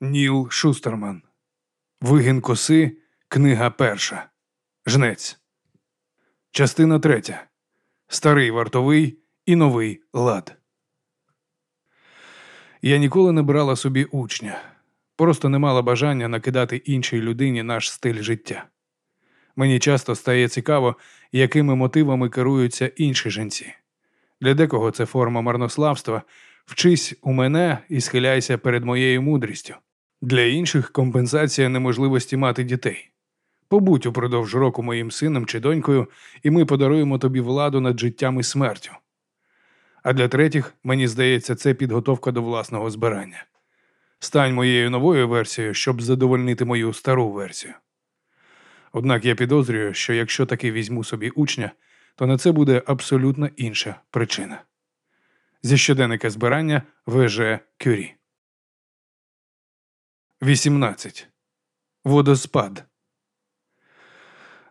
Ніл Шустерман. Вигін коси. Книга перша. Жнець. Частина третя. Старий вартовий і новий лад. Я ніколи не брала собі учня. Просто не мала бажання накидати іншій людині наш стиль життя. Мені часто стає цікаво, якими мотивами керуються інші жінці. Для декого це форма марнославства, вчись у мене і схиляйся перед моєю мудрістю. Для інших компенсація неможливості мати дітей. Побудь упродовж року моїм сином чи донькою, і ми подаруємо тобі владу над життям і смертю. А для третіх, мені здається, це підготовка до власного збирання. Стань моєю новою версією, щоб задовольнити мою стару версію. Однак я підозрюю, що якщо таки візьму собі учня, то на це буде абсолютно інша причина. Зі щоденника збирання ВЖ Кюрі. 18. Водоспад.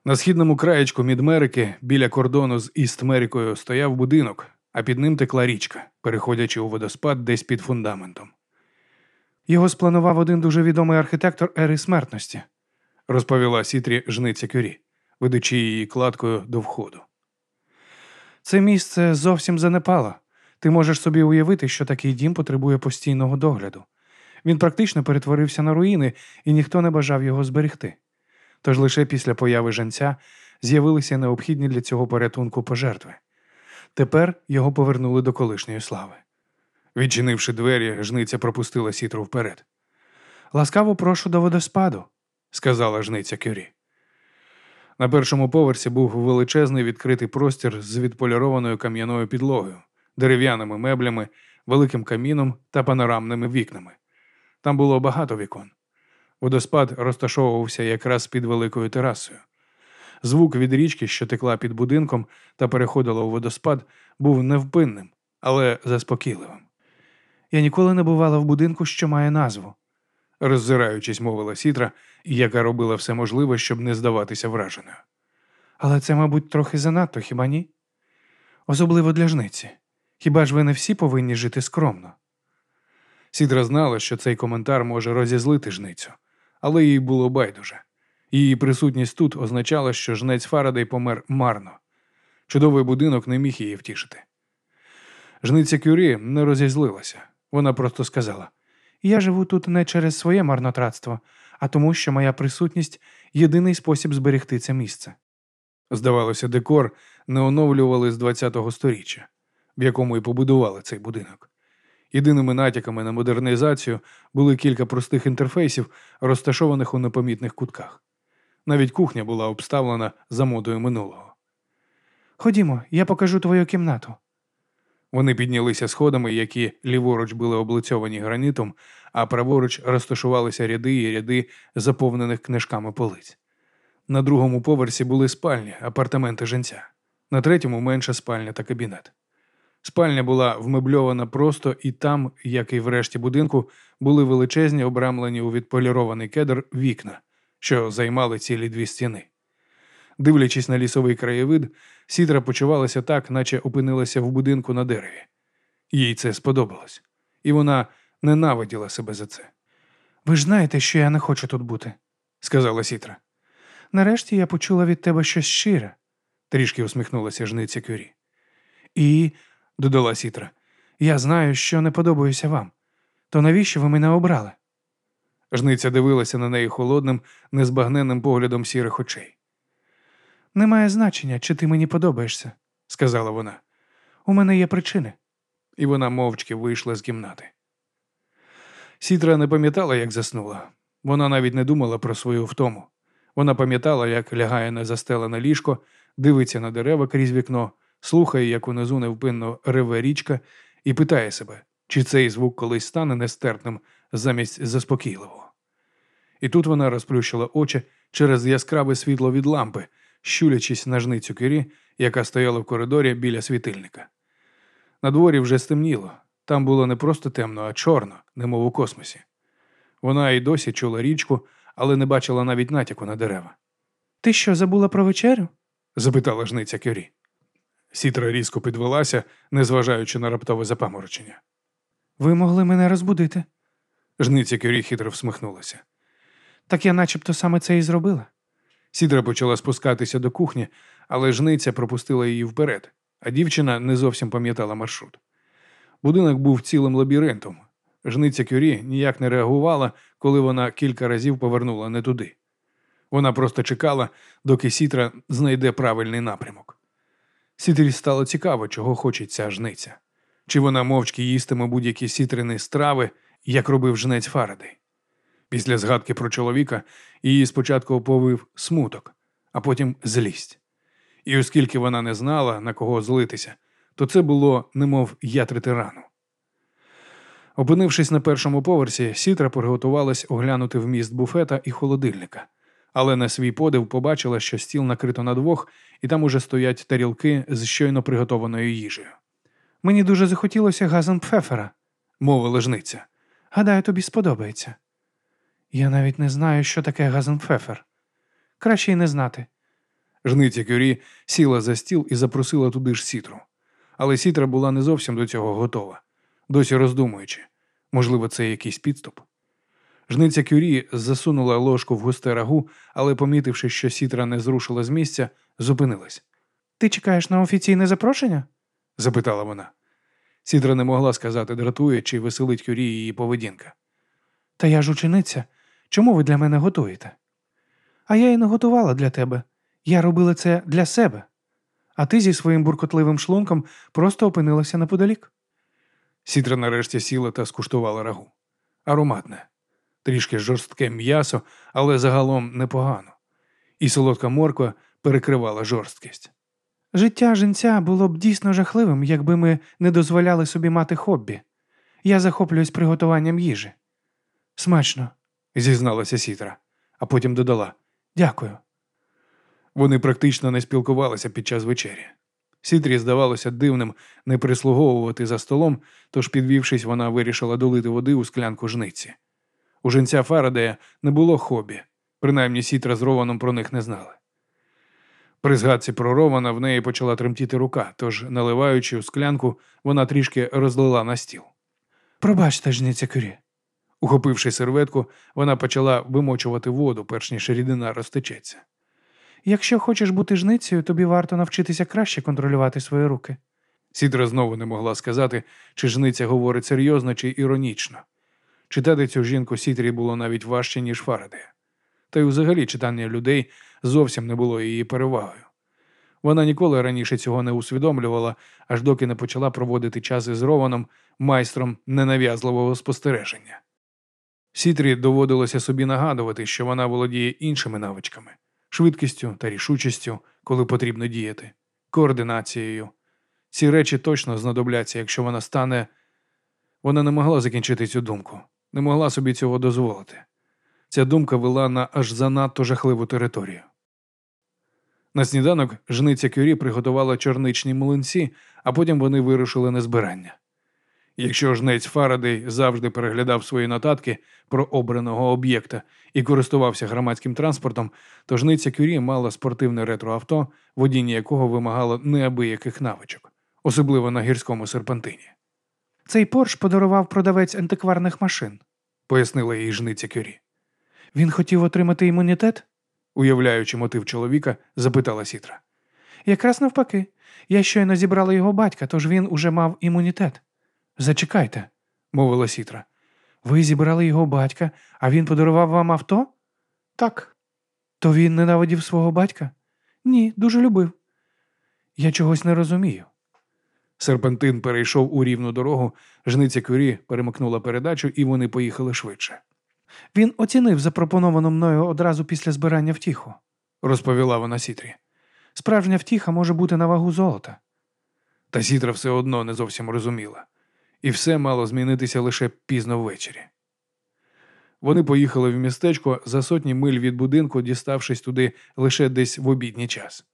На східному краєчку Мідмерики біля кордону з Істмерикою стояв будинок, а під ним текла річка, переходячи у водоспад десь під фундаментом. Його спланував один дуже відомий архітектор ери смертності, розповіла Сітрі жниця Кюрі, ведучи її кладкою до входу. Це місце зовсім занепало. Ти можеш собі уявити, що такий дім потребує постійного догляду. Він практично перетворився на руїни, і ніхто не бажав його зберегти. Тож лише після появи женця з'явилися необхідні для цього порятунку пожертви. Тепер його повернули до колишньої слави. Відчинивши двері, жниця пропустила сітру вперед. Ласкаво прошу до водоспаду, сказала жниця Кюрі. На першому поверсі був величезний відкритий простір з відполірованою кам'яною підлогою, дерев'яними меблями, великим каміном та панорамними вікнами. Там було багато вікон. Водоспад розташовувався якраз під великою терасою. Звук від річки, що текла під будинком та переходила у водоспад, був невпинним, але заспокійливим. Я ніколи не бувала в будинку, що має назву, роззираючись, мовила сітра, яка робила все можливе, щоб не здаватися враженою. Але це, мабуть, трохи занадто, хіба ні? Особливо для жниці. Хіба ж ви не всі повинні жити скромно? Сідра знала, що цей коментар може розізлити жницю, але їй було байдуже. Її присутність тут означала, що жнець Фарадей помер марно. Чудовий будинок не міг її втішити. Жниця Кюрі не розізлилася. Вона просто сказала: Я живу тут не через своє марнотратство, а тому, що моя присутність єдиний спосіб зберегти це місце. Здавалося, декор не оновлювали з ХХ століття, в якому і побудували цей будинок. Єдиними натяками на модернізацію були кілька простих інтерфейсів, розташованих у непомітних кутках. Навіть кухня була обставлена за модою минулого. Ходімо, я покажу твою кімнату. Вони піднялися сходами, які ліворуч були облицьовані гранітом, а праворуч розташувалися ряди і ряди заповнених книжками полиць. На другому поверсі були спальні, апартаменти женця, на третьому менша спальня та кабінет. Спальня була вмебльована просто, і там, як і в решті будинку, були величезні обрамлені у відполірований кедр вікна, що займали цілі дві стіни. Дивлячись на лісовий краєвид, сітра почувалася так, наче опинилася в будинку на дереві. Їй це сподобалось, і вона ненавиділа себе за це. Ви ж знаєте, що я не хочу тут бути, сказала сітра. Нарешті я почула від тебе щось щире, трішки усміхнулася жниця Кюрі. І, додала сітра, я знаю, що не подобаюся вам. То навіщо ви мене обрали? Жниця дивилася на неї холодним, незбагненним поглядом сірих очей. Немає значення, чи ти мені подобаєшся, сказала вона. У мене є причини. І вона мовчки вийшла з кімнати. Сітра не пам'ятала, як заснула. Вона навіть не думала про свою втому. Вона пам'ятала, як лягає на застелене ліжко, дивиться на дерева крізь вікно, слухає, як унизу невпинно реве річка, і питає себе, чи цей звук колись стане нестерпним замість заспокійливого. І тут вона розплющила очі через яскраве світло від лампи, щулячись на жницю кирі, яка стояла в коридорі біля світильника. На дворі вже стемніло. Там було не просто темно, а чорно, немов у космосі. Вона й досі чула річку, але не бачила навіть натяку на дерева. Ти що, забула про вечерю? запитала жниця Кюрі. Сітра різко підвелася, незважаючи на раптове запаморочення. Ви могли мене розбудити. Жниця Кюрі хитро всміхнулася. Так я начебто саме це і зробила. Сідра почала спускатися до кухні, але жниця пропустила її вперед, а дівчина не зовсім пам'ятала маршрут. Будинок був цілим лабіринтом. Жниця Кюрі ніяк не реагувала, коли вона кілька разів повернула не туди. Вона просто чекала, доки Сітра знайде правильний напрямок. Сітрі стало цікаво, чого хоче ця жниця. Чи вона мовчки їстиме будь-які сітрини страви, як робив жнець Фарадей. Після згадки про чоловіка її спочатку оповив смуток, а потім злість. І оскільки вона не знала, на кого злитися, то це було немов ятрити рану. Опинившись на першому поверсі, Сітра приготувалась оглянути вміст буфета і холодильника, але на свій подив побачила, що стіл накрито на двох, і там уже стоять тарілки з щойно приготованою їжею. Мені дуже захотілося газенпфефера, Мовила жниця. Гадаю, тобі сподобається. Я навіть не знаю, що таке газенпфефер. Краще й не знати. Жниця Кюрі сіла за стіл і запросила туди ж сітру. Але сітра була не зовсім до цього готова, досі роздумуючи. Можливо, це якийсь підступ. Жниця Кюрі засунула ложку в густе рагу, але, помітивши, що сітра не зрушила з місця, зупинилась. Ти чекаєш на офіційне запрошення? запитала вона. Сітра не могла сказати, дратує чи веселить Кюрі її поведінка. Та я ж учениця. Чому ви для мене готуєте? А я і не готувала для тебе. Я робила це для себе. А ти зі своїм буркотливим шлунком просто опинилася неподалік. Сітра нарешті сіла та скуштувала рагу. Ароматне, трішки жорстке м'ясо, але загалом непогано. І солодка морква перекривала жорсткість. Життя жінця було б дійсно жахливим, якби ми не дозволяли собі мати хобі. Я захоплююсь приготуванням їжі. Смачно, зізналася Сітра, а потім додала. дякую. Вони практично не спілкувалися під час вечері. Сітрі здавалося дивним не прислуговувати за столом, тож, підвівшись, вона вирішила долити води у склянку жниці. У жінця Фарадея не було хобі, принаймні Сітра з Рованом про них не знали. При згадці про Рована в неї почала тремтіти рука, тож, наливаючи у склянку, вона трішки розлила на стіл. Пробачте, жниця Кюрі. Ухопивши серветку, вона почала вимочувати воду, перш ніж рідина розтечеться. Якщо хочеш бути жницею, тобі варто навчитися краще контролювати свої руки. Сідра знову не могла сказати, чи жниця говорить серйозно чи іронічно. Читати цю жінку Сітрі було навіть важче, ніж Фарадея. Та й взагалі читання людей зовсім не було її перевагою. Вона ніколи раніше цього не усвідомлювала, аж доки не почала проводити час із Рованом, майстром ненав'язливого спостереження. Сітрі доводилося собі нагадувати, що вона володіє іншими навичками швидкістю та рішучістю, коли потрібно діяти, координацією. Ці речі точно знадобляться, якщо вона стане. Вона не могла закінчити цю думку, не могла собі цього дозволити. Ця думка вела на аж занадто жахливу територію. На сніданок жниця Кюрі приготувала чорничні млинці, а потім вони вирушили на збирання. Якщо жнець Фарадей завжди переглядав свої нотатки про обраного об'єкта і користувався громадським транспортом, то жниця Кюрі мала спортивне ретроавто, водіння якого вимагало неабияких навичок, особливо на гірському серпантині. Цей Порш подарував продавець антикварних машин, пояснила їй жниця Кюрі. Він хотів отримати імунітет? Уявляючи мотив чоловіка, запитала Сітра. Якраз навпаки. Я щойно зібрала його батька, тож він уже мав імунітет. Зачекайте, мовила Сітра. Ви зібрали його батька, а він подарував вам авто? Так. То він ненавидів свого батька? Ні, дуже любив. Я чогось не розумію. Серпантин перейшов у рівну дорогу, жниця Кюрі перемикнула передачу, і вони поїхали швидше. Він оцінив запропоновану мною одразу після збирання втіху, розповіла вона Сітрі. Справжня втіха може бути на вагу золота. Та Сітра все одно не зовсім розуміла, і все мало змінитися лише пізно ввечері. Вони поїхали в містечко за сотні миль від будинку, діставшись туди лише десь в обідній час.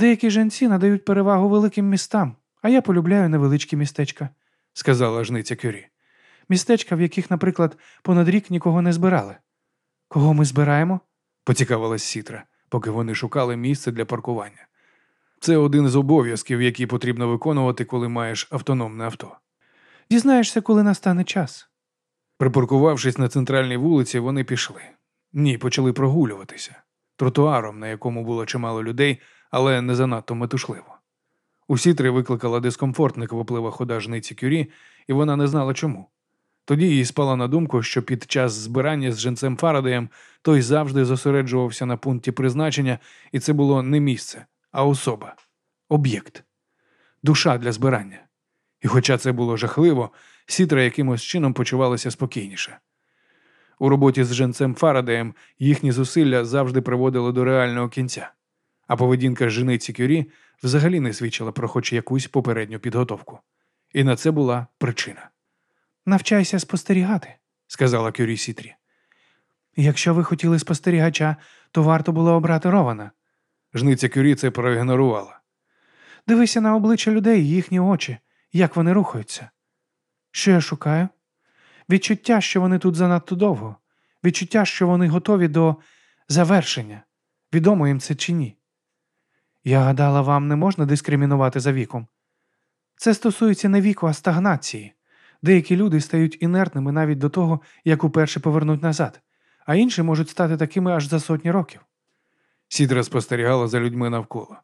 Деякі жінці надають перевагу великим містам, а я полюбляю невеличкі містечка, сказала жниця Кюрі. Містечка, в яких, наприклад, понад рік нікого не збирали. Кого ми збираємо? поцікавилась Сітра, поки вони шукали місце для паркування. Це один з обов'язків, які потрібно виконувати, коли маєш автономне авто. Дізнаєшся, коли настане час. Припаркувавшись на центральній вулиці, вони пішли. Ні, почали прогулюватися тротуаром, на якому було чимало людей, але не занадто метушливо. Усі три викликала дискомфорт некваплива хода жниці кюрі, і вона не знала чому. Тоді їй спала на думку, що під час збирання з женцем Фарадеєм той завжди зосереджувався на пункті призначення, і це було не місце, а особа, об'єкт, душа для збирання. І хоча це було жахливо, сітра якимось чином почувалася спокійніше. У роботі з женцем Фарадеєм їхні зусилля завжди приводили до реального кінця, а поведінка жениці Кюрі взагалі не свідчила про хоч якусь попередню підготовку. І на це була причина. Навчайся спостерігати, сказала Кюрі Сітрі. Якщо ви хотіли спостерігача, то варто було обрати Рована. Жниця Кюрі це проігнорувала. Дивися на обличчя людей, їхні очі, як вони рухаються. Що я шукаю? Відчуття, що вони тут занадто довго, відчуття, що вони готові до завершення. Відомо їм це чи ні. Я гадала, вам не можна дискримінувати за віком. Це стосується не віку, а стагнації. Деякі люди стають інертними навіть до того, як уперше повернуть назад, а інші можуть стати такими аж за сотні років. Сідра спостерігала за людьми навколо.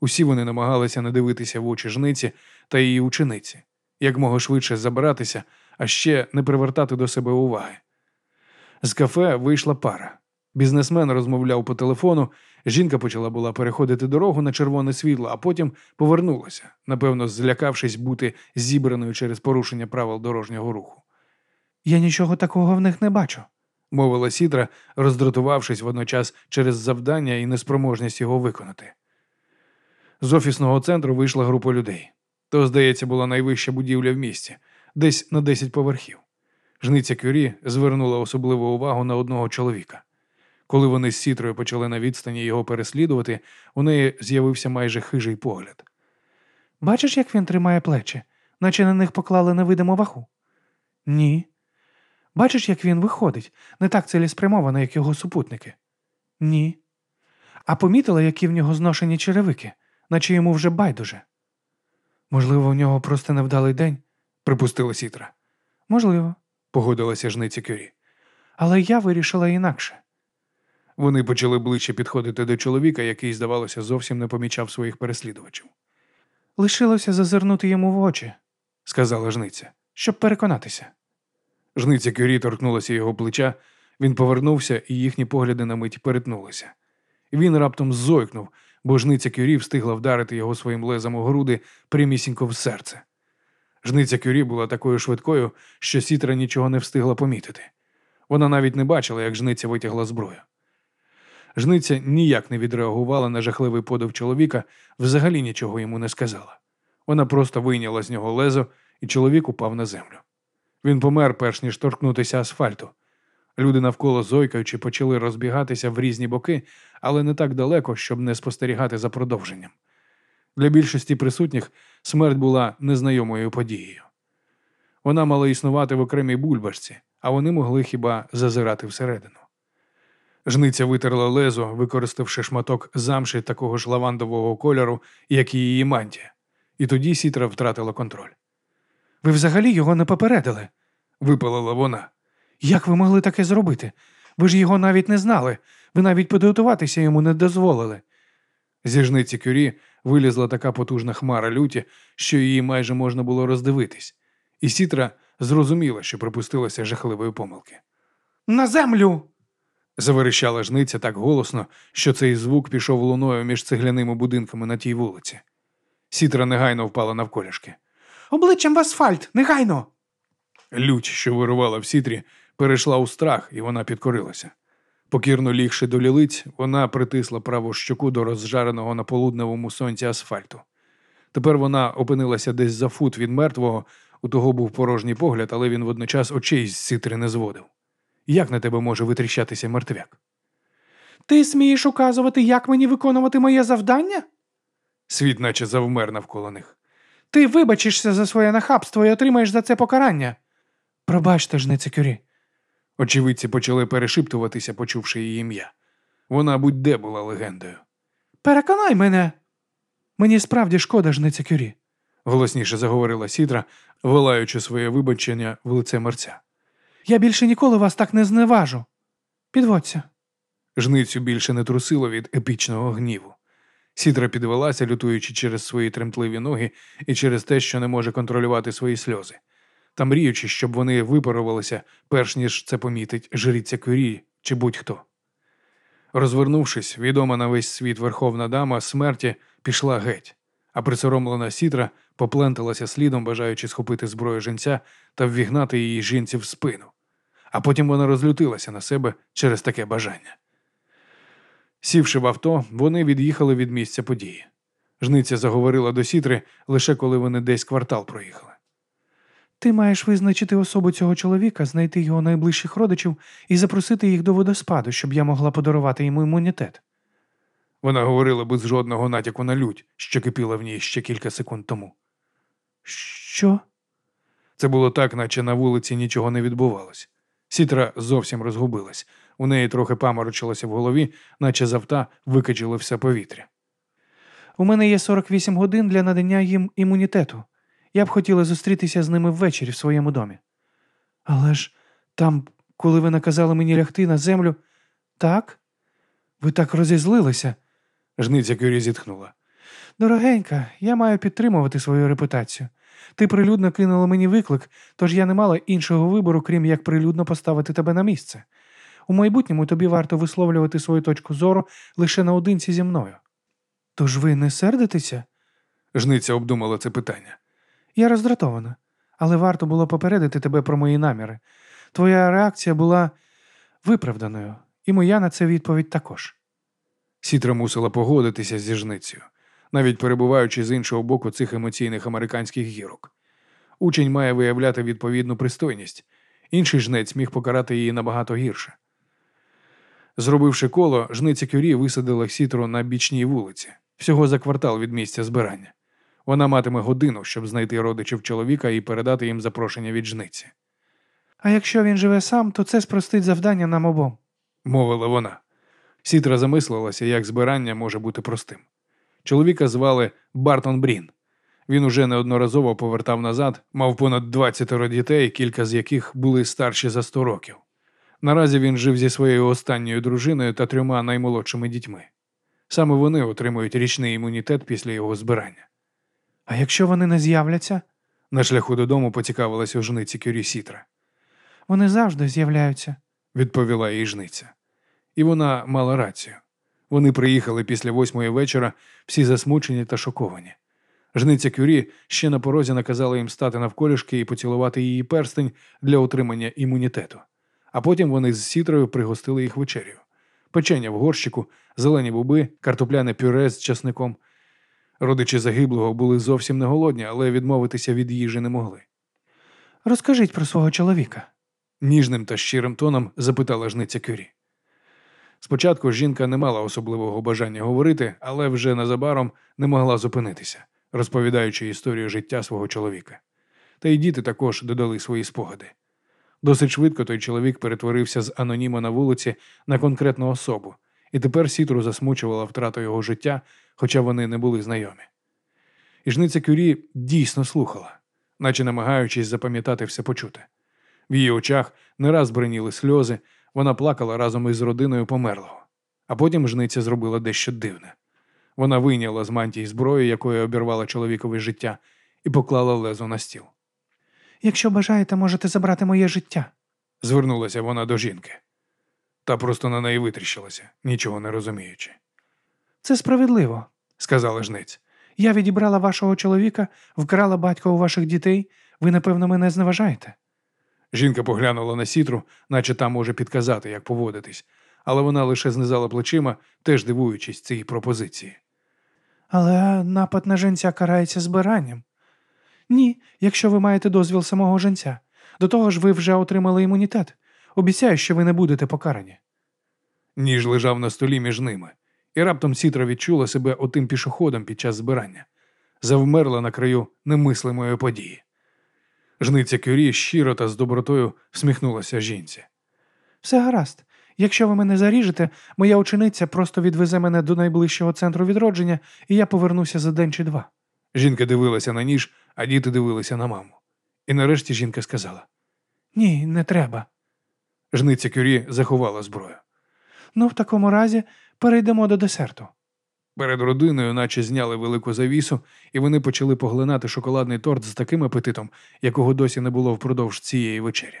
Усі вони намагалися не дивитися в очі жниці та її учениці, як мого швидше забиратися, а ще не привертати до себе уваги. З кафе вийшла пара. Бізнесмен розмовляв по телефону, жінка почала була переходити дорогу на червоне світло, а потім повернулася, напевно, злякавшись бути зібраною через порушення правил дорожнього руху. Я нічого такого в них не бачу, мовила Сідра, роздратувавшись водночас через завдання і неспроможність його виконати. З офісного центру вийшла група людей. То, здається, була найвища будівля в місті, десь на 10 поверхів. Жниця Кюрі звернула особливу увагу на одного чоловіка. Коли вони з сітрою почали на відстані його переслідувати, у неї з'явився майже хижий погляд. Бачиш, як він тримає плечі, наче на них поклали невидиму вагу? Ні. Бачиш, як він виходить, не так цілеспрямовано, як його супутники? Ні. А помітила, які в нього зношені черевики, наче йому вже байдуже. Можливо, у нього просто невдалий день, припустила сітра. Можливо, погодилася жниця Кюрі. Але я вирішила інакше. Вони почали ближче підходити до чоловіка, який, здавалося, зовсім не помічав своїх переслідувачів. Лишилося зазирнути йому в очі, сказала жниця, щоб переконатися. Жниця Кюрі торкнулася його плеча, він повернувся, і їхні погляди на мить перетнулися. Він раптом зойкнув, бо жниця Кюрі встигла вдарити його своїм лезом у груди прямісінько в серце. Жниця Кюрі була такою швидкою, що сітра нічого не встигла помітити. Вона навіть не бачила, як жниця витягла зброю. Жниця ніяк не відреагувала на жахливий подив чоловіка, взагалі нічого йому не сказала. Вона просто вийняла з нього лезо, і чоловік упав на землю. Він помер, перш ніж торкнутися асфальту. Люди навколо зойкаючи почали розбігатися в різні боки, але не так далеко, щоб не спостерігати за продовженням. Для більшості присутніх смерть була незнайомою подією. Вона мала існувати в окремій бульбашці, а вони могли хіба зазирати всередину. Жниця витерла лезо, використавши шматок замші такого ж лавандового кольору, як і її мантія, і тоді сітра втратила контроль. Ви взагалі його не попередили, випалила вона. Як ви могли таке зробити? Ви ж його навіть не знали, ви навіть підготуватися йому не дозволили. Зі жниці кюрі вилізла така потужна хмара люті, що її майже можна було роздивитись, і сітра зрозуміла, що припустилася жахливої помилки. На землю заверещала жниця так голосно, що цей звук пішов луною між цегляними будинками на тій вулиці. Сітра негайно впала навколішки. Обличчям в асфальт, негайно. Лють, що вирувала в сітрі, перейшла у страх, і вона підкорилася. Покірно лігши до лілиць, вона притисла праву щоку до розжареного на полудневому сонці асфальту. Тепер вона опинилася десь за фут від мертвого, у того був порожній погляд, але він водночас очей з сітри не зводив. Як на тебе може витріщатися мертвяк? Ти смієш указувати, як мені виконувати моє завдання? Світ наче завмер навколо них. Ти вибачишся за своє нахабство і отримаєш за це покарання. Пробачте ж, нецикюрі. Очевидці почали перешиптуватися, почувши її ім'я. Вона будь-де була легендою. Переконай мене. Мені справді шкода ж не голосніше заговорила Сідра, волаючи своє вибачення в лице мерця. Я більше ніколи вас так не зневажу. Підводься. Жницю більше не трусило від епічного гніву. Сітра підвелася, лютуючи через свої тремтливі ноги і через те, що не може контролювати свої сльози, та мріючи, щоб вони випарувалися, перш ніж це помітить жриця Кюрі чи будь-хто. Розвернувшись, відома на весь світ верховна дама смерті пішла геть, а присоромлена сітра попленталася слідом, бажаючи схопити зброю жінця та ввігнати її жінці в спину. А потім вона розлютилася на себе через таке бажання. Сівши в авто, вони від'їхали від місця події. Жниця заговорила до сітри лише коли вони десь квартал проїхали. Ти маєш визначити особу цього чоловіка, знайти його найближчих родичів і запросити їх до водоспаду, щоб я могла подарувати йому імунітет. Вона говорила без жодного натяку на лють, що кипіла в ній ще кілька секунд тому. Що? Це було так, наче на вулиці нічого не відбувалось. Сітра зовсім розгубилась. У неї трохи паморочилося в голові, наче з авта викачило все повітря. У мене є 48 годин для надання їм імунітету. Я б хотіла зустрітися з ними ввечері в своєму домі. Але ж там, коли ви наказали мені лягти на землю, так? Ви так розізлилися. Жниця Кюрі зітхнула. Дорогенька, я маю підтримувати свою репутацію. Ти прилюдно кинула мені виклик, тож я не мала іншого вибору, крім як прилюдно поставити тебе на місце. У майбутньому тобі варто висловлювати свою точку зору лише наодинці зі мною. Тож ви не сердитеся? Жниця обдумала це питання. Я роздратована, але варто було попередити тебе про мої наміри. Твоя реакція була виправданою, і моя на це відповідь також. Сітра мусила погодитися зі жницею, навіть перебуваючи з іншого боку цих емоційних американських гірок. Учень має виявляти відповідну пристойність, інший жнець міг покарати її набагато гірше. Зробивши коло, жниця Кюрі висадила сітру на бічній вулиці, всього за квартал від місця збирання. Вона матиме годину, щоб знайти родичів чоловіка і передати їм запрошення від жниці. А якщо він живе сам, то це спростить завдання нам обом. Мовила вона. Сітра замислилася, як збирання може бути простим. Чоловіка звали Бартон Брін. Він уже неодноразово повертав назад, мав понад 20 дітей, кілька з яких були старші за 100 років. Наразі він жив зі своєю останньою дружиною та трьома наймолодшими дітьми. Саме вони отримують річний імунітет після його збирання. А якщо вони не з'являться, На шляху додому поцікавилася у жниці Кюрі Сітра, вони завжди з'являються. відповіла їй жниця. І вона мала рацію. Вони приїхали після восьмої вечора, всі засмучені та шоковані. Жниця Кюрі ще на порозі наказала їм стати навколішки і поцілувати її перстень для отримання імунітету. А потім вони з сітрою пригостили їх вечерю. Печення в горщику, зелені буби, картопляне пюре з часником. Родичі загиблого були зовсім не голодні, але відмовитися від їжі не могли. Розкажіть про свого чоловіка. Ніжним та щирим тоном запитала жниця Кюрі. Спочатку жінка не мала особливого бажання говорити, але вже незабаром не могла зупинитися, розповідаючи історію життя свого чоловіка. Та й діти також додали свої спогади. Досить швидко той чоловік перетворився з аноніма на вулиці на конкретну особу, і тепер сітру засмучувала втрата його життя, хоча вони не були знайомі. І жниця Кюрі дійсно слухала, наче намагаючись запам'ятати все почуте. В її очах не раз бриніли сльози, вона плакала разом із родиною померлого. А потім жниця зробила дещо дивне. Вона вийняла з мантії зброю, якою обірвала чоловікове життя, і поклала лезо на стіл. Якщо бажаєте, можете забрати моє життя. Звернулася вона до жінки. Та просто на неї витріщилася, нічого не розуміючи. Це справедливо. Сказала жниць. Я відібрала вашого чоловіка, вкрала батька у ваших дітей. Ви, напевно, мене зневажаєте. Жінка поглянула на сітру, наче та може підказати, як поводитись, але вона лише знизала плечима, теж дивуючись цій пропозиції. Але напад на женця карається збиранням. Ні, якщо ви маєте дозвіл самого женця. До того ж, ви вже отримали імунітет. Обіцяю, що ви не будете покарані. Ніж лежав на столі між ними, і раптом сітра відчула себе отим пішоходом під час збирання, завмерла на краю немислимої події. Жниця Кюрі щиро та з добротою всміхнулася жінці. Все гаразд. Якщо ви мене заріжете, моя учениця просто відвезе мене до найближчого центру відродження, і я повернуся за день чи два. Жінка дивилася на ніж, а діти дивилися на маму. І нарешті жінка сказала: Ні, не треба. Жниця Кюрі заховала зброю. Ну, в такому разі перейдемо до десерту. Перед родиною, наче зняли велику завісу, і вони почали поглинати шоколадний торт з таким апетитом, якого досі не було впродовж цієї вечері.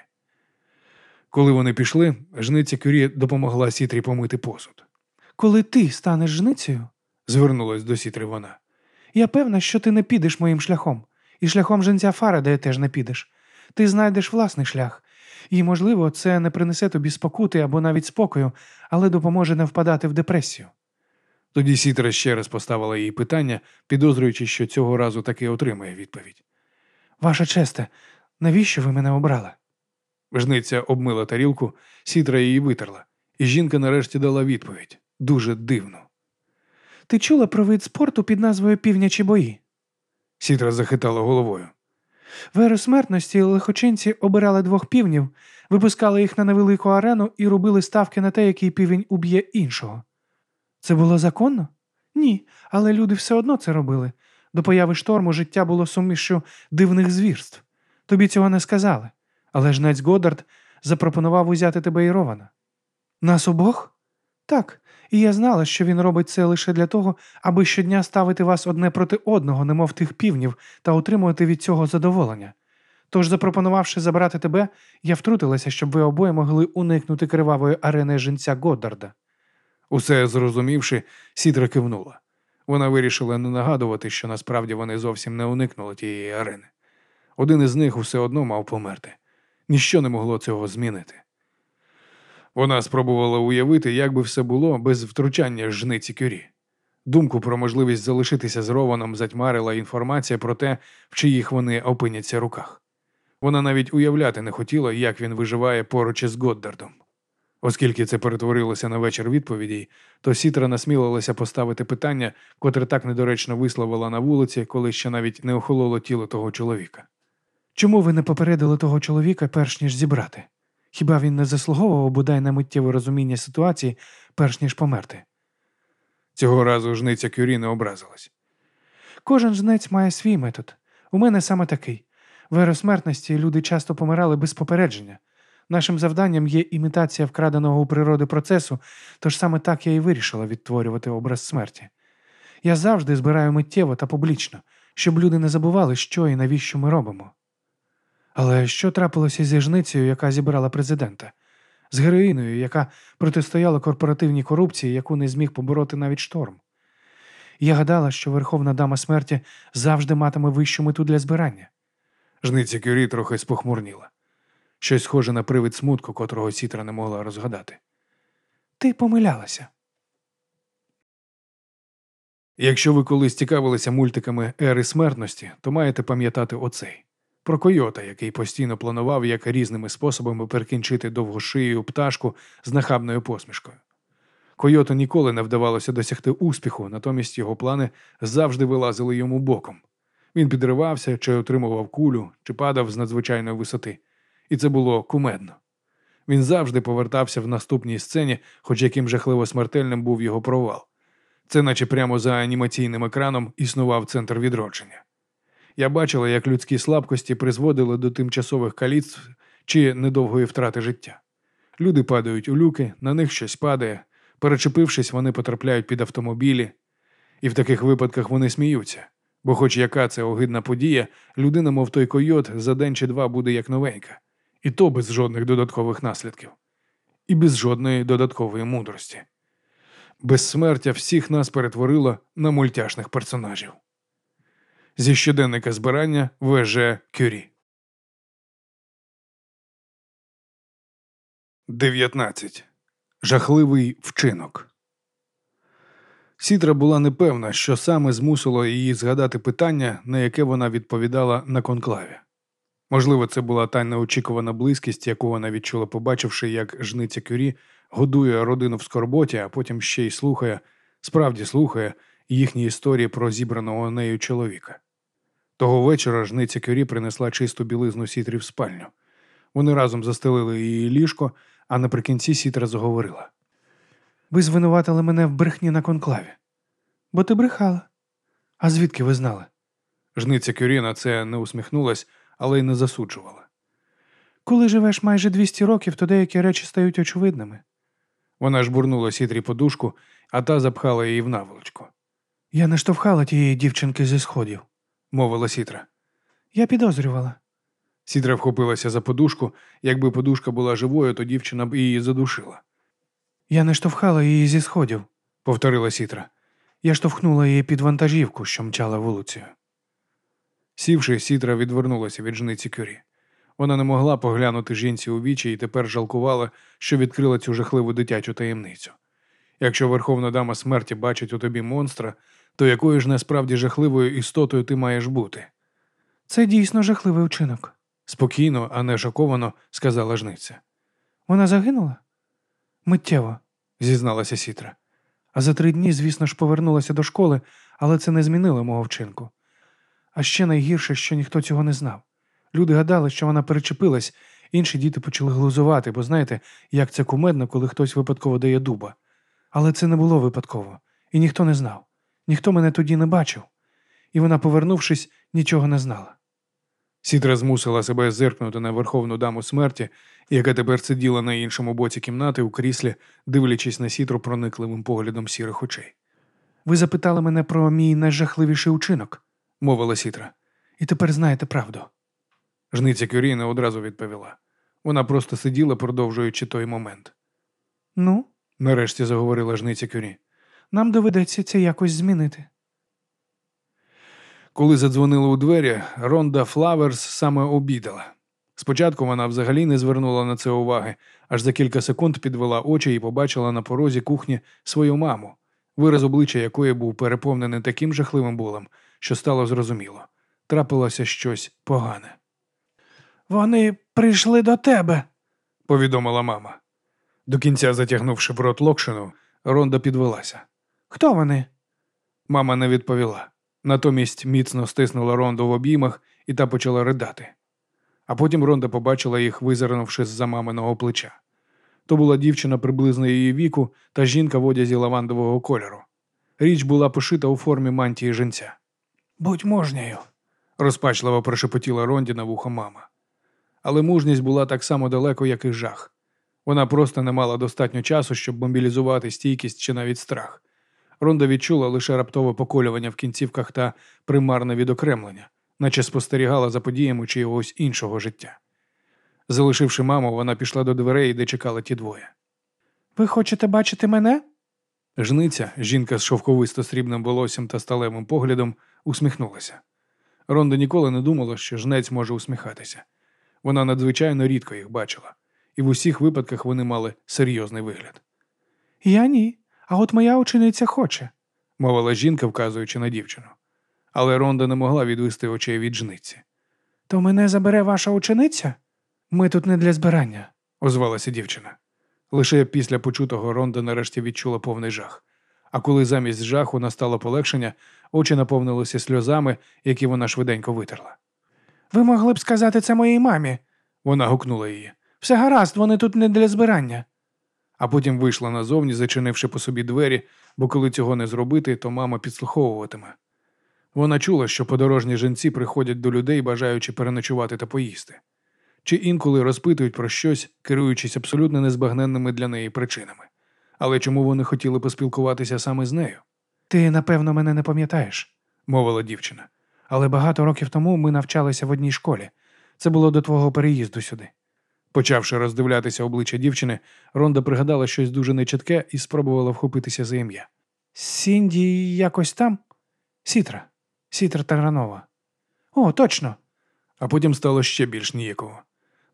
Коли вони пішли, жниця Кюрі допомогла Сітрі помити посуд. Коли ти станеш жницею, Звернулась до Сітри вона. я певна, що ти не підеш моїм шляхом, і шляхом женця Фарадея теж не підеш. Ти знайдеш власний шлях, і, можливо, це не принесе тобі спокути або навіть спокою, але допоможе не впадати в депресію. Тоді Сітра ще раз поставила їй питання, підозрюючи, що цього разу таки отримає відповідь. Ваша честе, навіщо ви мене обрали? Жниця обмила тарілку, Сітра її витерла, і жінка нарешті дала відповідь дуже дивну. Ти чула про вид спорту під назвою Півнячі бої? Сітра захитала головою. В еру смертності лихочинці обирали двох півнів, випускали їх на невелику арену і робили ставки на те, який півень уб'є іншого. Це було законно? Ні, але люди все одно це робили. До появи шторму життя було сумішю дивних звірств. Тобі цього не сказали. Але жнець Годард запропонував узяти тебе і Рована. Нас обох? Так, і я знала, що він робить це лише для того, аби щодня ставити вас одне проти одного, немов тих півнів, та отримувати від цього задоволення. Тож, запропонувавши забрати тебе, я втрутилася, щоб ви обоє могли уникнути кривавої арени жінця Годдарда. Усе зрозумівши, Сітра кивнула. Вона вирішила не нагадувати, що насправді вони зовсім не уникнули тієї арени. Один із них усе одно мав померти. Ніщо не могло цього змінити. Вона спробувала уявити, як би все було без втручання жниці кюрі. Думку про можливість залишитися з Рованом затьмарила інформація про те, в чиїх вони опиняться руках. Вона навіть уявляти не хотіла, як він виживає поруч із Годдардом. Оскільки це перетворилося на вечір відповідей, то Сітра насмілилася поставити питання, котре так недоречно висловила на вулиці, коли ще навіть не охололо тіло того чоловіка. Чому ви не попередили того чоловіка, перш ніж зібрати? Хіба він не заслуговував бодай на миттєве розуміння ситуації, перш ніж померти? Цього разу жниця Кюрі не образилась. Кожен жнець має свій метод. У мене саме такий. В еросмертності люди часто помирали без попередження. Нашим завданням є імітація вкраденого у природи процесу, тож саме так я і вирішила відтворювати образ смерті. Я завжди збираю миттєво та публічно, щоб люди не забували, що і навіщо ми робимо. Але що трапилося зі жницею, яка зібрала президента, з героїною, яка протистояла корпоративній корупції, яку не зміг побороти навіть шторм? Я гадала, що Верховна Дама смерті завжди матиме вищу мету для збирання. Жниця Кюрі трохи спохмурніла. Щось схоже на привид смутку, котрого Сітра не могла розгадати. Ти помилялася. Якщо ви колись цікавилися мультиками ери смертності, то маєте пам'ятати оцей про койота, який постійно планував як різними способами перекінчити довгошию пташку з нахабною посмішкою. Койоту ніколи не вдавалося досягти успіху, натомість його плани завжди вилазили йому боком. Він підривався, чи отримував кулю, чи падав з надзвичайної висоти, і це було кумедно. Він завжди повертався в наступній сцені, хоч яким жахливо смертельним був його провал. Це, наче прямо за анімаційним екраном, існував центр відродження. Я бачила, як людські слабкості призводили до тимчасових каліцтв чи недовгої втрати життя. Люди падають у люки, на них щось падає, перечепившись, вони потрапляють під автомобілі, і в таких випадках вони сміються. Бо, хоч яка це огидна подія, людина, мов той койот, за день чи два буде як новенька, і то без жодних додаткових наслідків, і без жодної додаткової мудрості. Безсмертя всіх нас перетворило на мультяшних персонажів. Зі щоденника збирання В.Ж. Кюрі. 19. Жахливий вчинок. Сітра була непевна, що саме змусило її згадати питання, на яке вона відповідала на конклаві. Можливо, це була та неочікувана близькість, яку вона відчула, побачивши, як жниця Кюрі годує родину в скорботі, а потім ще й слухає, справді слухає їхні історії про зібраного нею чоловіка. Того вечора жниця Кюрі принесла чисту білизну сітрі в спальню. Вони разом застелили її ліжко, а наприкінці сітра заговорила. Ви звинуватили мене в брехні на конклаві. Бо ти брехала. А звідки ви знали? Жниця Кюрі на це не усміхнулась, але й не засуджувала. Коли живеш майже 200 років, то деякі речі стають очевидними. Вона жбурнула сітрі подушку, а та запхала її в наволочку. Я не штовхала тієї дівчинки зі сходів, мовила сітра. Я підозрювала. Сітра вхопилася за подушку. Якби подушка була живою, то дівчина б її задушила. Я не штовхала її зі сходів, повторила сітра. Я штовхнула її під вантажівку, що мчала вулицею. Сівши, сітра відвернулася від жниці кюрі. Вона не могла поглянути жінці у вічі і тепер жалкувала, що відкрила цю жахливу дитячу таємницю. Якщо Верховна Дама смерті бачить у тобі монстра, то якою ж насправді жахливою істотою ти маєш бути? Це дійсно жахливий учинок, спокійно, а не шоковано, сказала жниця. Вона загинула? Миттєво, зізналася Сітра. А за три дні, звісно ж, повернулася до школи, але це не змінило мого вчинку. А ще найгірше, що ніхто цього не знав. Люди гадали, що вона перечепилась, інші діти почали глузувати, бо знаєте, як це кумедно, коли хтось випадково дає дуба. Але це не було випадково, і ніхто не знав. Ніхто мене тоді не бачив. І вона, повернувшись, нічого не знала. Сітра змусила себе зиркнути на верховну даму смерті, яка тепер сиділа на іншому боці кімнати у кріслі, дивлячись на сітру проникливим поглядом сірих очей. Ви запитали мене про мій найжахливіший учинок, мовила сітра. І тепер знаєте правду. Жниця Кюрі не одразу відповіла. Вона просто сиділа, продовжуючи той момент. Ну, нарешті заговорила жниця Кюрі. Нам доведеться це якось змінити. Коли задзвонили у двері, Ронда Флаверс саме обідала. Спочатку вона взагалі не звернула на це уваги, аж за кілька секунд підвела очі і побачила на порозі кухні свою маму, вираз обличчя якої був переповнений таким жахливим болем, що стало зрозуміло. Трапилося щось погане. Вони прийшли до тебе, повідомила мама. До кінця затягнувши в рот локшину, Ронда підвелася. Хто вони? Мама не відповіла. Натомість міцно стиснула Ронду в обіймах і та почала ридати. А потім Ронда побачила їх, визирнувши з-за маминого плеча. То була дівчина приблизно її віку та жінка в одязі лавандового кольору. Річ була пошита у формі мантії женця. Будь мужньою, розпачливо прошепотіла Ронді на вухо мама. Але мужність була так само далеко, як і жах. Вона просто не мала достатньо часу, щоб мобілізувати стійкість чи навіть страх. Ронда відчула лише раптове поколювання в кінцівках та примарне відокремлення, наче спостерігала за подіями чогось іншого життя. Залишивши маму, вона пішла до дверей, де чекали ті двоє. Ви хочете бачити мене? Жниця, жінка з шовковисто срібним волоссям та сталевим поглядом, усміхнулася. Ронда ніколи не думала, що жнець може усміхатися. Вона надзвичайно рідко їх бачила, і в усіх випадках вони мали серйозний вигляд. Я ні, а от моя учениця хоче, мовила жінка, вказуючи на дівчину. Але Ронда не могла відвести очей від жниці. То мене забере ваша учениця? Ми тут не для збирання, озвалася дівчина. Лише після почутого Ронда нарешті відчула повний жах. А коли замість жаху настало полегшення, очі наповнилися сльозами, які вона швиденько витерла. Ви могли б сказати це моїй мамі. Вона гукнула її. Все гаразд, вони тут не для збирання. А потім вийшла назовні, зачинивши по собі двері, бо коли цього не зробити, то мама підслуховуватиме. Вона чула, що подорожні жінці приходять до людей, бажаючи переночувати та поїсти, чи інколи розпитують про щось, керуючись абсолютно незбагненними для неї причинами. Але чому вони хотіли поспілкуватися саме з нею? Ти, напевно, мене не пам'ятаєш, мовила дівчина. Але багато років тому ми навчалися в одній школі. Це було до твого переїзду сюди. Почавши роздивлятися обличчя дівчини, Ронда пригадала щось дуже нечітке і спробувала вхопитися за ім'я. Сінді якось там? Сітра, Сітра Таранова. О, точно. А потім стало ще більш ніяково.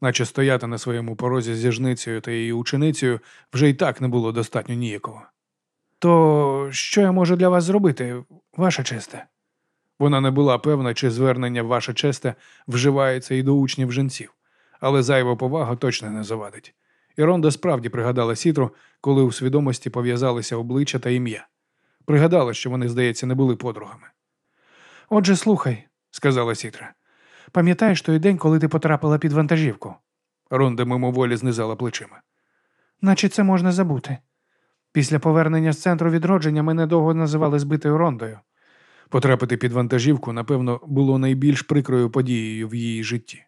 Наче стояти на своєму порозі зі жницею та її ученицею вже й так не було достатньо ніяково. То що я можу для вас зробити, ваша честе? Вона не була певна, чи звернення ваша честе вживається і до учнів жінців, але зайва повага точно не завадить. І Ронда справді пригадала сітру, коли у свідомості пов'язалися обличчя та ім'я. Пригадала, що вони, здається, не були подругами. Отже, слухай, сказала Сітра. Пам'ятаєш той день, коли ти потрапила під вантажівку? Ронда мимоволі знизала плечима. Наче це можна забути. Після повернення з центру відродження мене довго називали збитою рондою. Потрапити під вантажівку, напевно, було найбільш прикрою подією в її житті.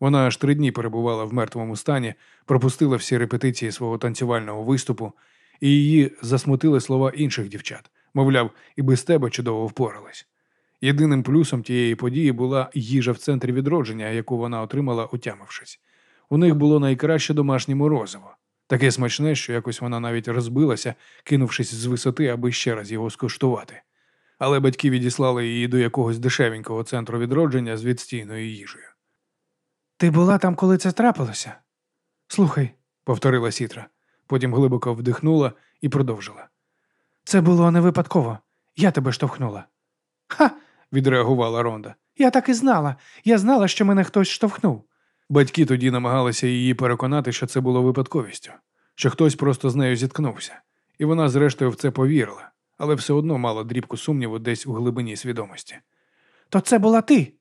Вона аж три дні перебувала в мертвому стані, пропустила всі репетиції свого танцювального виступу, і її засмутили слова інших дівчат. Мовляв, і без тебе чудово впорались. Єдиним плюсом тієї події була їжа в центрі відродження, яку вона отримала, утямившись. У них було найкраще домашнє морозиво. Таке смачне, що якось вона навіть розбилася, кинувшись з висоти, аби ще раз його скуштувати. Але батьки відіслали її до якогось дешевенького центру відродження з відстійною їжею. Ти була там, коли це трапилося? Слухай, повторила Сітра, потім глибоко вдихнула і продовжила. Це було не випадково. Я тебе штовхнула. Ха. Відреагувала Ронда. Я так і знала. Я знала, що мене хтось штовхнув. Батьки тоді намагалися її переконати, що це було випадковістю, що хтось просто з нею зіткнувся, і вона, зрештою, в це повірила, але все одно мала дрібку сумніву десь у глибині свідомості. То це була ти.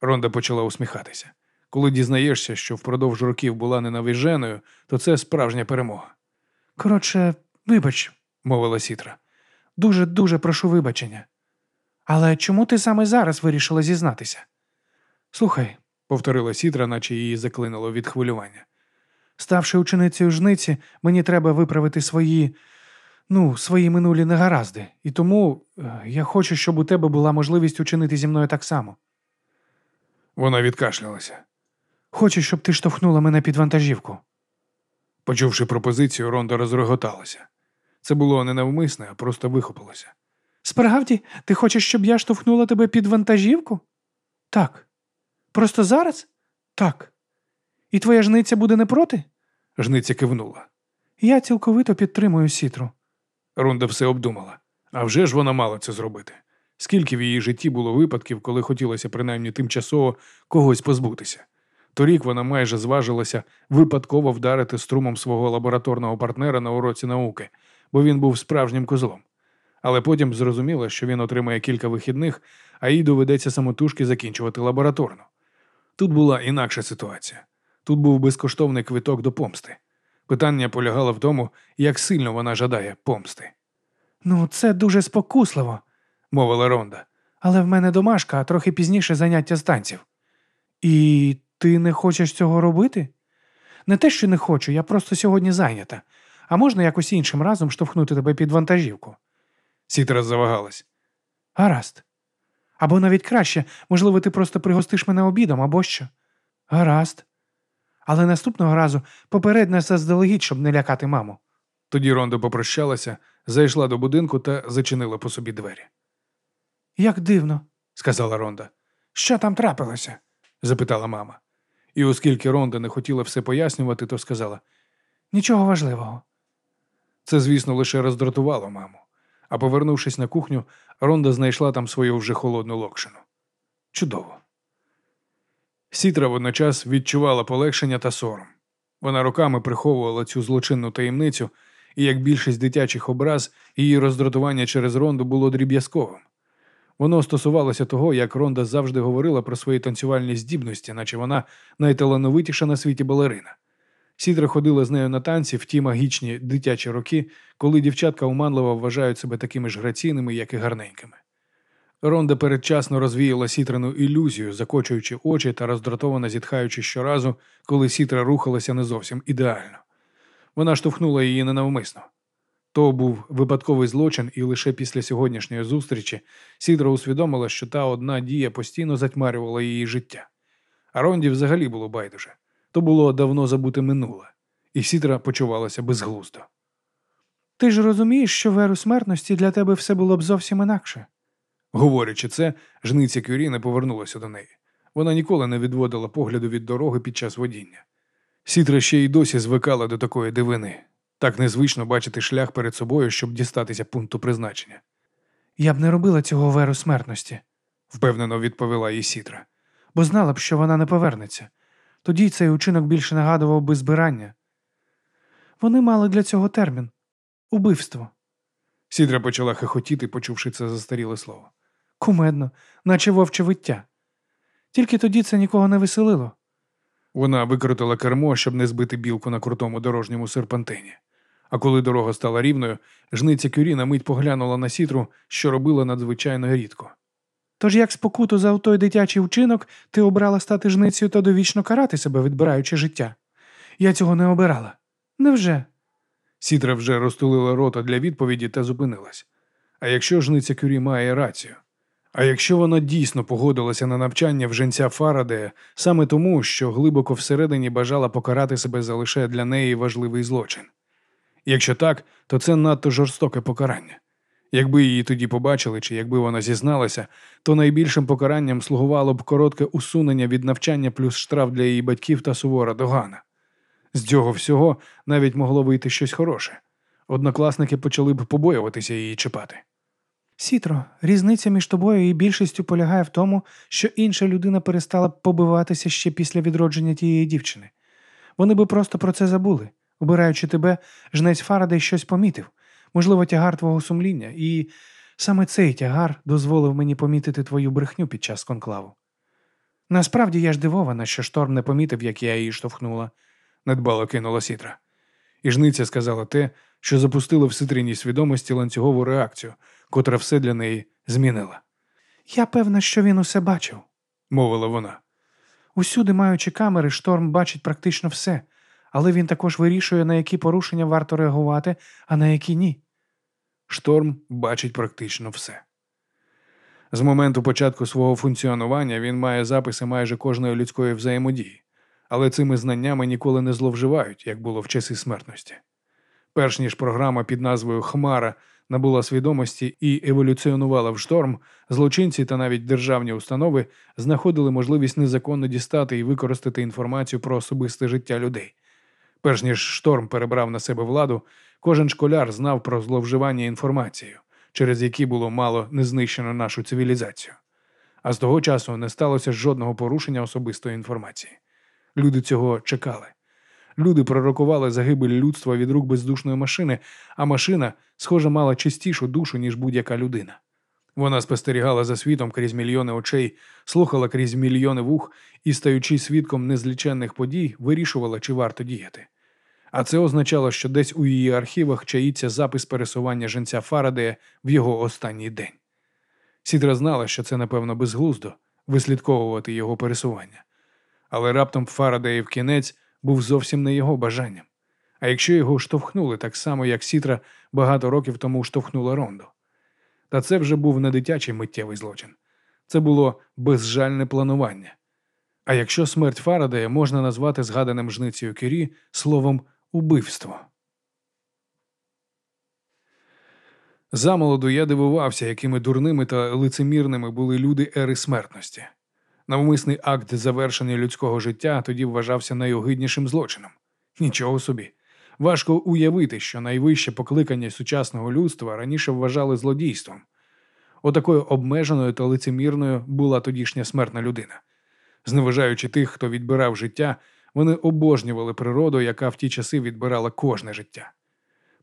Ронда почала усміхатися. Коли дізнаєшся, що впродовж років була ненавиженою, то це справжня перемога. Коротше, вибач, мовила Сітра. Дуже дуже прошу вибачення. Але чому ти саме зараз вирішила зізнатися? Слухай, повторила Сітра, наче її заклинило від хвилювання. Ставши ученицею жниці, мені треба виправити свої, ну, свої минулі негаразди, і тому е, я хочу, щоб у тебе була можливість учинити зі мною так само. Вона відкашлялася. Хочу, щоб ти штовхнула мене під вантажівку. Почувши пропозицію, Ронда розреготалася. Це було не навмисне, а просто вихопилося. Справді, ти хочеш, щоб я штовхнула тебе під вантажівку? Так. Просто зараз? Так. І твоя жниця буде не проти? Жниця кивнула. Я цілковито підтримую сітру. Рунда все обдумала. А вже ж вона мала це зробити. Скільки в її житті було випадків, коли хотілося принаймні тимчасово когось позбутися. Торік вона майже зважилася випадково вдарити струмом свого лабораторного партнера на уроці науки, бо він був справжнім козлом. Але потім зрозуміла, що він отримає кілька вихідних, а їй доведеться самотужки закінчувати лабораторну. Тут була інакша ситуація. Тут був безкоштовний квиток до помсти. Питання полягало в тому, як сильно вона жадає помсти. Ну, це дуже спокусливо, мовила Ронда. Але в мене домашка, а трохи пізніше заняття з танців. І ти не хочеш цього робити? Не те, що не хочу, я просто сьогодні зайнята. А можна якось іншим разом штовхнути тебе під вантажівку? Сітра завагалась. Гаразд. Або навіть краще, можливо, ти просто пригостиш мене обідом або що. Гаразд. Але наступного разу попередь нас заздалегідь, щоб не лякати маму. Тоді Ронда попрощалася, зайшла до будинку та зачинила по собі двері. Як дивно, сказала Ронда. Що там трапилося? запитала мама. І оскільки Ронда не хотіла все пояснювати, то сказала Нічого важливого. Це, звісно, лише роздратувало маму. А повернувшись на кухню, Ронда знайшла там свою вже холодну локшину. Чудово. Сітра водночас відчувала полегшення та сором. Вона роками приховувала цю злочинну таємницю, і як більшість дитячих образ, її роздратування через Ронду було дріб'язковим. Воно стосувалося того, як Ронда завжди говорила про свої танцювальні здібності, наче вона найталановитіша на світі балерина. Сідра ходила з нею на танці в ті магічні дитячі роки, коли дівчатка уманливо вважають себе такими ж граційними, як і гарненькими. Ронда передчасно розвіяла сітрину ілюзію, закочуючи очі та роздратовано зітхаючи щоразу, коли сітра рухалася не зовсім ідеально. Вона штовхнула її ненавмисно. То був випадковий злочин, і лише після сьогоднішньої зустрічі Сідра усвідомила, що та одна дія постійно затьмарювала її життя. А Ронді взагалі було байдуже. То було давно забуте минуле, і Сідра почувалася безглуздо. Ти ж розумієш, що в еру смертності для тебе все було б зовсім інакше. Говорячи це, жниця Кюрі не повернулася до неї. Вона ніколи не відводила погляду від дороги під час водіння. Сітра ще й досі звикала до такої дивини. Так незвично бачити шлях перед собою, щоб дістатися пункту призначення. Я б не робила цього в еру смертності, впевнено відповіла їй Сітра. Бо знала б, що вона не повернеться. Тоді цей учинок більше нагадував би збирання. Вони мали для цього термін убивство. Сідра почала хихотіти, почувши це застаріле слово. Кумедно, наче вовче виття. Тільки тоді це нікого не веселило. Вона викрутила кермо, щоб не збити білку на крутому дорожньому серпантині. А коли дорога стала рівною, жниця Кюрі на мить поглянула на сітру, що робила надзвичайно рідко. Тож як спокуту за той дитячий вчинок ти обрала стати жницею та довічно карати себе, відбираючи життя? Я цього не обирала. Невже? Сітра вже розтулила рота для відповіді та зупинилась. А якщо жниця Кюрі має рацію? А якщо вона дійсно погодилася на навчання в женця Фарадея саме тому, що глибоко всередині бажала покарати себе за лише для неї важливий злочин? Якщо так, то це надто жорстоке покарання. Якби її тоді побачили, чи якби вона зізналася, то найбільшим покаранням слугувало б коротке усунення від навчання плюс штраф для її батьків та сувора догана. З цього всього навіть могло вийти щось хороше. Однокласники почали б побоюватися її чіпати. Сітро, різниця між тобою і більшістю полягає в тому, що інша людина перестала б побиватися ще після відродження тієї дівчини. Вони би просто про це забули. Обираючи тебе, жнець Фарадей щось помітив, можливо, тягар твого сумління, і саме цей тягар дозволив мені помітити твою брехню під час конклаву. Насправді я ж дивована, що шторм не помітив, як я її штовхнула, недбало кинула сітра. І жниця сказала те, що запустило в ситриній свідомості ланцюгову реакцію, котра все для неї змінила. Я певна, що він усе бачив, мовила вона. Усюди, маючи камери, шторм бачить практично все, але він також вирішує, на які порушення варто реагувати, а на які ні. Шторм бачить практично все. З моменту початку свого функціонування він має записи майже кожної людської взаємодії, але цими знаннями ніколи не зловживають, як було в часи смертності. Перш ніж програма під назвою Хмара набула свідомості і еволюціонувала в шторм, злочинці та навіть державні установи знаходили можливість незаконно дістати і використати інформацію про особисте життя людей. Перш ніж шторм перебрав на себе владу, кожен школяр знав про зловживання інформацією, через які було мало не знищено нашу цивілізацію. А з того часу не сталося жодного порушення особистої інформації. Люди цього чекали. Люди пророкували загибель людства від рук бездушної машини, а машина, схоже, мала чистішу душу, ніж будь-яка людина. Вона спостерігала за світом крізь мільйони очей, слухала крізь мільйони вух і, стаючи свідком незліченних подій, вирішувала, чи варто діяти. А це означало, що десь у її архівах чаїться запис пересування женця Фарадея в його останній день. Сідра знала, що це, напевно, безглуздо вислідковувати його пересування. Але раптом Фарадеїв кінець був зовсім не його бажанням. А якщо його штовхнули так само, як Сітра багато років тому штовхнула Ронду. Та це вже був не дитячий миттєвий злочин. Це було безжальне планування. А якщо смерть Фарадея можна назвати згаданим жницею Кірі словом убивство. Замолоду я дивувався, якими дурними та лицемірними були люди ери смертності. Навмисний акт завершення людського життя тоді вважався найогиднішим злочином. Нічого собі. Важко уявити, що найвище покликання сучасного людства раніше вважали злодійством. Отакою обмеженою та лицемірною була тодішня смертна людина. Зневажаючи тих, хто відбирав життя, вони обожнювали природу, яка в ті часи відбирала кожне життя.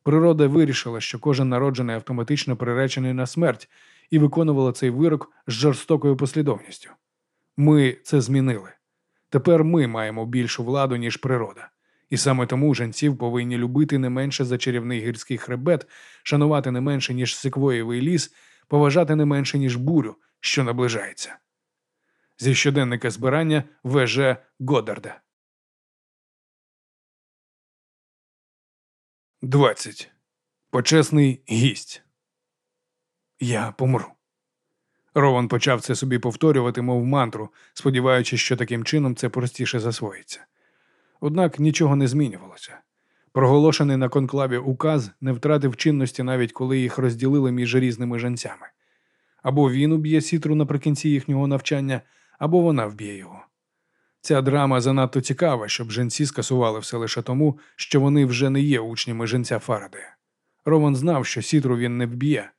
Природа вирішила, що кожен народжений автоматично приречений на смерть, і виконувала цей вирок з жорстокою послідовністю. Ми це змінили. Тепер ми маємо більшу владу, ніж природа. І саме тому женців повинні любити не менше за чарівний гірський хребет, шанувати не менше, ніж секвоєвий ліс, поважати не менше, ніж бурю, що наближається. Зі щоденника збирання ВЖ Годарда. 20. Почесний гість. Я помру. Рован почав це собі повторювати, мов мантру, сподіваючись, що таким чином це простіше засвоїться. Однак нічого не змінювалося. Проголошений на конклаві указ не втратив чинності, навіть коли їх розділили між різними жанцями. Або він уб'є сітру наприкінці їхнього навчання, або вона вб'є його. Ця драма занадто цікава, щоб женці скасували все лише тому, що вони вже не є учнями женця Фарадея. Роман знав, що сітру він не вб'є,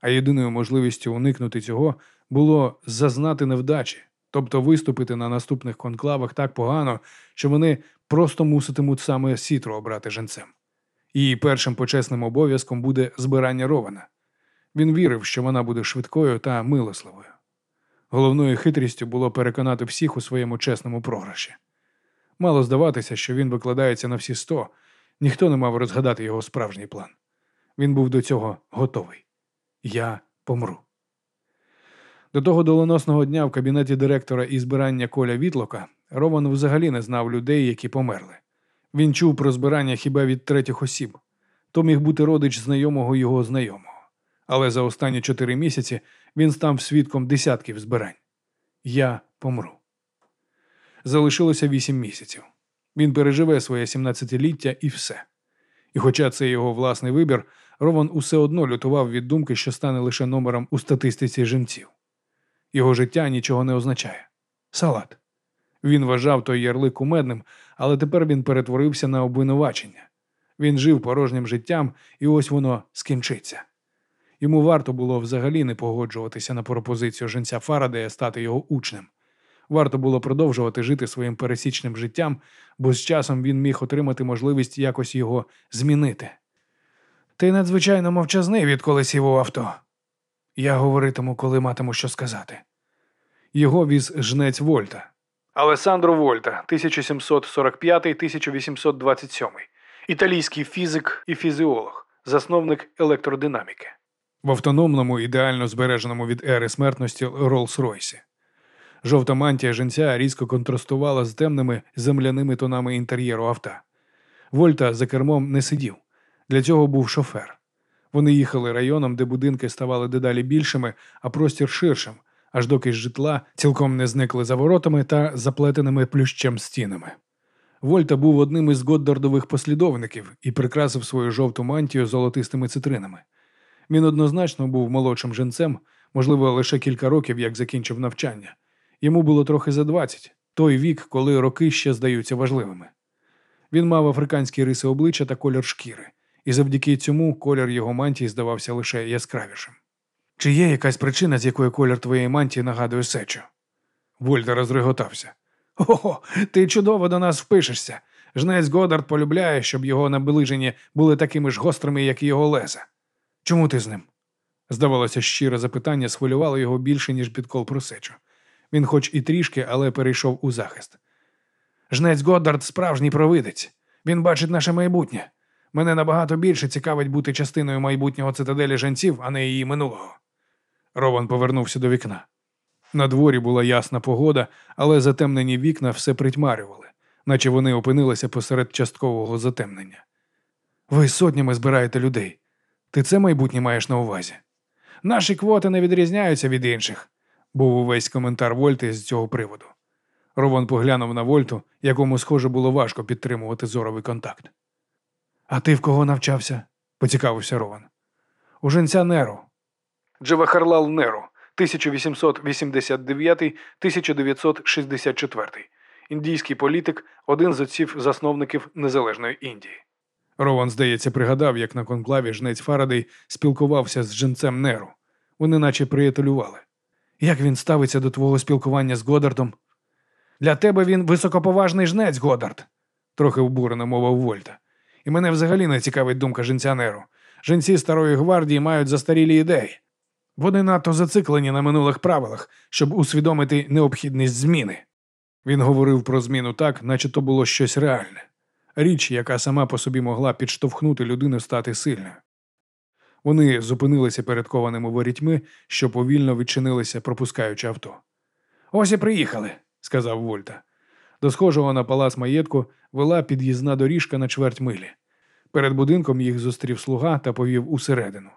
а єдиною можливістю уникнути цього було зазнати невдачі, тобто виступити на наступних конклавах так погано, що вони просто муситимуть саме сітру обрати женцем. Її першим почесним обов'язком буде збирання рована. Він вірив, що вона буде швидкою та милосливою. Головною хитрістю було переконати всіх у своєму чесному програші. Мало здаватися, що він викладається на всі сто, ніхто не мав розгадати його справжній план. Він був до цього готовий. Я помру. До того доленосного дня в кабінеті директора і збирання Коля Вітлока Рован взагалі не знав людей, які померли. Він чув про збирання хіба від третіх осіб. То міг бути родич знайомого його знайомого. Але за останні чотири місяці він став свідком десятків збирань. Я помру. Залишилося вісім місяців. Він переживе своє 17-ліття і все. І хоча це його власний вибір, Рован усе одно лютував від думки, що стане лише номером у статистиці жінців. Його життя нічого не означає. Салат. Він вважав той ярлик кумедним, але тепер він перетворився на обвинувачення. Він жив порожнім життям, і ось воно скінчиться. Йому варто було взагалі не погоджуватися на пропозицію женця Фарадея стати його учнем. Варто було продовжувати жити своїм пересічним життям, бо з часом він міг отримати можливість якось його змінити. Ти надзвичайно мовчазний, відколи сів у авто. Я говоритиму, коли матиму що сказати. Його віз жнець Вольта. Алесандро Вольта, 1745-1827, італійський фізик і фізіолог, засновник електродинаміки. В автономному, ідеально збереженому від ери смертності Роллс-Ройсі. Жовта мантія женця різко контрастувала з темними земляними тонами інтер'єру авто. Вольта за кермом не сидів. Для цього був шофер. Вони їхали районом, де будинки ставали дедалі більшими, а простір ширшим, аж доки з житла цілком не зникли за воротами та заплетеними плющем стінами. Вольта був одним із Годдардових послідовників і прикрасив свою жовту мантію золотистими цитринами. Він однозначно був молодшим женцем, можливо, лише кілька років, як закінчив навчання. Йому було трохи за двадцять, той вік, коли роки ще здаються важливими. Він мав африканські риси обличчя та колір шкіри, і завдяки цьому колір його мантії здавався лише яскравішим. Чи є якась причина, з якої колір твоєї мантії нагадує сечу? Вольта розреготався. Ого, ти чудово до нас впишешся. Жнець Годард полюбляє, щоб його наближені були такими ж гострими, як його леза. Чому ти з ним? Здавалося, щире запитання схвилювало його більше, ніж підкол про сечу. Він, хоч і трішки, але перейшов у захист. Жнець Годдард справжній провидець. Він бачить наше майбутнє. Мене набагато більше цікавить бути частиною майбутнього цитаделі женців, а не її минулого. Рован повернувся до вікна. На дворі була ясна погода, але затемнені вікна все притьмарювали, наче вони опинилися посеред часткового затемнення. Ви сотнями збираєте людей. Ти це майбутнє маєш на увазі? Наші квоти не відрізняються від інших, був увесь коментар Вольти з цього приводу. Рован поглянув на Вольту, якому, схоже, було важко підтримувати зоровий контакт. А ти в кого навчався? поцікавився Рован. У женця Неру. Джавахарлал Неру, 1889-1964. Індійський політик, один з отців засновників Незалежної Індії. Рован, здається, пригадав, як на конклаві жнець Фарадей спілкувався з женцем Неру. Вони наче приятелювали. Як він ставиться до твого спілкування з Годардом? Для тебе він високоповажний жнець, Годард, трохи обурено мовив Вольта. І мене взагалі не цікавить думка жінцянеру. Жінці старої гвардії мають застарілі ідеї. Вони надто зациклені на минулих правилах, щоб усвідомити необхідність зміни. Він говорив про зміну так, наче то було щось реальне, річ, яка сама по собі могла підштовхнути людину стати сильною. Вони зупинилися перед кованими ворітьми, що повільно відчинилися, пропускаючи авто. Ось і приїхали, сказав Вольта. До схожого на палац маєтку вела під'їзна доріжка на чверть милі. Перед будинком їх зустрів слуга та повів усередину.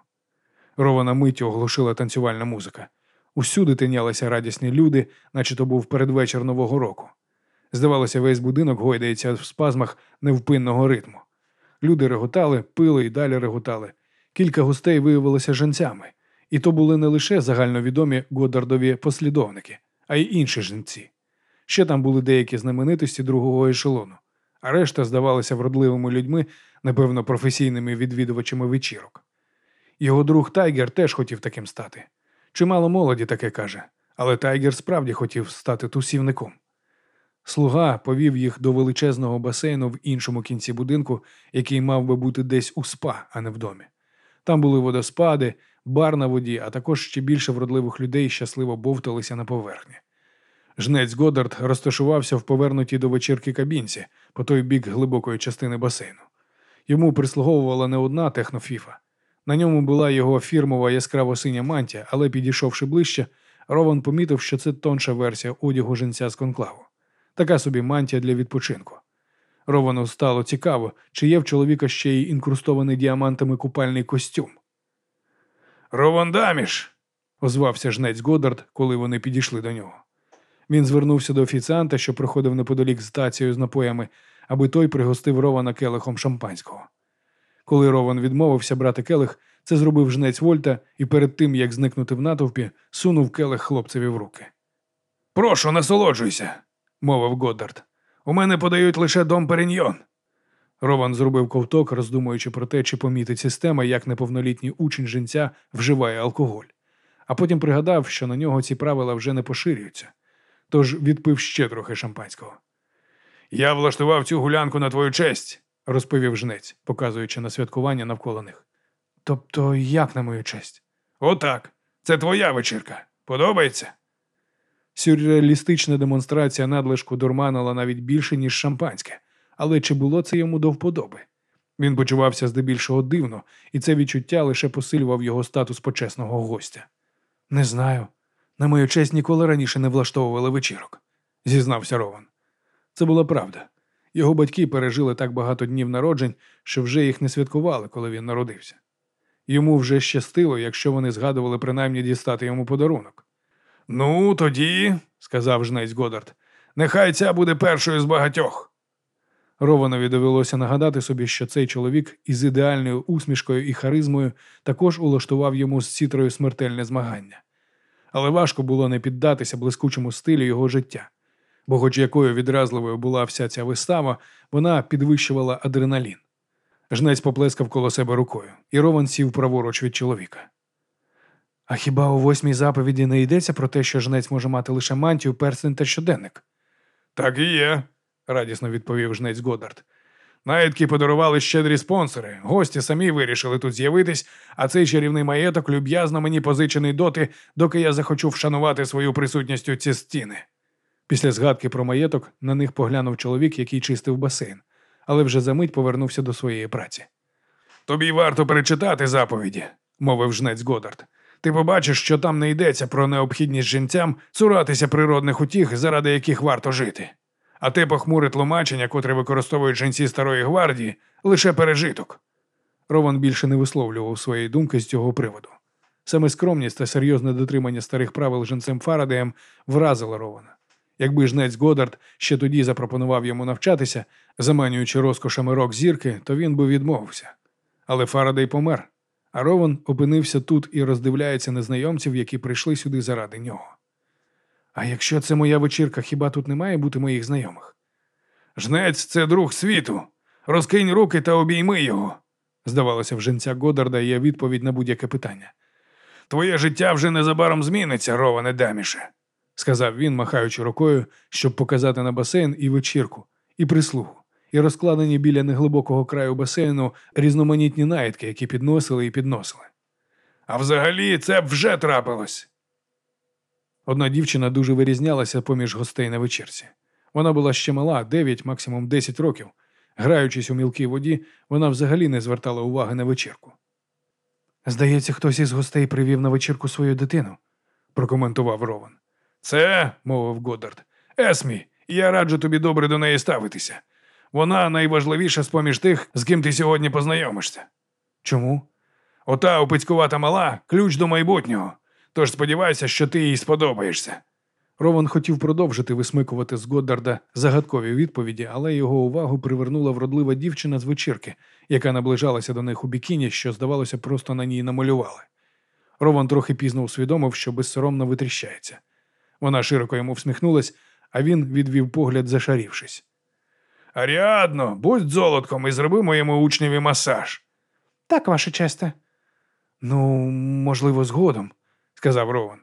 Рована миттю оглушила танцювальна музика. Усюди тинялися радісні люди, наче то був передвечір Нового року. Здавалося, весь будинок гойдається в спазмах невпинного ритму. Люди реготали, пили і далі реготали. Кілька гостей виявилися женцями, і то були не лише загальновідомі Годардові послідовники, а й інші женці. Ще там були деякі знаменитості другого ешелону, а решта здавалися вродливими людьми, напевно, професійними відвідувачами вечірок. Його друг Тайгер теж хотів таким стати. Чимало молоді таке каже, але Тайгер справді хотів стати тусівником. Слуга повів їх до величезного басейну в іншому кінці будинку, який мав би бути десь у спа, а не в домі. Там були водоспади, бар на воді, а також ще більше вродливих людей щасливо бовталися на поверхні. Жнець Годард розташувався в повернутій до вечірки кабінці по той бік глибокої частини басейну. Йому прислуговувала не одна технофіфа. На ньому була його фірмова яскраво синя мантія, але підійшовши ближче, Рован помітив, що це тонша версія одягу жінця з конклаву. Така собі мантія для відпочинку. Ровану стало цікаво, чи є в чоловіка ще й інкрустований діамантами купальний костюм. Рован Даміш, озвався жнець Годард, коли вони підійшли до нього. Він звернувся до офіціанта, що проходив неподалік з тацією з напоями, аби той пригостив Рована келихом шампанського. Коли Рован відмовився брати келих, це зробив жнець Вольта і перед тим, як зникнути в натовпі, сунув келих хлопцеві в руки. Прошу, насолоджуйся, мовив Годдард. У мене подають лише дом Переньйон. Рован зробив ковток, роздумуючи про те, чи помітить система, як неповнолітній учень жінця вживає алкоголь, а потім пригадав, що на нього ці правила вже не поширюються, тож відпив ще трохи шампанського. Я влаштував цю гулянку на твою честь, розповів жнець, показуючи на святкування навколо них. Тобто, як на мою честь? Отак. Це твоя вечірка. Подобається? Сюрреалістична демонстрація надлишку дурманила навіть більше, ніж шампанське, але чи було це йому до вподоби? Він почувався здебільшого дивно, і це відчуття лише посилював його статус почесного гостя. Не знаю. На мою честь ніколи раніше не влаштовували вечірок, зізнався Рован. Це була правда. Його батьки пережили так багато днів народжень, що вже їх не святкували, коли він народився. Йому вже щастило, якщо вони згадували принаймні дістати йому подарунок. Ну, тоді, сказав жнець Годард, нехай ця буде першою з багатьох. Рованові довелося нагадати собі, що цей чоловік із ідеальною усмішкою і харизмою також улаштував йому з цітрою смертельне змагання. Але важко було не піддатися блискучому стилю його життя, бо, хоч якою відразливою була вся ця вистава, вона підвищувала адреналін. Жнець поплескав коло себе рукою, і Рован сів праворуч від чоловіка. А хіба у восьмій заповіді не йдеться про те, що жнець може мати лише мантію, перстень та щоденник? Так і є, радісно відповів жнець Годард. Наїдки подарували щедрі спонсори. Гості самі вирішили тут з'явитись, а цей чарівний маєток люб'язно мені позичений доти, доки я захочу вшанувати свою присутністю ці стіни. Після згадки про маєток на них поглянув чоловік, який чистив басейн, але вже за мить повернувся до своєї праці. Тобі варто перечитати заповіді, мовив жнець Годард. Ти побачиш, що там не йдеться про необхідність жінцям цуратися природних утіх, заради яких варто жити. А те похмуре тлумачення, котре використовують жінці старої гвардії, лише пережиток. Рован більше не висловлював своєї думки з цього приводу. Саме скромність та серйозне дотримання старих правил жінцем Фарадеєм вразило Рована. Якби жнець Годард ще тоді запропонував йому навчатися, заманюючи розкошами рок зірки, то він би відмовився. Але Фарадей помер, а Рован опинився тут і роздивляється незнайомців, які прийшли сюди заради нього. А якщо це моя вечірка, хіба тут не має бути моїх знайомих? Жнець це друг світу. Розкинь руки та обійми його. Здавалося, в женця Годарда є відповідь на будь-яке питання. Твоє життя вже незабаром зміниться, роване даміше, сказав він, махаючи рукою, щоб показати на басейн і вечірку, і прислугу, і розкладені біля неглибокого краю басейну різноманітні наїдки, які підносили і підносили. А взагалі це б вже трапилось. Одна дівчина дуже вирізнялася поміж гостей на вечірці. Вона була ще мала, 9, максимум 10 років. Граючись у мілкій воді, вона взагалі не звертала уваги на вечірку. Здається, хтось із гостей привів на вечірку свою дитину, прокоментував Рован. Це, мовив Годдард, Есмі, я раджу тобі добре до неї ставитися. Вона найважливіша з поміж тих, з ким ти сьогодні познайомишся. Чому? Ота опицькувата мала ключ до майбутнього. Тож сподівайся, що ти їй сподобаєшся. Рован хотів продовжити висмикувати з Годдарда загадкові відповіді, але його увагу привернула вродлива дівчина з вечірки, яка наближалася до них у бікіні, що, здавалося, просто на ній намалювали. Рован трохи пізно усвідомив, що безсоромно витріщається. Вона широко йому всміхнулась, а він відвів погляд, зашарівшись. Аріадно, будь золотком і зроби моєму учневі масаж. Так, ваше честе. Ну, можливо, згодом, сказав Рован.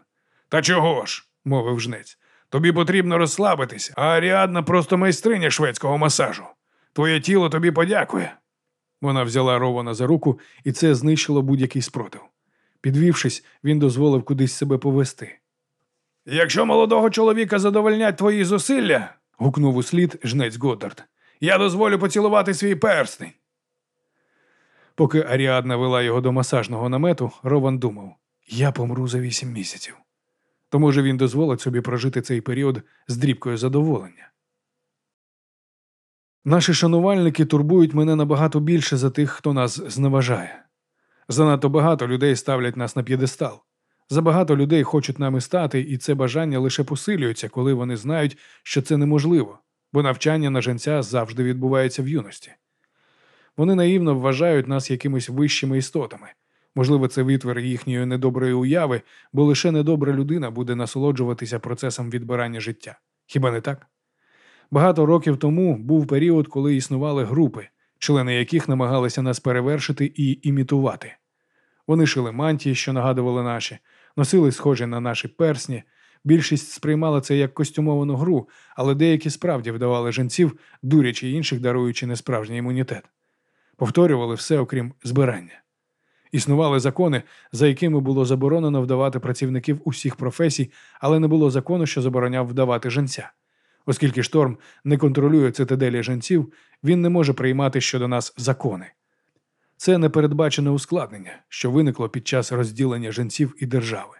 Та чого ж? мовив жнець. Тобі потрібно розслабитися, а Аріадна просто майстриня шведського масажу. Твоє тіло тобі подякує. Вона взяла Рована за руку, і це знищило будь-який спротив. Підвівшись, він дозволив кудись себе повести. Якщо молодого чоловіка задовольнять твої зусилля, гукнув у слід жнець Годдард, я дозволю поцілувати свій перстень. Поки Аріадна вела його до масажного намету, Рован думав я помру за вісім місяців. то може він дозволить собі прожити цей період з дрібкою задоволення. Наші шанувальники турбують мене набагато більше за тих, хто нас зневажає. Занадто багато людей ставлять нас на п'єдестал. Забагато людей хочуть нами стати, і це бажання лише посилюється, коли вони знають, що це неможливо, бо навчання на женця завжди відбувається в юності. Вони наївно вважають нас якимись вищими істотами. Можливо, це витвір їхньої недоброї уяви, бо лише недобра людина буде насолоджуватися процесом відбирання життя. Хіба не так? Багато років тому був період, коли існували групи, члени яких намагалися нас перевершити і імітувати. Вони шили мантії, що нагадували наші, носили схожі на наші персні. Більшість сприймала це як костюмовану гру, але деякі справді вдавали жінців, дурячи інших, даруючи несправжній імунітет. Повторювали все, окрім збирання. Існували закони, за якими було заборонено вдавати працівників усіх професій, але не було закону, що забороняв вдавати женця. Оскільки шторм не контролює цитаделі женців, він не може приймати щодо нас закони. Це непередбачене ускладнення, що виникло під час розділення женців і держави.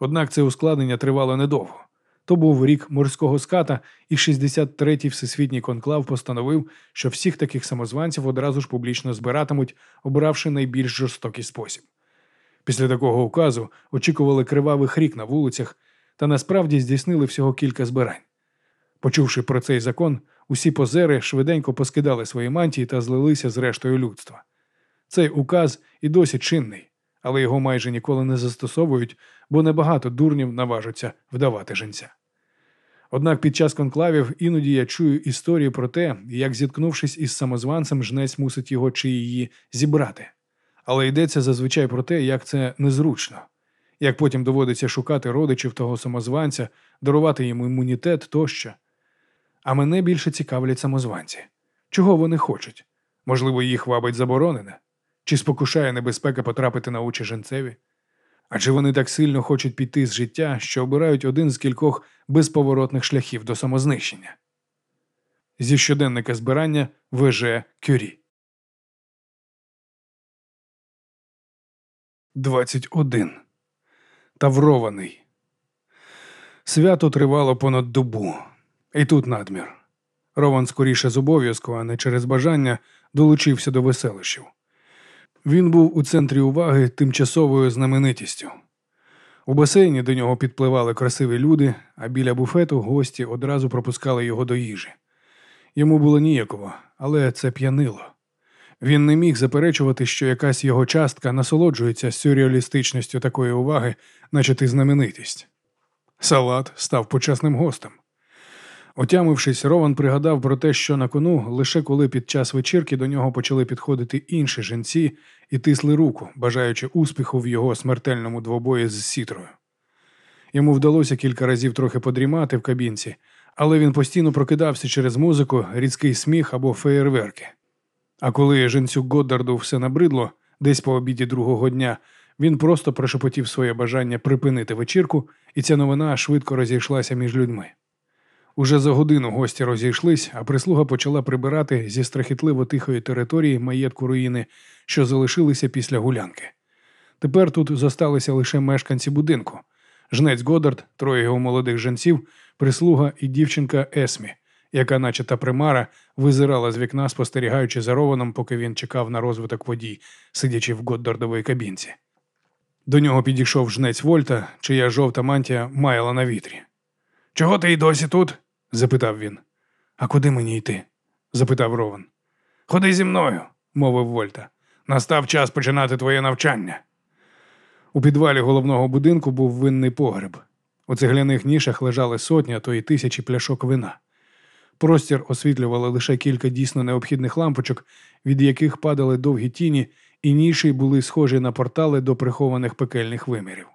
Однак це ускладнення тривало недовго. То був рік морського ската, і 63-й всесвітній конклав постановив, що всіх таких самозванців одразу ж публічно збиратимуть, обравши найбільш жорстокий спосіб. Після такого указу очікували кривавих рік на вулицях, та насправді здійснили всього кілька збирань. Почувши про цей закон, усі позери швиденько поскидали свої мантії та злилися з рештою людства. Цей указ і досі чинний, але його майже ніколи не застосовують, бо небагато дурнів наважаться вдавати женця. Однак під час конклавів іноді я чую історії про те, як, зіткнувшись із самозванцем, жнець мусить його чи її зібрати. Але йдеться зазвичай про те, як це незручно, як потім доводиться шукати родичів того самозванця, дарувати йому імунітет тощо. А мене більше цікавлять самозванці. Чого вони хочуть? Можливо, їх вабить заборонене? Чи спокушає небезпека потрапити на очі женцеві? А чи вони так сильно хочуть піти з життя, що обирають один з кількох безповоротних шляхів до самознищення? Зі щоденника збирання ВЖ Кюрі. 21. Таврований. Свято тривало понад добу. І тут надмір. Рован скоріше з обов'язку, а не через бажання, долучився до веселищів. Він був у центрі уваги тимчасовою знаменитістю. У басейні до нього підпливали красиві люди, а біля буфету гості одразу пропускали його до їжі. Йому було ніяково, але це п'янило. Він не міг заперечувати, що якась його частка насолоджується сюрреалістичністю такої уваги, наче ти знаменитість. Салат став почесним гостем. Отямившись, Рован пригадав про те, що на кону лише коли під час вечірки до нього почали підходити інші жінці і тисли руку, бажаючи успіху в його смертельному двобої з сітрою. Йому вдалося кілька разів трохи подрімати в кабінці, але він постійно прокидався через музику, рідкий сміх або феєрверки. А коли жінцю Годдарду все набридло, десь по обіді другого дня, він просто прошепотів своє бажання припинити вечірку, і ця новина швидко розійшлася між людьми. Уже за годину гості розійшлись, а прислуга почала прибирати зі страхітливо тихої території маєтку руїни, що залишилися після гулянки. Тепер тут зосталися лише мешканці будинку: жнець Годард, троє його молодих жінців, прислуга і дівчинка Есмі, яка, наче та примара, визирала з вікна, спостерігаючи за Рованом, поки він чекав на розвиток водій, сидячи в Годдардовій кабінці. До нього підійшов жнець Вольта, чия жовта мантія маяла на вітрі. Чого ти й досі тут? Запитав він. А куди мені йти? запитав Рован. Ходи зі мною, мовив Вольта. Настав час починати твоє навчання. У підвалі головного будинку був винний погреб. У цегляних нішах лежали сотні, а то й тисячі пляшок вина. Простір освітлювали лише кілька дійсно необхідних лампочок, від яких падали довгі тіні, і ніші були схожі на портали до прихованих пекельних вимірів.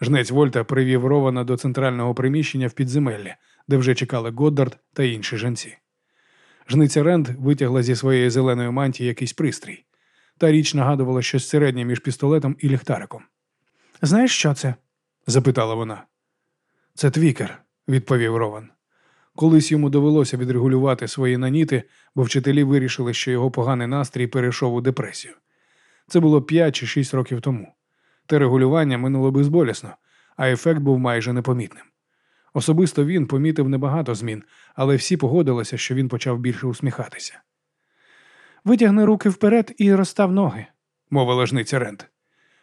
Жнець Вольта привів Рована до центрального приміщення в підземеллі, де вже чекали Годдард та інші жінці. Жниця Ренд витягла зі своєї зеленої мантії якийсь пристрій. Та річ нагадувала щось середнє між пістолетом і ліхтариком. Знаєш, що це? запитала вона. Це твікер, відповів Рован. Колись йому довелося відрегулювати свої наніти, бо вчителі вирішили, що його поганий настрій перейшов у депресію. Це було п'ять чи шість років тому. Те регулювання минуло безболісно, а ефект був майже непомітним. Особисто він помітив небагато змін, але всі погодилися, що він почав більше усміхатися. Витягни руки вперед і розстав ноги. мовила жниця Рент.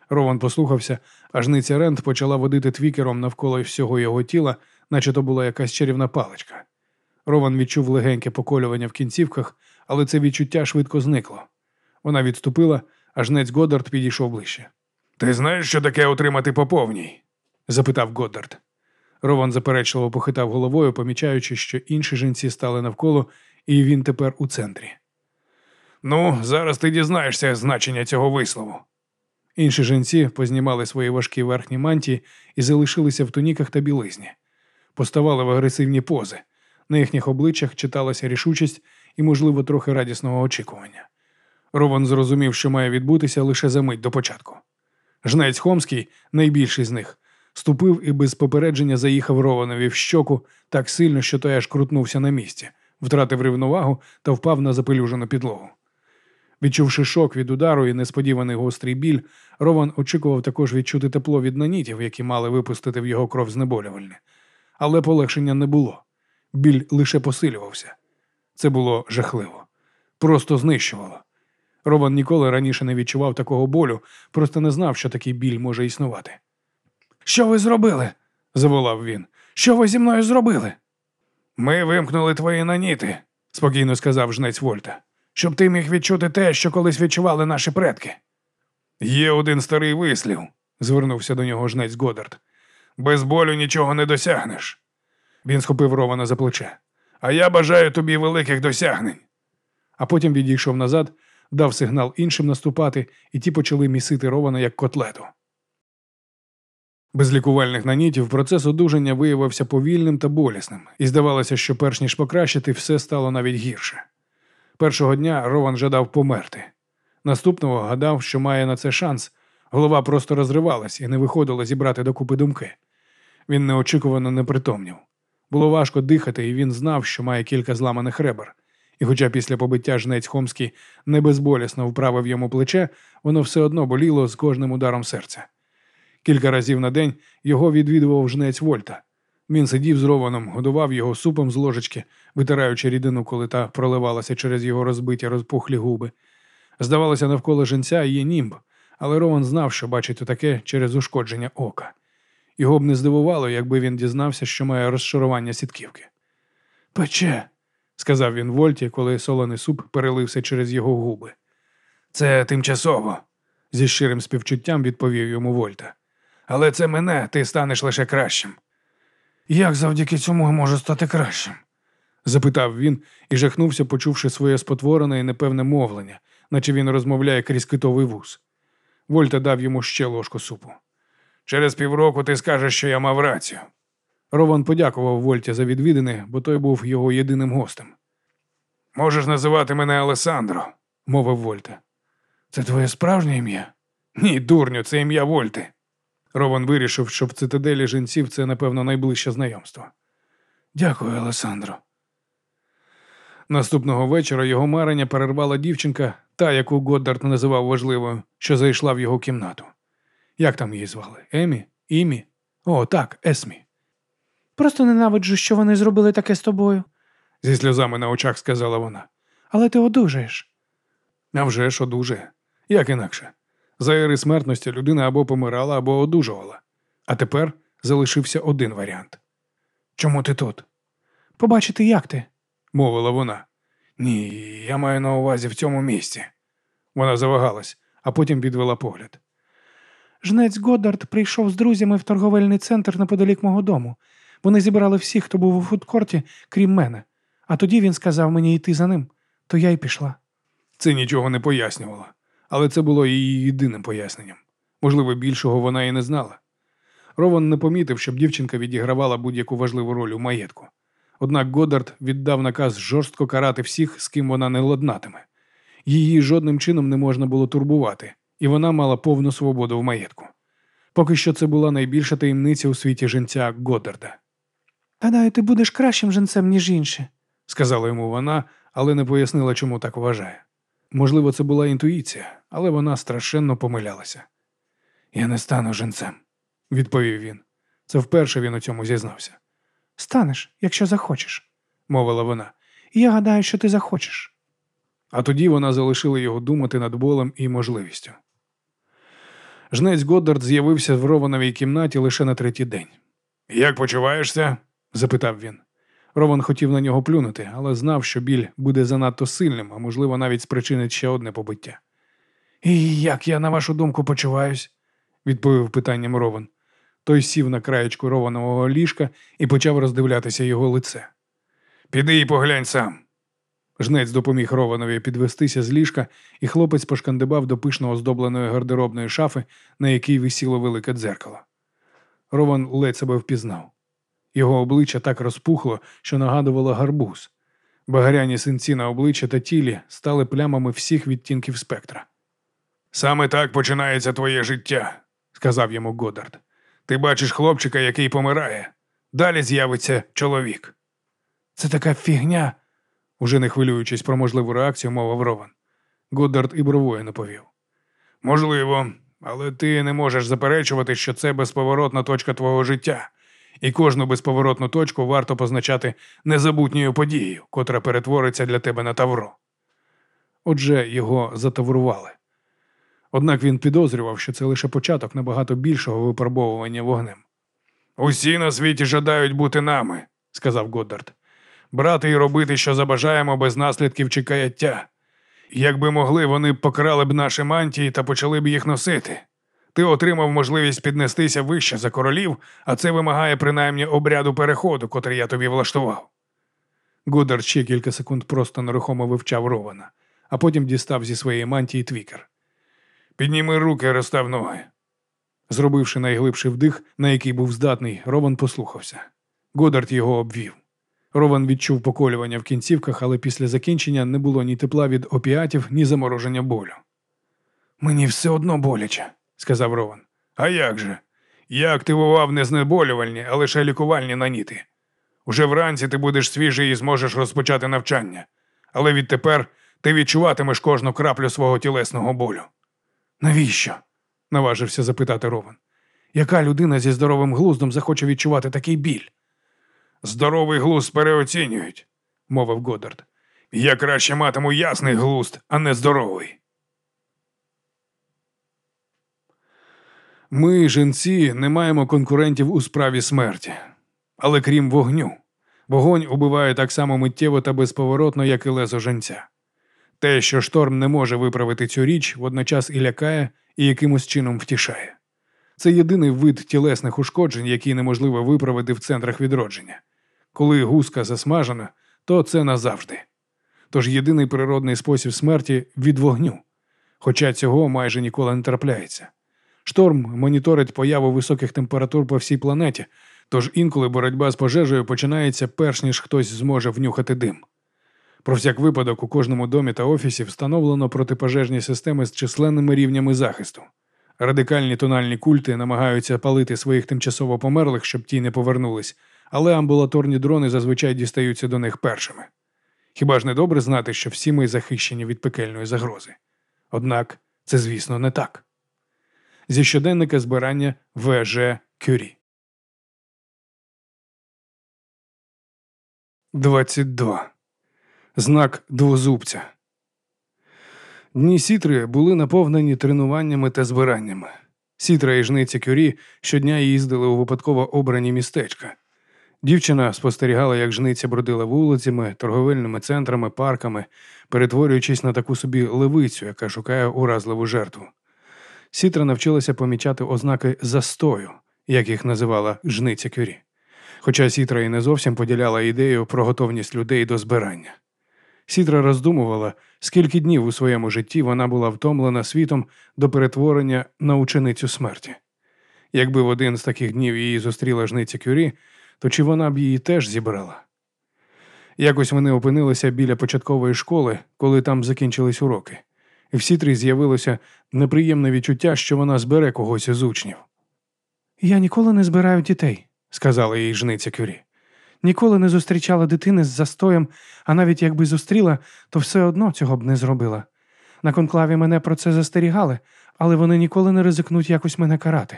Рован послухався, а жниця Рент почала водити твікером навколо всього його тіла, наче то була якась чарівна паличка. Рован відчув легеньке поколювання в кінцівках, але це відчуття швидко зникло. Вона відступила, а жнець Годдард підійшов ближче. Ти знаєш, що таке отримати по повній? запитав Годдард. Рован заперечливо похитав головою, помічаючи, що інші жінці стали навколо, і він тепер у центрі. Ну, зараз ти дізнаєшся значення цього вислову. Інші жінці познімали свої важкі верхні мантії і залишилися в туніках та білизні, поставали в агресивні пози. На їхніх обличчях читалася рішучість і, можливо, трохи радісного очікування. Рован зрозумів, що має відбутися лише за мить до початку. Жнець Хомський, найбільший з них, ступив і без попередження заїхав Рованові в щоку так сильно, що той аж крутнувся на місці, втратив рівновагу та впав на запелюжену підлогу. Відчувши шок від удару і несподіваний гострий біль, Рован очікував також відчути тепло від нанітів, які мали випустити в його кров знеболювальне. Але полегшення не було. Біль лише посилювався. Це було жахливо, просто знищувало. Рован ніколи раніше не відчував такого болю, просто не знав, що такий біль може існувати. Що ви зробили? заволав він. Що ви зі мною зробили? Ми вимкнули твої наніти, спокійно сказав жнець Вольта, щоб ти міг відчути те, що колись відчували наші предки. Є один старий вислів, звернувся до нього жнець Годард. Без болю нічого не досягнеш. Він схопив Рована за плече. А я бажаю тобі великих досягнень. А потім відійшов назад, дав сигнал іншим наступати, і ті почали місити Рована як котлету. Без лікувальних нанітів процес одужання виявився повільним та болісним, і здавалося, що перш ніж покращити, все стало навіть гірше. Першого дня Рован жадав померти. Наступного гадав, що має на це шанс. Голова просто розривалась і не виходило зібрати докупи думки. Він неочікувано не притомнів. Було важко дихати, і він знав, що має кілька зламаних ребер. І хоча після побиття жнець Хомський не безболісно вправив йому плече, воно все одно боліло з кожним ударом серця. Кілька разів на день його відвідував жнець Вольта. Він сидів з рованом, годував його супом з ложечки, витираючи рідину, коли та проливалася через його розбиті розпухлі губи. Здавалося, навколо жінця є німб, але Рован знав, що бачить таке через ушкодження ока. Його б не здивувало, якби він дізнався, що має розшарування сітківки. Пече, сказав він Вольті, коли солоний суп перелився через його губи. Це тимчасово, зі щирим співчуттям відповів йому Вольта. Але це мене, ти станеш лише кращим. Як завдяки цьому я можу стати кращим? запитав він і жахнувся, почувши своє спотворене і непевне мовлення, наче він розмовляє крізь китовий вуз. Вольта дав йому ще ложку супу. Через півроку ти скажеш, що я мав рацію. Рован подякував Вольті за відвідини, бо той був його єдиним гостем. Можеш називати мене Алесандро, мовив Вольта. Це твоє справжнє ім'я? Ні, дурню, це ім'я Вольти. Рован вирішив, що в цитаделі жінців це, напевно, найближче знайомство. Дякую, Алесандро. Наступного вечора його марення перервала дівчинка, та, яку Годдард називав важливою, що зайшла в його кімнату. Як там її звали? Емі? Імі? О, так, Есмі. Просто ненавиджу, що вони зробили таке з тобою. Зі сльозами на очах сказала вона. Але ти одужаєш. А вже ж одужає. Як інакше? За ери смертності людина або помирала, або одужувала. А тепер залишився один варіант. Чому ти тут? Побачити, як ти. мовила вона. Ні, я маю на увазі в цьому місці. Вона завагалась, а потім відвела погляд. Жнець Годдард прийшов з друзями в торговельний центр неподалік мого дому. Вони зібрали всіх, хто був у фудкорті, крім мене. А тоді він сказав мені йти за ним, то я й пішла. Це нічого не пояснювало, але це було її єдиним поясненням. Можливо, більшого вона і не знала. Рован не помітив, щоб дівчинка відігравала будь-яку важливу роль у маєтку. Однак Годдард віддав наказ жорстко карати всіх, з ким вона не ладнатиме. Її жодним чином не можна було турбувати, і вона мала повну свободу в маєтку. Поки що це була найбільша таємниця у світі жінця Годдарда. Гадаю, ти будеш кращим женцем, ніж інші. сказала йому вона, але не пояснила, чому так вважає. Можливо, це була інтуїція, але вона страшенно помилялася. Я не стану женцем, відповів він. Це вперше він у цьому зізнався. Станеш, якщо захочеш, мовила вона. І я гадаю, що ти захочеш. А тоді вона залишила його думати над болем і можливістю. Жнець Годдард з'явився в Ровановій кімнаті лише на третій день. Як почуваєшся? запитав він. Рован хотів на нього плюнути, але знав, що біль буде занадто сильним, а можливо, навіть спричинить ще одне побиття. І як я, на вашу думку, почуваюсь? відповів питанням Рован. Той сів на краєчку Рованового ліжка і почав роздивлятися його лице. Піди і поглянь сам. Жнець допоміг Рованові підвестися з ліжка, і хлопець пошкандибав до пишно оздобленої гардеробної шафи, на якій висіло велике дзеркало. Рован ледь себе впізнав. Його обличчя так розпухло, що нагадувало гарбуз. Багаряні синці на обличчя та тілі стали плямами всіх відтінків спектра. Саме так починається твоє життя, сказав йому Годард. Ти бачиш хлопчика, який помирає. Далі з'явиться чоловік. Це така фігня, уже не хвилюючись про можливу реакцію, мовив Рован. Годдард і бровою не повів. Можливо, але ти не можеш заперечувати, що це безповоротна точка твого життя, і кожну безповоротну точку варто позначати незабутньою подією, котра перетвориться для тебе на тавро. Отже, його затаврували. Однак він підозрював, що це лише початок набагато більшого випробовування вогнем. Усі на світі жадають бути нами, сказав Годдард. Брати і робити, що забажаємо без наслідків чи каяття. Якби могли, вони покрали б наші мантії та почали б їх носити. Ти отримав можливість піднестися вище за королів, а це вимагає принаймні обряду переходу, котрий я тобі влаштував. Гудар ще кілька секунд просто нерухомо вивчав Рована, а потім дістав зі своєї мантії твікер. Підніми руки, розстав ноги. Зробивши найглибший вдих, на який був здатний, Рован послухався. Годард його обвів. Рован відчув поколювання в кінцівках, але після закінчення не було ні тепла від опіатів, ні замороження болю. Мені все одно боляче, сказав Рован. А як же? Я активував не знеболювальні, а лише лікувальні наніти. Уже вранці ти будеш свіжий і зможеш розпочати навчання, але відтепер ти відчуватимеш кожну краплю свого тілесного болю. Навіщо? наважився запитати Рован. Яка людина зі здоровим глуздом захоче відчувати такий біль? Здоровий глузд переоцінюють, мовив Годард. Я краще матиму ясний глузд, а не здоровий. Ми, жінці, не маємо конкурентів у справі смерті. Але крім вогню, вогонь убиває так само миттєво та безповоротно, як і лезо женця. Те, що шторм не може виправити цю річ, водночас і лякає, і якимось чином втішає. Це єдиний вид тілесних ушкоджень, який неможливо виправити в центрах відродження. Коли гуска засмажена, то це назавжди. Тож єдиний природний спосіб смерті від вогню, хоча цього майже ніколи не трапляється. Шторм моніторить появу високих температур по всій планеті, тож інколи боротьба з пожежею починається перш ніж хтось зможе внюхати дим. Про всяк випадок у кожному домі та офісі встановлено протипожежні системи з численними рівнями захисту. Радикальні тональні культи намагаються палити своїх тимчасово померлих, щоб ті не повернулись, але амбулаторні дрони зазвичай дістаються до них першими. Хіба ж не добре знати, що всі ми захищені від пекельної загрози? Однак це, звісно, не так. Зі щоденника збирання В.Ж. Кюрі. 22. Знак двозубця. Дні сітри були наповнені тренуваннями та збираннями. Сітра і жниця Кюрі щодня їздили у випадково обрані містечка. Дівчина спостерігала, як жниця бродила вулицями, торговельними центрами, парками, перетворюючись на таку собі левицю, яка шукає уразливу жертву. Сітра навчилася помічати ознаки застою, як їх називала жниця Кюрі. Хоча Сітра і не зовсім поділяла ідею про готовність людей до збирання. Сітра роздумувала, скільки днів у своєму житті вона була втомлена світом до перетворення на ученицю смерті. Якби в один з таких днів її зустріла жниця Кюрі, то чи вона б її теж зібрала? Якось вони опинилися біля початкової школи, коли там закінчились уроки, і в Сітрі з'явилося неприємне відчуття, що вона збере когось із учнів. Я ніколи не збираю дітей, сказала їй жниця Кюрі. Ніколи не зустрічала дитини з застоєм, а навіть якби зустріла, то все одно цього б не зробила. На конклаві мене про це застерігали, але вони ніколи не ризикнуть якось мене карати.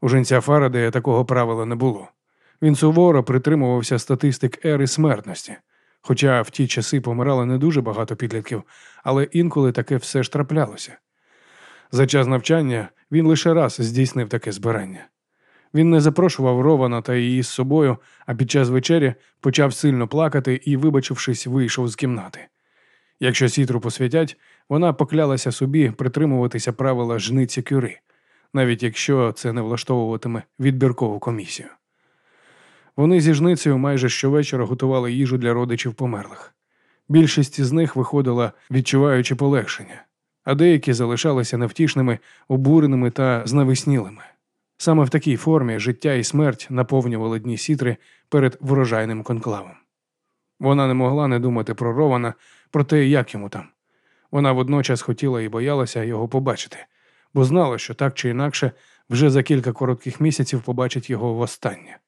У жінця Фарадея такого правила не було. Він суворо притримувався статистик ери смертності. Хоча в ті часи помирало не дуже багато підлітків, але інколи таке все ж траплялося. За час навчання він лише раз здійснив таке збирання. Він не запрошував Рована та її з собою, а під час вечері почав сильно плакати і, вибачившись, вийшов з кімнати. Якщо сітру посвятять, вона поклялася собі притримуватися правила жниці кюри, навіть якщо це не влаштовуватиме відбіркову комісію. Вони зі жницею майже щовечора готували їжу для родичів померлих. Більшість з них виходила, відчуваючи полегшення, а деякі залишалися невтішними, обуреними та знависнілими. Саме в такій формі життя і смерть наповнювали дні сітри перед врожайним конклавом. Вона не могла не думати про Рована, про те, як йому там. Вона водночас хотіла і боялася його побачити, бо знала, що так чи інакше вже за кілька коротких місяців побачить його востаннє.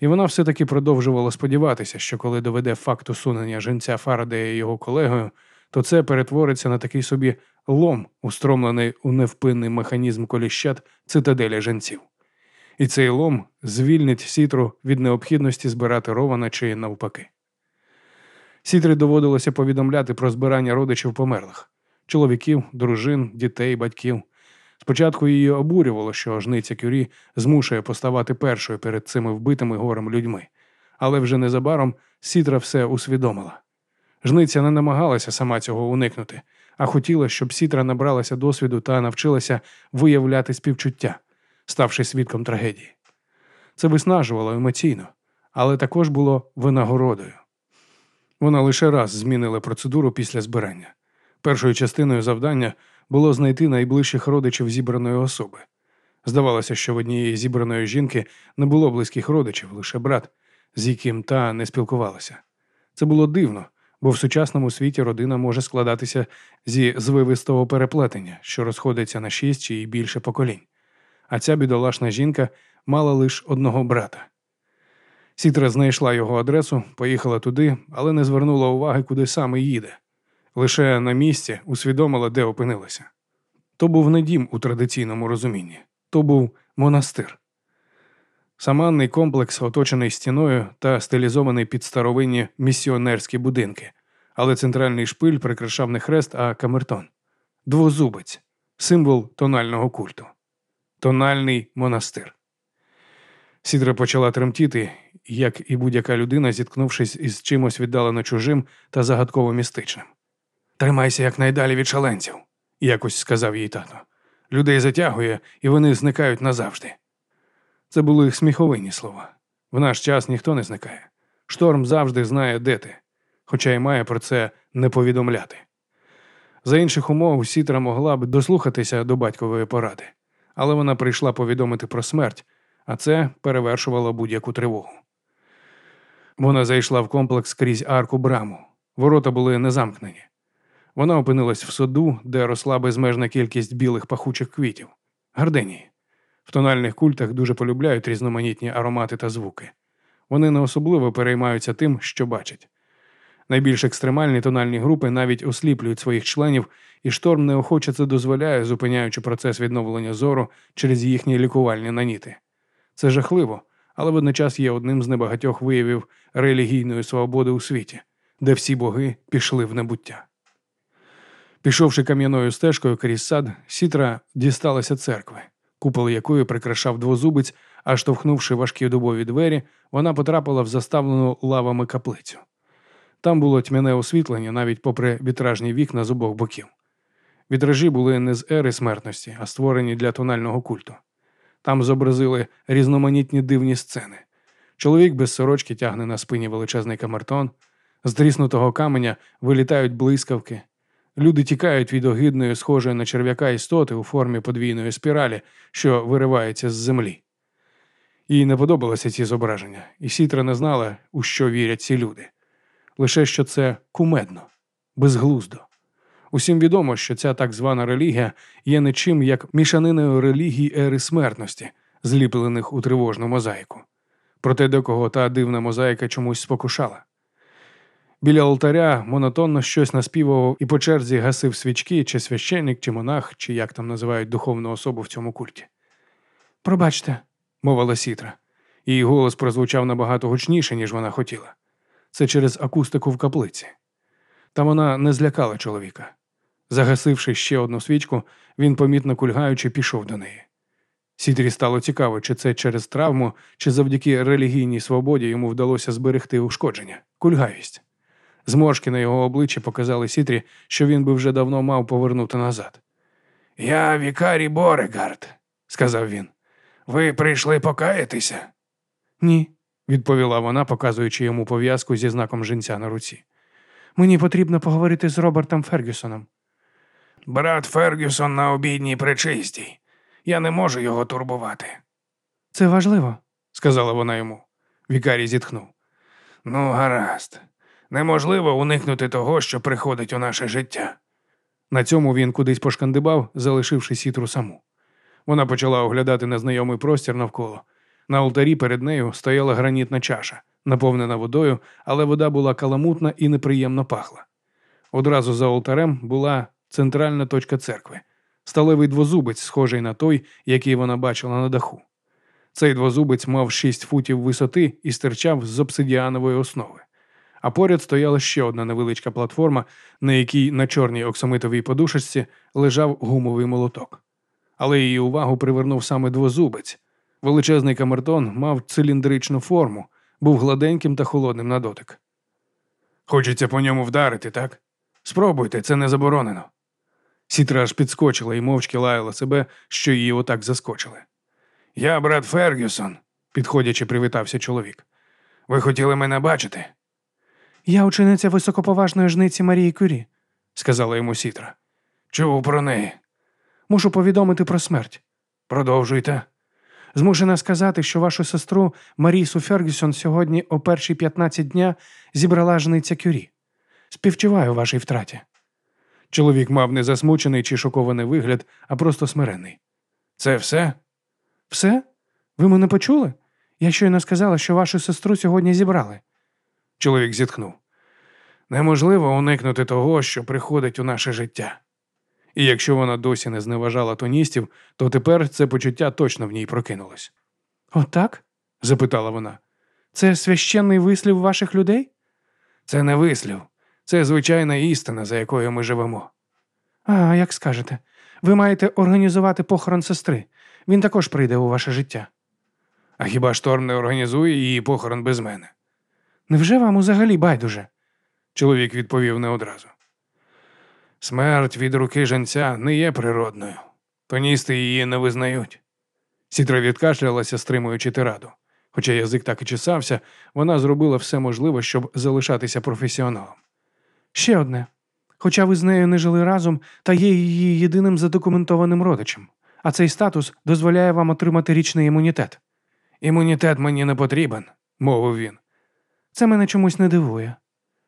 І вона все-таки продовжувала сподіватися, що коли доведе факт усунення жінця Фарадея його колегою, то це перетвориться на такий собі лом, устромлений у невпинний механізм коліщат цитаделя жінців. І цей лом звільнить сітру від необхідності збирати рована чи навпаки. Сітрі доводилося повідомляти про збирання родичів померлих чоловіків, дружин, дітей, батьків. Спочатку її обурювало, що жниця Кюрі змушує поставати першою перед цими вбитими горем людьми, але вже незабаром Сітра все усвідомила. Жниця не намагалася сама цього уникнути, а хотіла, щоб Сітра набралася досвіду та навчилася виявляти співчуття, ставши свідком трагедії. Це виснажувало емоційно, але також було винагородою. Вона лише раз змінила процедуру після збирання. Першою частиною завдання було знайти найближчих родичів зібраної особи. Здавалося, що в однієї зібраної жінки не було близьких родичів, лише брат, з яким та не спілкувалася. Це було дивно, бо в сучасному світі родина може складатися зі звивистого переплетення, що розходиться на шість чи більше поколінь. А ця бідолашна жінка мала лише одного брата. Сітра знайшла його адресу, поїхала туди, але не звернула уваги, куди саме їде. Лише на місці усвідомила, де опинилася. То був не дім у традиційному розумінні, то був монастир. Саманний комплекс, оточений стіною та стилізований під старовинні місіонерські будинки, але центральний шпиль прикрашав не хрест, а камертон двозубець, символ тонального культу, тональний монастир. Сідра почала тремтіти, як і будь-яка людина, зіткнувшись із чимось віддалено чужим та загадково містичним. Тримайся якнайдалі від шаленців, якось сказав їй тато. Людей затягує, і вони зникають назавжди. Це були сміховинні слова. В наш час ніхто не зникає. Шторм завжди знає, де ти, хоча й має про це не повідомляти. За інших умов Сітра могла б дослухатися до батькової поради, але вона прийшла повідомити про смерть, а це перевершувало будь-яку тривогу. Вона зайшла в комплекс крізь арку браму. Ворота були незамкнені. Вона опинилась в саду, де росла безмежна кількість білих пахучих квітів, гарденії. В тональних культах дуже полюбляють різноманітні аромати та звуки. Вони не особливо переймаються тим, що бачать. Найбільш екстремальні тональні групи навіть осліплюють своїх членів, і шторм неохоче це дозволяє, зупиняючи процес відновлення зору через їхні лікувальні наніти. Це жахливо, але водночас є одним з небагатьох виявів релігійної свободи у світі, де всі боги пішли в небуття. Пішовши кам'яною стежкою крізь сад, сітра дісталася церкви, купол якої прикрашав двозубець, а штовхнувши важкі дубові двері, вона потрапила в заставлену лавами каплицю. Там було тьмяне освітлення навіть попри вітражні вікна з обох боків. Вітражі були не з ери смертності, а створені для тонального культу. Там зобразили різноманітні дивні сцени. Чоловік без сорочки тягне на спині величезний камертон, з тріснутого каменя вилітають блискавки. Люди тікають від огидної, схожої на черв'яка істоти у формі подвійної спіралі, що виривається з землі. Їй не подобалися ці зображення, і Сітра не знала, у що вірять ці люди. Лише що це кумедно, безглуздо. Усім відомо, що ця так звана релігія є не чим як мішаниною релігій ери смертності, зліплених у тривожну мозаїку. Проте декого та дивна мозаїка чомусь спокушала. Біля алтаря монотонно щось наспівував і по черзі гасив свічки, чи священник, чи монах, чи як там називають духовну особу в цьому культі. Пробачте, мовила Сітра. Її голос прозвучав набагато гучніше, ніж вона хотіла. Це через акустику в каплиці. Та вона не злякала чоловіка. Загасивши ще одну свічку, він, помітно кульгаючи, пішов до неї. Сітрі стало цікаво, чи це через травму, чи завдяки релігійній свободі йому вдалося зберегти ушкодження, кульгавість. Зморшки на його обличчі показали Сітрі, що він би вже давно мав повернути назад. Я Вікарій Борегард, сказав він. Ви прийшли покаятися? Ні, відповіла вона, показуючи йому пов'язку зі знаком жінця на руці. Мені потрібно поговорити з Робертом Фергюсоном. Брат Фергюсон на обідній причистій. Я не можу його турбувати. Це важливо, сказала вона йому. Вікарій зітхнув. Ну, гаразд. Неможливо уникнути того, що приходить у наше життя. На цьому він кудись пошкандибав, залишивши сітру саму. Вона почала оглядати незнайомий простір навколо. На алтарі перед нею стояла гранітна чаша, наповнена водою, але вода була каламутна і неприємно пахла. Одразу за алтарем була центральна точка церкви, сталевий двозубець, схожий на той, який вона бачила на даху. Цей двозубець мав шість футів висоти і стирчав з обсидіанової основи. А поряд стояла ще одна невеличка платформа, на якій на чорній оксамитовій подушечці лежав гумовий молоток. Але її увагу привернув саме двозубець. Величезний камертон мав циліндричну форму, був гладеньким та холодним на дотик. Хочеться по ньому вдарити, так? Спробуйте, це не заборонено. Сітра аж підскочила і мовчки лаяла себе, що її отак заскочили. Я брат Фергюсон, підходячи, привітався чоловік. Ви хотіли мене бачити? Я учениця високоповажної жниці Марії Кюрі, сказала йому Сітра. Чув про неї. Мушу повідомити про смерть. Продовжуйте. Змушена сказати, що вашу сестру Марісу Фергюсон сьогодні о першій 15 дня зібрала жниця Кюрі. Співчуваю вашій втраті. Чоловік мав не засмучений чи шокований вигляд, а просто смирений. Це все? Все? Ви мене почули? Я щойно сказала, що вашу сестру сьогодні зібрали. Чоловік зітхнув. Неможливо уникнути того, що приходить у наше життя. І якщо вона досі не зневажала тоністів, то тепер це почуття точно в ній прокинулось. Отак? запитала вона. Це священний вислів ваших людей? Це не вислів, це звичайна істина, за якою ми живемо. А, як скажете, ви маєте організувати похорон сестри. Він також прийде у ваше життя. А хіба Шторм не організує її похорон без мене? Невже вам взагалі байдуже? Чоловік відповів не одразу. Смерть від руки женця не є природною. Тоністи її не визнають. Сітра відкашлялася, стримуючи тираду. Хоча язик так і чесався, вона зробила все можливе, щоб залишатися професіоналом. Ще одне. Хоча ви з нею не жили разом, та є її єдиним задокументованим родичем, а цей статус дозволяє вам отримати річний імунітет. Імунітет мені не потрібен, мовив він. Це мене чомусь не дивує.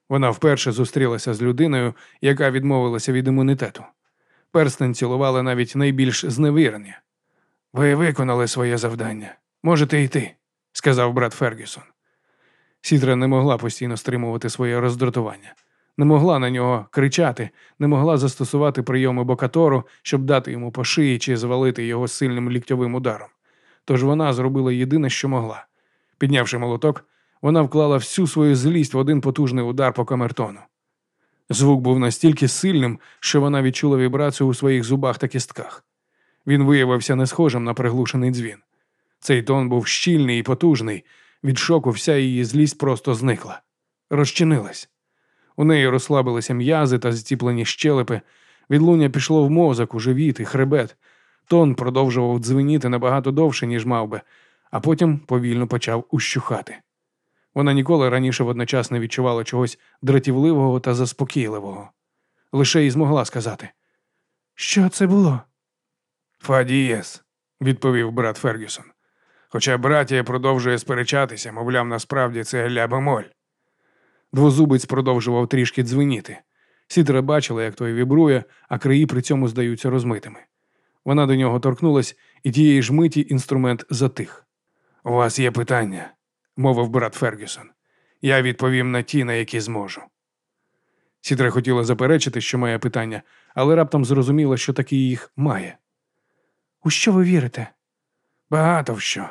Вона вперше зустрілася з людиною, яка відмовилася від імунітету. Перстень цілували навіть найбільш зневірені. Ви виконали своє завдання. Можете йти, сказав брат Фергюсон. Сітра не могла постійно стримувати своє роздратування, не могла на нього кричати, не могла застосувати прийоми бокатору, щоб дати йому по шиї чи звалити його сильним ліктьовим ударом. Тож вона зробила єдине, що могла. Піднявши молоток, вона вклала всю свою злість в один потужний удар по камертону. Звук був настільки сильним, що вона відчула вібрацію у своїх зубах та кістках. Він виявився не схожим на приглушений дзвін. Цей тон був щільний і потужний. Від шоку вся її злість просто зникла, розчинилась. У неї розслабилися м'язи та зціплені щелепи. Відлуння пішло в мозок, у живіт і хребет. Тон продовжував дзвеніти набагато довше, ніж мав би, а потім повільно почав ущухати. Вона ніколи раніше водночас не відчувала чогось дратівливого та заспокійливого. Лише й змогла сказати. Що це було? Фадієс, відповів брат Фергюсон. Хоча братія продовжує сперечатися, мовляв, насправді це ля-бемоль. Двозубець продовжував трішки дзвеніти. Сідра бачила, як той вібрує, а краї при цьому здаються розмитими. Вона до нього торкнулась, і тієї ж миті інструмент затих. У вас є питання, мовив брат Фергюсон. Я відповім на ті, на які зможу. Сідра хотіла заперечити, що має питання, але раптом зрозуміла, що таки їх має. У що ви вірите? Багато в що.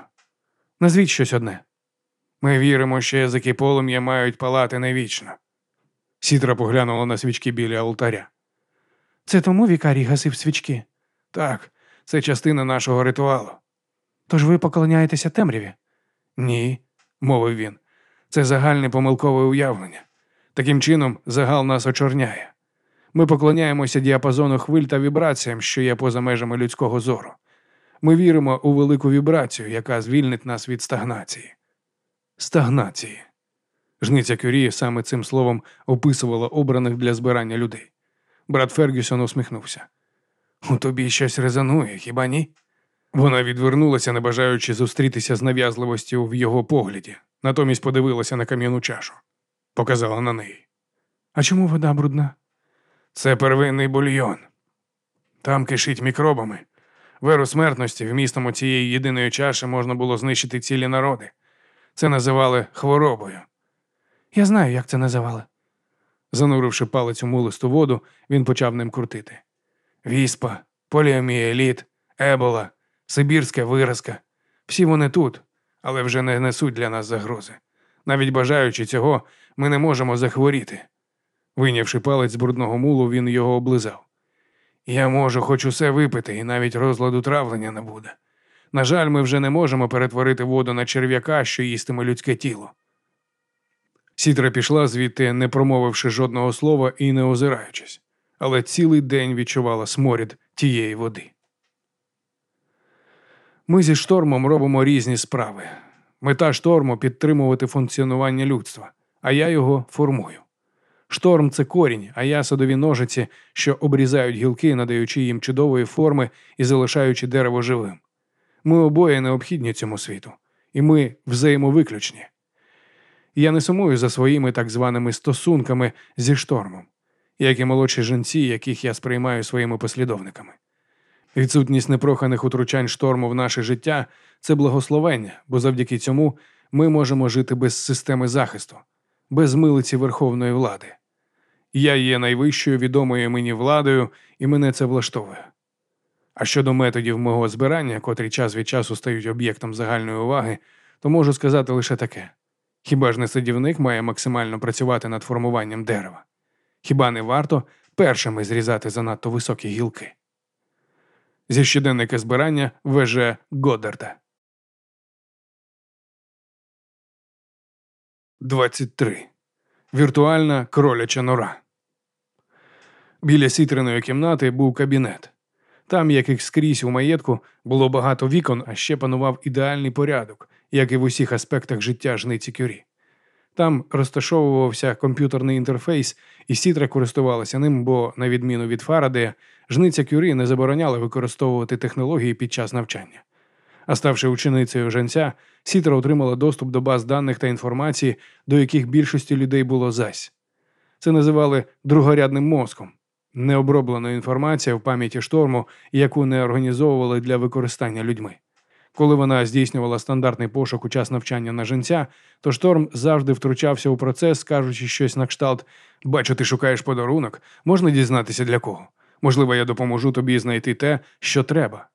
Назвіть щось одне. Ми віримо, що язики полум'я мають палати невічно. Сітра поглянула на свічки біля алтаря. Це тому вікарій гасив свічки. Так, це частина нашого ритуалу. Тож ви поклоняєтеся темряві? Ні, мовив він. Це загальне помилкове уявлення. Таким чином, загал нас очорняє. Ми поклоняємося діапазону хвиль та вібраціям, що є поза межами людського зору. Ми віримо у велику вібрацію, яка звільнить нас від стагнації. Стагнації. Жниця Кюрі саме цим словом описувала обраних для збирання людей. Брат Фергюсон усміхнувся. У тобі щось резонує, хіба ні? Вона відвернулася, не бажаючи зустрітися з нав'язливостю в його погляді, натомість подивилася на кам'яну чашу, показала на неї. А чому вода брудна? Це первинний бульйон. Там кишить мікробами. Веру смертності вмістом цієї єдиної чаші можна було знищити цілі народи. Це називали хворобою. Я знаю, як це називали. Зануривши палець у мулисту воду, він почав ним крутити. Віспа, поліомієліт, ебола, сибірська виразка. Всі вони тут, але вже не несуть для нас загрози. Навіть бажаючи цього, ми не можемо захворіти. Вийнявши палець з брудного мулу, він його облизав. Я можу хоч усе випити, і навіть розладу травлення не буде. На жаль, ми вже не можемо перетворити воду на черв'яка, що їстиме людське тіло. Сітра пішла звідти, не промовивши жодного слова і не озираючись, але цілий день відчувала сморід тієї води. Ми зі штормом робимо різні справи. Мета шторму підтримувати функціонування людства, а я його формую. Шторм це корінь, а я садові ножиці, що обрізають гілки, надаючи їм чудової форми і залишаючи дерево живим. Ми обоє необхідні цьому світу, і ми взаємовиключні. Я не сумую за своїми так званими стосунками зі штормом, як і молодші жінці, яких я сприймаю своїми послідовниками. Відсутність непроханих утручань шторму в наше життя це благословення, бо завдяки цьому ми можемо жити без системи захисту, без милиці верховної влади. Я є найвищою відомою мені владою, і мене це влаштовує. А щодо методів мого збирання, котрі час від часу стають об'єктом загальної уваги, то можу сказати лише таке: хіба ж не садівник має максимально працювати над формуванням дерева? Хіба не варто першими зрізати занадто високі гілки? Зі щоденника збирання ВЖ Годдарда 23. Віртуальна кроляча нора. Біля сітриної кімнати був кабінет. Там, як і скрізь у маєтку, було багато вікон, а ще панував ідеальний порядок, як і в усіх аспектах життя жниці кюрі. Там розташовувався комп'ютерний інтерфейс, і сітра користувалася ним, бо, на відміну від Фарадея, жниця кюрі не забороняла використовувати технології під час навчання. А ставши ученицею женця, Сітра отримала доступ до баз даних та інформації, до яких більшості людей було зась. Це називали другорядним мозком, необроблена інформація в пам'яті шторму, яку не організовували для використання людьми. Коли вона здійснювала стандартний пошук у час навчання на женця, то шторм завжди втручався у процес, кажучи щось на кшталт Бачу, ти шукаєш подарунок, можна дізнатися для кого. Можливо, я допоможу тобі знайти те, що треба.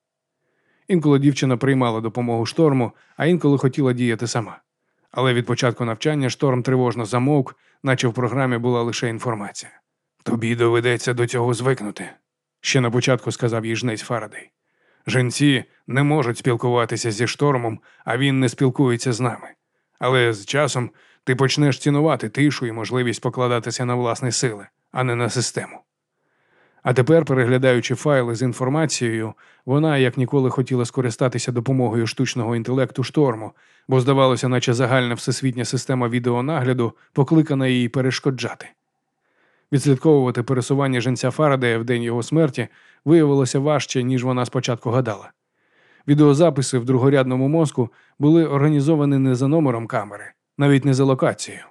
Інколи дівчина приймала допомогу шторму, а інколи хотіла діяти сама. Але від початку навчання шторм тривожно замовк, наче в програмі була лише інформація. Тобі доведеться до цього звикнути, ще на початку сказав їй жнець Фарадей. Женці не можуть спілкуватися зі штормом, а він не спілкується з нами. Але з часом ти почнеш цінувати тишу і можливість покладатися на власні сили, а не на систему. А тепер, переглядаючи файли з інформацією, вона як ніколи хотіла скористатися допомогою штучного інтелекту шторму, бо здавалося, наче загальна всесвітня система відеонагляду покликана їй перешкоджати. Відслідковувати пересування женця Фарадея в день його смерті виявилося важче, ніж вона спочатку гадала. Відеозаписи в другорядному мозку були організовані не за номером камери, навіть не за локацією.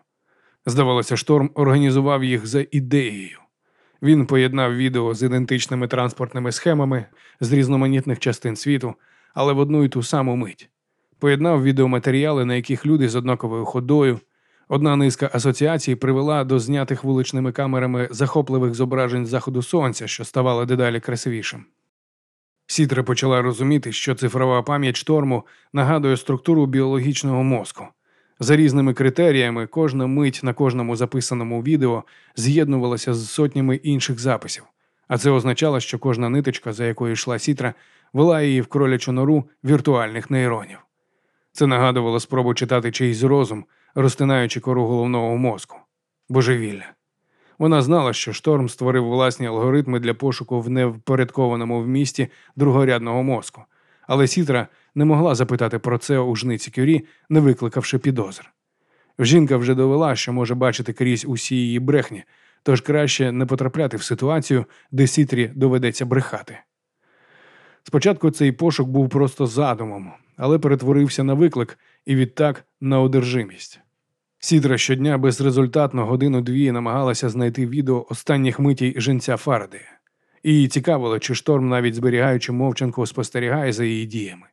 Здавалося, шторм організував їх за ідеєю. Він поєднав відео з ідентичними транспортними схемами з різноманітних частин світу, але в одну і ту саму мить. Поєднав відеоматеріали, на яких люди з однаковою ходою. Одна низка асоціацій привела до знятих вуличними камерами захопливих зображень заходу сонця, що ставало дедалі красивішим. Сітра почала розуміти, що цифрова пам'ять шторму нагадує структуру біологічного мозку. За різними критеріями, кожна мить на кожному записаному відео з'єднувалася з сотнями інших записів, а це означало, що кожна ниточка, за якою йшла сітра, вела її в кролячу нору віртуальних нейронів. Це нагадувало спробу читати чийсь розум, розтинаючи кору головного мозку. Божевілля. Вона знала, що шторм створив власні алгоритми для пошуку в невпорядкованому вмісті другорядного мозку, але Сітра не могла запитати про це у жниці Кюрі, не викликавши підозр. Жінка вже довела, що може бачити крізь усі її брехні, тож краще не потрапляти в ситуацію, де Сітрі доведеться брехати. Спочатку цей пошук був просто задумом, але перетворився на виклик і відтак на одержимість. Сідра щодня безрезультатно годину-дві намагалася знайти відео останніх митій женця Фарадея. І цікавило, чи шторм, навіть зберігаючи мовчанку, спостерігає за її діями.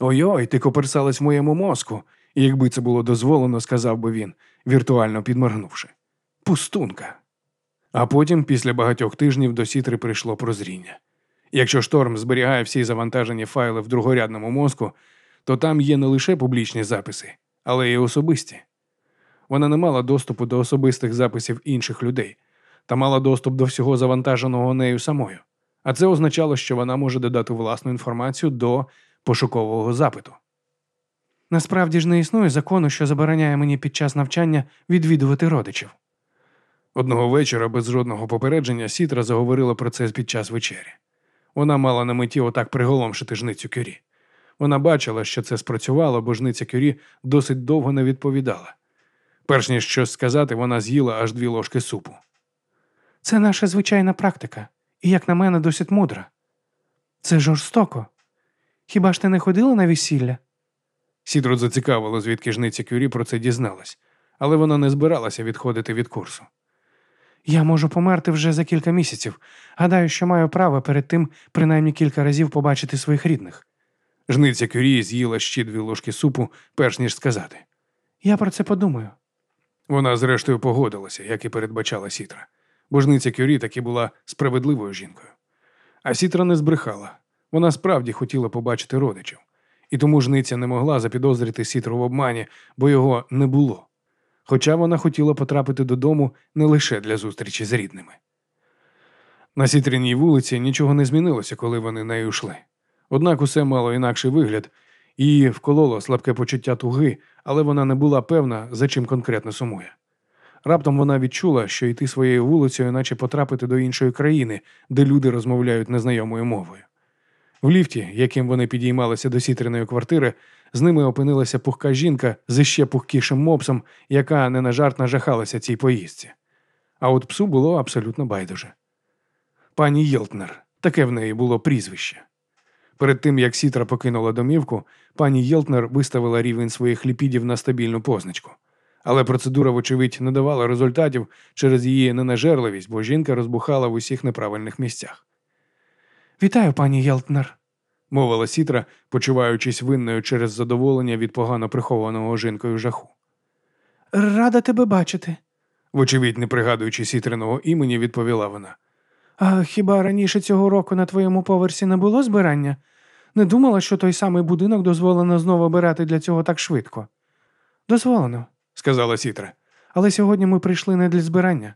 Ой-ой, ти коперсалась в моєму мозку, якби це було дозволено, сказав би він, віртуально підморгнувши. Пустунка. А потім, після багатьох тижнів, до сітри прийшло прозріння. Якщо шторм зберігає всі завантажені файли в другорядному мозку, то там є не лише публічні записи, але й особисті. Вона не мала доступу до особистих записів інших людей та мала доступ до всього завантаженого нею самою. А це означало, що вона може додати власну інформацію до пошукового запиту. Насправді ж не існує закону, що забороняє мені під час навчання відвідувати родичів. Одного вечора без жодного попередження Сітра заговорила про це під час вечері. Вона мала на меті отак приголомшити жницю Кюрі. Вона бачила, що це спрацювало, бо жниця Кюрі досить довго не відповідала. Перш ніж щось сказати, вона з'їла аж дві ложки супу. Це наша звичайна практика, і, як на мене, досить мудра. Це жорстоко. Хіба ж ти не ходила на весілля? Сідро зацікавило, звідки жниця Кюрі про це дізналась, але вона не збиралася відходити від курсу. Я можу померти вже за кілька місяців. Гадаю, що маю право перед тим принаймні кілька разів побачити своїх рідних. Жниця Кюрі з'їла ще дві ложки супу, перш ніж сказати. Я про це подумаю. Вона, зрештою, погодилася, як і передбачала Сітра. Бо жниця Кюрі таки була справедливою жінкою. А Сітра не збрехала. Вона справді хотіла побачити родичів. І тому жниця не могла запідозрити Сітру в обмані, бо його не було. Хоча вона хотіла потрапити додому не лише для зустрічі з рідними. На сітряній вулиці нічого не змінилося, коли вони нею йшли. Однак усе мало інакший вигляд, її вкололо слабке почуття туги, але вона не була певна, за чим конкретно сумує. Раптом вона відчула, що йти своєю вулицею, наче потрапити до іншої країни, де люди розмовляють незнайомою мовою. В ліфті, яким вони підіймалися до сітриної квартири, з ними опинилася пухка жінка з іще пухкішим мопсом, яка не на жарт нажахалася цій поїздці. А от псу було абсолютно байдуже. Пані Єлтнер, таке в неї було прізвище. Перед тим як Сітра покинула домівку, пані Єлтнер виставила рівень своїх ліпідів на стабільну позначку. Але процедура, вочевидь, не давала результатів через її ненажерливість, бо жінка розбухала в усіх неправильних місцях. Вітаю, пані Єлтнер, мовила Сітра, почуваючись винною через задоволення від погано прихованого жінкою жаху. Рада тебе бачити. Вочевидь, не пригадуючи сітриного імені, відповіла вона. А хіба раніше цього року на твоєму поверсі не було збирання? Не думала, що той самий будинок дозволено знову обирати для цього так швидко. Дозволено, сказала Сітра. Але сьогодні ми прийшли не для збирання.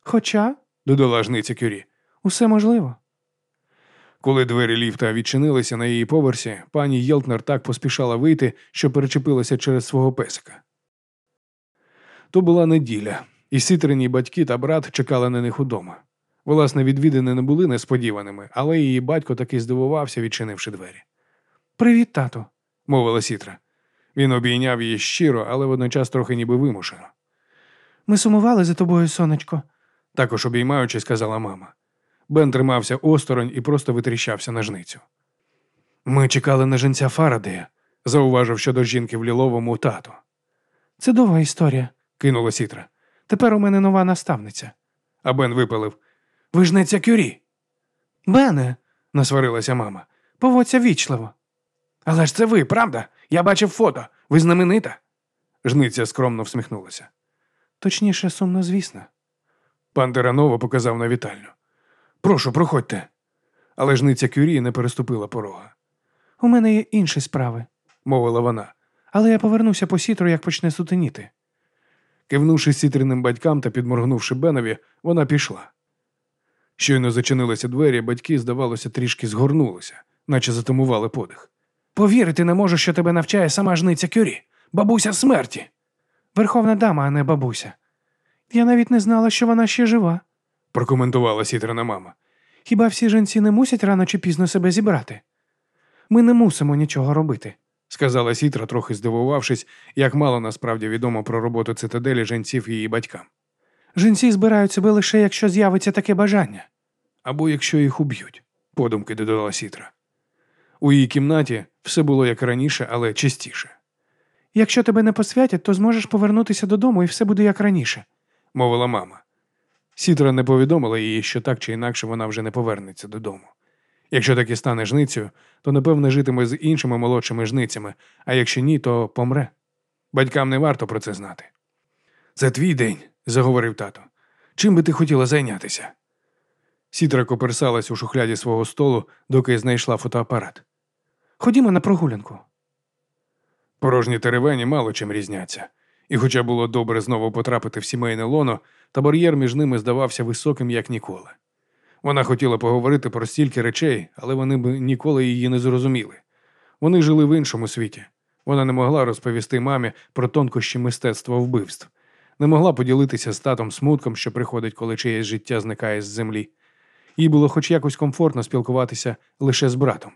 Хоча, додала жниця Кюрі, усе можливо. Коли двері ліфта відчинилися на її поверсі, пані Єлтнер так поспішала вийти, що перечепилася через свого песика. То була неділя, і сітрині батьки та брат чекали на них удома. Власне, відвідини не були несподіваними, але її батько таки здивувався, відчинивши двері. Привіт, тату, мовила Сітра. Він обійняв її щиро, але водночас трохи ніби вимушено. Ми сумували за тобою, сонечко, також обіймаючи, сказала мама. Бен тримався осторонь і просто витріщався на жницю. Ми чекали на жінця Фарадея, зауважив щодо жінки в ліловому тато. Це довга історія, кинула Сітра. Тепер у мене нова наставниця. А Бен випалив. Ви ж не ця кюрі. Бене, насварилася мама. Поводься вічливо. Але ж це ви, правда? Я бачив фото. Ви знаменита. Жниця скромно всміхнулася. Точніше, сумно, звісно. Пан Теранова показав на вітальню. Прошу, проходьте. Але жниця Кюрі не переступила порога. У мене є інші справи, Мовила вона, але я повернуся по сітру, як почне сутеніти. кивнувши сітриним батькам та підморгнувши Бенові, вона пішла. Щойно зачинилися двері, батьки, здавалося, трішки згорнулися, наче затамували подих. Повірити не можу, що тебе навчає сама жниця Кюрі, бабуся смерті. Верховна дама, а не бабуся. Я навіть не знала, що вона ще жива. Прокоментувала сітрина мама. Хіба всі жінці не мусять рано чи пізно себе зібрати? Ми не мусимо нічого робити. сказала Сітра, трохи здивувавшись, як мало насправді відомо про роботу цитаделі жінців її батькам. Жінці збирають себе лише, якщо з'явиться таке бажання. Або якщо їх уб'ють, подумки додала Сітра. У її кімнаті все було як раніше, але чистіше, Якщо тебе не посвятять, то зможеш повернутися додому і все буде як раніше. мовила мама. Сітра не повідомила їй, що так чи інакше вона вже не повернеться додому. Якщо таки стане жницею, то напевне житиме з іншими молодшими жницями, а якщо ні, то помре. Батькам не варто про це знати. Це твій день, заговорив тато. Чим би ти хотіла зайнятися? Сітра коперсалась у шухляді свого столу, доки знайшла фотоапарат. Ходімо на прогулянку. Порожні теревені мало чим різняться, і хоча було добре знову потрапити в сімейне лоно, та бар'єр між ними здавався високим, як ніколи. Вона хотіла поговорити про стільки речей, але вони б ніколи її не зрозуміли. Вони жили в іншому світі. Вона не могла розповісти мамі про тонкощі мистецтва вбивств, не могла поділитися з татом смутком, що приходить, коли чиєсь життя зникає з землі. Їй було хоч якось комфортно спілкуватися лише з братом.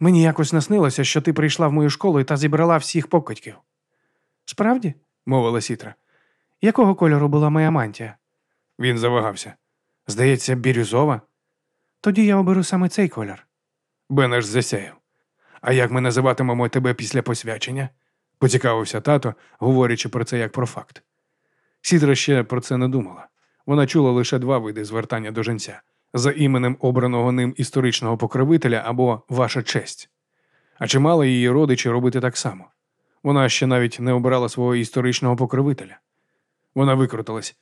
Мені якось наснилося, що ти прийшла в мою школу та зібрала всіх покидьків. Справді? мовила Сітра. Якого кольору була моя мантія? Він завагався. Здається, бірюзова. Тоді я оберу саме цей колір. Бен аж засяяв. А як ми називатимемо тебе після посвячення? поцікавився тато, говорячи про це як про факт. Сідра ще про це не думала. Вона чула лише два види звертання до жінця за іменем обраного ним історичного покровителя або ваша честь. А чи мали її родичі робити так само? Вона ще навіть не обирала свого історичного покровителя. Вона викрутилась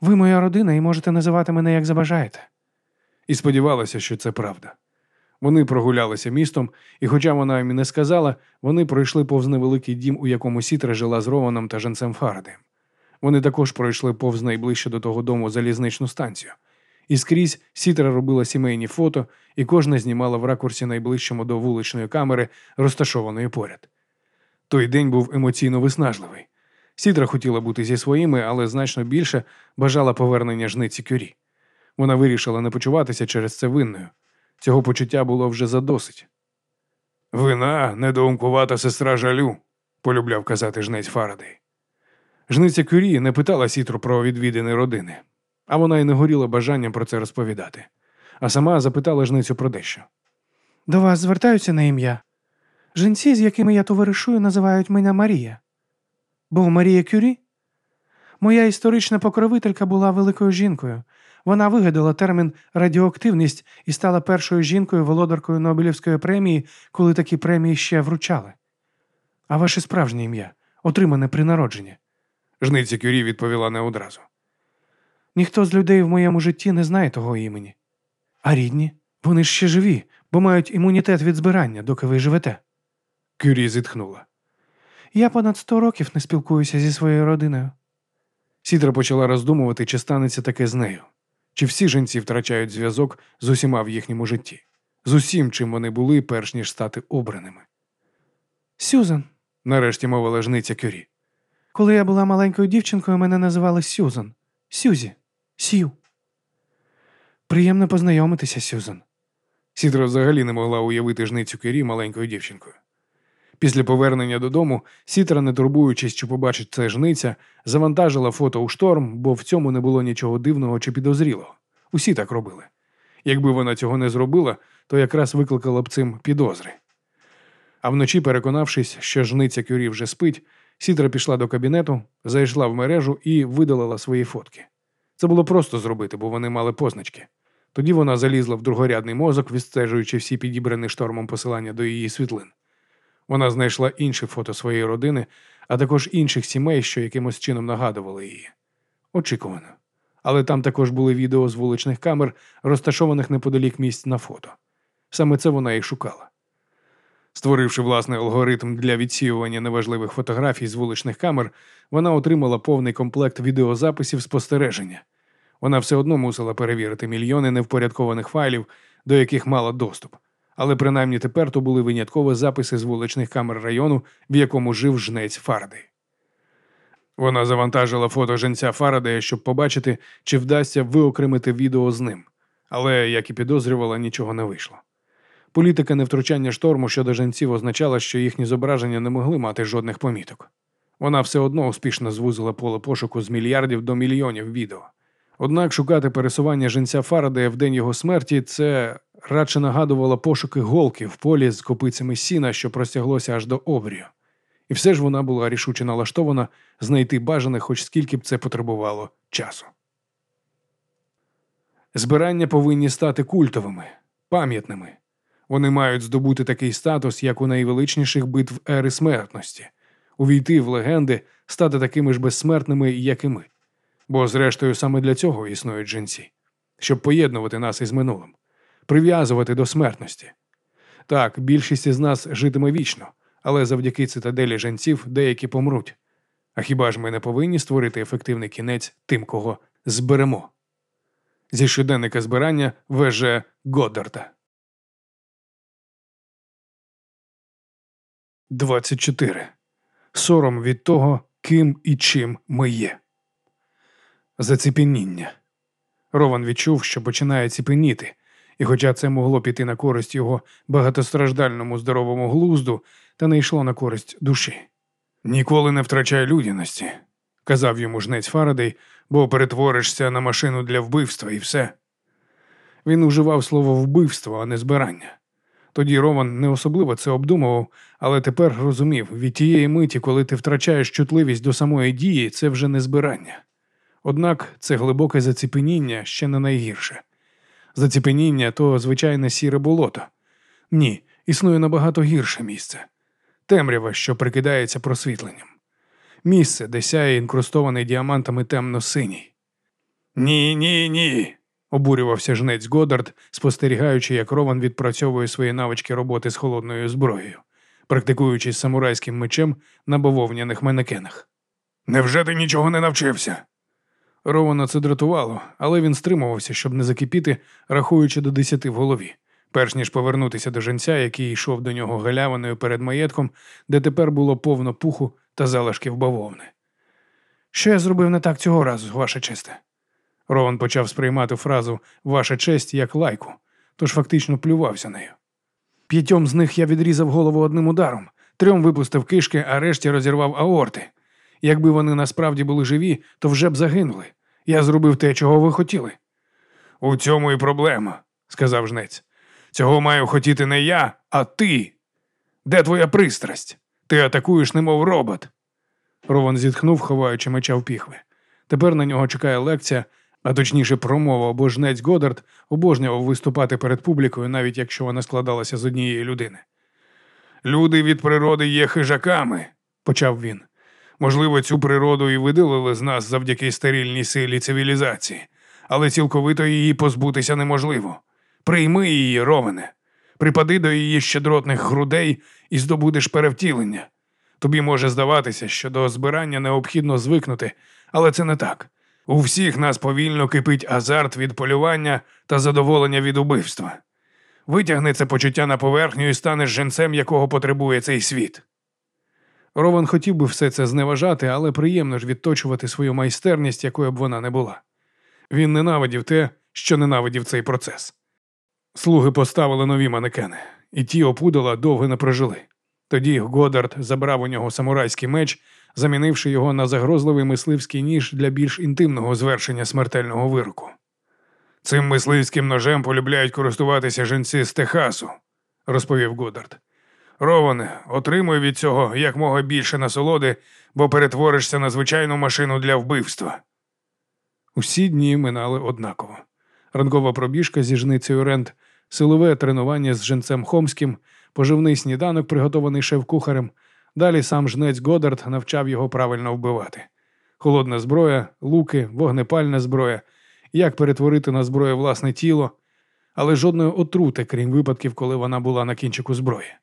Ви моя родина і можете називати мене як забажаєте. і сподівалася, що це правда. Вони прогулялися містом, і, хоча вона їм не сказала, вони пройшли повз невеликий дім, у якому Сітра жила з Рованом та Женцем Фарадеєм. Вони також пройшли повз найближче до того дому залізничну станцію. І скрізь Сітра робила сімейні фото, і кожна знімала в ракурсі найближчому до вуличної камери, розташованої поряд. Той день був емоційно виснажливий. Сітра хотіла бути зі своїми, але значно більше бажала повернення жниці Кюрі. Вона вирішила не почуватися через це винною. Цього почуття було вже задосить. Вина недоумкувата сестра жалю, полюбляв казати жнець Фарадей. Жниця Кюрі не питала Сітру про відвідини родини, а вона й не горіла бажанням про це розповідати. А сама запитала жницю про дещо. До вас звертаються на ім'я. Жінці, з якими я товаришую, називають мене Марія. Бо Марія Кюрі? Моя історична покровителька була великою жінкою. Вона вигадала термін радіоактивність і стала першою жінкою володаркою Нобелівської премії, коли такі премії ще вручали. А ваше справжнє ім'я, отримане при народженні. Жниця Кюрі відповіла не одразу. Ніхто з людей в моєму житті не знає того імені. А рідні? Вони ж ще живі, бо мають імунітет від збирання, доки ви живете. Кюрі зітхнула. Я понад сто років не спілкуюся зі своєю родиною. Сідра почала роздумувати, чи станеться таке з нею. Чи всі жінці втрачають зв'язок з усіма в їхньому житті, з усім, чим вони були, перш ніж стати обраними. Сюзан. Нарешті мовила жниця Кюрі. Коли я була маленькою дівчинкою, мене називали Сюзан. Сюзі. Сю. Приємно познайомитися, Сюзан. Сідра взагалі не могла уявити жницю Кюрі маленькою дівчинкою. Після повернення додому Сітра, не турбуючись, чи побачить це жниця, завантажила фото у шторм, бо в цьому не було нічого дивного чи підозрілого. Усі так робили. Якби вона цього не зробила, то якраз викликала б цим підозри. А вночі, переконавшись, що жниця Кюрі вже спить, Сітра пішла до кабінету, зайшла в мережу і видалила свої фотки. Це було просто зробити, бо вони мали позначки. Тоді вона залізла в другорядний мозок, відстежуючи всі підібрані штормом посилання до її світлин. Вона знайшла інші фото своєї родини, а також інших сімей, що якимось чином нагадували її. Очікувано. Але там також були відео з вуличних камер, розташованих неподалік місць на фото. Саме це вона і шукала. Створивши власний алгоритм для відсіювання неважливих фотографій з вуличних камер, вона отримала повний комплект відеозаписів спостереження. Вона все одно мусила перевірити мільйони невпорядкованих файлів, до яких мала доступ. Але принаймні тепер то були виняткові записи з вуличних камер району, в якому жив жнець Фарадей. Вона завантажила фото женця Фарадея, щоб побачити, чи вдасться виокремити відео з ним. Але, як і підозрювала, нічого не вийшло. Політика невтручання шторму щодо женців означала, що їхні зображення не могли мати жодних поміток. Вона все одно успішно звузила поле пошуку з мільярдів до мільйонів відео. Однак шукати пересування женця Фарадея в день його смерті це радше нагадувало пошуки голки в полі з копицями сіна, що простяглося аж до обрію. І все ж вона була рішуче налаштована знайти бажане, хоч скільки б це потребувало часу. Збирання повинні стати культовими, пам'ятними. Вони мають здобути такий статус, як у найвеличніших битв ери смертності, увійти в легенди, стати такими ж безсмертними, як і ми. Бо, зрештою, саме для цього існують жінці, щоб поєднувати нас із минулим, прив'язувати до смертності. Так, більшість із нас житиме вічно, але завдяки цитаделі жінців деякі помруть. А хіба ж ми не повинні створити ефективний кінець тим, кого зберемо? Зі щоденника збирання ВЖ Годдарта. 24. Сором від того, ким і чим ми є. Заціпеніння. Рован відчув, що починає ціпеніти, і, хоча це могло піти на користь його багатостраждальному здоровому глузду, та не йшло на користь душі. Ніколи не втрачай людяності, казав йому жнець Фарадей, бо перетворишся на машину для вбивства і все. Він уживав слово вбивство, а не збирання. Тоді Роман не особливо це обдумував, але тепер розумів від тієї миті, коли ти втрачаєш чутливість до самої дії, це вже не збирання. Однак це глибоке заціпеніння ще не найгірше. Заціпеніння то звичайне сіре болото. Ні, існує набагато гірше місце темрява, що прикидається просвітленням. Місце, де сяє інкрустований діамантами темно-синій. Ні, ні, ні обурювався жнець Годард, спостерігаючи, як Рован відпрацьовує свої навички роботи з холодною зброєю, практикуючись самурайським мечем на бововняних манекенах. Невже ти нічого не навчився? Рована це дратувало, але він стримувався, щоб не закипіти, рахуючи до десяти в голові, перш ніж повернутися до женця, який йшов до нього галявиною перед маєтком, де тепер було повно пуху та залишків бавовни. Що я зробив не так цього разу, ваше честе? Рован почав сприймати фразу Ваша честь як лайку, тож фактично плювався нею. П'ятьом з них я відрізав голову одним ударом, трьом випустив кишки, а решті розірвав аорти. Якби вони насправді були живі, то вже б загинули. Я зробив те, чого ви хотіли. У цьому і проблема, сказав жнець. Цього маю хотіти не я, а ти. Де твоя пристрасть? Ти атакуєш, немов робот. Рован зітхнув, ховаючи меча в піхви. Тепер на нього чекає лекція, а точніше, промова, бо жнець Годард обожнював виступати перед публікою, навіть якщо вона складалася з однієї людини. Люди від природи є хижаками, почав він. Можливо, цю природу і видалили з нас завдяки стерильній силі цивілізації, але цілковито її позбутися неможливо. Прийми її, Ровене, припади до її щедротних грудей і здобудеш перевтілення. Тобі може здаватися, що до збирання необхідно звикнути, але це не так. У всіх нас повільно кипить азарт від полювання та задоволення від убивства. Витягни це почуття на поверхню і станеш женцем, якого потребує цей світ. Рован хотів би все це зневажати, але приємно ж відточувати свою майстерність, якою б вона не була. Він ненавидів те, що ненавидів цей процес. Слуги поставили нові манекени, і ті опудала довго не прожили. Тоді Годард забрав у нього самурайський меч замінивши його на загрозливий мисливський ніж для більш інтимного звершення смертельного вироку. Цим мисливським ножем полюбляють користуватися жінці з Техасу, розповів Годард. Роване, отримуй від цього якмога більше насолоди, бо перетворишся на звичайну машину для вбивства. Усі дні минали однаково. Ранкова пробіжка зі жницею Рент, силове тренування з женцем Хомським, поживний сніданок, приготований шеф-кухарем, Далі сам жнець Годард навчав його правильно вбивати. холодна зброя, луки, вогнепальна зброя, як перетворити на зброю власне тіло, але жодної отрути, крім випадків, коли вона була на кінчику зброї.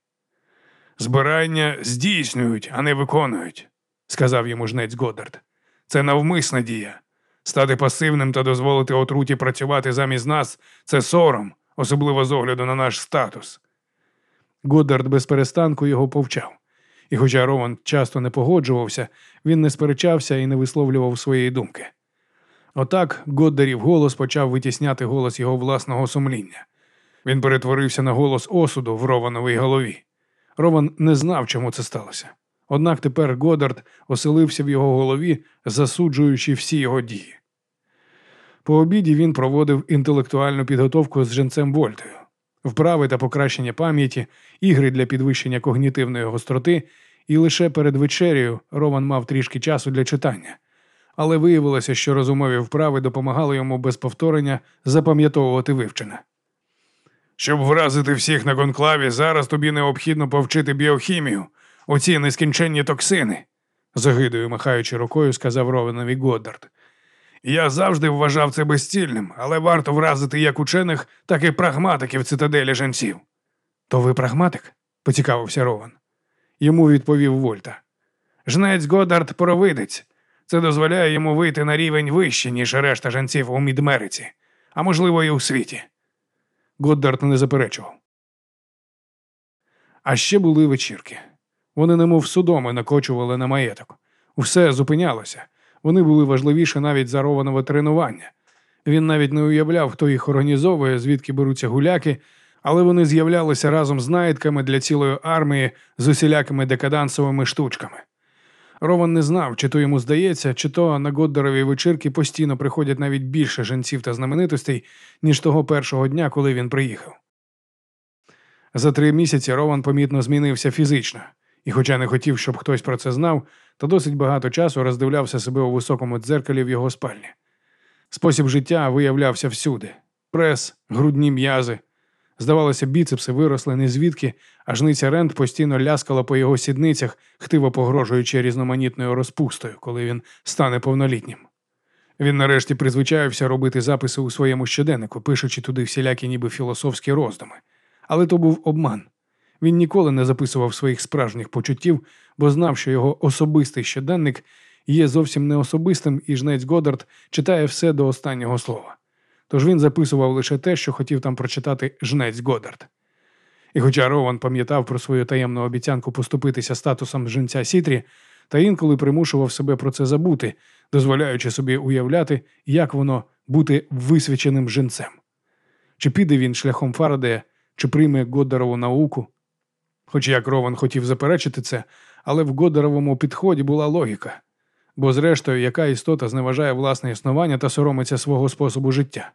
Збирання здійснюють, а не виконують, сказав йому жнець Годдард. Це навмисна дія. Стати пасивним та дозволити отруті працювати замість нас це сором, особливо з огляду на наш статус. Годдард без перестанку його повчав. І хоча Рован часто не погоджувався, він не сперечався і не висловлював своєї думки. Отак Годдарів голос почав витісняти голос його власного сумління. Він перетворився на голос осуду в Ровановій голові. Рован не знав, чому це сталося. Однак тепер Годард оселився в його голові, засуджуючи всі його дії. По обіді він проводив інтелектуальну підготовку з женцем Вольтою, вправи та покращення пам'яті, ігри для підвищення когнітивної гостроти, і лише перед вечерею Рован мав трішки часу для читання. Але виявилося, що розумові вправи допомагали йому без повторення запам'ятовувати вивчене. Щоб вразити всіх на конклаві, зараз тобі необхідно повчити біохімію, оці нескінченні токсини, загидою махаючи рукою, сказав Ровенові Годдард. Я завжди вважав це безцільним, але варто вразити як учених, так і прагматиків цитаделі женців. То ви прагматик? поцікавився Рован. Йому відповів Вольта. Жнець Годдард провидець. Це дозволяє йому вийти на рівень вище, ніж решта женців у Мідмериці, а можливо, і у світі. Годдард не заперечував. А ще були вечірки. Вони немов судоми накочували на маєток. Все зупинялося. Вони були важливіші навіть за Рованове тренування. Він навіть не уявляв, хто їх організовує, звідки беруться гуляки, але вони з'являлися разом з наїдками для цілої армії з усілякими декадансовими штучками. Рован не знав, чи то йому здається, чи то на Годдарові вечірки постійно приходять навіть більше женців та знаменитостей, ніж того першого дня, коли він приїхав. За три місяці Рован помітно змінився фізично, і, хоча не хотів, щоб хтось про це знав, то досить багато часу роздивлявся себе у високому дзеркалі в його спальні. Спосіб життя виявлявся всюди: прес, грудні м'язи. Здавалося, біцепси виросли не звідки, а жниця Рент постійно ляскала по його сідницях, хтиво погрожуючи різноманітною розпустою, коли він стане повнолітнім. Він нарешті призвичаєвся робити записи у своєму щоденнику, пишучи туди всілякі ніби філософські роздуми. Але то був обман. Він ніколи не записував своїх справжніх почуттів, бо знав, що його особистий щоденник є зовсім не особистим, і жнець Годард читає все до останнього слова. Тож він записував лише те, що хотів там прочитати жнець Годард. І хоча Рован пам'ятав про свою таємну обіцянку поступитися статусом жінця Сітрі, та інколи примушував себе про це забути, дозволяючи собі уявляти, як воно бути висвяченим жінцем. Чи піде він шляхом Фарадея, чи прийме Годдарову науку. Хоч як Рован хотів заперечити це, але в Годдаровому підході була логіка. Бо, зрештою, яка істота зневажає власне існування та соромиться свого способу життя.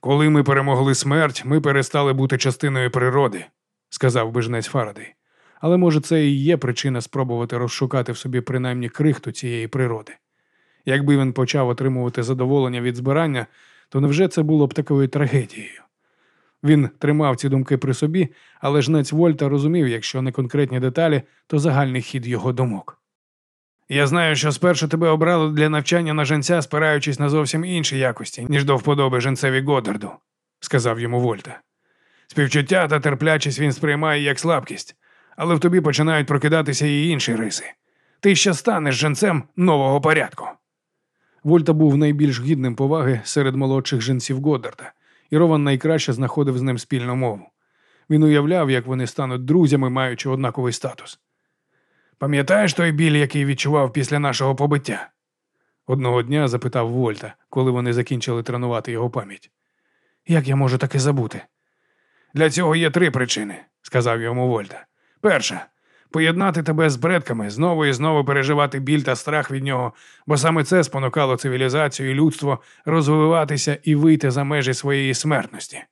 Коли ми перемогли смерть, ми перестали бути частиною природи, сказав бижнець Фарадей. Але може це і є причина спробувати розшукати в собі принаймні крихту цієї природи. Якби він почав отримувати задоволення від збирання, то невже це було б такою трагедією? Він тримав ці думки при собі, але жнець Вольта розумів, якщо не конкретні деталі, то загальний хід його думок. Я знаю, що спершу тебе обрали для навчання на женця, спираючись на зовсім інші якості, ніж до вподоби женцеві Годдарду, сказав йому Вольта. Співчуття та терплячість він сприймає як слабкість, але в тобі починають прокидатися і інші риси. Ти ще станеш женцем нового порядку. Вольта був найбільш гідним поваги серед молодших женців Годдарда, і Рован найкраще знаходив з ним спільну мову. Він уявляв, як вони стануть друзями, маючи однаковий статус. Пам'ятаєш той біль, який відчував після нашого побиття? Одного дня запитав Вольта, коли вони закінчили тренувати його пам'ять. Як я можу таке забути? Для цього є три причини, сказав йому Вольта. Перша поєднати тебе з бредками, знову і знову переживати біль та страх від нього, бо саме це спонукало цивілізацію і людство розвиватися і вийти за межі своєї смертності.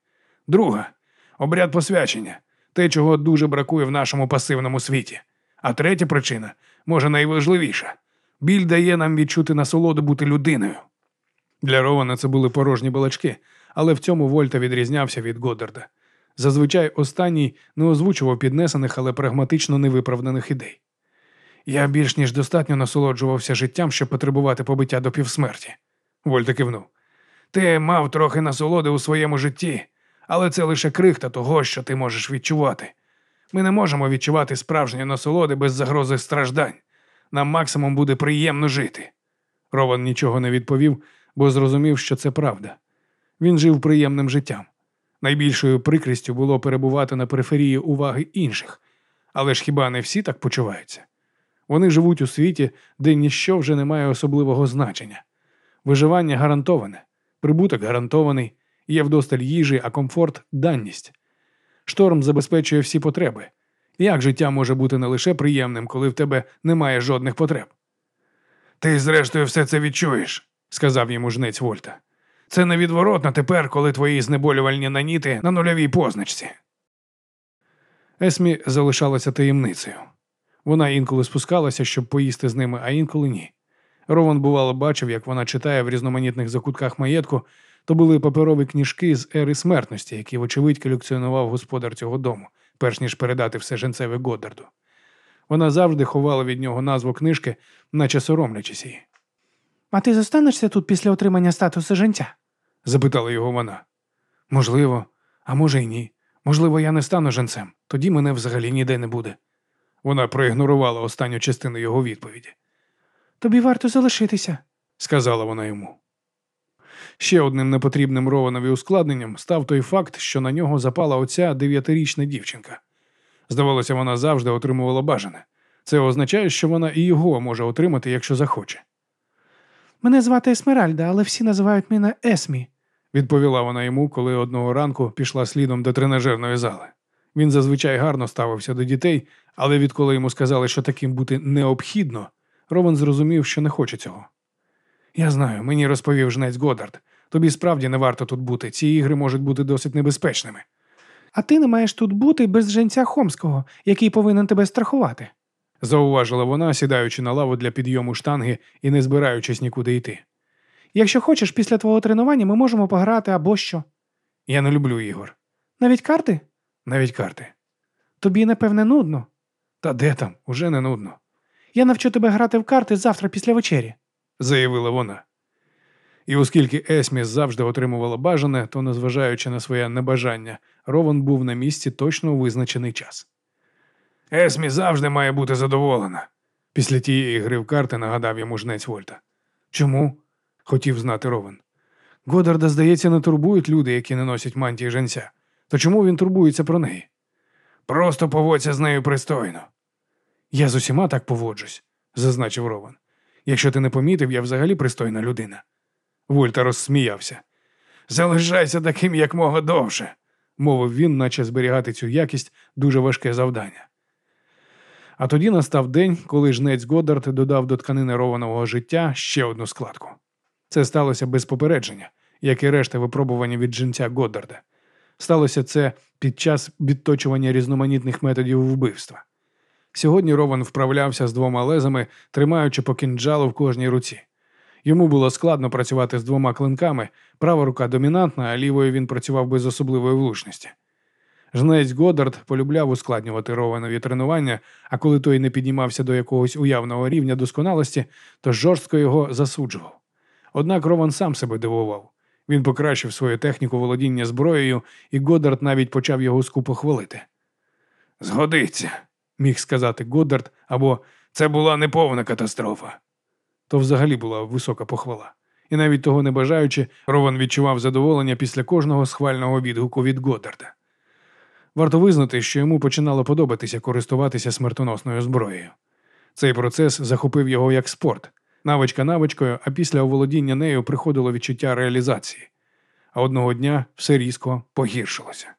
Друга обряд посвячення, те, чого дуже бракує в нашому пасивному світі. А третя причина, може найважливіша біль дає нам відчути насолоду бути людиною. Для Рована це були порожні балачки, але в цьому Вольта відрізнявся від Годдарда. Зазвичай останній не озвучував піднесених, але прагматично невиправданих ідей. Я більш ніж достатньо насолоджувався життям, щоб потребувати побиття до півсмерті. Вольта кивнув. Ти мав трохи насолоди у своєму житті, але це лише крихта того, що ти можеш відчувати. Ми не можемо відчувати справжньої насолоди без загрози страждань. Нам максимум буде приємно жити. Рован нічого не відповів, бо зрозумів, що це правда. Він жив приємним життям. Найбільшою прикрістю було перебувати на периферії уваги інших, але ж хіба не всі так почуваються? Вони живуть у світі, де ніщо вже не має особливого значення. Виживання гарантоване, прибуток гарантований, є вдосталь їжі, а комфорт данність. Шторм забезпечує всі потреби. Як життя може бути не лише приємним, коли в тебе немає жодних потреб? Ти, зрештою, все це відчуєш, сказав йому жнець Вольта. Це невідворотно тепер, коли твої знеболювальні наніти на нульовій позначці. Есмі залишалася таємницею. Вона інколи спускалася, щоб поїсти з ними, а інколи ні. Рован, бувало, бачив, як вона читає в різноманітних закутках маєтку, то були паперові книжки з ери смертності, які, вочевидь, колекціонував господар цього дому, перш ніж передати все женцеве Годдарду. Вона завжди ховала від нього назву книжки, наче соромлячись її. А ти зостанешся тут після отримання статусу жінця? запитала його вона. Можливо, а може й ні. Можливо, я не стану женцем, тоді мене взагалі ніде не буде. Вона проігнорувала останню частину його відповіді. Тобі варто залишитися, сказала вона йому. Ще одним непотрібним Рованові ускладненням став той факт, що на нього запала оця дев'ятирічна дівчинка. Здавалося, вона завжди отримувала бажане. Це означає, що вона і його може отримати, якщо захоче. Мене звати Есмеральда, але всі називають мене Есмі, відповіла вона йому, коли одного ранку пішла слідом до тренажерної зали. Він зазвичай гарно ставився до дітей, але відколи йому сказали, що таким бути необхідно, Рован зрозумів, що не хоче цього. Я знаю, мені розповів жнець Годард. Тобі справді не варто тут бути. Ці ігри можуть бути досить небезпечними. А ти не маєш тут бути без женця Хомського, який повинен тебе страхувати, зауважила вона, сідаючи на лаву для підйому штанги і не збираючись нікуди йти. Якщо хочеш, після твого тренування ми можемо пограти або що. Я не люблю ігор. Навіть карти? Навіть карти. Тобі, напевне, нудно. Та де там? Уже не нудно. Я навчу тебе грати в карти завтра після вечері, заявила вона. І оскільки Есмі завжди отримувала бажане, то, незважаючи на своє небажання, Рован був на місці точно у визначений час. Есмі завжди має бути задоволена. Після тієї гри в карти нагадав йому жнець Вольта. Чому? хотів знати Рован. Годарда, здається, не турбують люди, які не носять мантії женця. То чому він турбується про неї? Просто поводься з нею пристойно. Я з усіма так поводжусь, зазначив Рован. Якщо ти не помітив, я взагалі пристойна людина. Вольта розсміявся. Залишайся таким як мого довше, мовив він, наче зберігати цю якість дуже важке завдання. А тоді настав день, коли жнець Годдард додав до тканини рованого життя ще одну складку. Це сталося без попередження, як і решта випробування від жінця Годдарда. Сталося це під час відточування різноманітних методів вбивства. Сьогодні Рован вправлявся з двома лезами, тримаючи по кінджалу в кожній руці. Йому було складно працювати з двома клинками, права рука домінантна, а лівою він працював без особливої влучності. Жнець Годард полюбляв ускладнювати Рованові тренування, а коли той не піднімався до якогось уявного рівня досконалості, то жорстко його засуджував. Однак Рован сам себе дивував. Він покращив свою техніку володіння зброєю, і Годард навіть почав його скупо хвалити. Згодиться, міг сказати Годдард, або це була неповна катастрофа. То взагалі була висока похвала. І навіть того не бажаючи, Рован відчував задоволення після кожного схвального відгуку від Годдарда. Варто визнати, що йому починало подобатися користуватися смертоносною зброєю. Цей процес захопив його як спорт, навичка навичкою, а після оволодіння нею приходило відчуття реалізації. А одного дня все різко погіршилося.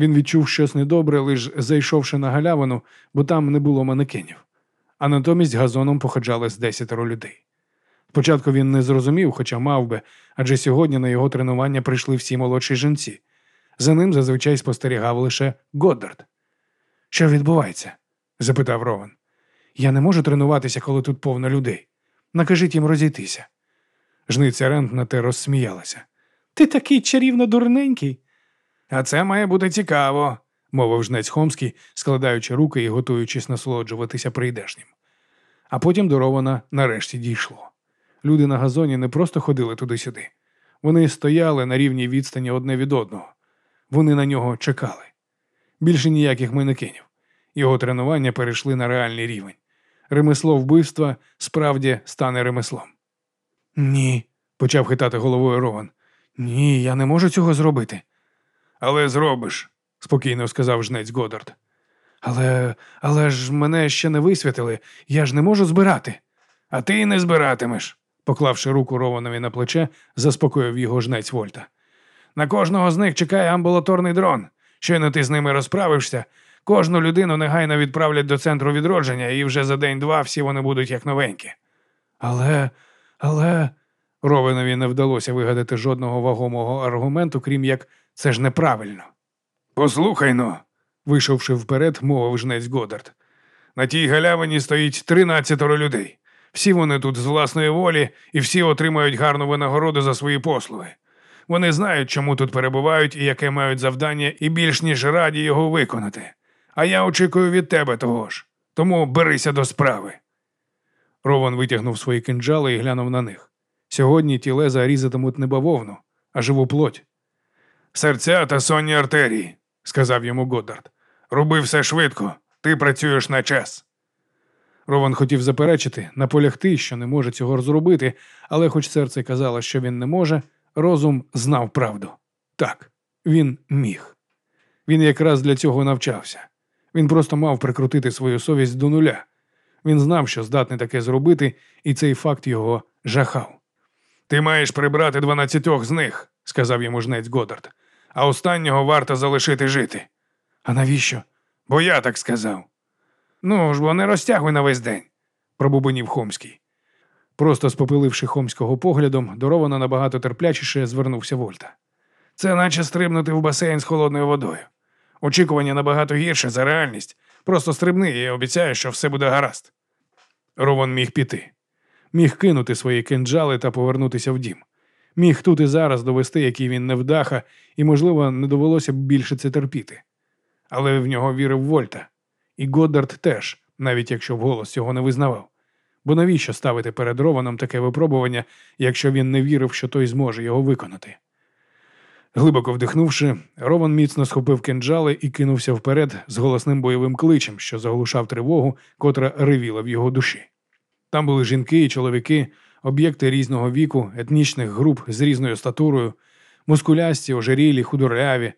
Він відчув щось недобре, лише зайшовши на галявину, бо там не було манекенів. А натомість газоном походжали з десятеро людей. Спочатку він не зрозумів, хоча мав би, адже сьогодні на його тренування прийшли всі молодші жінці. За ним зазвичай спостерігав лише Годдард. Що відбувається? запитав Рован. Я не можу тренуватися, коли тут повно людей. Накажіть їм розійтися. Жниця Рент на те розсміялася. Ти такий чарівно дурненький. А це має бути цікаво, мовив жнець Хомський, складаючи руки і готуючись насолоджуватися прийдешнім. А потім до Рована нарешті дійшло. Люди на газоні не просто ходили туди-сюди. Вони стояли на рівній відстані одне від одного. Вони на нього чекали. Більше ніяких манекенів. Його тренування перейшли на реальний рівень. Ремесло вбивства справді стане ремеслом. Ні, почав хитати головою Рован. Ні, я не можу цього зробити. Але зробиш, спокійно сказав жнець Годард. Але але ж мене ще не висвятили, я ж не можу збирати. А ти не збиратимеш, поклавши руку Рованові на плече, заспокоїв його жнець Вольта. На кожного з них чекає амбулаторний дрон. Щойно ти з ними розправишся, кожну людину негайно відправлять до центру відродження, і вже за день-два всі вони будуть як новенькі. Але, але. Ровенові не вдалося вигадати жодного вагомого аргументу, крім як це ж неправильно. Послухай но, вийшовши вперед, мовив жнець Годард. На тій галявині стоїть тринадцятеро людей. Всі вони тут з власної волі і всі отримають гарну винагороду за свої послуги. Вони знають, чому тут перебувають і яке мають завдання, і більш ніж раді його виконати. А я очікую від тебе того ж. Тому берися до справи. Рован витягнув свої кинджали і глянув на них. Сьогодні ті леза різатимуть не бавовну, а живу плоть. Серця та сонні артерії, сказав йому Годдард. Роби все швидко, ти працюєш на час. Рован хотів заперечити, наполягти, що не може цього зробити, але, хоч серце казало, що він не може, розум знав правду. Так, він міг. Він якраз для цього навчався. Він просто мав прикрутити свою совість до нуля. Він знав, що здатний таке зробити, і цей факт його жахав. Ти маєш прибрати дванадцятьох з них, сказав йому жнець Годард, а останнього варто залишити жити. А навіщо? Бо я так сказав. Ну ж бо не розтягуй на весь день, пробубонів Хомський. Просто спопиливши Хомського поглядом, доровано набагато терплячіше звернувся Вольта. Це наче стрибнути в басейн з холодною водою. Очікування набагато гірше за реальність. Просто стрибни і обіцяю, що все буде гаразд. Рован міг піти, міг кинути свої кинджали та повернутися в дім. Міг тут і зараз довести, який він невдаха, і, можливо, не довелося б більше це терпіти. Але в нього вірив Вольта, і Годдард теж, навіть якщо вголос цього не визнавав. Бо навіщо ставити перед Рованом таке випробування, якщо він не вірив, що той зможе його виконати? Глибоко вдихнувши, Рован міцно схопив кинджали і кинувся вперед з голосним бойовим кличем, що заглушав тривогу, котра ревіла в його душі. Там були жінки і чоловіки, об'єкти різного віку, етнічних груп з різною статурою, мускулясті, ожирілі, худорляві.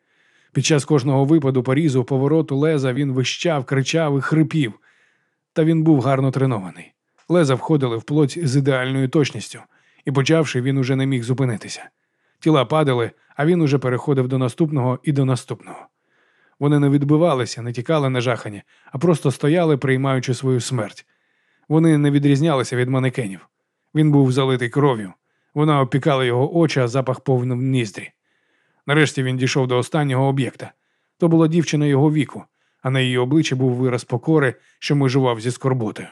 Під час кожного випаду порізу, повороту леза він вищав, кричав і хрипів. Та він був гарно тренований. Леза входили в плоть з ідеальною точністю, і, почавши, він уже не міг зупинитися. Тіла падали, а він уже переходив до наступного і до наступного. Вони не відбивалися, не тікали на жахані, а просто стояли, приймаючи свою смерть. Вони не відрізнялися від манекенів. Він був залитий кров'ю. Вона опікала його очі, а запах повнив ніздрі. Нарешті він дійшов до останнього об'єкта. То була дівчина його віку, а на її обличчі був вираз покори, що межував зі скорботою.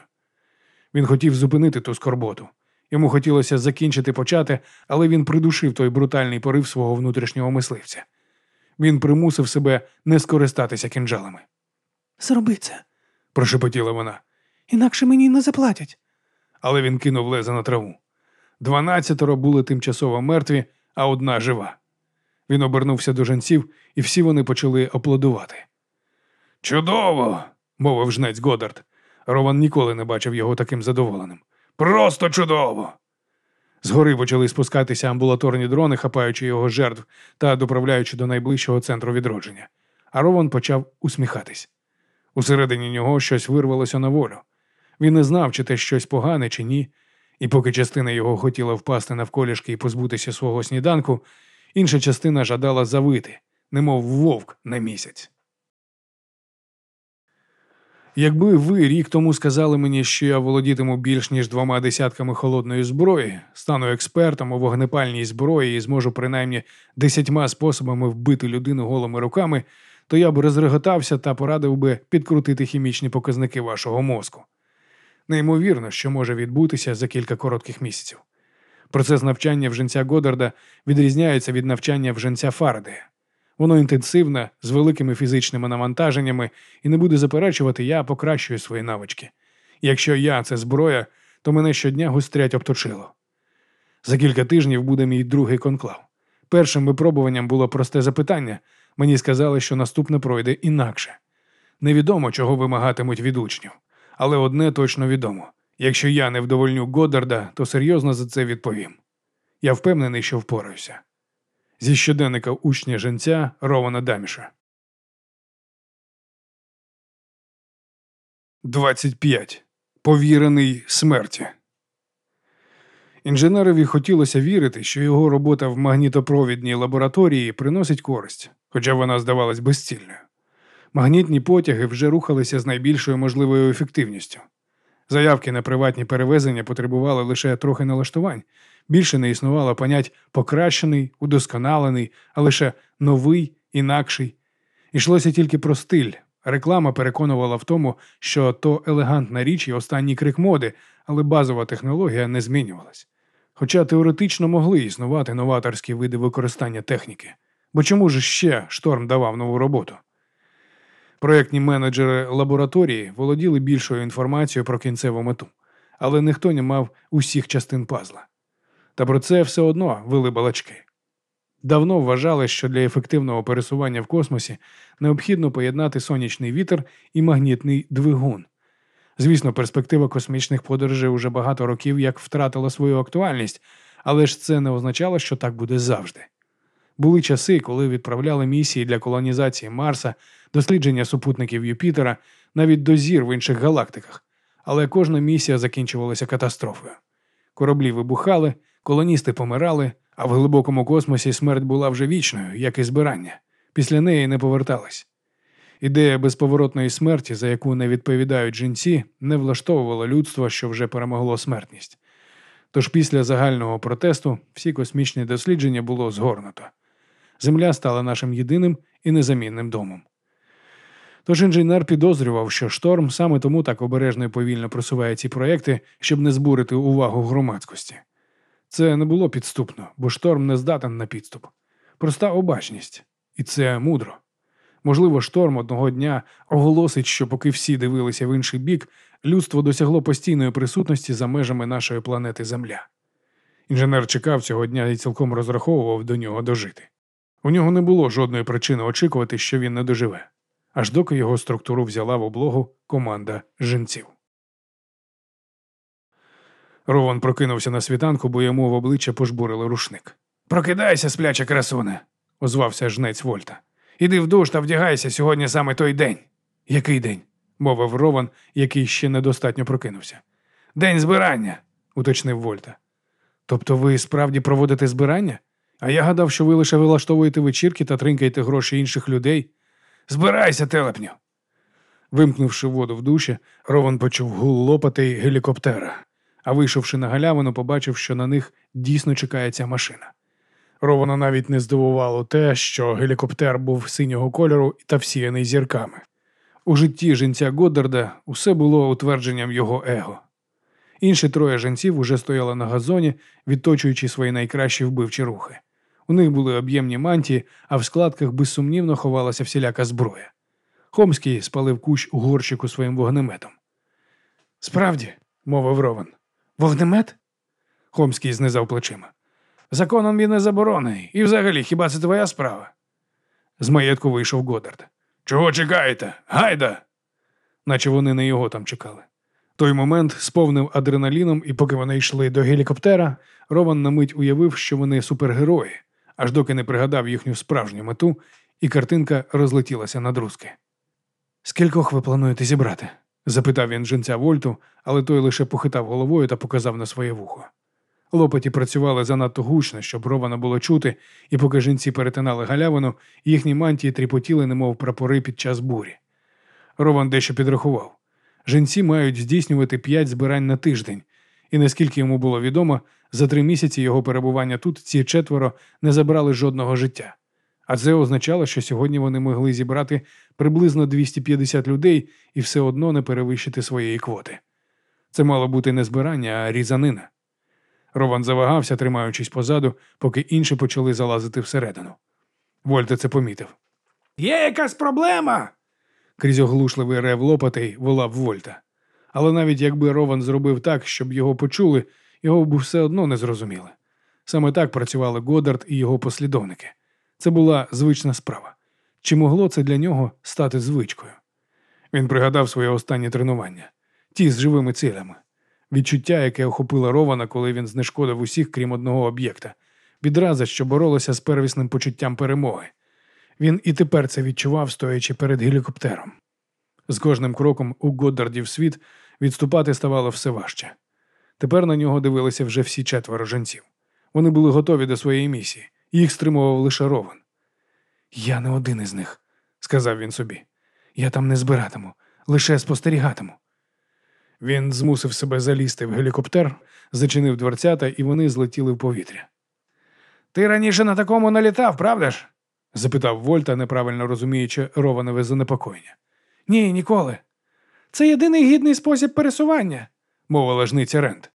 Він хотів зупинити ту скорботу. Йому хотілося закінчити почати, але він придушив той брутальний порив свого внутрішнього мисливця. Він примусив себе не скористатися кінжалами. Зроби це, прошепотіла вона. Інакше мені не заплатять. Але він кинув леза на траву. Дванадцятеро були тимчасово мертві, а одна жива. Він обернувся до жінців, і всі вони почали аплодувати. Чудово! мовив жнець Годард. Рован ніколи не бачив його таким задоволеним. Просто чудово! Згори почали спускатися амбулаторні дрони, хапаючи його жертв та доправляючи до найближчого центру відродження. А Рован почав усміхатись. Усередині нього щось вирвалося на волю. Він не знав, чи те щось погане, чи ні, і поки частина його хотіла впасти навколішки і позбутися свого сніданку, інша частина жадала завити, немов вовк на місяць. Якби ви рік тому сказали мені, що я володітиму більш ніж двома десятками холодної зброї, стану експертом у вогнепальній зброї і зможу принаймні десятьма способами вбити людину голими руками, то я б розреготався та порадив би підкрутити хімічні показники вашого мозку. Неймовірно, що може відбутися за кілька коротких місяців. Процес навчання в женця Годарда відрізняється від навчання в женця Фарадея. Воно інтенсивне, з великими фізичними навантаженнями, і не буде заперечувати, я покращую свої навички. Якщо я це зброя, то мене щодня густрять обточило. За кілька тижнів буде мій другий конклав. Першим випробуванням було просте запитання. Мені сказали, що наступне пройде інакше. Невідомо, чого вимагатимуть від учнів, але одне точно відомо: якщо я не вдовольню Годдарда, то серйозно за це відповім. Я впевнений, що впораюся. Зі щоденника учня женця Рована Даміша. 25. Повірений смерті. Інженерові хотілося вірити, що його робота в магнітопровідній лабораторії приносить користь, хоча вона здавалась безцільною. Магнітні потяги вже рухалися з найбільшою можливою ефективністю. Заявки на приватні перевезення потребували лише трохи налаштувань. Більше не існувало понять покращений, удосконалений, а лише новий, інакший. Ішлося тільки про стиль. Реклама переконувала в тому, що то елегантна річ і останній крик моди, але базова технологія не змінювалась. Хоча теоретично могли існувати новаторські види використання техніки. Бо чому ж ще шторм давав нову роботу? Проєктні менеджери лабораторії володіли більшою інформацією про кінцеву мету, але ніхто не мав усіх частин пазла. Та про це все одно вели балачки. Давно вважали, що для ефективного пересування в космосі необхідно поєднати сонячний вітер і магнітний двигун. Звісно, перспектива космічних подорожей уже багато років як втратила свою актуальність, але ж це не означало, що так буде завжди. Були часи, коли відправляли місії для колонізації Марса, дослідження супутників Юпітера, навіть до зір в інших галактиках, але кожна місія закінчувалася катастрофою. Кораблі вибухали, колоністи помирали, а в глибокому космосі смерть була вже вічною, як і збирання. Після неї не повертались. Ідея безповоротної смерті, за яку не відповідають жінці, не влаштовувала людство, що вже перемогло смертність. Тож після загального протесту всі космічні дослідження було згорнуто. Земля стала нашим єдиним і незамінним домом. Тож інженер підозрював, що шторм саме тому так обережно і повільно просуває ці проекти, щоб не збурити увагу громадськості. Це не було підступно, бо шторм не здатен на підступ. Проста обачність, і це мудро. Можливо, шторм одного дня оголосить, що поки всі дивилися в інший бік, людство досягло постійної присутності за межами нашої планети Земля. Інженер чекав цього дня і цілком розраховував до нього дожити. У нього не було жодної причини очікувати, що він не доживе, аж доки його структуру взяла в облогу команда жінців. Рован прокинувся на світанку, бо йому в обличчя пожбурили рушник. Прокидайся, спляча красуне, озвався жнець Вольта. Іди в душ та вдягайся сьогодні саме той день. Який день? мовив Рован, який ще недостатньо прокинувся. День збирання, уточнив Вольта. Тобто ви справді проводите збирання? А я гадав, що ви лише вилаштовуєте вечірки та тринкаєте гроші інших людей. Збирайся, телепню. Вимкнувши воду в душі, Рован почув гул лопати гелікоптера, а вийшовши на галявину, побачив, що на них дійсно чекає ця машина. Рована навіть не здивувало те, що гелікоптер був синього кольору та всіяний зірками. У житті жінця Годдарда усе було утвердженням його его. Інші троє жінців уже стояли на газоні, відточуючи свої найкращі вбивчі рухи. У них були об'ємні мантії, а в складках безсумнівно ховалася всіляка зброя. Хомський спалив кущ у горщику своїм вогнеметом. Справді, мовив Рован, вогнемет? Хомський знизав плечима. Законом він не заборонений. І взагалі, хіба це твоя справа? З маєтку вийшов Годард. Чого чекаєте? Гайда! Наче вони не його там чекали. Той момент сповнив адреналіном, і поки вони йшли до гелікоптера, Рован на мить уявив, що вони супергерої, аж доки не пригадав їхню справжню мету, і картинка розлетілася на друзки. Скількох ви плануєте зібрати? запитав він жінця Вольту, але той лише похитав головою та показав на своє вухо. Лопаті працювали занадто гучно, щоб ровано було чути, і поки жінці перетинали галявину, їхні мантії тріпотіли, немов прапори під час бурі. Рован дещо підрахував. Жінці мають здійснювати п'ять збирань на тиждень, і наскільки йому було відомо, за три місяці його перебування тут ці четверо не забрали жодного життя. А це означало, що сьогодні вони могли зібрати приблизно 250 людей і все одно не перевищити своєї квоти. Це мало бути не збирання, а різанина. Рован завагався, тримаючись позаду, поки інші почали залазити всередину. Вольте це помітив. Є якась проблема. крізь оглушливий рев лопатей волав Вольта. Але навіть якби Рован зробив так, щоб його почули, його б все одно не зрозуміли. Саме так працювали Годард і його послідовники. Це була звична справа. Чи могло це для нього стати звичкою? Він пригадав своє останнє тренування, ті з живими цилями, відчуття, яке охопило Рована, коли він знешкодив усіх, крім одного об'єкта, відразу, що боролося з первісним почуттям перемоги. Він і тепер це відчував, стоячи перед гелікоптером. З кожним кроком у Годдардів світ відступати ставало все важче. Тепер на нього дивилися вже всі четверо жінців. Вони були готові до своєї місії, їх стримував лише Рован. Я не один із них, сказав він собі. Я там не збиратиму, лише спостерігатиму. Він змусив себе залізти в гелікоптер, зачинив дверцята, і вони злетіли в повітря. Ти раніше на такому налітав, правда ж? запитав Вольта, неправильно розуміючи Рованове занепокоєння. Ні, ніколи. Це єдиний гідний спосіб пересування, мовила жниця Рент.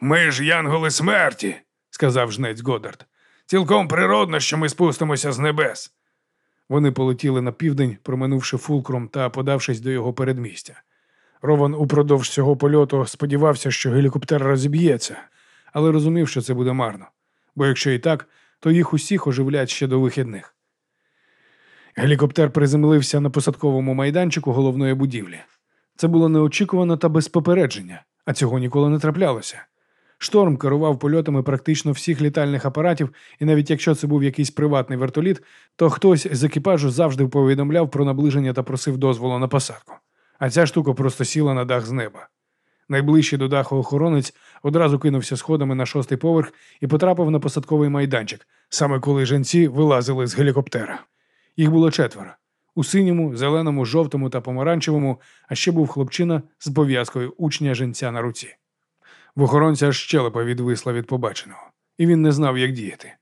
Ми ж янголи смерті, сказав жнець Годард. Цілком природно, що ми спустимося з небес. Вони полетіли на південь, проминувши фулкром та подавшись до його передмістя. Рован упродовж цього польоту сподівався, що гелікоптер розіб'ється, але розумів, що це буде марно, бо якщо і так, то їх усіх оживлять ще до вихідних. Гелікоптер приземлився на посадковому майданчику головної будівлі. Це було неочікувано та без попередження, а цього ніколи не траплялося. Шторм керував польотами практично всіх літальних апаратів, і навіть якщо це був якийсь приватний вертоліт, то хтось з екіпажу завжди повідомляв про наближення та просив дозволу на посадку. А ця штука просто сіла на дах з неба. Найближчий до даху охоронець одразу кинувся сходами на шостий поверх і потрапив на посадковий майданчик, саме коли жінці вилазили з гелікоптера. Їх було четверо у синьому, зеленому, жовтому та помаранчевому, а ще був хлопчина з пов'язкою учня жінця на руці. В охоронця щелепа відвисла від побаченого, і він не знав, як діяти.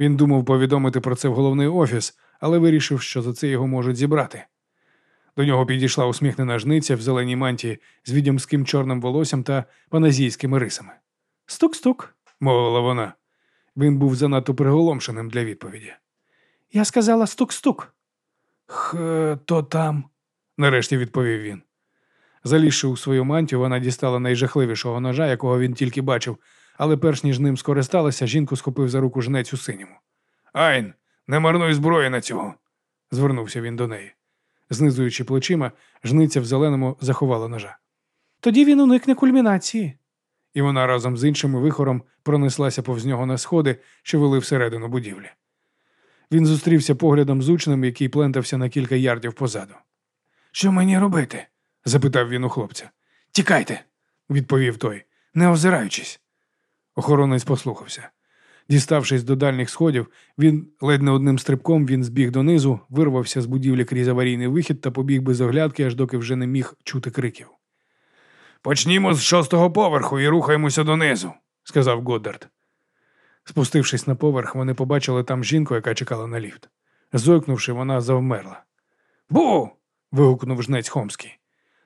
Він думав повідомити про це в головний офіс, але вирішив, що за це його можуть зібрати. До нього підійшла усміхнена жниця в зеленій мантії з відьомським чорним волоссям та паназійськими рисами. Стук-стук, мовила вона. Він був занадто приголомшеним для відповіді. Я сказала стук-стук. Хто там? нарешті відповів він. Залізши у свою мантію, вона дістала найжахливішого ножа, якого він тільки бачив, але перш ніж ним скористалася, жінку схопив за руку жнець у синьому. Айн, не марнуй зброї на цього, звернувся він до неї. Знизуючи плечима, жниця в зеленому заховала ножа. Тоді він уникне кульмінації. І вона разом з іншим вихором пронеслася повз нього на сходи, що вели всередину будівлі. Він зустрівся поглядом з учнем, який плентався на кілька ярдів позаду. Що мені робити? запитав він у хлопця. Тікайте, відповів той, не озираючись. Охоронець послухався. Діставшись до дальніх сходів, він ледь не одним стрибком він збіг донизу, вирвався з будівлі крізь аварійний вихід та побіг без оглядки, аж доки вже не міг чути криків. Почнімо з шостого поверху і рухаємося донизу, сказав Годдард. Спустившись на поверх, вони побачили там жінку, яка чекала на ліфт. Зойкнувши, вона завмерла. Бу. вигукнув жнець Хомський.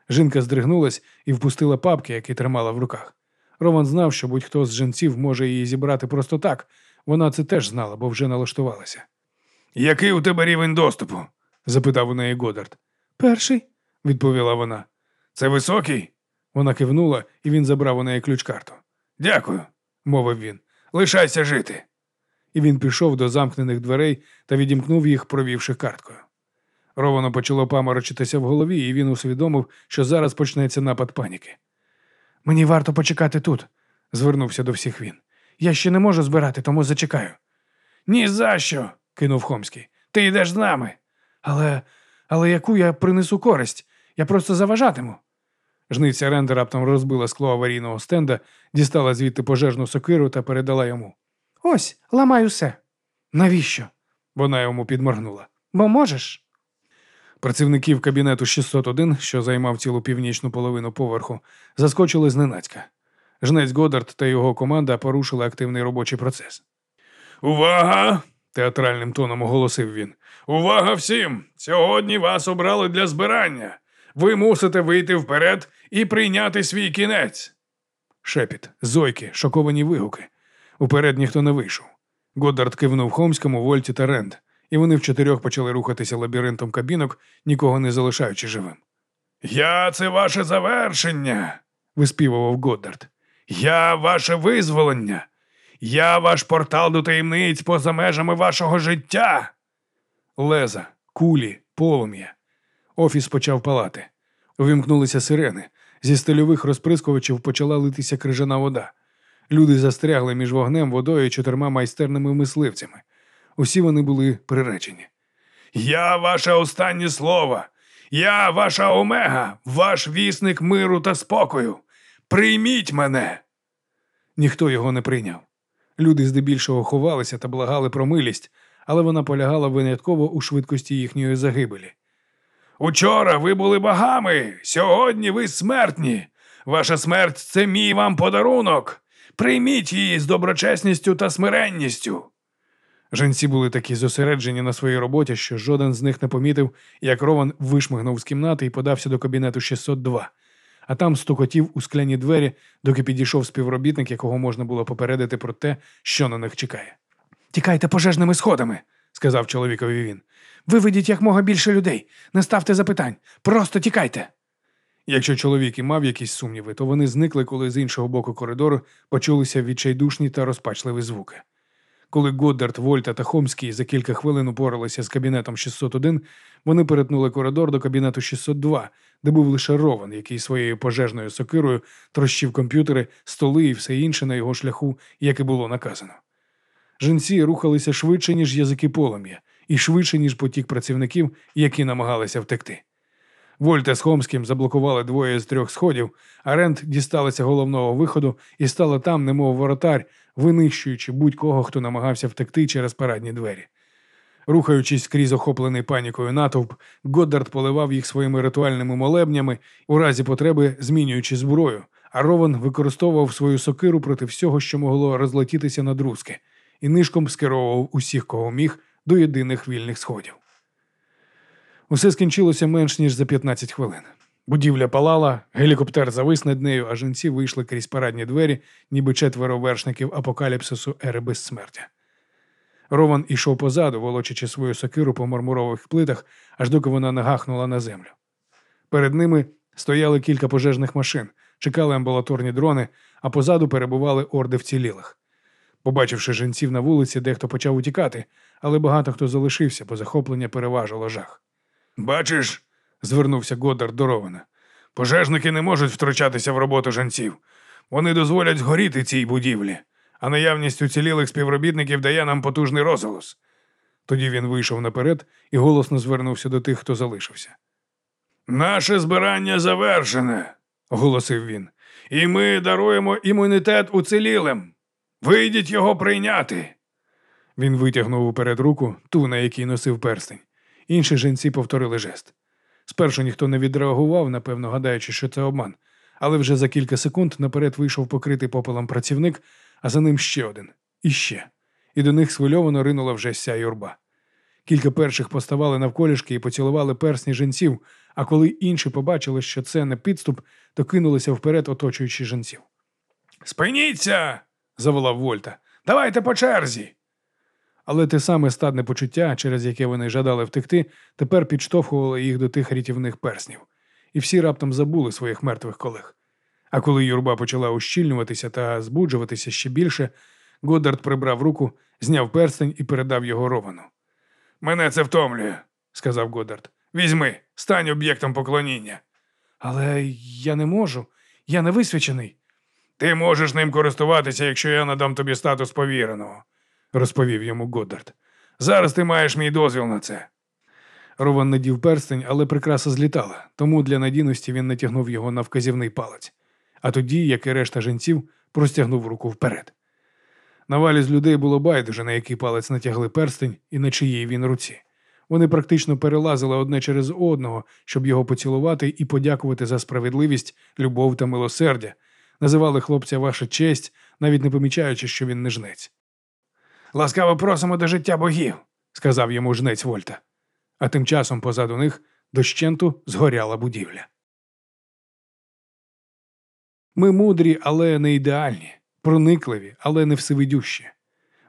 Жінка здригнулась і впустила папки, які тримала в руках. Роман знав, що будь-хто з жінців може її зібрати просто так. Вона це теж знала, бо вже налаштувалася. Який у тебе рівень доступу? запитав у неї Годард. Перший, відповіла вона. Це високий? Вона кивнула, і він забрав у неї ключ-карту. Дякую, мовив він. Лишайся жити. І він пішов до замкнених дверей та відімкнув їх, провівши карткою. Ровано почало паморочитися в голові, і він усвідомив, що зараз почнеться напад паніки. Мені варто почекати тут, звернувся до всіх він. Я ще не можу збирати, тому зачекаю. «Ні за що!» – кинув Хомський. Ти йдеш з нами. Але але яку я принесу користь? Я просто заважатиму. Жниця Ренда раптом розбила скло аварійного стенда, дістала звідти пожежну сокиру та передала йому. Ось, ламай усе. Навіщо? Вона йому підморгнула. Бо можеш. Працівників кабінету 601, що займав цілу північну половину поверху, заскочили зненацька. Жнець Годард та його команда порушили активний робочий процес. Увага! театральним тоном оголосив він. Увага всім! Сьогодні вас обрали для збирання. Ви мусите вийти вперед і прийняти свій кінець. Шепіт, зойки, шоковані вигуки. Уперед ніхто не вийшов. Годдард кивнув Хомському, Вольті та Ренд і вони в чотирьох почали рухатися лабіринтом кабінок, нікого не залишаючи живим. Я це ваше завершення, виспівував Годдард. Я ваше визволення. Я ваш портал до таємниць поза межами вашого життя. Леза, кулі, полум'я. Офіс почав палати. Увімкнулися сирени. Зі стильових розприскувачів почала литися крижана вода. Люди застрягли між вогнем, водою і чотирма майстерними мисливцями. Усі вони були приречені. Я ваше останнє слово. Я ваша омега, ваш вісник миру та спокою. Прийміть мене. Ніхто його не прийняв. Люди здебільшого ховалися та благали про милість, але вона полягала винятково у швидкості їхньої загибелі. Учора ви були богами, сьогодні ви смертні. Ваша смерть це мій вам подарунок. Прийміть її з доброчесністю та смиренністю. Женці були такі зосереджені на своїй роботі, що жоден з них не помітив, як Рован вишмигнув з кімнати і подався до кабінету 602, а там стукотів у скляні двері, доки підійшов співробітник, якого можна було попередити про те, що на них чекає. Тікайте пожежними сходами, сказав чоловікові він. Виведіть якмога більше людей, не ставте запитань, просто тікайте. Якщо чоловік і мав якісь сумніви, то вони зникли, коли з іншого боку коридору почулися відчайдушні та розпачливі звуки. Коли Годдард, Вольта та Хомський за кілька хвилин упоралися з кабінетом 601, вони перетнули коридор до кабінету 602, де був лише Рован, який своєю пожежною сокирою трощив комп'ютери, столи і все інше на його шляху, як і було наказано. Жінці рухалися швидше, ніж язики полум'я, і швидше, ніж потік працівників, які намагалися втекти. Вольта з Хомським заблокували двоє з трьох сходів, а Рент дісталася головного виходу і стала там, немов воротар, винищуючи будь-кого, хто намагався втекти через парадні двері. Рухаючись крізь охоплений панікою натовп, Годдард поливав їх своїми ритуальними молебнями, у разі потреби змінюючи зброю, а Рован використовував свою сокиру проти всього, що могло розлетітися на друзки, і нишком скеровував усіх, кого міг, до єдиних вільних сходів. Усе скінчилося менш ніж за 15 хвилин. Будівля палала, гелікоптер завис над нею, а жінці вийшли крізь парадні двері, ніби четверо вершників апокаліпсису ери безсмертя. Рован ішов позаду, волочачи свою сокиру по мармурових плитах, аж доки вона нагахнула на землю. Перед ними стояли кілька пожежних машин, чекали амбулаторні дрони, а позаду перебували орди вцілілих. Побачивши жінців на вулиці, дехто почав утікати, але багато хто залишився, бо захоплення переважило жах. Бачиш, звернувся Годдар до Рована, пожежники не можуть втручатися в роботу жанців. Вони дозволять згоріти цій будівлі, а наявність уцілілих співробітників дає нам потужний розголос. Тоді він вийшов наперед і голосно звернувся до тих, хто залишився. Наше збирання завершене, оголосив він, і ми даруємо імунітет уцілілим. Вийдіть його прийняти. Він витягнув уперед руку, ту, на якій носив перстень. Інші жінці повторили жест. Спершу ніхто не відреагував, напевно, гадаючи, що це обман, але вже за кілька секунд наперед вийшов покритий попелом працівник, а за ним ще один і ще. І до них схвильовано ринула вже вся юрба. Кілька перших поставали навколішки і поцілували персні жінців, а коли інші побачили, що це не підступ, то кинулися вперед, оточуючи жінців. Спиніться! Заволав Вольта. Давайте по черзі. Але те саме стадне почуття, через яке вони жадали втекти, тепер підштовхувало їх до тих рятівних перснів, і всі раптом забули своїх мертвих колег. А коли юрба почала ущільнюватися та збуджуватися ще більше, Годдард прибрав руку, зняв перстень і передав його Ровану. Мене це втомлює, сказав Годдард. Візьми, стань об'єктом поклоніння. Але я не можу, я не висвячений. Ти можеш ним користуватися, якщо я надам тобі статус повіреного розповів йому Годдард. Зараз ти маєш мій дозвіл на це. Рован надів перстень, але прикраса злітала, тому для надійності він натягнув його на вказівний палець, а тоді, як і решта жінців, простягнув руку вперед. На валі з людей було байдуже, на який палець натягли перстень і на чиїй він руці. Вони практично перелазили одне через одного, щоб його поцілувати і подякувати за справедливість, любов та милосердя. Називали хлопця ваша честь, навіть не помічаючи, що він не жнець. Ласкаво просимо до життя богів, сказав йому жнець Вольта. А тим часом позаду них дощенту згоряла будівля. Ми мудрі, але не ідеальні, проникливі, але не всевидющі.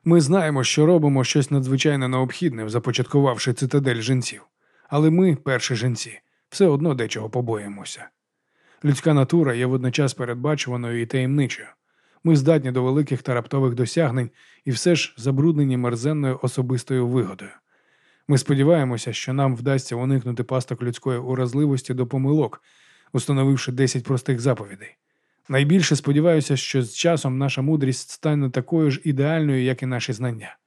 Ми знаємо, що робимо щось надзвичайно необхідне, започаткувавши цитадель жінців. Але ми, перші жінці, все одно дечого побоїмося. Людська натура є водночас передбачуваною і таємничою. Ми здатні до великих та раптових досягнень і все ж забруднені мерзенною особистою вигодою. Ми сподіваємося, що нам вдасться уникнути пасток людської уразливості до помилок, установивши 10 простих заповідей. Найбільше сподіваюся, що з часом наша мудрість стане такою ж ідеальною, як і наші знання.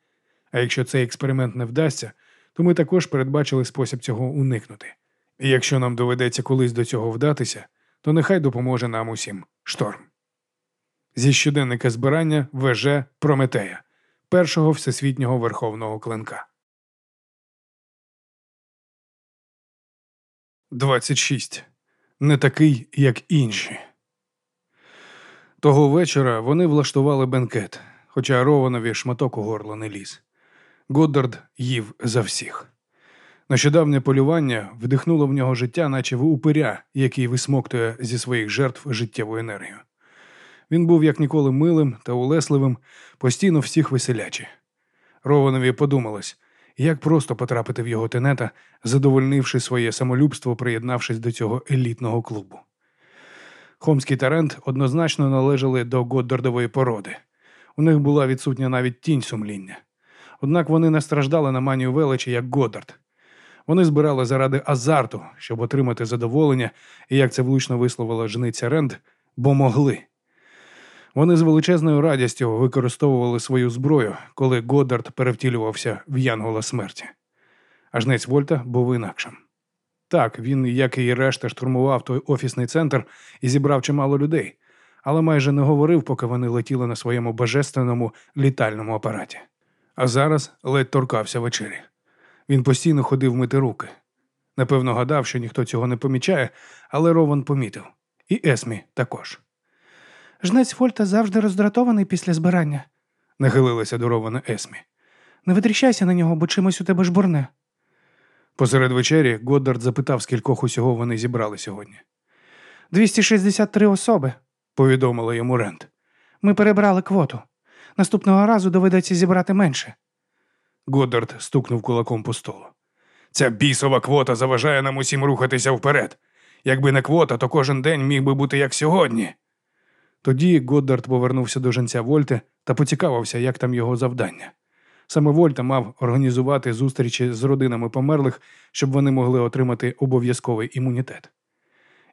А якщо цей експеримент не вдасться, то ми також передбачили спосіб цього уникнути. І якщо нам доведеться колись до цього вдатися, то нехай допоможе нам усім шторм. Зі щоденника збирання ВЖ Прометея, першого всесвітнього верховного клинка. 26. Не такий, як інші. Того вечора вони влаштували бенкет, хоча Рованові шматок у горло не ліз. Годдард їв за всіх. Нещодавнє полювання вдихнуло в нього життя, наче в упиря, який висмоктує зі своїх жертв життєву енергію. Він був як ніколи милим та улесливим, постійно всіх веселячі. Рованові подумалось, як просто потрапити в його тенета, задовольнивши своє самолюбство, приєднавшись до цього елітного клубу. Хомський та Рент однозначно належали до Годдардової породи. У них була відсутня навіть тінь сумління. Однак вони не страждали на манію величі, як Годдард. Вони збирали заради азарту, щоб отримати задоволення, і як це влучно висловила жниця Ренд, бо могли. Вони з величезною радістю використовували свою зброю, коли Годдард перевтілювався в Янгола смерті. А жнець Вольта був інакшим. Так, він, як і решта, штурмував той офісний центр і зібрав чимало людей, але майже не говорив, поки вони летіли на своєму божественному літальному апараті. А зараз ледь торкався вечері. Він постійно ходив мити руки. Напевно, гадав, що ніхто цього не помічає, але Рован помітив. І Есмі також. Жнець Фольта завжди роздратований після збирання, нахилилася до Рована Есмі. Не витріщайся на нього, бо чимось у тебе жбурне. Посеред вечері Годдард запитав, скількох усього вони зібрали сьогодні. 263 особи, повідомила йому Рент. Ми перебрали квоту. Наступного разу доведеться зібрати менше. Годдард стукнув кулаком по столу. Ця бісова квота заважає нам усім рухатися вперед. Якби не квота, то кожен день міг би бути як сьогодні. Тоді Годдард повернувся до женця Вольте та поцікавився, як там його завдання. Саме Вольта мав організувати зустрічі з родинами померлих, щоб вони могли отримати обов'язковий імунітет.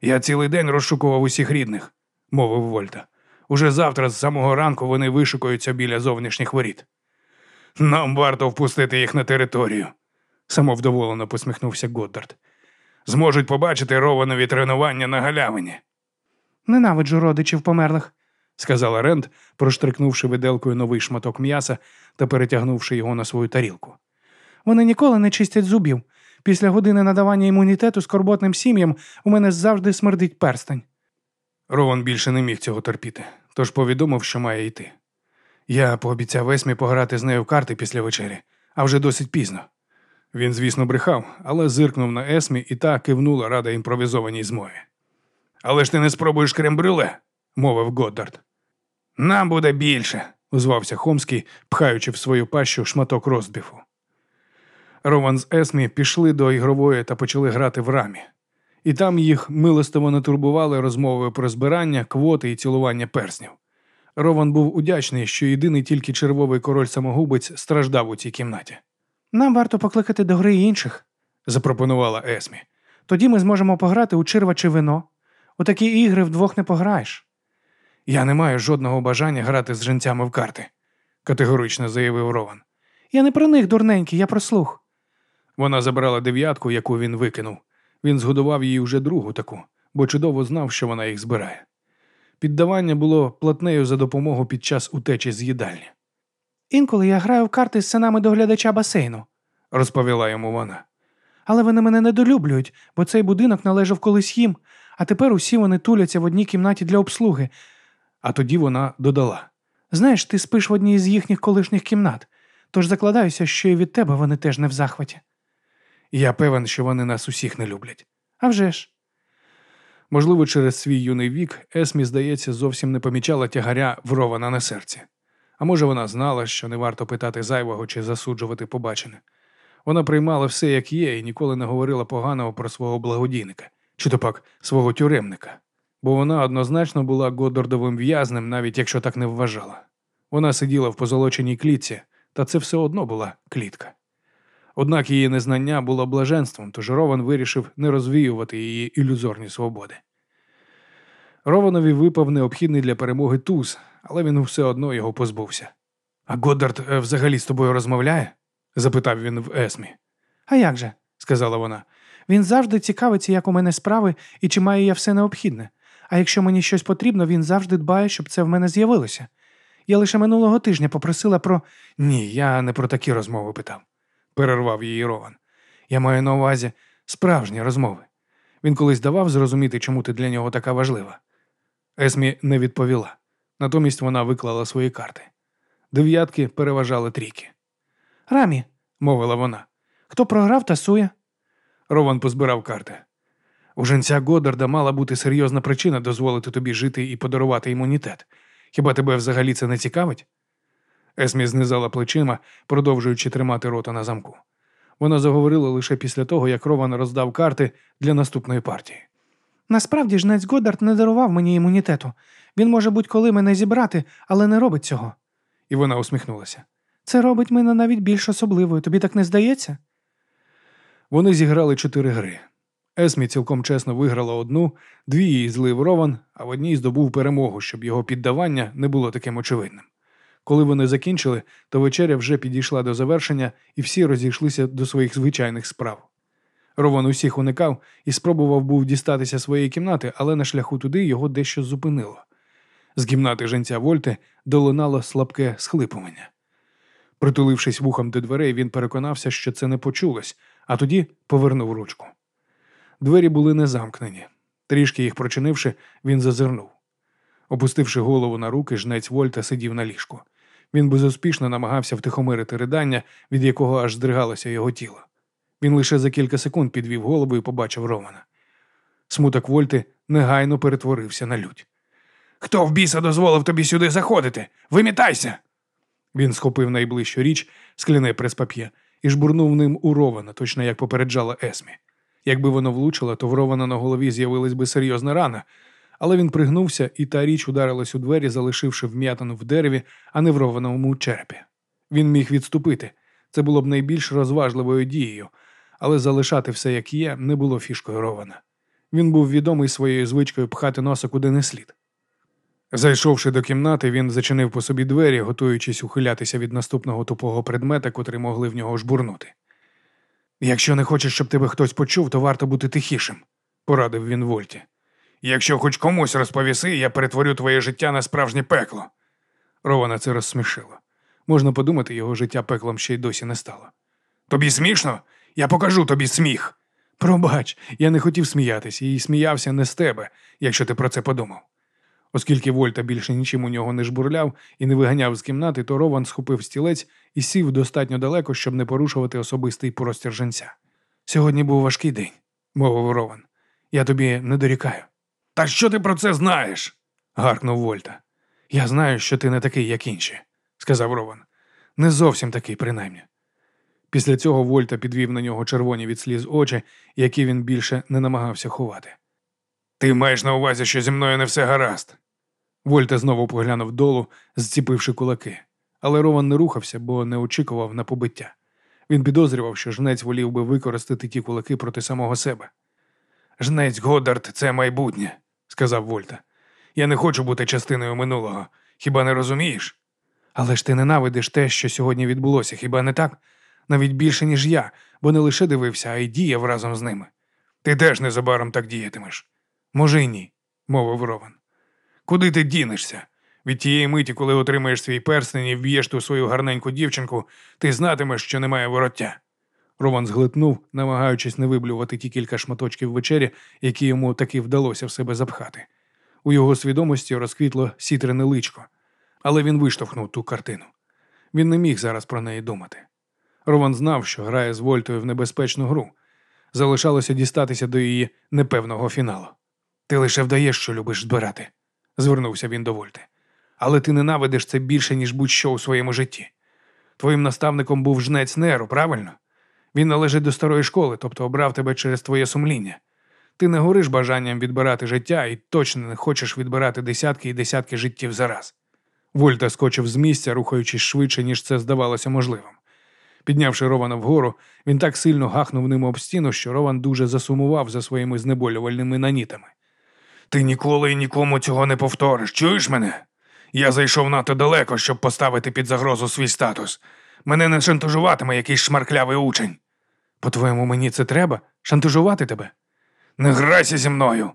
Я цілий день розшукував усіх рідних, мовив Вольта. Уже завтра з самого ранку вони вишукуються біля зовнішніх воріт. Нам варто впустити їх на територію, самовдоволено посміхнувся Годдард. Зможуть побачити рованові тренування на галявині. Ненавиджу родичів померлих, сказала Ренд, проштрикнувши виделкою новий шматок м'яса та перетягнувши його на свою тарілку. Вони ніколи не чистять зубів. Після години надавання імунітету скорботним сім'ям у мене завжди смердить перстень. Рован більше не міг цього терпіти, тож повідомив, що має йти. Я пообіцяв Есмі пограти з нею в карти після вечері, а вже досить пізно. Він, звісно, брехав, але зиркнув на Есмі і та кивнула рада імпровізованій змові. Але ж ти не спробуєш крем-брюле, мовив Годдард. Нам буде більше, озвався Хомський, пхаючи в свою пащу шматок розбіфу. Рован з Есмі пішли до ігрової та почали грати в рамі. І там їх милостиво не турбували розмови про збирання, квоти і цілування перснів. Рован був удячний, що єдиний тільки червовий король самогубець страждав у цій кімнаті. Нам варто покликати до гри інших, запропонувала Есмі. Тоді ми зможемо пограти у черва чи вино. У такі ігри вдвох не пограєш. Я не маю жодного бажання грати з жінцями в карти, категорично заявив Рован. Я не про них, дурненький, я про слух. Вона забрала дев'ятку, яку він викинув. Він згодував їй уже другу таку, бо чудово знав, що вона їх збирає. Піддавання було платнею за допомогу під час утечі з їдальні. Інколи я граю в карти з синами доглядача басейну, розповіла йому вона. Але вони мене недолюблюють, бо цей будинок належав колись їм, а тепер усі вони туляться в одній кімнаті для обслуги. А тоді вона додала: Знаєш, ти спиш в одній з їхніх колишніх кімнат, тож закладаюся, що і від тебе вони теж не в захваті. Я певен, що вони нас усіх не люблять. «А вже ж!» Можливо, через свій юний вік Есмі, здається, зовсім не помічала тягаря врована на серці. А може, вона знала, що не варто питати зайвого чи засуджувати побачене. Вона приймала все, як є, і ніколи не говорила поганого про свого благодійника, чи то пак свого тюремника, бо вона однозначно була Годдардовим в'язнем, навіть якщо так не вважала. Вона сиділа в позолоченій клітці, та це все одно була клітка. Однак її незнання було блаженством, тож Рован вирішив не розвіювати її ілюзорні свободи. Рованові випав необхідний для перемоги туз, але він все одно його позбувся. А Годдард е, взагалі з тобою розмовляє? запитав він в Есмі. А як же? сказала вона. Він завжди цікавиться, як у мене справи і чи маю я все необхідне. А якщо мені щось потрібно, він завжди дбає, щоб це в мене з'явилося. Я лише минулого тижня попросила про. Ні, я не про такі розмови питав, перервав її Рован. Я маю на увазі справжні розмови. Він колись давав зрозуміти, чому ти для нього така важлива. Есмі не відповіла. Натомість вона виклала свої карти. Дев'ятки переважали трійки. Рамі, мовила вона. Хто програв, тасує. Рован позбирав карти. У женця Годарда мала бути серйозна причина дозволити тобі жити і подарувати імунітет. Хіба тебе взагалі це не цікавить? Есмі знизала плечима, продовжуючи тримати рота на замку. Вона заговорила лише після того, як Рован роздав карти для наступної партії. Насправді жнець Годард не дарував мені імунітету. Він може будь-коли мене зібрати, але не робить цього. І вона усміхнулася. Це робить мене навіть більш особливою. Тобі так не здається? Вони зіграли чотири гри. Есмі цілком чесно виграла одну, дві її злив Рован, а в одній здобув перемогу, щоб його піддавання не було таким очевидним. Коли вони закінчили, то вечеря вже підійшла до завершення, і всі розійшлися до своїх звичайних справ. Рован усіх уникав і спробував був дістатися своєї кімнати, але на шляху туди його дещо зупинило. З кімнати женця Вольти долинало слабке схлипування. Притулившись вухом до дверей, він переконався, що це не почулось, а тоді повернув ручку. Двері були не замкнені. Трішки їх прочинивши, він зазирнув. Опустивши голову на руки, жнець Вольта сидів на ліжку. Він безуспішно намагався втихомирити ридання, від якого аж здригалося його тіло. Він лише за кілька секунд підвів голову і побачив Романа. Смуток Вольти негайно перетворився на лють. Хто в біса дозволив тобі сюди заходити? Вимітайся! Він схопив найближчу річ, скляне прес-пап'є, і жбурнув ним у Рована, точно як попереджала Есмі. Якби воно влучило, то в Рована на голові з'явилась би серйозна рана, але він пригнувся, і та річ ударилась у двері, залишивши вм'ятину в дереві, а не в рованому черепі. Він міг відступити. Це було б найбільш розважливою дією, але залишати все як є не було фішкою Рована. Він був відомий своєю звичкою пхати носа куди не слід. Зайшовши до кімнати, він зачинив по собі двері, готуючись ухилятися від наступного тупого предмета, котрий могли в нього жбурнути. Якщо не хочеш, щоб тебе хтось почув, то варто бути тихішим, порадив він Вольті. Якщо хоч комусь розповіси, я перетворю твоє життя на справжнє пекло. Рована це розсмішило. Можна подумати, його життя пеклом ще й досі не стало. Тобі смішно? Я покажу тобі сміх. Пробач, я не хотів сміятися і сміявся не з тебе, якщо ти про це подумав. Оскільки Вольта більше нічим у нього не жбурляв і не виганяв з кімнати, то Рован схопив стілець і сів достатньо далеко, щоб не порушувати особистий простір женця. Сьогодні був важкий день, мовив Рован. Я тобі не дорікаю. Та що ти про це знаєш? гаркнув Вольта. Я знаю, що ти не такий, як інші, сказав Рован. Не зовсім такий, принаймні. Після цього Вольта підвів на нього червоні від сліз очі, які він більше не намагався ховати. Ти маєш на увазі, що зі мною не все гаразд. Вольта знову поглянув долу, зціпивши кулаки, але Рован не рухався, бо не очікував на побиття. Він підозрював, що жнець волів би використати ті кулаки проти самого себе. Жнець Годдард – це майбутнє, сказав Вольта. Я не хочу бути частиною минулого. Хіба не розумієш? Але ж ти ненавидиш те, що сьогодні відбулося, хіба не так? Навіть більше, ніж я, бо не лише дивився, а й діяв разом з ними. Ти теж незабаром так діятимеш. Може, й ні, мовив Рован. Куди ти дінешся? Від тієї миті, коли отримаєш свій перстень і вб'єш ту свою гарненьку дівчинку, ти знатимеш, що немає вороття. Рован зглитнув, намагаючись не виблювати ті кілька шматочків вечері, які йому таки вдалося в себе запхати. У його свідомості розквітло сітрене личко, але він виштовхнув ту картину. Він не міг зараз про неї думати. Рован знав, що грає з Вольтою в небезпечну гру. Залишалося дістатися до її непевного фіналу. Ти лише вдаєш, що любиш збирати, звернувся він до Вольти. Але ти ненавидиш це більше, ніж будь-що у своєму житті. Твоїм наставником був жнець Неру, правильно? Він належить до старої школи, тобто обрав тебе через твоє сумління. Ти не гориш бажанням відбирати життя і точно не хочеш відбирати десятки і десятки життів зараз. Вольта скочив з місця, рухаючись швидше, ніж це здавалося можливим. Піднявши Рована вгору, він так сильно гахнув ним об стіну, що Рован дуже засумував за своїми знеболювальними нанітами. Ти ніколи і нікому цього не повториш. Чуєш мене? Я зайшов надто далеко, щоб поставити під загрозу свій статус. Мене не шантажуватиме якийсь шмарклявий учень. По-твоєму, мені це треба? Шантажувати тебе? Не грайся зі мною,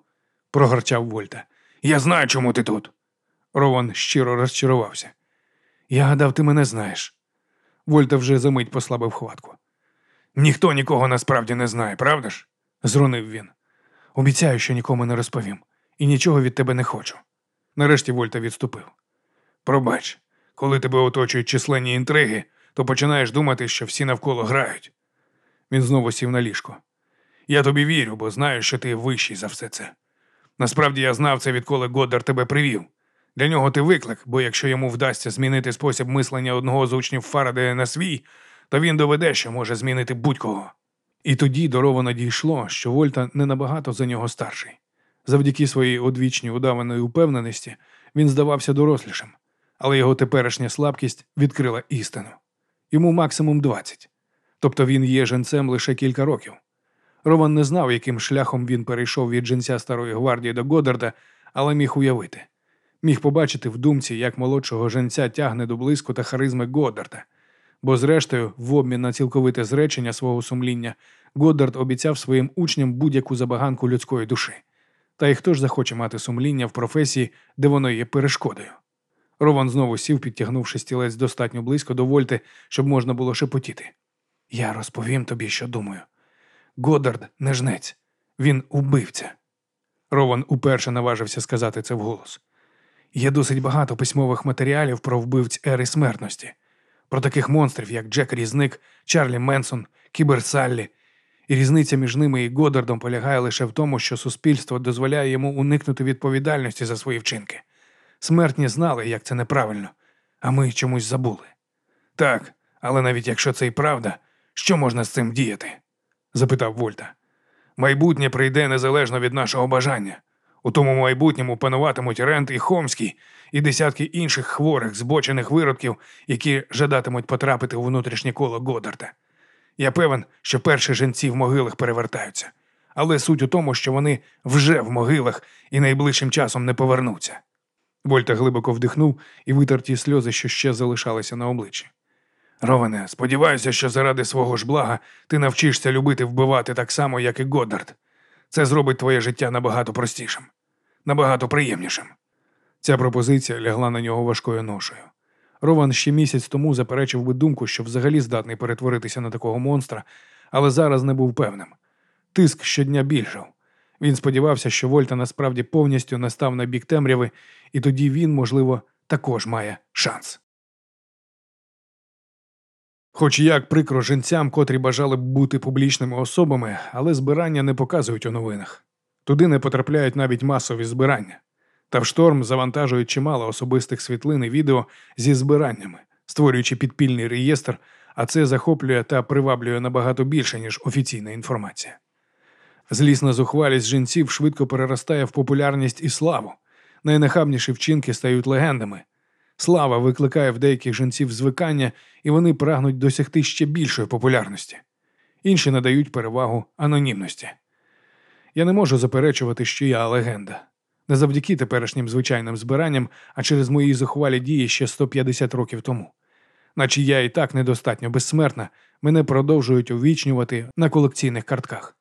прогорчав Вольта. Я знаю, чому ти тут. Рован щиро розчарувався. Я гадав, ти мене знаєш. Вольта вже за мить послабив хватку. Ніхто нікого насправді не знає, правда ж? зрунив він. Обіцяю, що нікому не розповім, і нічого від тебе не хочу. Нарешті Вольта відступив. Пробач, коли тебе оточують численні інтриги, то починаєш думати, що всі навколо грають. Він знову сів на ліжко. Я тобі вірю, бо знаю, що ти вищий за все це. Насправді я знав це, відколи Годдар тебе привів. Для нього ти виклик, бо якщо йому вдасться змінити спосіб мислення одного з учнів Фарадея на свій, то він доведе, що може змінити будь-кого. І тоді до Рована дійшло, що Вольта не набагато за нього старший. Завдяки своїй одвічній удаваної упевненості він здавався дорослішим, але його теперішня слабкість відкрила істину. Йому максимум 20. Тобто він є женцем лише кілька років. Рован не знав, яким шляхом він перейшов від женця Старої гвардії до Годарда, але міг уявити. Міг побачити в думці, як молодшого женця тягне до блиску та харизми Годдарда. Бо, зрештою, в обмін на цілковите зречення свого сумління, Годдард обіцяв своїм учням будь-яку забаганку людської душі. Та й хто ж захоче мати сумління в професії, де воно є перешкодою? Рован знову сів, підтягнувши стілець достатньо близько до Вольти, щоб можна було шепотіти. Я розповім тобі, що думаю. Годард не жнець, він убивця. Рован уперше наважився сказати це вголос. Є досить багато письмових матеріалів про вбивць ери смертності, про таких монстрів, як Джек Різник, Чарлі Менсон, Кібер Саллі. І різниця між ними і Годардом полягає лише в тому, що суспільство дозволяє йому уникнути відповідальності за свої вчинки. Смертні знали, як це неправильно, а ми чомусь забули. Так, але навіть якщо це і правда, що можна з цим діяти? запитав Вольта. Майбутнє прийде незалежно від нашого бажання. У тому майбутньому пануватимуть Рент і Хомський і десятки інших хворих, збочених виродків, які жадатимуть потрапити у внутрішнє коло Годарда. Я певен, що перші женці в могилах перевертаються, але суть у тому, що вони вже в могилах і найближчим часом не повернуться. Вольта глибоко вдихнув і витер ті сльози, що ще залишалися на обличчі. Роване, сподіваюся, що заради свого ж блага ти навчишся любити вбивати так само, як і Годдард. Це зробить твоє життя набагато простішим, набагато приємнішим. Ця пропозиція лягла на нього важкою ношею. Рован ще місяць тому заперечив би думку, що взагалі здатний перетворитися на такого монстра, але зараз не був певним. Тиск щодня більшав. Він сподівався, що Вольта насправді повністю настав на бік темряви, і тоді він, можливо, також має шанс. Хоч як прикро жінцям, котрі бажали б бути публічними особами, але збирання не показують у новинах. Туди не потрапляють навіть масові збирання. Та в шторм завантажують чимало особистих світлин і відео зі збираннями, створюючи підпільний реєстр, а це захоплює та приваблює набагато більше, ніж офіційна інформація. Злісна зухвалість жінців швидко переростає в популярність і славу. Найнахабніші вчинки стають легендами. Слава викликає в деяких жінців звикання, і вони прагнуть досягти ще більшої популярності. Інші надають перевагу анонімності. Я не можу заперечувати, що я легенда. Не завдяки теперішнім звичайним збиранням, а через мої зухвалі дії ще 150 років тому. Наче я і так недостатньо безсмертна, мене продовжують увічнювати на колекційних картках.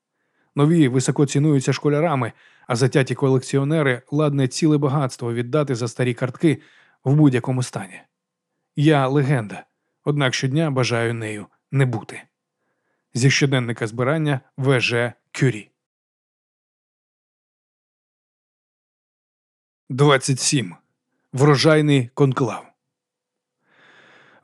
Нові високо цінуються школярами, а затяті колекціонери ладне ціле багатство віддати за старі картки в будь-якому стані. Я легенда, однак щодня бажаю нею не бути. Зі щоденника збирання ВЖ Кюрі. 27. Врожайний конклав.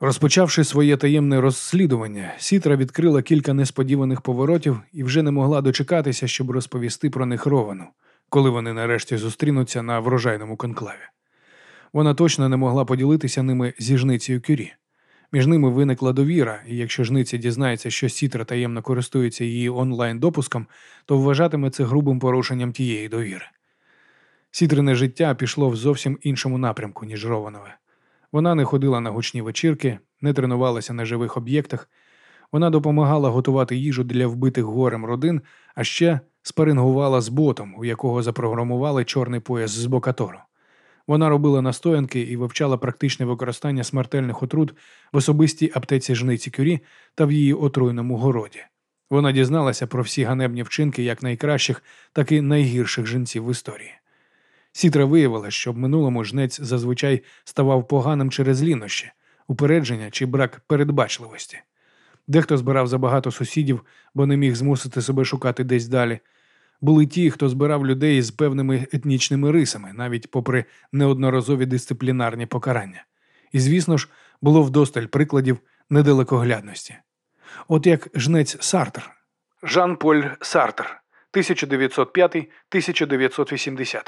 Розпочавши своє таємне розслідування, Сітра відкрила кілька несподіваних поворотів і вже не могла дочекатися, щоб розповісти про них Ровану, коли вони нарешті зустрінуться на врожайному конклаві. Вона точно не могла поділитися ними зі жницею Кюрі. Між ними виникла довіра, і якщо жниця дізнається, що Сітра таємно користується її онлайн-допуском, то вважатиме це грубим порушенням тієї довіри. Сітрине життя пішло в зовсім іншому напрямку, ніж Рованове. Вона не ходила на гучні вечірки, не тренувалася на живих об'єктах. Вона допомагала готувати їжу для вбитих горем родин, а ще спарингувала з ботом, у якого запрограмували чорний пояс з бокатору. Вона робила настоянки і вивчала практичне використання смертельних отрут в особистій аптеці жниці кюрі та в її отруйному городі. Вона дізналася про всі ганебні вчинки як найкращих, так і найгірших жінців в історії. Сітра виявила, що в минулому жнець зазвичай ставав поганим через лінощі, упередження чи брак передбачливості. Дехто збирав забагато сусідів, бо не міг змусити себе шукати десь далі. Були ті, хто збирав людей з певними етнічними рисами, навіть попри неодноразові дисциплінарні покарання. І, звісно ж, було вдосталь прикладів недалекоглядності. От як жнець Сартр, Жан-Поль Сартр, 1905-1980,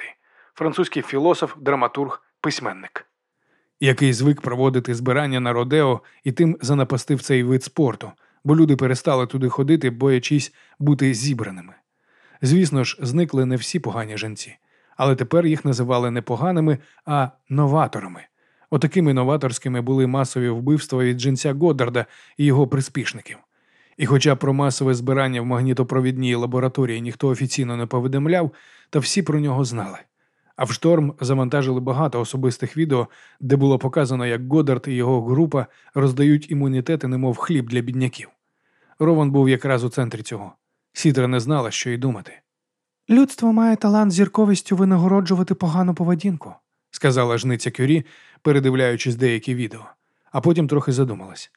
французький філософ, драматург, письменник, який звик проводити збирання на Родео і тим занапастив цей вид спорту, бо люди перестали туди ходити, боячись бути зібраними. Звісно ж, зникли не всі погані жінці, але тепер їх називали не поганими, а новаторами. Отакими новаторськими були масові вбивства від жінця Годдарда і його приспішників. І хоча про масове збирання в магнітопровідній лабораторії ніхто офіційно не повідомляв, та всі про нього знали. А в шторм завантажили багато особистих відео, де було показано, як Годдард і його група роздають імунітети, немов хліб для бідняків. Рован був якраз у центрі цього. Сітра не знала, що й думати. Людство має талант зірковістю винагороджувати погану поведінку, сказала жниця Кюрі, передивляючись деякі відео, а потім трохи задумалась.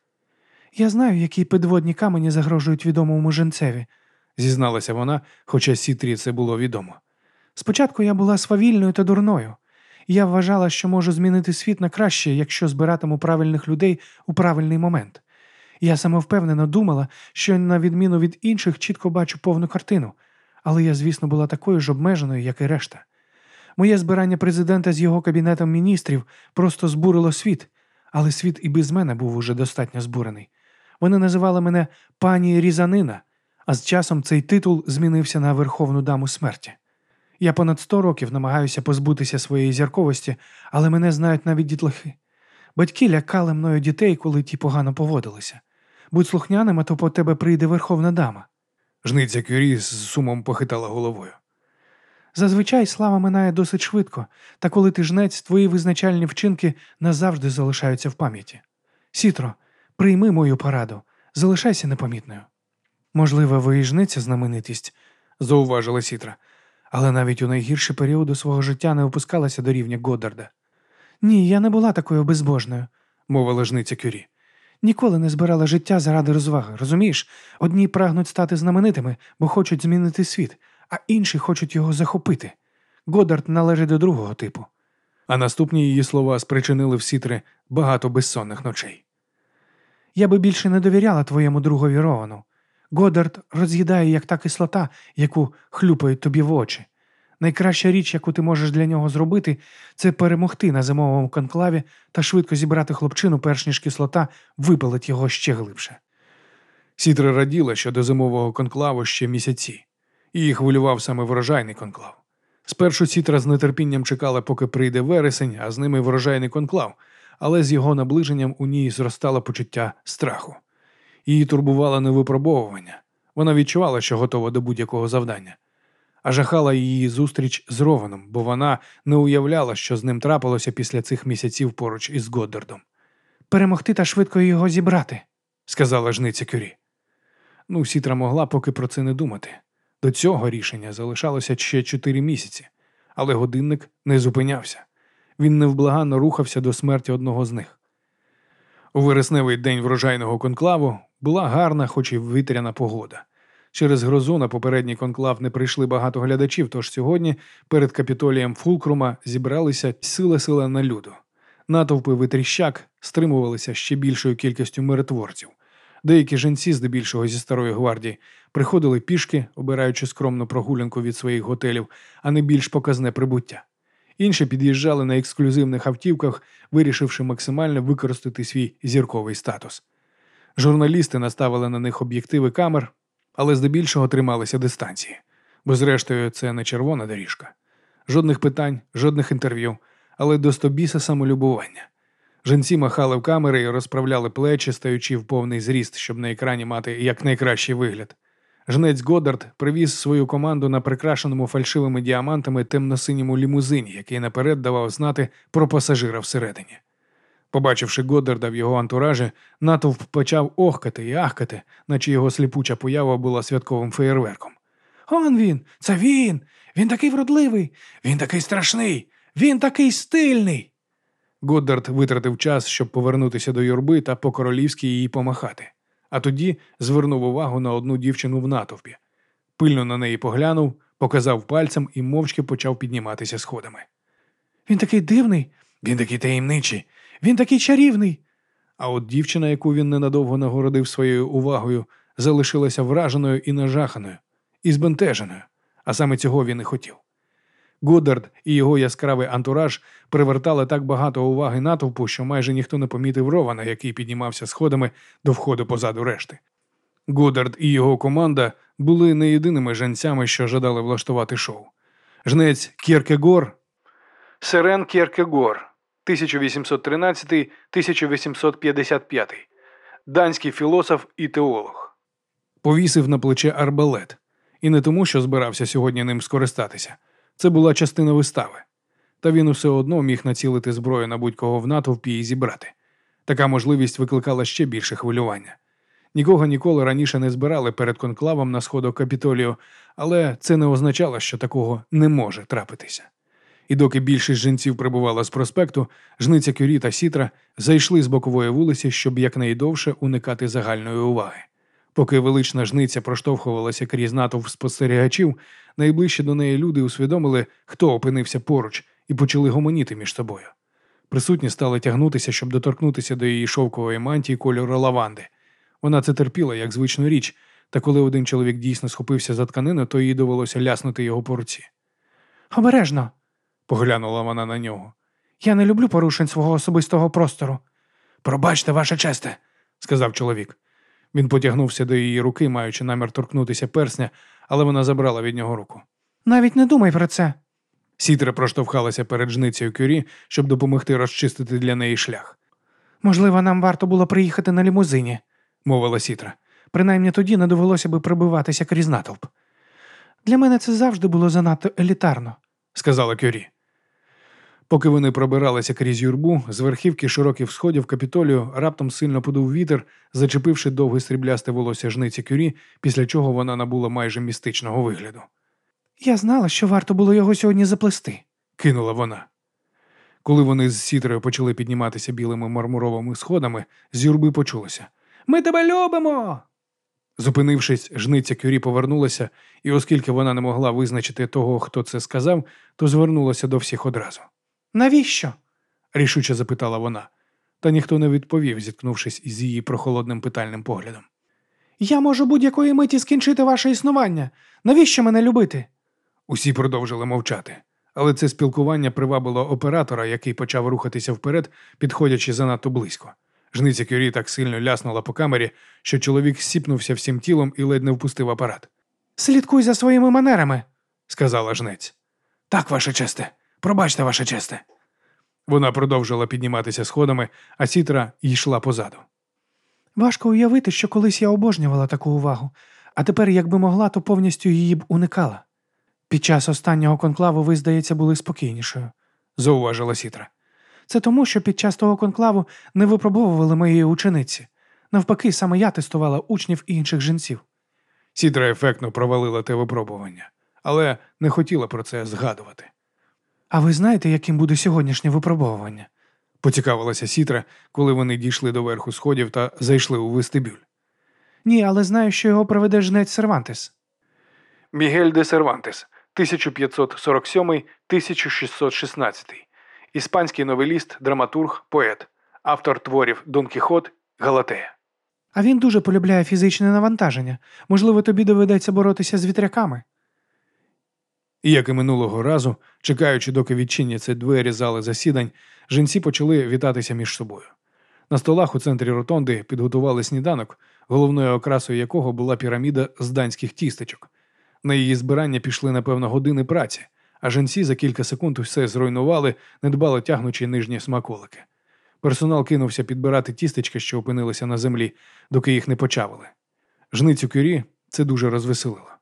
Я знаю, які підводні камені загрожують відомому женцеві, зізналася вона, хоча Сітрі це було відомо. Спочатку я була свавільною та дурною. Я вважала, що можу змінити світ на краще, якщо збиратиму правильних людей у правильний момент. Я самовпевнено думала, що, на відміну від інших, чітко бачу повну картину, але я, звісно, була такою ж обмеженою, як і решта. Моє збирання президента з його кабінетом міністрів просто збурило світ, але світ і без мене був уже достатньо збурений. Вони називали мене пані Різанина, а з часом цей титул змінився на Верховну Даму смерті. Я понад сто років намагаюся позбутися своєї зірковості, але мене знають навіть дітлахи. Батьки лякали мною дітей, коли ті погано поводилися. Будь слухняним, а то по тебе прийде Верховна Дама. Жниця Кюрі з сумом похитала головою. Зазвичай слава минає досить швидко, та коли ти жнець, твої визначальні вчинки назавжди залишаються в пам'яті. Сітро, прийми мою пораду, залишайся непомітною. Можливо, ви і жниця знаменитість, зауважила Сітра, але навіть у найгірші періоди свого життя не опускалася до рівня Годдарда. Ні, я не була такою безбожною, мовила жниця Кюрі. Ніколи не збирала життя заради розваги. Розумієш, одні прагнуть стати знаменитими, бо хочуть змінити світ, а інші хочуть його захопити. Годард належить до другого типу. А наступні її слова спричинили в Сітри багато безсонних ночей. Я би більше не довіряла твоєму другові Ровану. Годард роз'їдає, як та кислота, яку хлюпають тобі в очі. Найкраща річ, яку ти можеш для нього зробити, це перемогти на зимовому конклаві та швидко зібрати хлопчину, перш ніж кислота випалить його ще глибше. Сітра раділа, що до зимового конклаву ще місяці, її хвилював саме врожайний конклав. Спершу Сітра з нетерпінням чекала, поки прийде вересень, а з ними врожайний конклав, але з його наближенням у ній зростало почуття страху. Її турбувало невипробовування. Вона відчувала, що готова до будь-якого завдання а жахала її зустріч з Рованом, бо вона не уявляла, що з ним трапилося після цих місяців поруч із Годдардом. Перемогти та швидко його зібрати, сказала жниця Кюрі. Ну, Сітра могла поки про це не думати. До цього рішення залишалося ще чотири місяці, але годинник не зупинявся. Він невблаганно рухався до смерті одного з них. У вересневий день врожайного конклаву була гарна, хоч і вітряна погода. Через грозу на попередній конклав не прийшли багато глядачів, тож сьогодні перед капітолієм Фулкрума зібралися сила сила на люду. Натовпи витріщак стримувалися ще більшою кількістю миротворців. Деякі жінці, здебільшого зі старої гвардії, приходили пішки, обираючи скромну прогулянку від своїх готелів, а не більш показне прибуття. Інші під'їжджали на ексклюзивних автівках, вирішивши максимально використати свій зірковий статус. Журналісти наставили на них об'єктиви камер, але здебільшого трималися дистанції, бо, зрештою, це не червона доріжка. Жодних питань, жодних інтерв'ю, але до стобіса самолюбування. Жінці махали в камери і розправляли плечі, стаючи в повний зріст, щоб на екрані мати якнайкращий вигляд. Жнець Годард привіз свою команду на прикрашеному фальшивими діамантами темно-синьому лімузині, який наперед давав знати про пасажира всередині. Побачивши Годдарда в його антуражі, натовп почав охкати і ахкати, наче його сліпуча поява була святковим феєрверком. Он він, це він! Він такий вродливий, він такий страшний, він такий стильний. Годдард витратив час, щоб повернутися до юрби та по-королівськи її помахати, а тоді звернув увагу на одну дівчину в натовпі. Пильно на неї поглянув, показав пальцем і мовчки почав підніматися сходами. Він такий дивний, він такий таємничий, він такий чарівний. А от дівчина, яку він ненадовго нагородив своєю увагою, залишилася враженою і нажаханою, і збентеженою, а саме цього він і хотів. Годдард і його яскравий антураж привертали так багато уваги натовпу, що майже ніхто не помітив Рована, який піднімався сходами до входу позаду решти. Годдард і його команда були не єдиними женцями, що жадали влаштувати шоу. Жнець Кіркегор, Сирен Кіркегор, 1813-1855, данський філософ і теолог, повісив на плече арбалет, і не тому, що збирався сьогодні ним скористатися. Це була частина вистави. Та він усе одно міг націлити зброю на будь-кого в натовпі і зібрати. Така можливість викликала ще більше хвилювання. Нікого ніколи раніше не збирали перед конклавом на сходу Капітолію, але це не означало, що такого не може трапитися. І доки більшість жінців прибувала з проспекту, жниця Кюрі та Сітра зайшли з бокової вулиці, щоб якнайдовше уникати загальної уваги. Поки велична жниця проштовхувалася крізь натовп спостерігачів, найближчі до неї люди усвідомили, хто опинився поруч, і почали гомоніти між собою. Присутні стали тягнутися, щоб доторкнутися до її шовкової мантії кольору лаванди. Вона це терпіла як звичну річ, та коли один чоловік дійсно схопився за тканину, то їй довелося ляснути його по руці. Обережно, поглянула вона на нього. Я не люблю порушень свого особистого простору. Пробачте, ваше честе, сказав чоловік. Він потягнувся до її руки, маючи намір торкнутися персня, але вона забрала від нього руку. Навіть не думай про це. Сітра проштовхалася перед жницею кюрі, щоб допомогти розчистити для неї шлях. Можливо, нам варто було приїхати на лімузині, мовила Сітра. Принаймні тоді не довелося би прибиватися крізь натовп. Для мене це завжди було занадто елітарно, сказала Кюрі. Поки вони пробиралися крізь юрбу, з верхівки широких сходів капітолію раптом сильно подув вітер, зачепивши довге сріблясте волосся жниці кюрі, після чого вона набула майже містичного вигляду. Я знала, що варто було його сьогодні заплести, кинула вона. Коли вони з сітрою почали підніматися білими мармуровими сходами, з юрби почулося Ми тебе любимо. Зупинившись, жниця кюрі повернулася, і, оскільки вона не могла визначити того, хто це сказав, то звернулася до всіх одразу. Навіщо? рішуче запитала вона, та ніхто не відповів, зіткнувшись із її прохолодним питальним поглядом. Я можу будь-якої миті скінчити ваше існування. Навіщо мене любити? Усі продовжили мовчати, але це спілкування привабило оператора, який почав рухатися вперед, підходячи занадто близько. Жниця Кюрі так сильно ляснула по камері, що чоловік сіпнувся всім тілом і ледь не впустив апарат. Слідкуй за своїми манерами, сказала жнець. Так, ваше честе, пробачте, ваше честе. Вона продовжила підніматися сходами, а сітра йшла позаду. Важко уявити, що колись я обожнювала таку увагу, а тепер, якби могла, то повністю її б уникала. Під час останнього конклаву ви, здається, були спокійнішою, зауважила сітра. Це тому, що під час того конклаву не випробовували моєї учениці. Навпаки, саме я тестувала учнів і інших жінців. Сітра ефектно провалила те випробування, але не хотіла про це згадувати. А ви знаєте, яким буде сьогоднішнє випробовування? поцікавилася Сітра, коли вони дійшли до верху сходів та зайшли у вестибюль. Ні, але знаю, що його проведе жнець Сервантес. Мігель де Сервантес, 1547-1616. Іспанський новеліст, драматург, поет, автор творів Дон Кіхот, Галатея. А він дуже полюбляє фізичне навантаження. Можливо, тобі доведеться боротися з вітряками. І як і минулого разу, чекаючи, доки відчиняться двері зали засідань, жінці почали вітатися між собою. На столах у центрі ротонди підготували сніданок, головною окрасою якого була піраміда з данських тістечок. На її збирання пішли, напевно, години праці, а жінці за кілька секунд все зруйнували, недбало тягнучи нижні смаколики. Персонал кинувся підбирати тістечка, що опинилися на землі, доки їх не почавили. Жницю кюрі це дуже розвеселило.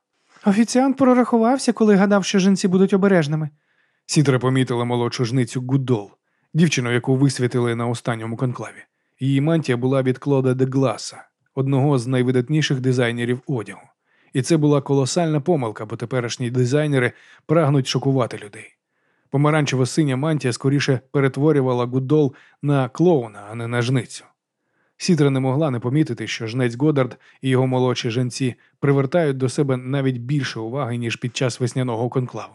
Офіціант прорахувався, коли гадав, що жінці будуть обережними. Сітра помітила молодшу жницю Гудол, дівчину, яку висвітили на останньому конклаві. Її мантія була від Клода де Гласа, одного з найвидатніших дизайнерів одягу. І це була колосальна помилка, бо теперішні дизайнери прагнуть шокувати людей. Помаранчево синя мантія скоріше перетворювала Гудол на клоуна, а не на жницю. Сітра не могла не помітити, що жнець Годард і його молодші жінці привертають до себе навіть більше уваги, ніж під час весняного конклаву.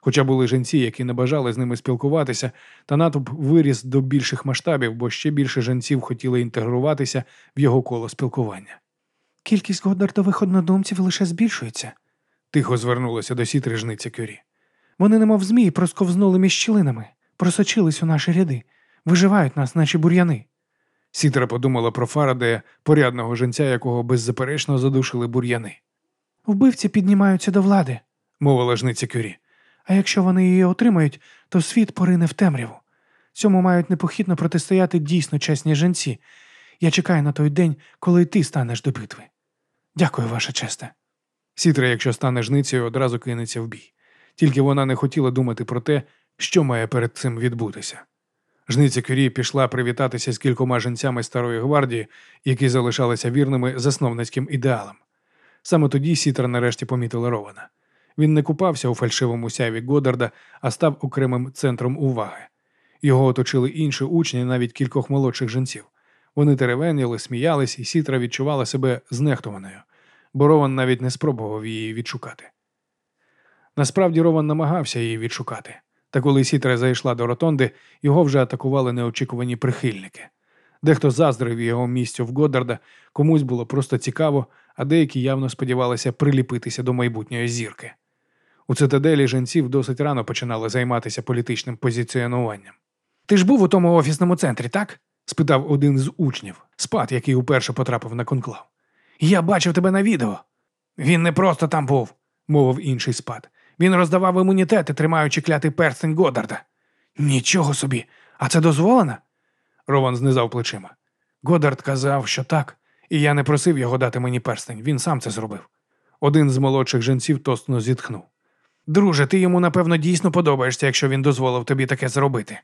Хоча були жінці, які не бажали з ними спілкуватися, та натовп виріс до більших масштабів, бо ще більше жінців хотіли інтегруватися в його коло спілкування. Кількість Годдартових однодумців лише збільшується. Тихо звернулася до сітри жниця Кюрі. Вони, немов змії, просковзнули між щілинами, просочились у наші ряди, виживають нас, наче бур'яни. Сітра подумала про Фарадея, порядного жінця, якого беззаперечно задушили бур'яни. Вбивці піднімаються до влади, мовила жниця Кюрі. А якщо вони її отримають, то світ порине в темряву. Цьому мають непохитно протистояти дійсно чесні жінці. Я чекаю на той день, коли ти станеш до битви. Дякую, ваша честе. Сітра, якщо стане жницею, одразу кинеться в бій. Тільки вона не хотіла думати про те, що має перед цим відбутися. Жниця Кюрі пішла привітатися з кількома жінцями старої гвардії, які залишалися вірними засновницьким ідеалам. Саме тоді Сітра нарешті помітила Рована. Він не купався у фальшивому сяйві Годарда, а став окремим центром уваги. Його оточили інші учні, навіть кількох молодших жінців. Вони теревеніли, сміялись, і Сітра відчувала себе знехтуваною, бо Рован навіть не спробував її відшукати. Насправді Рован намагався її відшукати. Та коли Сітра зайшла до ротонди, його вже атакували неочікувані прихильники. Дехто заздрив його місцю в Годдарда, комусь було просто цікаво, а деякі явно сподівалися приліпитися до майбутньої зірки. У цитаделі жінців досить рано починали займатися політичним позиціонуванням. Ти ж був у тому офісному центрі, так? спитав один з учнів, спад, який уперше потрапив на конклав. Я бачив тебе на відео. Він не просто там був, мовив інший спад. Він роздавав імунітети, тримаючи клятий перстень Годарда. Нічого собі, а це дозволено? Рован знизав плечима. Годард казав, що так, і я не просив його дати мені перстень, він сам це зробив. Один з молодших жінців тосно зітхнув. Друже, ти йому, напевно, дійсно подобаєшся, якщо він дозволив тобі таке зробити.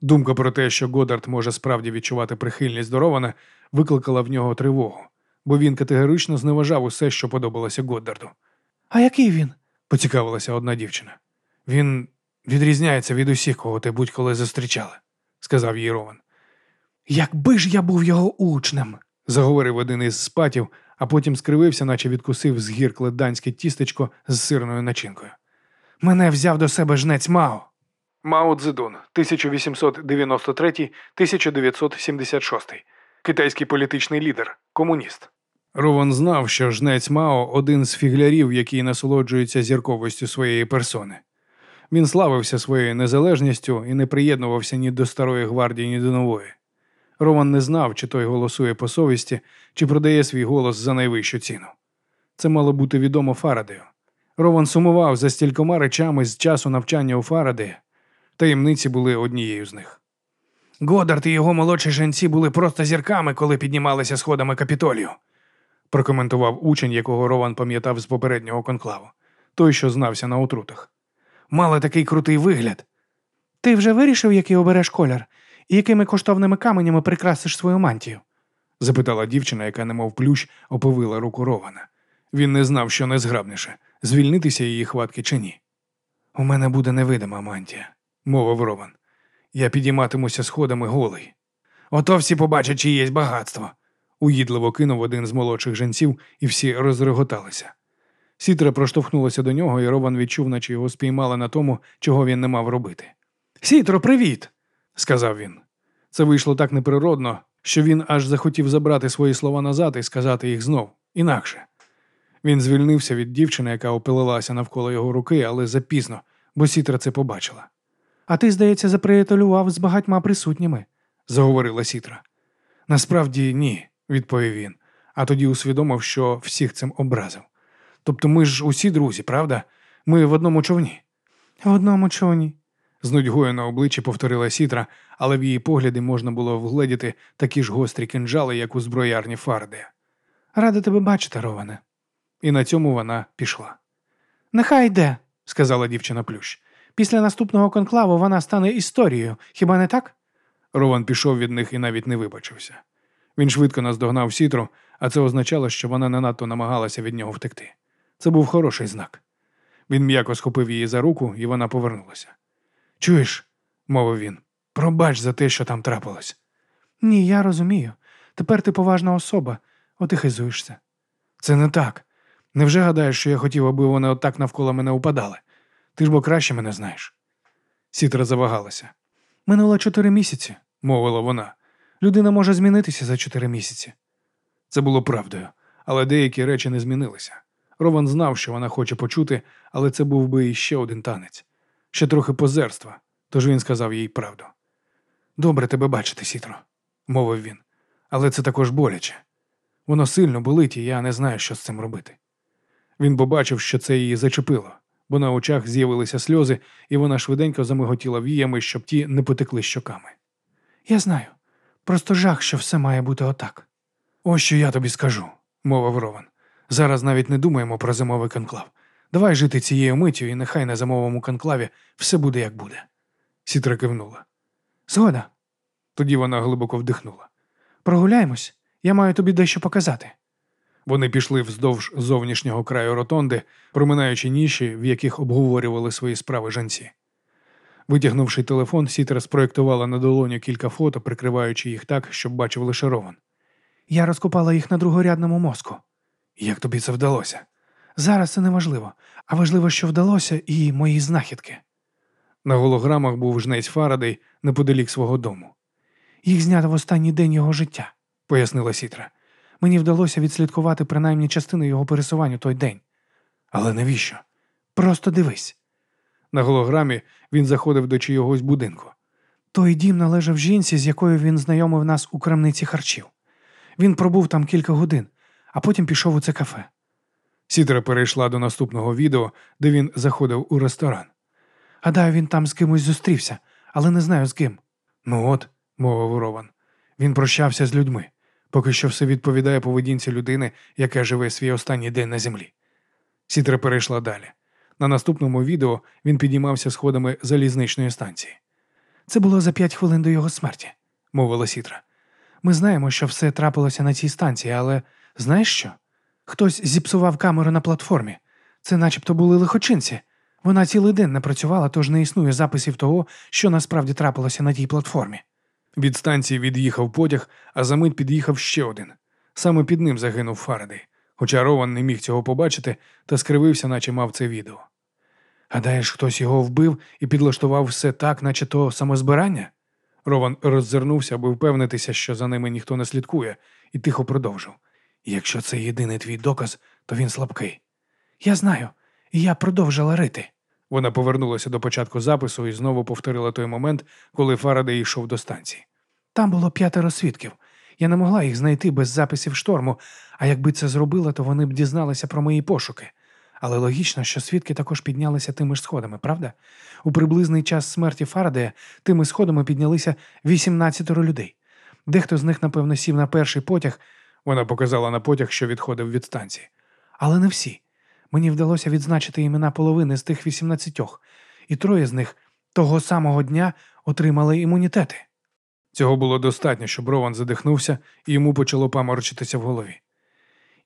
Думка про те, що Годард може справді відчувати прихильність до Рована, викликала в нього тривогу, бо він категорично зневажав усе, що подобалося Годдарду. А який він? Поцікавилася одна дівчина. Він відрізняється від усіх, кого ти будь-коли зустрічали, сказав їй Рован. Якби ж я був його учнем, заговорив один із спатів, а потім скривився, наче відкусив згіркле данське тістечко з сирною начинкою. Мене взяв до себе жнець Мао. Мао Цзедун, 1893-1976. Китайський політичний лідер, комуніст. Рован знав, що жнець Мао один з фіглярів, який насолоджується зірковістю своєї персони. Він славився своєю незалежністю і не приєднувався ні до старої гвардії, ні до нової. Рован не знав, чи той голосує по совісті, чи продає свій голос за найвищу ціну. Це мало бути відомо Фарадею. Рован сумував за стількома речами з часу навчання у Фарадея. Таємниці були однією з них. Годард і його молодші жінці були просто зірками, коли піднімалися сходами капітолію, прокоментував учень, якого Рован пам'ятав з попереднього конклаву, той, що знався на отрутах. Мали такий крутий вигляд. Ти вже вирішив, який обереш колір, і якими коштовними каменями прикрасиш свою мантію? запитала дівчина, яка, немов плющ, оповила руку Рована. Він не знав, що найзграбніше звільнитися її хватки чи ні. У мене буде невидима мантія, мовив Рован. Я підійматимуся сходами голий. Ото всі побачать чиєсь багатство, уїдливо кинув один з молодших жінців, і всі розреготалися. Сітра проштовхнулася до нього, і Рован відчув, наче його спіймали на тому, чого він не мав робити. Сітро, привіт! сказав він. Це вийшло так неприродно, що він аж захотів забрати свої слова назад і сказати їх знов, інакше. Він звільнився від дівчини, яка опилилася навколо його руки, але запізно, бо сітра це побачила. А ти, здається, заприятелював з багатьма присутніми, заговорила сітра. Насправді ні, відповів він, а тоді усвідомив, що всіх цим образив. Тобто ми ж усі друзі, правда? Ми в одному човні. В одному човні. З нудьгою на обличчі повторила сітра, але в її погляді можна було вгледіти такі ж гострі кинджали, як у зброярні Фарадея. Рада тебе бачити, Роване. І на цьому вона пішла. Нехай йде, сказала дівчина плющ. Після наступного конклаву вона стане історією, хіба не так? Рован пішов від них і навіть не вибачився. Він швидко наздогнав сітру, а це означало, що вона не надто намагалася від нього втекти. Це був хороший знак. Він м'яко схопив її за руку, і вона повернулася. Чуєш, мовив він, пробач за те, що там трапилось. Ні, я розумію. Тепер ти поважна особа, от і хизуєшся. Це не так. Невже гадаєш, що я хотів, аби вони отак навколо мене упадали? Ти ж бо краще мене знаєш. Сітра завагалася. Минуло чотири місяці, мовила вона. Людина може змінитися за чотири місяці. Це було правдою, але деякі речі не змінилися. Рован знав, що вона хоче почути, але це був би іще один танець, ще трохи позерства, тож він сказав їй правду. Добре тебе бачити, Сітро, мовив він, але це також боляче. Воно сильно болить, і я не знаю, що з цим робити. Він побачив, що це її зачепило, бо на очах з'явилися сльози, і вона швиденько замиготіла віями, щоб ті не потекли щоками. Я знаю. Просто жах, що все має бути отак. Ось що я тобі скажу, мовив Рован. Зараз навіть не думаємо про зимовий конклав. Давай жити цією миттю, і нехай на зимовому конклаві все буде як буде. Сітра кивнула. Згода. Тоді вона глибоко вдихнула. Прогуляємось, я маю тобі дещо показати. Вони пішли вздовж зовнішнього краю ротонди, проминаючи ніші, в яких обговорювали свої справи жанці. Витягнувши телефон, Сітра спроєктувала на долоню кілька фото, прикриваючи їх так, щоб бачив лише Рован. Я розкопала їх на другорядному мозку. Як тобі це вдалося? Зараз це не важливо, а важливо, що вдалося, і мої знахідки. На голограмах був жнець Фарадей неподалік свого дому. Їх знято в останній день його життя, пояснила Сітра. Мені вдалося відслідкувати принаймні частину його пересувань у той день. Але навіщо? Просто дивись. На голограмі він заходив до чийогось будинку. Той дім належав жінці, з якою він знайомив нас у крамниці харчів. Він пробув там кілька годин, а потім пішов у це кафе. Сітра перейшла до наступного відео, де він заходив у ресторан. Гадаю, він там з кимось зустрівся, але не знаю з ким. Ну от, мовив Рован. Він прощався з людьми. Поки що все відповідає поведінці людини, яка живе свій останній день на землі. Сітра перейшла далі. На наступному відео він підіймався сходами залізничної станції. Це було за п'ять хвилин до його смерті, мовила Сітра. Ми знаємо, що все трапилося на цій станції, але знаєш що? Хтось зіпсував камеру на платформі. Це начебто були лихочинці. Вона цілий день не працювала, тож не існує записів того, що насправді трапилося на тій платформі. Від станції від'їхав потяг, а за мить під'їхав ще один. Саме під ним загинув Фарадей, хоча Рован не міг цього побачити та скривився, наче мав це відео. Гадаєш, хтось його вбив і підлаштував все так, наче то самозбирання? Рован роззирнувся, аби впевнитися, що за ними ніхто не слідкує, і тихо продовжив. Якщо це єдиний твій доказ, то він слабкий. Я знаю, і я продовжила рити. Вона повернулася до початку запису і знову повторила той момент, коли Фарадей йшов до станції. Там було п'ятеро свідків. Я не могла їх знайти без записів шторму, а якби це зробила, то вони б дізналися про мої пошуки. Але логічно, що свідки також піднялися тими ж сходами, правда? У приблизний час смерті Фарадея тими сходами піднялися 18 людей. Дехто з них, напевно, сів на перший потяг. Вона показала на потяг, що відходив від станції. Але не всі. Мені вдалося відзначити імена половини з тих 18, і троє з них того самого дня отримали імунітети. Цього було достатньо, щоб Рован задихнувся, і йому почало паморочитися в голові.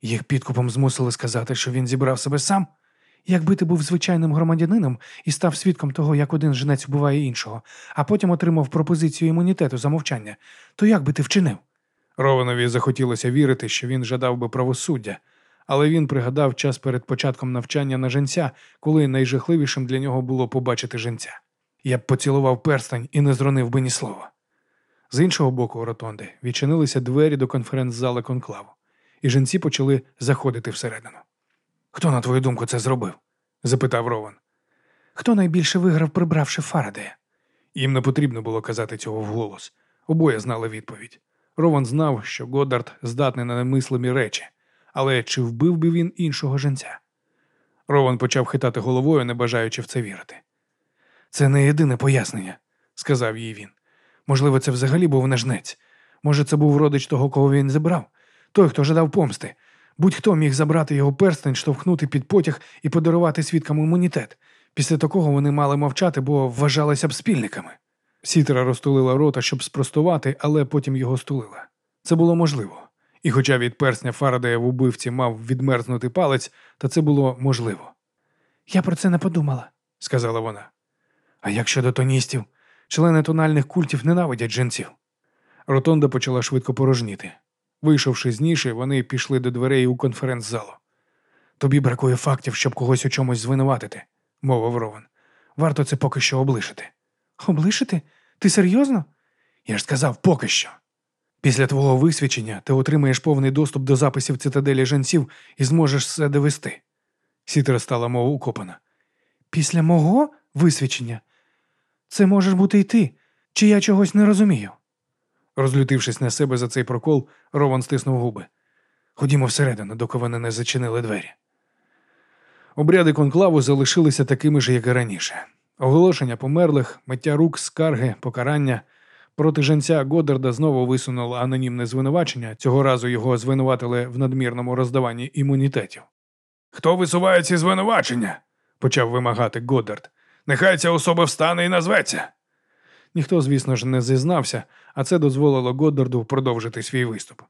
Їх підкупом змусили сказати, що він зібрав себе сам. Якби ти був звичайним громадянином і став свідком того, як один женець вбиває іншого, а потім отримав пропозицію імунітету за мовчання, то як би ти вчинив? Рованові захотілося вірити, що він жадав би правосуддя, але він пригадав час перед початком навчання на женця, коли найжахливішим для нього було побачити женця. Я б поцілував перстень і не зронив би ні слова. З іншого боку ротонди відчинилися двері до конференц-зали конклаву, і жінці почали заходити всередину. Хто, на твою думку, це зробив? запитав Рован. Хто найбільше виграв, прибравши Фарадея? Їм не потрібно було казати цього вголос. Обоє знали відповідь. Рован знав, що Годдард здатний на немислимі речі, але чи вбив би він іншого женця? Рован почав хитати головою, не бажаючи в це вірити. Це не єдине пояснення, сказав їй він. Можливо, це взагалі був не жнець. Може, це був родич того, кого він забрав, той, хто жадав помсти. Будь-хто міг забрати його перстень, штовхнути під потяг і подарувати свідкам імунітет. Після такого вони мали мовчати, бо вважалися б спільниками. Сітра розтулила рота, щоб спростувати, але потім його стулила. Це було можливо. І хоча від персня Фарадея в убивці мав відмерзнути палець, та це було можливо. Я про це не подумала, сказала вона. А як щодо тоністів, члени тональних культів ненавидять жінців. Ротонда почала швидко порожніти. Вийшовши з ніші, вони пішли до дверей у конференц-залу. Тобі бракує фактів, щоб когось у чомусь звинуватити, мовив Рован. Варто це поки що облишити. Облишити? Ти серйозно? Я ж сказав поки що. Після твого висвідчення ти отримаєш повний доступ до записів цитаделі женців і зможеш все довести. Сітра стала мов укопана. Після мого висвідчення? Це можеш бути й ти, чи я чогось не розумію. Розлютившись на себе за цей прокол, Рован стиснув губи. Ходімо всередину, доки вони не зачинили двері. Обряди конклаву залишилися такими ж, як і раніше. Оголошення померлих, миття рук, скарги, покарання. Проти женця Годдарда знову висунуло анонімне звинувачення. Цього разу його звинуватили в надмірному роздаванні імунітетів. Хто висуває ці звинувачення? почав вимагати Годдард. Нехай ця особа встане і назветься. Ніхто, звісно ж, не зізнався, а це дозволило Годдарду продовжити свій виступ.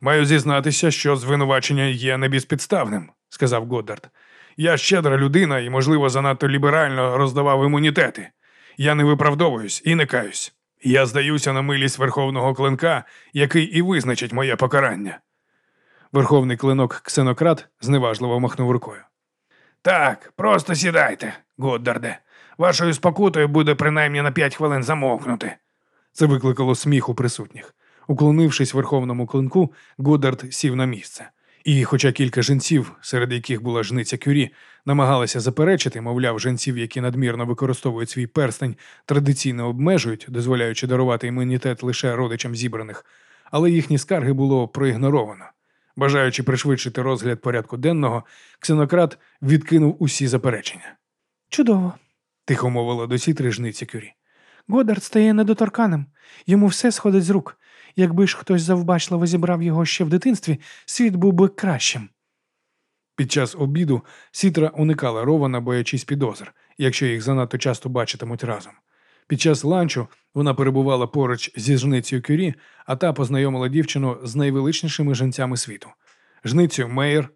Маю зізнатися, що звинувачення є небезпідставним, сказав Годдард. Я щедра людина і, можливо, занадто ліберально роздавав імунітети. Я не виправдовуюсь і не каюсь. Я здаюся на милість верховного клинка, який і визначить моє покарання. Верховний клинок ксенократ зневажливо махнув рукою. Так, просто сідайте, Годдарде. Вашою спокутою буде принаймні на п'ять хвилин замовкнути. Це викликало сміх у присутніх. Уклонившись верховному клинку, Годдард сів на місце. І, хоча кілька жінців, серед яких була жниця кюрі, намагалися заперечити, мовляв, жінців, які надмірно використовують свій перстень, традиційно обмежують, дозволяючи дарувати імунітет лише родичам зібраних, але їхні скарги було проігноровано. Бажаючи пришвидшити розгляд порядку денного, ксенократ відкинув усі заперечення. Чудово, тихо мовила до сітри жниці кюрі. Годард стає недоторканим, йому все сходить з рук. Якби ж хтось завбачливо зібрав його ще в дитинстві, світ був би кращим. Під час обіду сітра уникала рована, боячись підозр, якщо їх занадто часто бачитимуть разом. Під час ланчу вона перебувала поруч зі жницею Кюрі, а та познайомила дівчину з найвеличнішими жінцями світу. Жницю Мейер.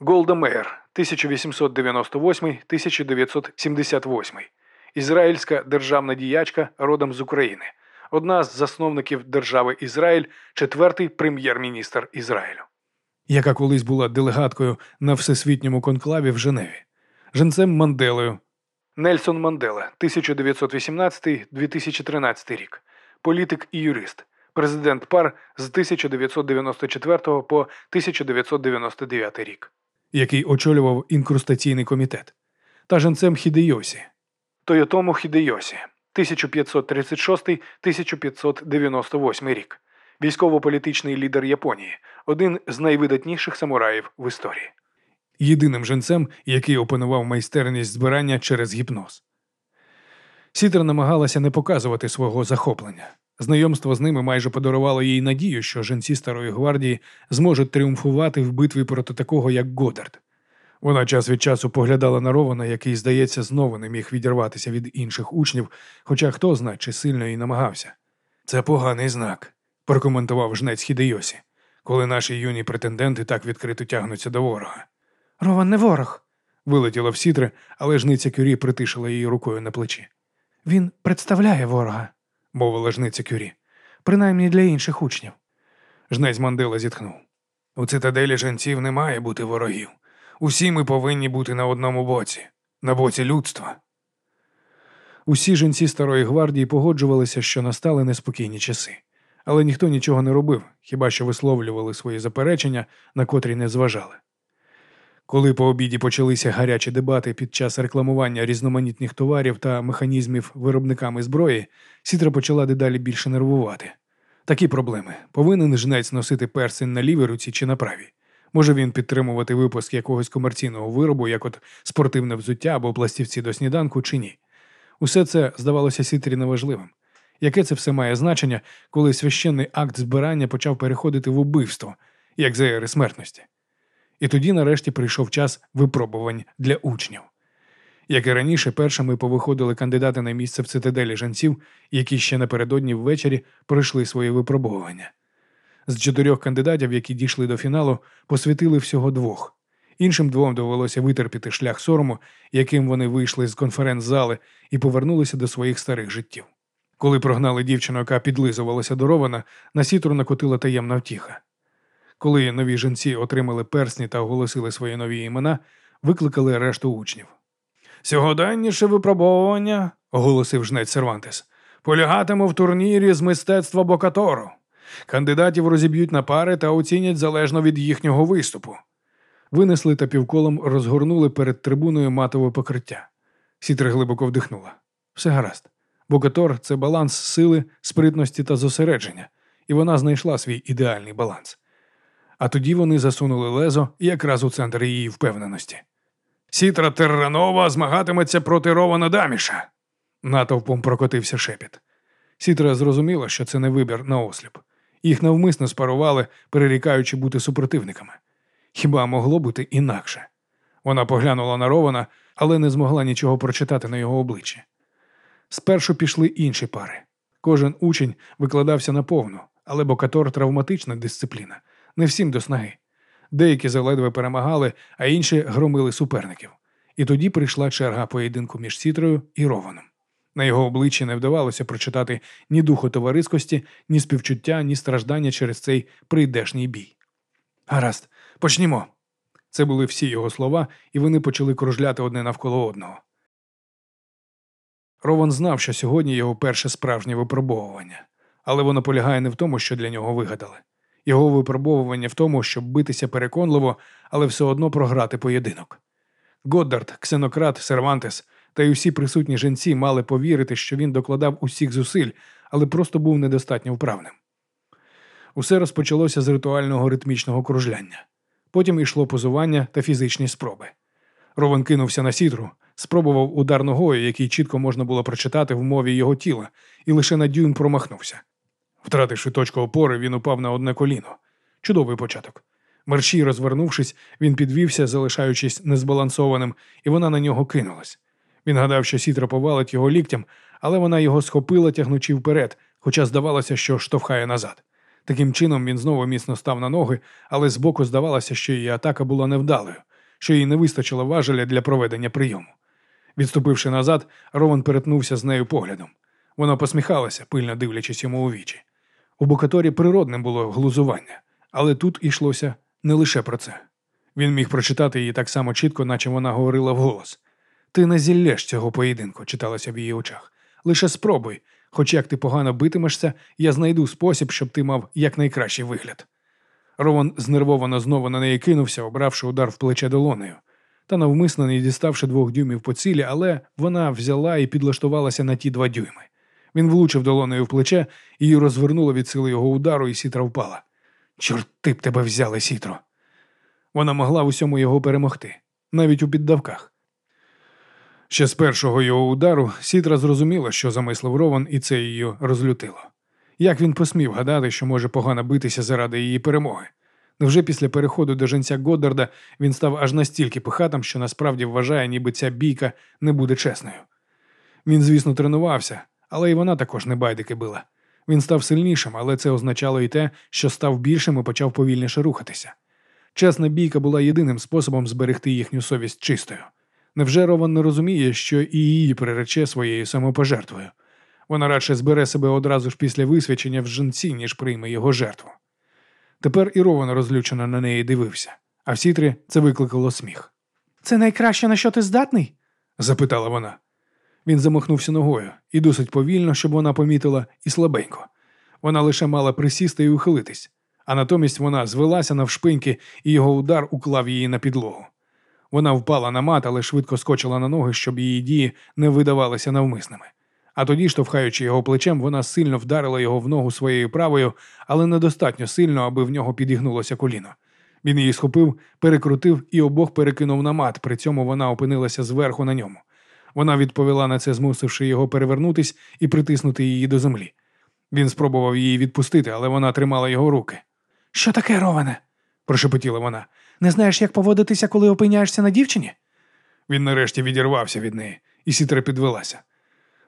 Голда Мейер, 1898-1978. Ізраїльська державна діячка родом з України. Одна з засновників держави Ізраїль, четвертий прем'єр-міністр Ізраїлю, яка колись була делегаткою на всесвітньому конклаві в Женеві, женцем Манделою. Нельсон Мандела, 1918-2013 рік, політик і юрист, президент пар з 1994 по 1999 рік, який очолював інкрустаційний комітет, та женцем Хідейосі, Тойотому Хідейосі, 1536-1598 рік, військово-політичний лідер Японії, один з найвидатніших самураїв в історії. Єдиним женцем, який опанував майстерність збирання через гіпноз. Сітер намагалася не показувати свого захоплення. Знайомство з ними майже подарувало їй надію, що женці Старої гвардії зможуть тріумфувати в битві проти такого, як Годард. Вона час від часу поглядала на Рована, який, здається, знову не міг відірватися від інших учнів, хоча хто знає, чи сильно і намагався. Це поганий знак, прокоментував жнець Хідейосі, коли наші юні претенденти так відкрито тягнуться до ворога. Рован не ворог, вилетіла в сітри, але жниця Кюрі притишила її рукою на плечі. Він представляє ворога, мовила жниця Кюрі. Принаймні для інших учнів. Жнець Мандела зітхнув. У цитаделі женців не має бути ворогів. Усі ми повинні бути на одному боці, на боці людства. Усі жінці Старої гвардії погоджувалися, що настали неспокійні часи, але ніхто нічого не робив, хіба що висловлювали свої заперечення, на котрі не зважали. Коли по обіді почалися гарячі дебати під час рекламування різноманітних товарів та механізмів виробниками зброї, сітра почала дедалі більше нервувати. Такі проблеми. Повинен жнець носити персень на лівій руці чи на правій. Може він підтримувати випуск якогось комерційного виробу, як от спортивне взуття або пластівці до сніданку, чи ні. Усе це здавалося сітрі неважливим. Яке це все має значення, коли священний акт збирання почав переходити в убивство, як за ери смертності? І тоді, нарешті, прийшов час випробувань для учнів. Як і раніше, першими повиходили кандидати на місце в цитаделі жанців, які ще напередодні ввечері пройшли свої випробування. З чотирьох кандидатів, які дійшли до фіналу, посвятили всього двох. Іншим двом довелося витерпіти шлях сорому, яким вони вийшли з конференц-зали і повернулися до своїх старих життів. Коли прогнали дівчину, яка підлизувалася до Рована, на сітру накотила таємна втіха. Коли нові жінці отримали персні та оголосили свої нові імена, викликали решту учнів. Сьогоденніше випробовування, оголосив жнець Сервантес, полягатиме в турнірі з мистецтва Бокатору. Кандидатів розіб'ють на пари та оцінять залежно від їхнього виступу. Винесли та півколом розгорнули перед трибуною матове покриття. Сітра глибоко вдихнула. Все гаразд. Бокатор це баланс сили, спритності та зосередження, і вона знайшла свій ідеальний баланс. А тоді вони засунули лезо якраз у центр її впевненості. Сітра Терранова змагатиметься проти Рована Даміша. Натовпом прокотився шепіт. Сітра зрозуміла, що це не вибір на осліп. Їх навмисно спарували, перерікаючи бути супротивниками. Хіба могло бути інакше? Вона поглянула на Рована, але не змогла нічого прочитати на його обличчі. Спершу пішли інші пари. Кожен учень викладався наповну, але бокатор травматична дисципліна, не всім до снаги. Деякі заледве перемагали, а інші громили суперників. І тоді прийшла черга поєдинку між Сітрою і Рованом. На його обличчі не вдавалося прочитати ні духу товариськості, ні співчуття, ні страждання через цей прийдешній бій. Гаразд, почнімо. Це були всі його слова, і вони почали кружляти одне навколо одного. Рован знав, що сьогодні його перше справжнє випробовування, але воно полягає не в тому, що для нього вигадали. Його випробовування в тому, щоб битися переконливо, але все одно програти поєдинок. Годдард, Ксенократ, Сервантес та й усі присутні жінці мали повірити, що він докладав усіх зусиль, але просто був недостатньо вправним. Усе розпочалося з ритуального ритмічного кружляння. Потім йшло позування та фізичні спроби. Ровен кинувся на сітру, спробував удар ногою, який чітко можна було прочитати в мові його тіла, і лише на дюйм промахнувся. Втративши точку опори, він упав на одне коліно. Чудовий початок. Мерщій розвернувшись, він підвівся, залишаючись незбалансованим, і вона на нього кинулась. Він гадав, що сітра повалить його ліктям, але вона його схопила, тягнучи вперед, хоча здавалося, що штовхає назад. Таким чином він знову міцно став на ноги, але збоку здавалося, що її атака була невдалою, що їй не вистачило важеля для проведення прийому. Відступивши назад, Рован перетнувся з нею поглядом. Вона посміхалася, пильно дивлячись йому у вічі. У Бокаторі природним було глузування, але тут йшлося не лише про це. Він міг прочитати її так само чітко, наче вона говорила вголос. Ти не зіллєш цього поєдинку, читалося в її очах. Лише спробуй, хоч як ти погано битимешся, я знайду спосіб, щоб ти мав якнайкращий вигляд. Рован знервовано знову на неї кинувся, обравши удар в плече долонею, та навмисно не діставши двох дюймів по цілі, але вона взяла і підлаштувалася на ті два дюйми. Він влучив долонею в плече, її розвернуло від сили його удару, і сітра впала. Чорти б тебе взяли, сітро. Вона могла в усьому його перемогти, навіть у піддавках. Ще з першого його удару Сітра зрозуміла, що замислив Рован, і це її розлютило. Як він посмів гадати, що може погано битися заради її перемоги? Невже після переходу до женця Годдарда він став аж настільки пихатим, що насправді вважає, ніби ця бійка не буде чесною? Він, звісно, тренувався, але і вона також не байдики била. Він став сильнішим, але це означало і те, що став більшим і почав повільніше рухатися. Чесна бійка була єдиним способом зберегти їхню совість чистою. Невже Рован не розуміє, що і її прирече своєю самопожертвою? Вона радше збере себе одразу ж після висвячення в жінці, ніж прийме його жертву. Тепер і Рован розлючено на неї дивився, а в сітрі це викликало сміх. Це найкраще, на що ти здатний? запитала вона. Він замахнувся ногою і досить повільно, щоб вона помітила, і слабенько. Вона лише мала присісти і ухилитись, а натомість вона звелася навшпиньки, і його удар уклав її на підлогу. Вона впала на мат, але швидко скочила на ноги, щоб її дії не видавалися навмисними. А тоді, штовхаючи його плечем, вона сильно вдарила його в ногу своєю правою, але недостатньо сильно, аби в нього підігнулося коліно. Він її схопив, перекрутив і обох перекинув на мат, при цьому вона опинилася зверху на ньому. Вона відповіла на це, змусивши його перевернутись і притиснути її до землі. Він спробував її відпустити, але вона тримала його руки. Що таке, Роване? прошепотіла вона. Не знаєш, як поводитися, коли опиняєшся на дівчині? Він нарешті відірвався від неї, і сітра підвелася.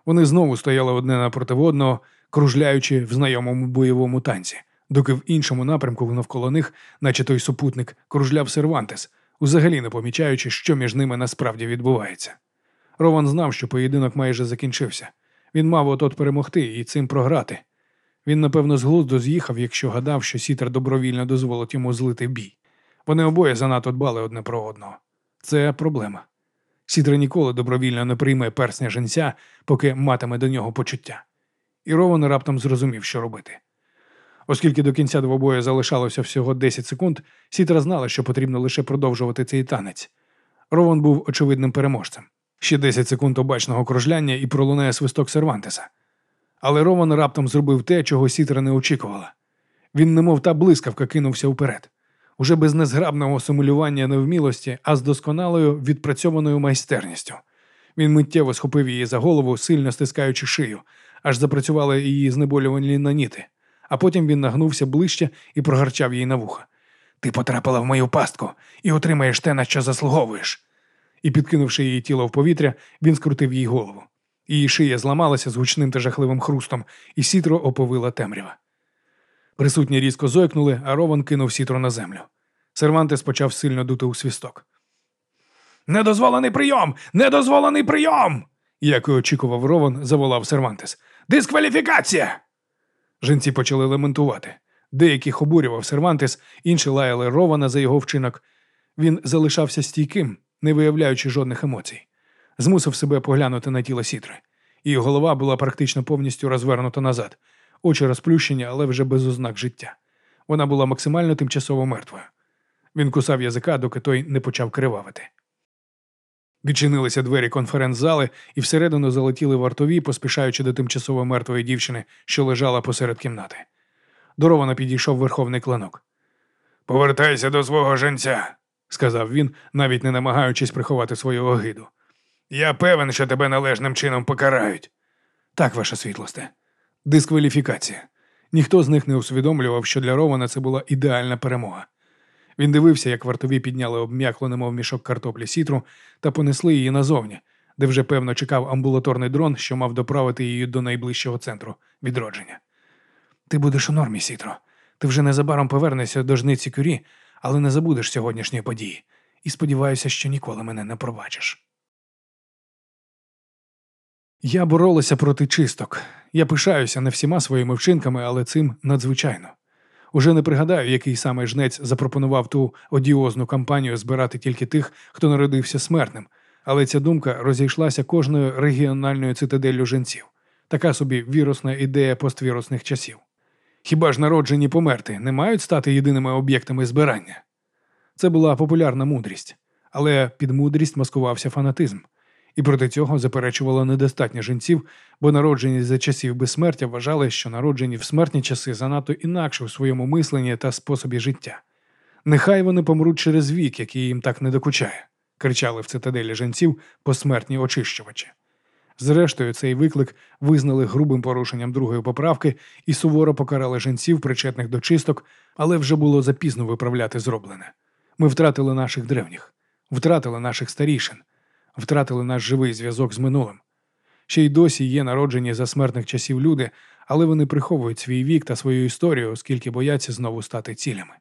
Вони знову стояли одне напроти одного, кружляючи в знайомому бойовому танці, доки в іншому напрямку навколо них, наче той супутник, кружляв Сервантес, взагалі не помічаючи, що між ними насправді відбувається. Рован знав, що поєдинок майже закінчився. Він мав от-от перемогти і цим програти. Він, напевно, з глузду з'їхав, якщо гадав, що Сітер добровільно дозволить йому злити бій. Вони обоє занадто дбали одне про одного. Це проблема. Сітра ніколи добровільно не прийме персня женця, поки матиме до нього почуття. І Рован раптом зрозумів, що робити. Оскільки до кінця двобою залишалося всього 10 секунд, Сітра знала, що потрібно лише продовжувати цей танець. Рован був очевидним переможцем. Ще 10 секунд обачного кружляння і пролунає свисток Сервантеса. Але Рован раптом зробив те, чого Сітра не очікувала. Він, немов та блискавка, кинувся вперед уже без незграбного симулювання невмілості, а з досконалою відпрацьованою майстерністю. Він миттєво схопив її за голову, сильно стискаючи шию, аж запрацювали її знеболювані наніти. А потім він нагнувся ближче і прогарчав їй на вуха. Ти потрапила в мою пастку і отримаєш те, на що заслуговуєш. І, підкинувши її тіло в повітря, він скрутив їй голову. Її шия зламалася з гучним та жахливим хрустом, і сітро оповила темрява. Присутні різко зойкнули, а Рован кинув сітро на землю. Сервантес почав сильно дути у свісток. Недозволений прийом! Недозволений прийом! Як і очікував Рован, заволав Сервантес. Дискваліфікація! Жінці почали лементувати. Деяких обурював Сервантес, інші лаяли Рована за його вчинок. Він залишався стійким, не виявляючи жодних емоцій. Змусив себе поглянути на тіло сітри. Її голова була практично повністю розвернута назад очі розплющені, але вже без ознак життя. Вона була максимально тимчасово мертвою. Він кусав язика, доки той не почав кривавити. Відчинилися двері конференц-зали, і всередину залетіли вартові, поспішаючи до тимчасово мертвої дівчини, що лежала посеред кімнати. Доровано підійшов верховний кланок. Повертайся до свого женця, сказав він, навіть не намагаючись приховати свою огиду. Я певен, що тебе належним чином покарають. Так, ваша світлосте. Дискваліфікація. Ніхто з них не усвідомлював, що для Рована це була ідеальна перемога. Він дивився, як вартові підняли обм'якло, немов мішок картоплі сітру, та понесли її назовні, де вже певно чекав амбулаторний дрон, що мав доправити її до найближчого центру відродження. Ти будеш у нормі, сітро. Ти вже незабаром повернешся до жниці кюрі, але не забудеш сьогоднішньої події. І сподіваюся, що ніколи мене не пробачиш. Я боролася проти чисток. Я пишаюся не всіма своїми вчинками, але цим надзвичайно. Уже не пригадаю, який саме жнець запропонував ту одіозну кампанію збирати тільки тих, хто народився смертним, але ця думка розійшлася кожною регіональною цитаделлю женців, така собі вірусна ідея поствірусних часів. Хіба ж народжені померти не мають стати єдиними об'єктами збирання? Це була популярна мудрість, але під мудрість маскувався фанатизм і проти цього заперечувало недостатньо жінців, бо народжені за часів безсмертя вважали, що народжені в смертні часи занадто інакше у своєму мисленні та способі життя. Нехай вони помруть через вік, який їм так не докучає, кричали в цитаделі жінців посмертні очищувачі. Зрештою, цей виклик визнали грубим порушенням другої поправки і суворо покарали жінців, причетних до чисток, але вже було запізно виправляти зроблене. Ми втратили наших древніх, втратили наших старішин, втратили наш живий зв'язок з минулим. Ще й досі є народжені за смертних часів люди, але вони приховують свій вік та свою історію, оскільки бояться знову стати цілями.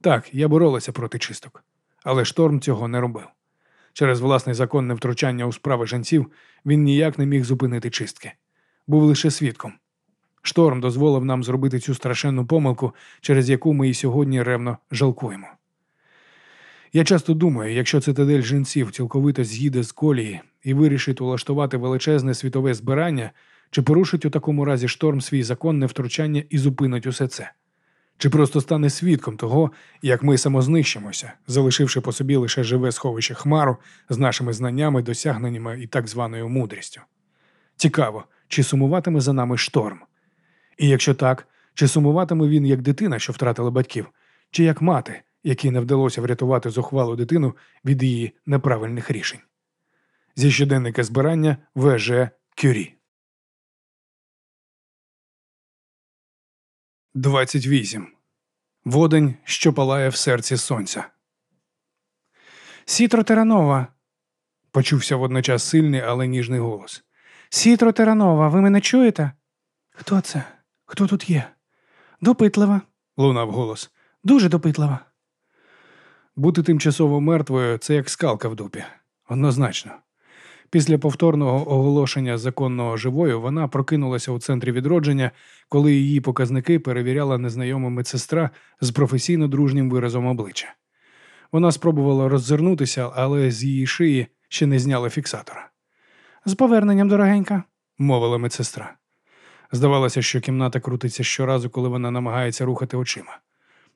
Так, я боролася проти чисток, але шторм цього не робив. Через власне законне втручання у справи жінців він ніяк не міг зупинити чистки. Був лише свідком. Шторм дозволив нам зробити цю страшенну помилку, через яку ми і сьогодні ревно жалкуємо. Я часто думаю, якщо цитадель жінців цілковито з'їде з колії і вирішить улаштувати величезне світове збирання, чи порушить у такому разі шторм свій законне втручання і зупинить усе це? Чи просто стане свідком того, як ми самознищимося, залишивши по собі лише живе сховище хмару з нашими знаннями, досягненнями і так званою мудрістю? Цікаво, чи сумуватиме за нами шторм? І якщо так, чи сумуватиме він як дитина, що втратила батьків, чи як мати, якій не вдалося врятувати зухвалу дитину від її неправильних рішень? Зі щоденника збирання В.Ж. Кюрі. 28. Водень, що палає в серці сонця. Сітро Теранова. Почувся водночас сильний, але ніжний голос. Сітро Теранова, ви мене чуєте? Хто це? Хто тут є? Допитлива. лунав голос. Дуже допитлива. Бути тимчасово мертвою це як скалка в дупі. Однозначно. Після повторного оголошення законного живою вона прокинулася у центрі відродження, коли її показники перевіряла незнайома медсестра з професійно дружнім виразом обличчя. Вона спробувала роззирнутися, але з її шиї ще не зняли фіксатора. З поверненням, дорогенька, мовила медсестра. Здавалося, що кімната крутиться щоразу, коли вона намагається рухати очима.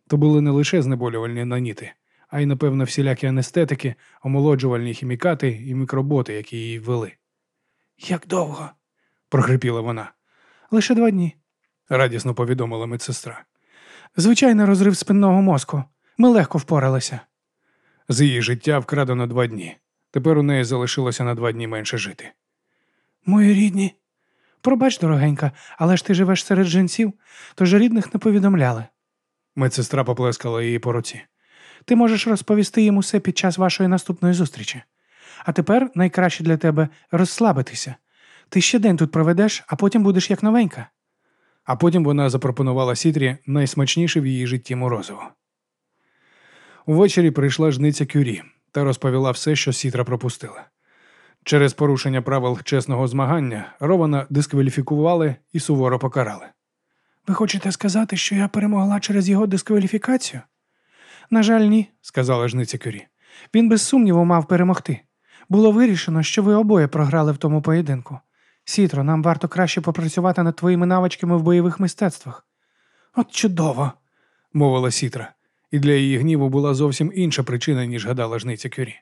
То були не лише знеболювальні наніти, а й, напевно, всілякі анестетики, омолоджувальні хімікати і мікроботи, які її ввели. Як довго? прохрипіла вона. Лише два дні, радісно повідомила медсестра. Звичайний розрив спинного мозку. Ми легко впоралися. З її життя вкрадено два дні. Тепер у неї залишилося на два дні менше жити. Мої рідні. Пробач, дорогенька, але ж ти живеш серед жінців, тож рідних не повідомляли. Медсестра поплескала її по руці. Ти можеш розповісти їм усе під час вашої наступної зустрічі. А тепер найкраще для тебе розслабитися. Ти ще день тут проведеш, а потім будеш як новенька. А потім вона запропонувала Сітрі найсмачніше в її житті морозиво. Увечері прийшла жниця Кюрі та розповіла все, що Сітра пропустила. Через порушення правил чесного змагання Рована дискваліфікували і суворо покарали. Ви хочете сказати, що я перемогла через його дискваліфікацію? На жаль, ні, сказала жниця Кюрі. Він без сумніву мав перемогти. Було вирішено, що ви обоє програли в тому поєдинку. Сітро, нам варто краще попрацювати над твоїми навичками в бойових мистецтвах. От чудово, мовила Сітра, і для її гніву була зовсім інша причина, ніж гадала жниця Кюрі.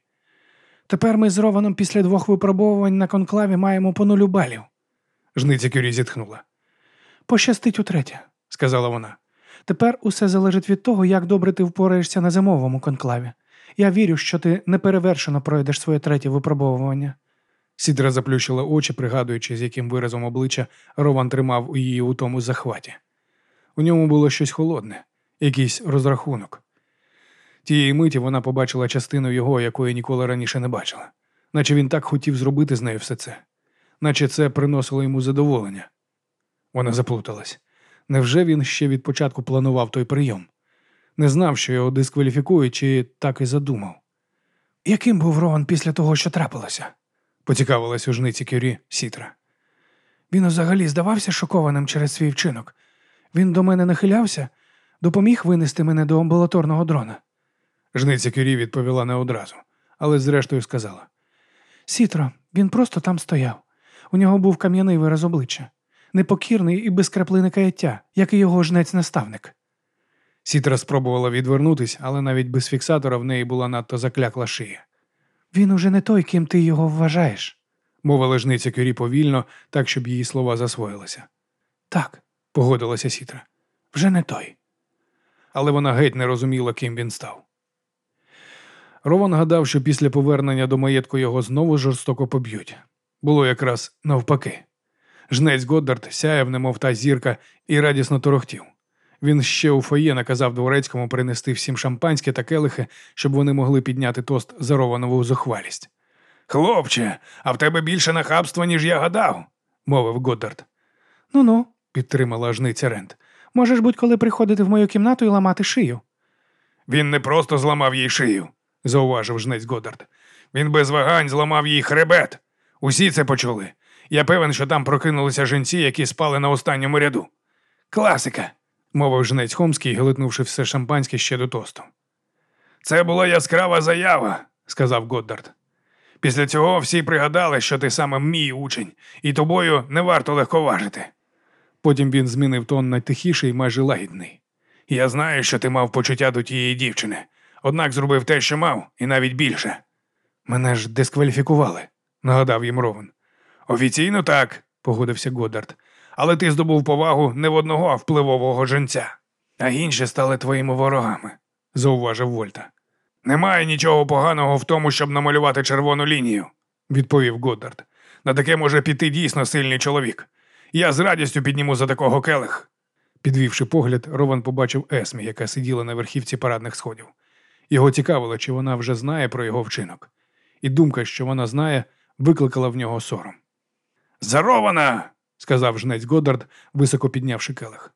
Тепер ми з Рованом після двох випробовувань на конклаві маємо по нулю балів. Жниця Кюрі зітхнула. Пощастить утретє, сказала вона. Тепер усе залежить від того, як добре ти впораєшся на зимовому конклаві. Я вірю, що ти неперевершено пройдеш своє третє випробовування. Сідра заплющила очі, пригадуючи, з яким виразом обличчя Рован тримав її у тому захваті. У ньому було щось холодне, якийсь розрахунок. Тієї миті вона побачила частину його, якої ніколи раніше не бачила, наче він так хотів зробити з нею все це, наче це приносило йому задоволення. Вона заплуталась. Невже він ще від початку планував той прийом? Не знав, що його дискваліфікують, чи так і задумав. Яким був Рован після того, що трапилося? поцікавилась у жниці Кюрі Сітра. Він взагалі здавався шокованим через свій вчинок. Він до мене нахилявся, допоміг винести мене до амбулаторного дрона. Жниця Кюрі відповіла не одразу, але зрештою сказала: Сітро, він просто там стояв. У нього був кам'яний вираз обличчя, непокірний і без краплини каяття, як і його жнець-наставник. Сітра спробувала відвернутись, але навіть без фіксатора в неї була надто заклякла шия. Він уже не той, ким ти його вважаєш, мовила жниця Кюрі повільно, так, щоб її слова засвоїлися. Так, погодилася Сітра. Вже не той. Але вона геть не розуміла, ким він став. Рован гадав, що після повернення до маєтку його знову жорстоко поб'ють. Було якраз навпаки. Жнець Годдард сяяв, немов та зірка, і радісно торохтів. Він ще у фоє наказав дворецькому принести всім шампанське та келихи, щоб вони могли підняти тост за Рованову зухвалість. Хлопче, а в тебе більше нахабства, ніж я гадав, мовив Годдард. Ну ну, підтримала жниця Рент. Можеш будь-коли приходити в мою кімнату і ламати шию. Він не просто зламав їй шию, зауважив жнець Годдард. Він без вагань зламав їй хребет. Усі це почули. Я певен, що там прокинулися жінці, які спали на останньому ряду. Класика, мовив жнець Хомський, глитнувши все шампанське ще до тосту. Це була яскрава заява, сказав Годдард. Після цього всі пригадали, що ти саме мій учень, і тобою не варто легковажити. Потім він змінив тон на тихіший, майже лагідний. Я знаю, що ти мав почуття до тієї дівчини, однак зробив те, що мав, і навіть більше. Мене ж дискваліфікували, нагадав їм Ровен. Офіційно так, погодився Годдард. Але ти здобув повагу не в одного а впливового жінця, а інші стали твоїми ворогами, зауважив Вольта. Немає нічого поганого в тому, щоб намалювати червону лінію, відповів Годдард. На таке може піти дійсно сильний чоловік. Я з радістю підніму за такого келих. Підвівши погляд, Рован побачив Есмі, яка сиділа на верхівці парадних сходів. Його цікавило, чи вона вже знає про його вчинок, і думка, що вона знає, викликала в нього сором. Зарована, сказав жнець Годдард, високо піднявши келих.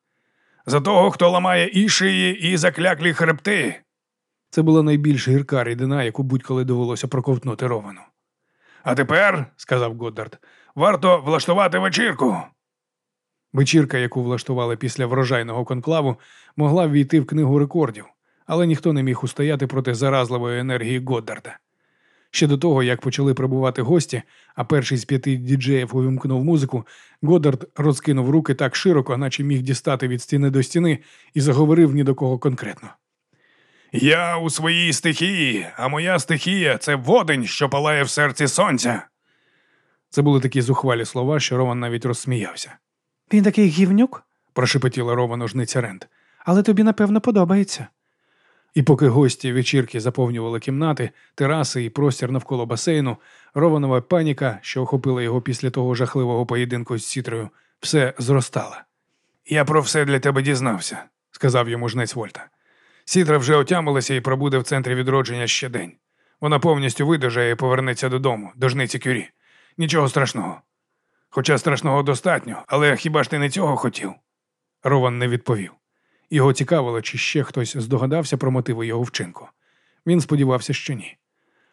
За того, хто ламає і шиї, і закляклі хребти. Це була найбільш гірка рідина, яку будь-коли довелося проковтнути Ровану. А тепер, сказав Годдард, варто влаштувати вечірку. Вечірка, яку влаштували після врожайного конклаву, могла ввійти в книгу рекордів, але ніхто не міг устояти проти заразливої енергії Годдарда. Ще до того, як почали прибувати гості, а перший з п'яти діджеїв увімкнув музику, Годдард розкинув руки так широко, наче міг дістати від стіни до стіни, і заговорив ні до кого конкретно. Я у своїй стихії, а моя стихія це водень, що палає в серці сонця. Це були такі зухвалі слова, що Роман навіть розсміявся. Він такий гівнюк, прошепотіла Рован ножниця Рент. Але тобі, напевно, подобається. І поки гості вечірки заповнювали кімнати, тераси і простір навколо басейну, Рованова паніка, що охопила його після того жахливого поєдинку з сітрою, все зростала. Я про все для тебе дізнався, сказав йому жнець Вольта. Сітра вже отямилася і пробуде в центрі відродження ще день. Вона повністю видержає і повернеться додому, до жниці кюрі. Нічого страшного. Хоча страшного достатньо, але хіба ж ти не цього хотів? Рован не відповів. Його цікавило, чи ще хтось здогадався про мотиви його вчинку. Він сподівався, що ні.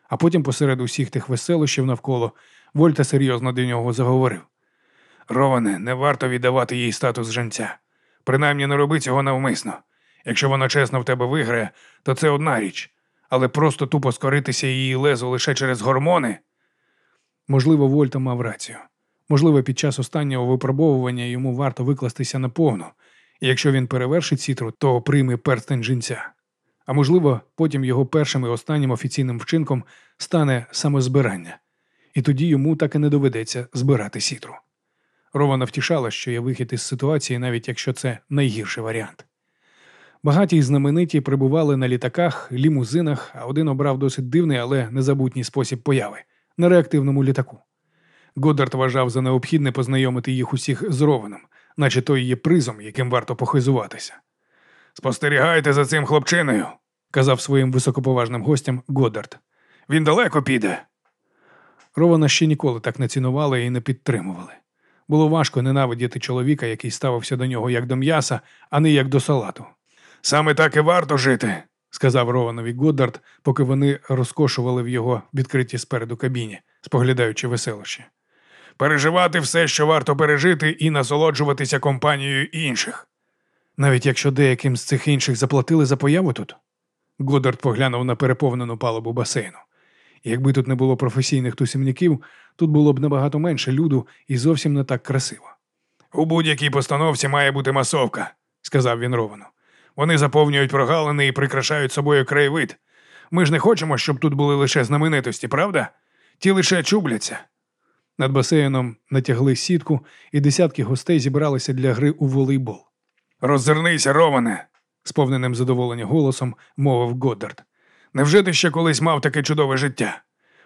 А потім, посеред усіх тих веселощів навколо, Вольта серйозно до нього заговорив: Роване, не варто віддавати їй статус женця. Принаймні не роби цього навмисно. Якщо вона чесно в тебе виграє, то це одна річ, але просто тупо скоритися її лезу лише через гормони. Можливо, Вольта мав рацію. Можливо, під час останнього випробовування йому варто викластися наповну, і якщо він перевершить сітру, то прийме перстень жінця. А можливо, потім його першим і останнім офіційним вчинком стане самозбирання, і тоді йому так і не доведеться збирати сітру. Рована втішала, що є вихід із ситуації, навіть якщо це найгірший варіант. Багаті й знамениті прибували на літаках, лімузинах, а один обрав досить дивний, але незабутній спосіб появи на реактивному літаку. Годдард вважав за необхідне познайомити їх усіх з Рованом, наче той є призом, яким варто похизуватися. Спостерігайте за цим хлопчиною, казав своїм високоповажним гостям Годдард. Він далеко піде. Рована ще ніколи так не цінували і не підтримували. Було важко ненавидіти чоловіка, який ставився до нього як до м'яса, а не як до салату. Саме так і варто жити, сказав Рованові Годдард, поки вони розкошували в його відкритій спереду кабіні, споглядаючи веселощі. Переживати все, що варто пережити, і насолоджуватися компанією інших. Навіть якщо деяким з цих інших заплатили за появу тут. Годдард поглянув на переповнену палубу басейну. Якби тут не було професійних тусівників, тут було б набагато менше люду і зовсім не так красиво. У будь-якій постановці має бути масовка, сказав він Ровану. Вони заповнюють прогалини і прикрашають собою краєвид. Ми ж не хочемо, щоб тут були лише знаменитості, правда? Ті лише чубляться. Над басейном натягли сітку, і десятки гостей зібралися для гри у волейбол. Роззирнися, Роване, сповненим задоволення голосом мовив Годдард. Невже ти ще колись мав таке чудове життя?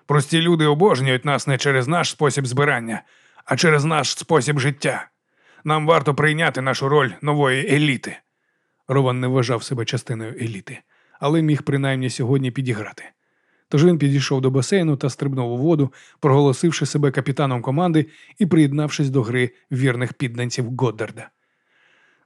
Прості люди обожнюють нас не через наш спосіб збирання, а через наш спосіб життя. Нам варто прийняти нашу роль нової еліти. Рован не вважав себе частиною еліти, але міг принаймні сьогодні підіграти. Тож він підійшов до басейну та стрибнув у воду, проголосивши себе капітаном команди і приєднавшись до гри вірних підданців Годдарда.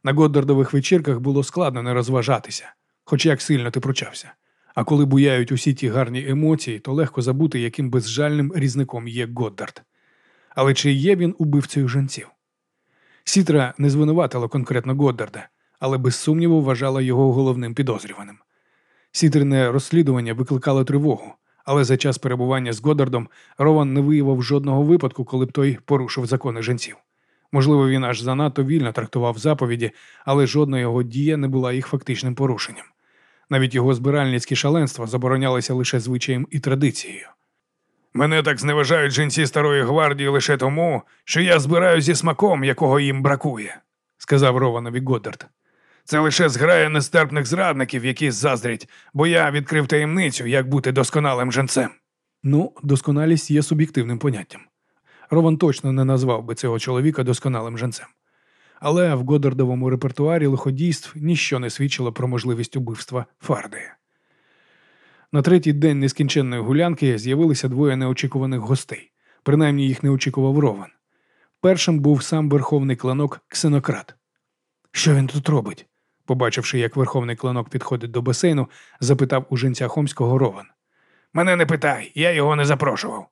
На Годдардових вечірках було складно не розважатися, хоч як сильно ти пручався. А коли буяють усі ті гарні емоції, то легко забути, яким безжальним різником є Годдард. Але чи є він убивцею жінців? Сітра не звинуватила конкретно Годдарда, але без сумніву вважала його головним підозрюваним. Сітрине розслідування викликало тривогу, але за час перебування з Годдардом Рован не виявив жодного випадку, коли б той порушив закони жінців. Можливо, він аж занадто вільно трактував заповіді, але жодна його дія не була їх фактичним порушенням. Навіть його збиральницькі шаленства заборонялися лише звичаєм і традицією. Мене так зневажають жінці старої гвардії лише тому, що я збираю зі смаком, якого їм бракує, сказав Рованові Годдард. Це лише зграя нестерпних зрадників, які заздрять, бо я відкрив таємницю, як бути досконалим женцем. Ну, досконалість є суб'єктивним поняттям. Рован точно не назвав би цього чоловіка досконалим женцем. Але в Годдардовому репертуарі лиходійств ніщо не свідчило про можливість убивства Фардея. На третій день нескінченної гулянки з'явилися двоє неочікуваних гостей. Принаймні їх не очікував Рован. Першим був сам верховний кланок Ксенократ. Що він тут робить? Побачивши, як верховний кланок підходить до басейну, запитав у жінця Хомського Рован. Мене не питай, я його не запрошував.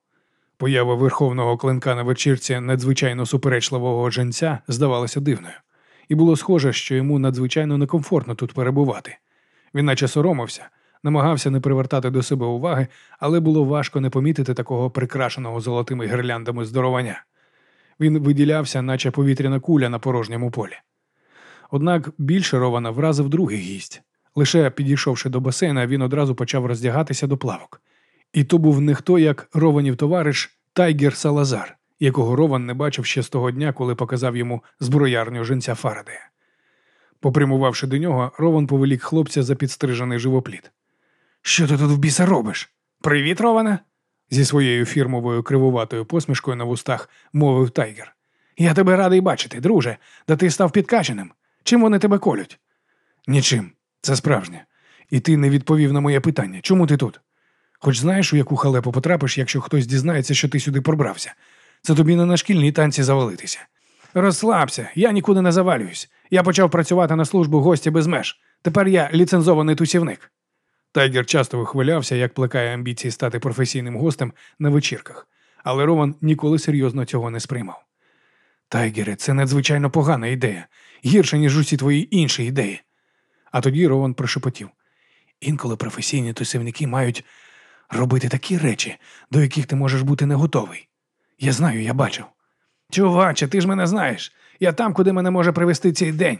Поява верховного клинка на вечірці надзвичайно суперечливого женця здавалася дивною, і було схоже, що йому надзвичайно некомфортно тут перебувати. Він наче соромився, намагався не привертати до себе уваги, але було важко не помітити такого прикрашеного золотими гірляндами здоровання. Він виділявся, наче повітряна куля на порожньому полі. Однак більше Рована вразив другий гість. Лише підійшовши до басейна, він одразу почав роздягатися до плавок. І то був не хто як Рованів товариш Тайгер Салазар, якого Рован не бачив ще з того дня, коли показав йому зброярню жінця Фарадея. Попрямувавши до нього, Рован повелік хлопця за підстрижений живопліт. Що ти тут в біса робиш? Привіт, Роване! зі своєю фірмовою кривуватою посмішкою на вустах мовив Тайгер. Я тебе радий бачити, друже, а ти став підкаченим. Чим вони тебе колють? Нічим, це справжнє. І ти не відповів на моє питання. Чому ти тут? Хоч знаєш, у яку халепу потрапиш, якщо хтось дізнається, що ти сюди пробрався. Це тобі не на шкільні танці завалитися. Розслабся, я нікуди не завалююсь. Я почав працювати на службу гості без меж. Тепер я ліцензований тусівник. Тайгер часто вихвалявся, як плекає амбіції стати професійним гостем на вечірках, але Рован ніколи серйозно цього не сприймав. Тайгере, це надзвичайно погана ідея, гірша, ніж усі твої інші ідеї. А тоді Рован прошепотів. Інколи професійні тусівники мають робити такі речі, до яких ти можеш бути не готовий. Я знаю, я бачив. Чуваче, ти ж мене знаєш. Я там, куди мене може привести цей день.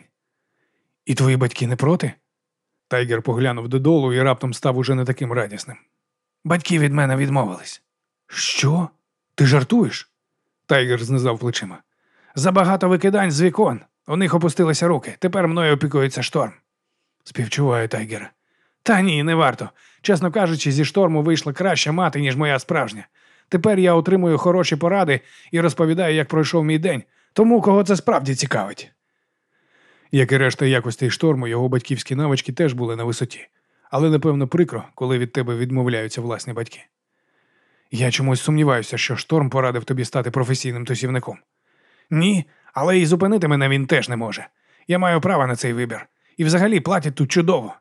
І твої батьки не проти? Тайгер поглянув додолу і раптом став уже не таким радісним. Батьки від мене відмовились. Що? Ти жартуєш? Тайгер знизав плечима. Забагато викидань з вікон. У них опустилися руки. Тепер мною опікується шторм. Співчуваю, Тайгере. Та ні, не варто. Чесно кажучи, зі шторму вийшла краща мати, ніж моя справжня. Тепер я отримую хороші поради і розповідаю, як пройшов мій день, тому, кого це справді цікавить. Як і решта якостей шторму, його батьківські навички теж були на висоті, але напевно прикро, коли від тебе відмовляються власні батьки. Я чомусь сумніваюся, що шторм порадив тобі стати професійним тусівником. Ні, але і зупинити мене він теж не може. Я маю право на цей вибір. І взагалі платять тут чудово.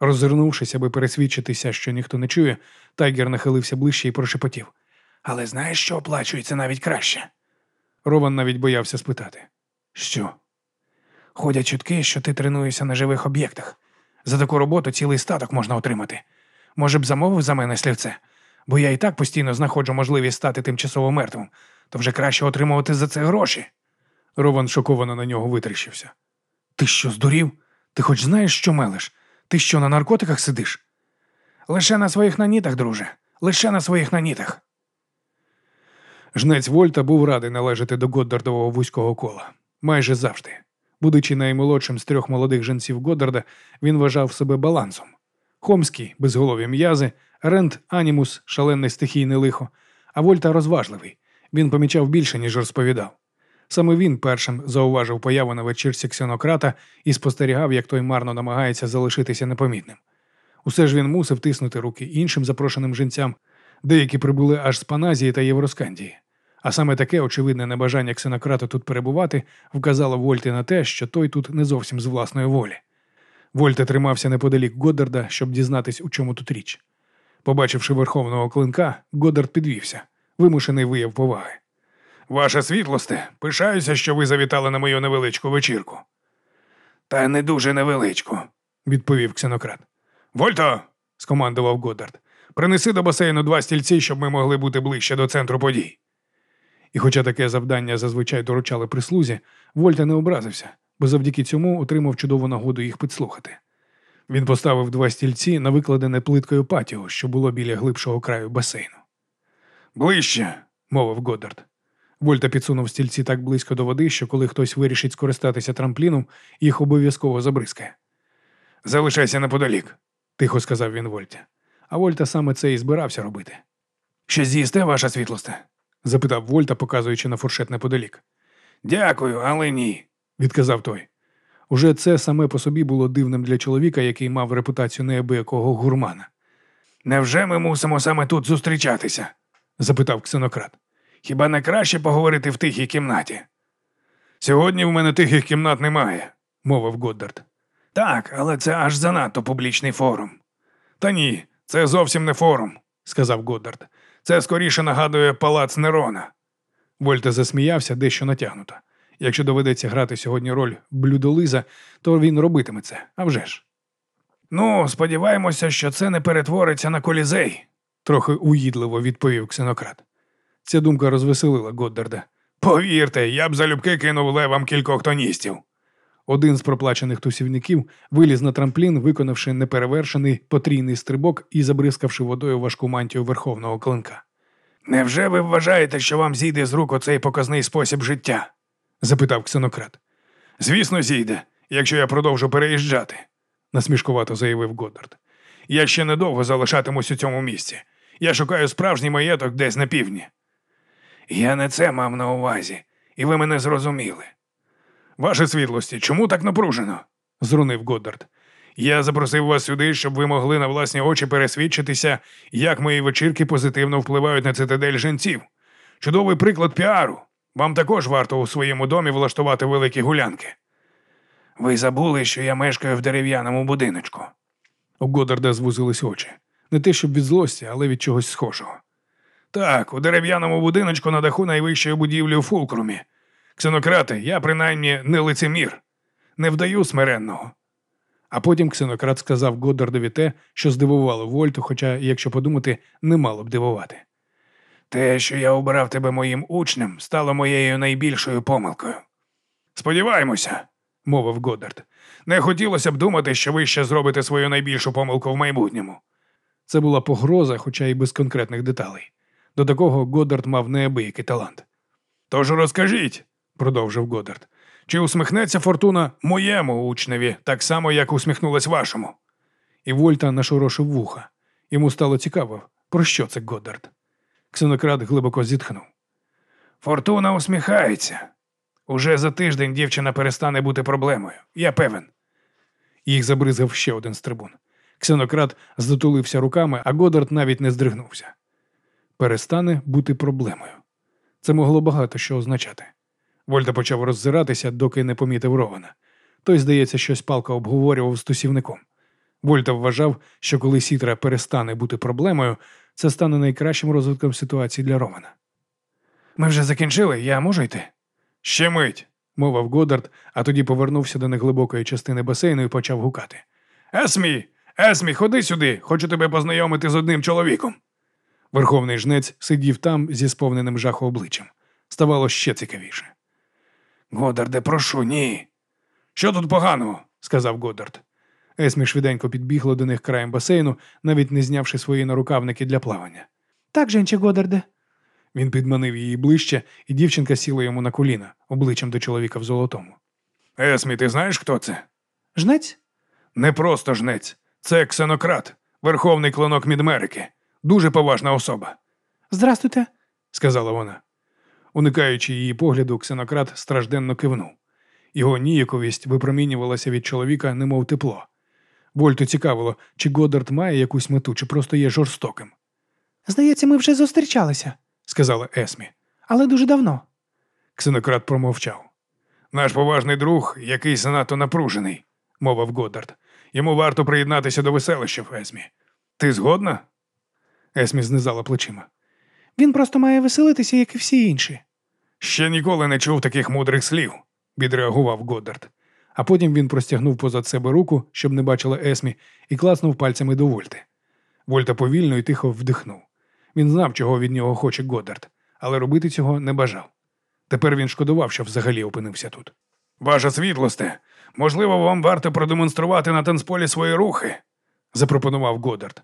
Роззирнувшись, аби пересвідчитися, що ніхто не чує, Тайгер нахилився ближче і прошепотів. Але знаєш, що оплачується навіть краще? Рован навіть боявся спитати. Що? Ходять чутки, що ти тренуєшся на живих об'єктах. За таку роботу цілий статок можна отримати. Може б замовив за мене слівце, бо я і так постійно знаходжу можливість стати тимчасово мертвим, то вже краще отримувати за це гроші. Рован шоковано на нього витріщився. Ти що, здурів? Ти хоч знаєш, що мелиш? Ти що, на наркотиках сидиш? Лише на своїх нанітах, друже, лише на своїх нанітах. Жнець Вольта був радий належати до Годдардового вузького кола. Майже завжди. Будучи наймолодшим з трьох молодих жінців Годдарда, він вважав себе балансом. Хомський безголові м'язи, Рент Анімус, шаленне стихійне лихо, а Вольта розважливий. Він помічав більше, ніж розповідав. Саме він першим зауважив появу на вечірці ксенократа і спостерігав, як той марно намагається залишитися непомітним. Усе ж він мусив тиснути руки іншим запрошеним жінцям, деякі прибули аж з Паназії та Євроскандії. А саме таке очевидне небажання ксенократа тут перебувати вказало Вольті на те, що той тут не зовсім з власної волі. Вольте тримався неподалік Годдарда, щоб дізнатись, у чому тут річ. Побачивши верховного клинка, Годдард підвівся, вимушений вияв поваги. Ваша світлосте, пишаюся, що ви завітали на мою невеличку вечірку. Та не дуже невеличку, відповів ксенократ. Вольто, скомандував Годдард, принеси до басейну два стільці, щоб ми могли бути ближче до центру подій. І хоча таке завдання зазвичай доручали прислузі, Вольта не образився, бо завдяки цьому отримав чудову нагоду їх підслухати. Він поставив два стільці на викладене плиткою патіо, що було біля глибшого краю басейну. Ближче, мовив Годдард. Вольта підсунув стільці так близько до води, що коли хтось вирішить скористатися трампліном, їх обов'язково забризкає. Залишайся неподалік, тихо сказав він Вольті. А Вольта саме це і збирався робити. Що з'їсте, ваша світлосте? запитав Вольта, показуючи на фуршет неподалік. Дякую, але ні, відказав той. Уже це саме по собі було дивним для чоловіка, який мав репутацію неабиякого гурмана. Невже ми мусимо саме тут зустрічатися? Запитав ксенократ. Хіба не краще поговорити в тихій кімнаті? Сьогодні в мене тихих кімнат немає, мовив Годдард. Так, але це аж занадто публічний форум. Та ні, це зовсім не форум, сказав Годдард. Це скоріше нагадує палац Нерона. Вольта засміявся дещо натягнуто. Якщо доведеться грати сьогодні роль блюдолиза, то він робитиме це, а вже ж. Ну, сподіваємося, що це не перетвориться на колізей, трохи уїдливо відповів ксенократ. Ця думка розвеселила Годдарда. Повірте, я б залюбки кинув левам кількох тоністів. Один з проплачених тусівників виліз на трамплін, виконавши неперевершений потрійний стрибок і забризкавши водою важку мантію верховного клинка. Невже ви вважаєте, що вам зійде з рук оцей показний спосіб життя? запитав ксенократ. Звісно, зійде, якщо я продовжу переїжджати, насмішкувато заявив Годдард. Я ще недовго залишатимусь у цьому місці. Я шукаю справжній маєток десь на півдні. Я не це мав на увазі, і ви мене зрозуміли. Ваше світлості, чому так напружено? зрунив Годдард. Я запросив вас сюди, щоб ви могли на власні очі пересвідчитися, як мої вечірки позитивно впливають на цитадель жінців. Чудовий приклад піару. Вам також варто у своєму домі влаштувати великі гулянки. Ви забули, що я мешкаю в дерев'яному будиночку. У Годдарда звузились очі. Не те, щоб від злості, але від чогось схожого. Так, у дерев'яному будиночку на даху найвищої будівлі у Фулкрумі. Ксенократи, я принаймні не лицемір, не вдаю смиренного. А потім ксенократ сказав Годдардові те, що здивувало Вольту, хоча, якщо подумати, не мало б дивувати. Те, що я обрав тебе моїм учнем, стало моєю найбільшою помилкою. Сподіваємося, мовив Годдард. Не хотілося б думати, що ви ще зробите свою найбільшу помилку в майбутньому. Це була погроза, хоча й без конкретних деталей. До такого Годдард мав неабиякий талант. Тож розкажіть, продовжив Годдард, чи усміхнеться фортуна моєму учневі, так само, як усміхнулась вашому? І Вольта нашорошив вуха. Йому стало цікаво, про що це Годдард. Ксенократ глибоко зітхнув. Фортуна усміхається. Уже за тиждень дівчина перестане бути проблемою, я певен. Їх забризгав ще один стрибун. Ксенократ затулився руками, а Годдард навіть не здригнувся. Перестане бути проблемою. Це могло багато що означати. Вольта почав роззиратися, доки не помітив Рована. Той, здається, щось палко обговорював з тусівником. Вольта вважав, що коли Сітра перестане бути проблемою, це стане найкращим розвитком ситуації для Романа. Ми вже закінчили, я можу йти? Ще мить, мовив Годдард, а тоді повернувся до неглибокої частини басейну і почав гукати. Есмі, Есмі, ходи сюди, хочу тебе познайомити з одним чоловіком. Верховний жнець сидів там зі сповненим жаху обличчям. Ставало ще цікавіше. Годдарде, прошу, ні. Що тут поганого? сказав Годдард. Есмі швиденько підбігла до них краєм басейну, навіть не знявши свої нарукавники для плавання. Так, женче Годдарде. Він підманив її ближче, і дівчинка сіла йому на коліна, обличчям до чоловіка в золотому. Есмі, ти знаєш, хто це? Жнець? Не просто жнець. Це ксенократ, верховний клинок Мідмерики. Дуже поважна особа, Здрастуйте. сказала вона. Уникаючи її погляду, ксенократ стражденно кивнув. Його ніяковість випромінювалася від чоловіка, немов тепло. Вольту цікавило, чи Годдард має якусь мету, чи просто є жорстоким, Здається, ми вже зустрічалися, сказала Есмі. але дуже давно. Ксенократ промовчав. Наш поважний друг якийсь занадто напружений, мовив Годдард. Йому варто приєднатися до веселищів, Есмі. Ти згодна? Есмі знизала плечима. Він просто має веселитися, як і всі інші. Ще ніколи не чув таких мудрих слів, відреагував Годдард. А потім він простягнув позад себе руку, щоб не бачила Есмі, і класнув пальцями до Вольти. Вольта повільно і тихо вдихнув. Він знав, чого від нього хоче Годдард, але робити цього не бажав. Тепер він шкодував, що взагалі опинився тут. Ваша світлосте, можливо, вам варто продемонструвати на танцполі свої рухи, запропонував Годард.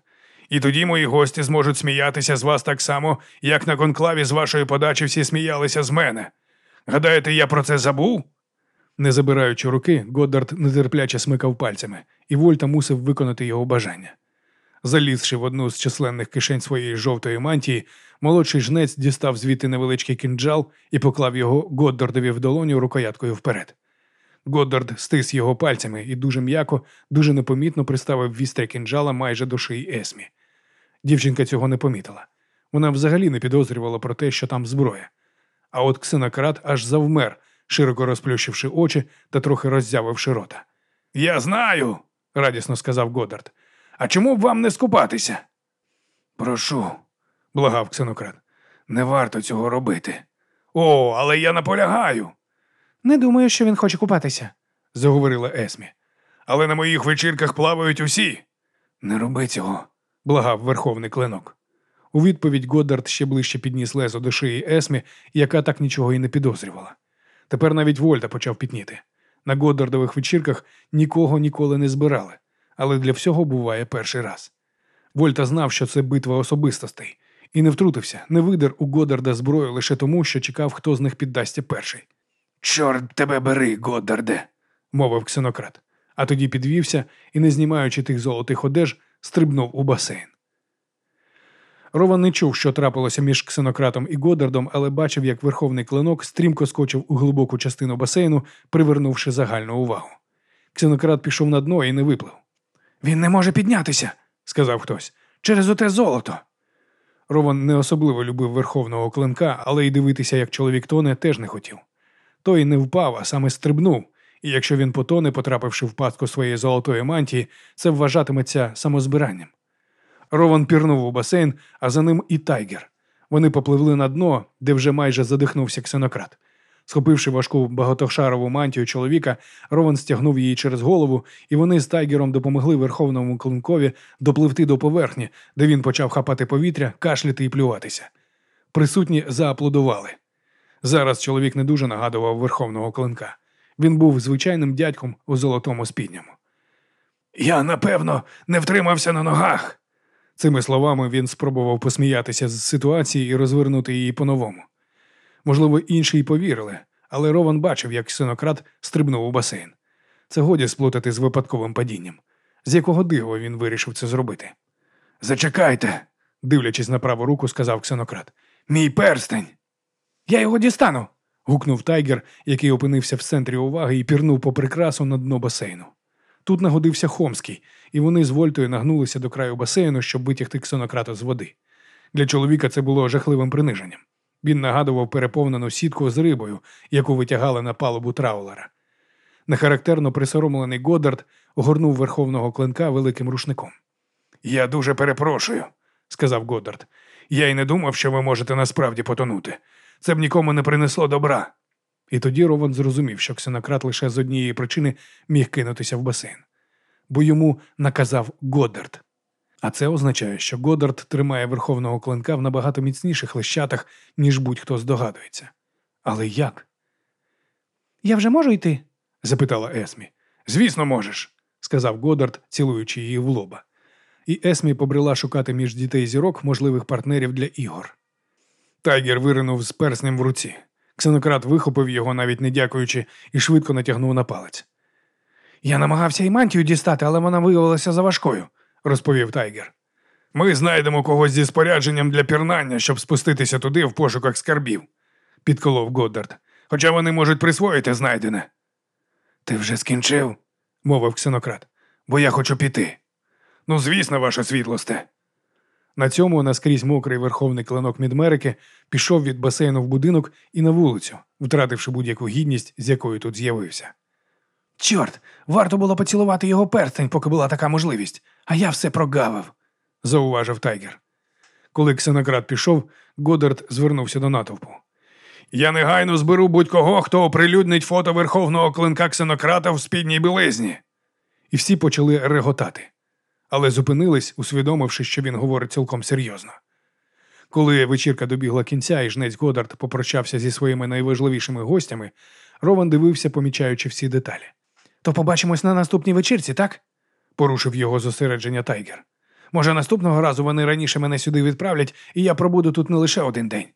І тоді мої гості зможуть сміятися з вас так само, як на конклаві з вашої подачі всі сміялися з мене. Гадаєте, я про це забув? Не забираючи руки, Годдард нетерпляче смикав пальцями, і Вольта мусив виконати його бажання. Залізши в одну з численних кишень своєї жовтої мантії, молодший жнець дістав звідти невеличкий кинджал і поклав його Годдардові в долоню рукояткою вперед. Годдард стис його пальцями і дуже м'яко, дуже непомітно приставив вістря кинджала майже до шиї Есмі. Дівчинка цього не помітила. Вона взагалі не підозрювала про те, що там зброя. А от ксенократ аж завмер, широко розплющивши очі та трохи роззявивши рота. Я знаю, радісно сказав Годард. А чому б вам не скупатися? Прошу, благав ксенократ. Не варто цього робити. О, але я наполягаю, Не думаю, що він хоче купатися. заговорила Есмі. Але на моїх вечірках плавають усі. Не роби цього, благав верховний клинок. У відповідь Годдард ще ближче підніс лезо до шиї Есмі, яка так нічого і не підозрювала. Тепер навіть Вольта почав пітніти. На Годдардових вечірках нікого ніколи не збирали, але для всього буває перший раз. Вольта знав, що це битва особистостей, і не втрутився, не видер у Годдарда зброю лише тому, що чекав, хто з них піддасться перший. Чорт тебе бери, Годдарде, мовив ксенократ, а тоді підвівся і, не знімаючи тих золотих одеж, стрибнув у басейн. Рован не чув, що трапилося між ксенократом і Годдардом, але бачив, як верховний клинок стрімко скочив у глибоку частину басейну, привернувши загальну увагу. Ксенократ пішов на дно і не виплив. Він не може піднятися, сказав хтось, через оте золото. Рован не особливо любив верховного клинка, але й дивитися, як чоловік тоне, теж не хотів. Той не впав, а саме стрибнув, і якщо він потоне, потрапивши в пастку своєї золотої мантії, це вважатиметься самозбиранням. Рован пірнув у басейн, а за ним і Тайгер. Вони попливли на дно, де вже майже задихнувся ксенократ. Схопивши важку багатошарову мантію чоловіка, Рован стягнув її через голову, і вони з тайгером допомогли верховному клинкові допливти до поверхні, де він почав хапати повітря, кашляти і плюватися. Присутні зааплодували. Зараз чоловік не дуже нагадував верховного клинка. Він був звичайним дядьком у золотому спідньому. Я, напевно, не втримався на ногах. Цими словами він спробував посміятися з ситуації і розвернути її по-новому. Можливо, інші й повірили, але Рован бачив, як Ксенократ стрибнув у басейн. Це годі сплутати з випадковим падінням. З якого дива він вирішив це зробити? Зачекайте, дивлячись на праву руку, сказав Ксенократ. Мій перстень. Я його дістану. гукнув Тайгер, який опинився в центрі уваги і пірнув по прикрасу на дно басейну. Тут нагодився Хомський, і вони з Вольтою нагнулися до краю басейну, щоб витягти Ксенократа з води. Для чоловіка це було жахливим приниженням. Він нагадував переповнену сітку з рибою, яку витягали на палубу траулера. Нехарактерно присоромлений Годдард огорнув верховного клинка великим рушником. Я дуже перепрошую, сказав Годдард. Я й не думав, що ви можете насправді потонути. Це б нікому не принесло добра. І тоді Рован зрозумів, що ксенократ лише з однієї причини міг кинутися в басейн, бо йому наказав Годдард. А це означає, що Годдард тримає верховного клинка в набагато міцніших лещатах, ніж будь-хто здогадується. Але як? Я вже можу йти? запитала Есмі. Звісно, можеш, сказав Годдард, цілуючи її в лоба. І Есмі побрела шукати між дітей зірок можливих партнерів для ігор. Тайгер виринув з перснем в руці. Ксенократ вихопив його, навіть не дякуючи, і швидко натягнув на палець. Я намагався і мантію дістати, але вона виявилася заважкою, розповів Тайгер. Ми знайдемо когось зі спорядженням для пірнання, щоб спуститися туди в пошуках скарбів, підколов Годдард. Хоча вони можуть присвоїти знайдене. Ти вже скінчив, мовив ксенократ, бо я хочу піти. Ну, звісно, ваша світлосте. На цьому наскрізь мокрий верховний клинок Мідмерики пішов від басейну в будинок і на вулицю, втративши будь-яку гідність, з якою тут з'явився. Чорт, варто було поцілувати його перстень, поки була така можливість, а я все прогавив, зауважив Тайгер. Коли ксенократ пішов, Годдард звернувся до натовпу. Я негайно зберу будь-кого, хто оприлюднить фото верховного клинка ксенократа в спідній білизні. І всі почали реготати, але зупинились, усвідомивши, що він говорить цілком серйозно. Коли вечірка добігла кінця і жнець Годард попрощався зі своїми найважливішими гостями, Рован дивився, помічаючи всі деталі. То побачимось на наступній вечірці, так? Порушив його зосередження Тайгер. Може, наступного разу вони раніше мене сюди відправлять, і я пробуду тут не лише один день.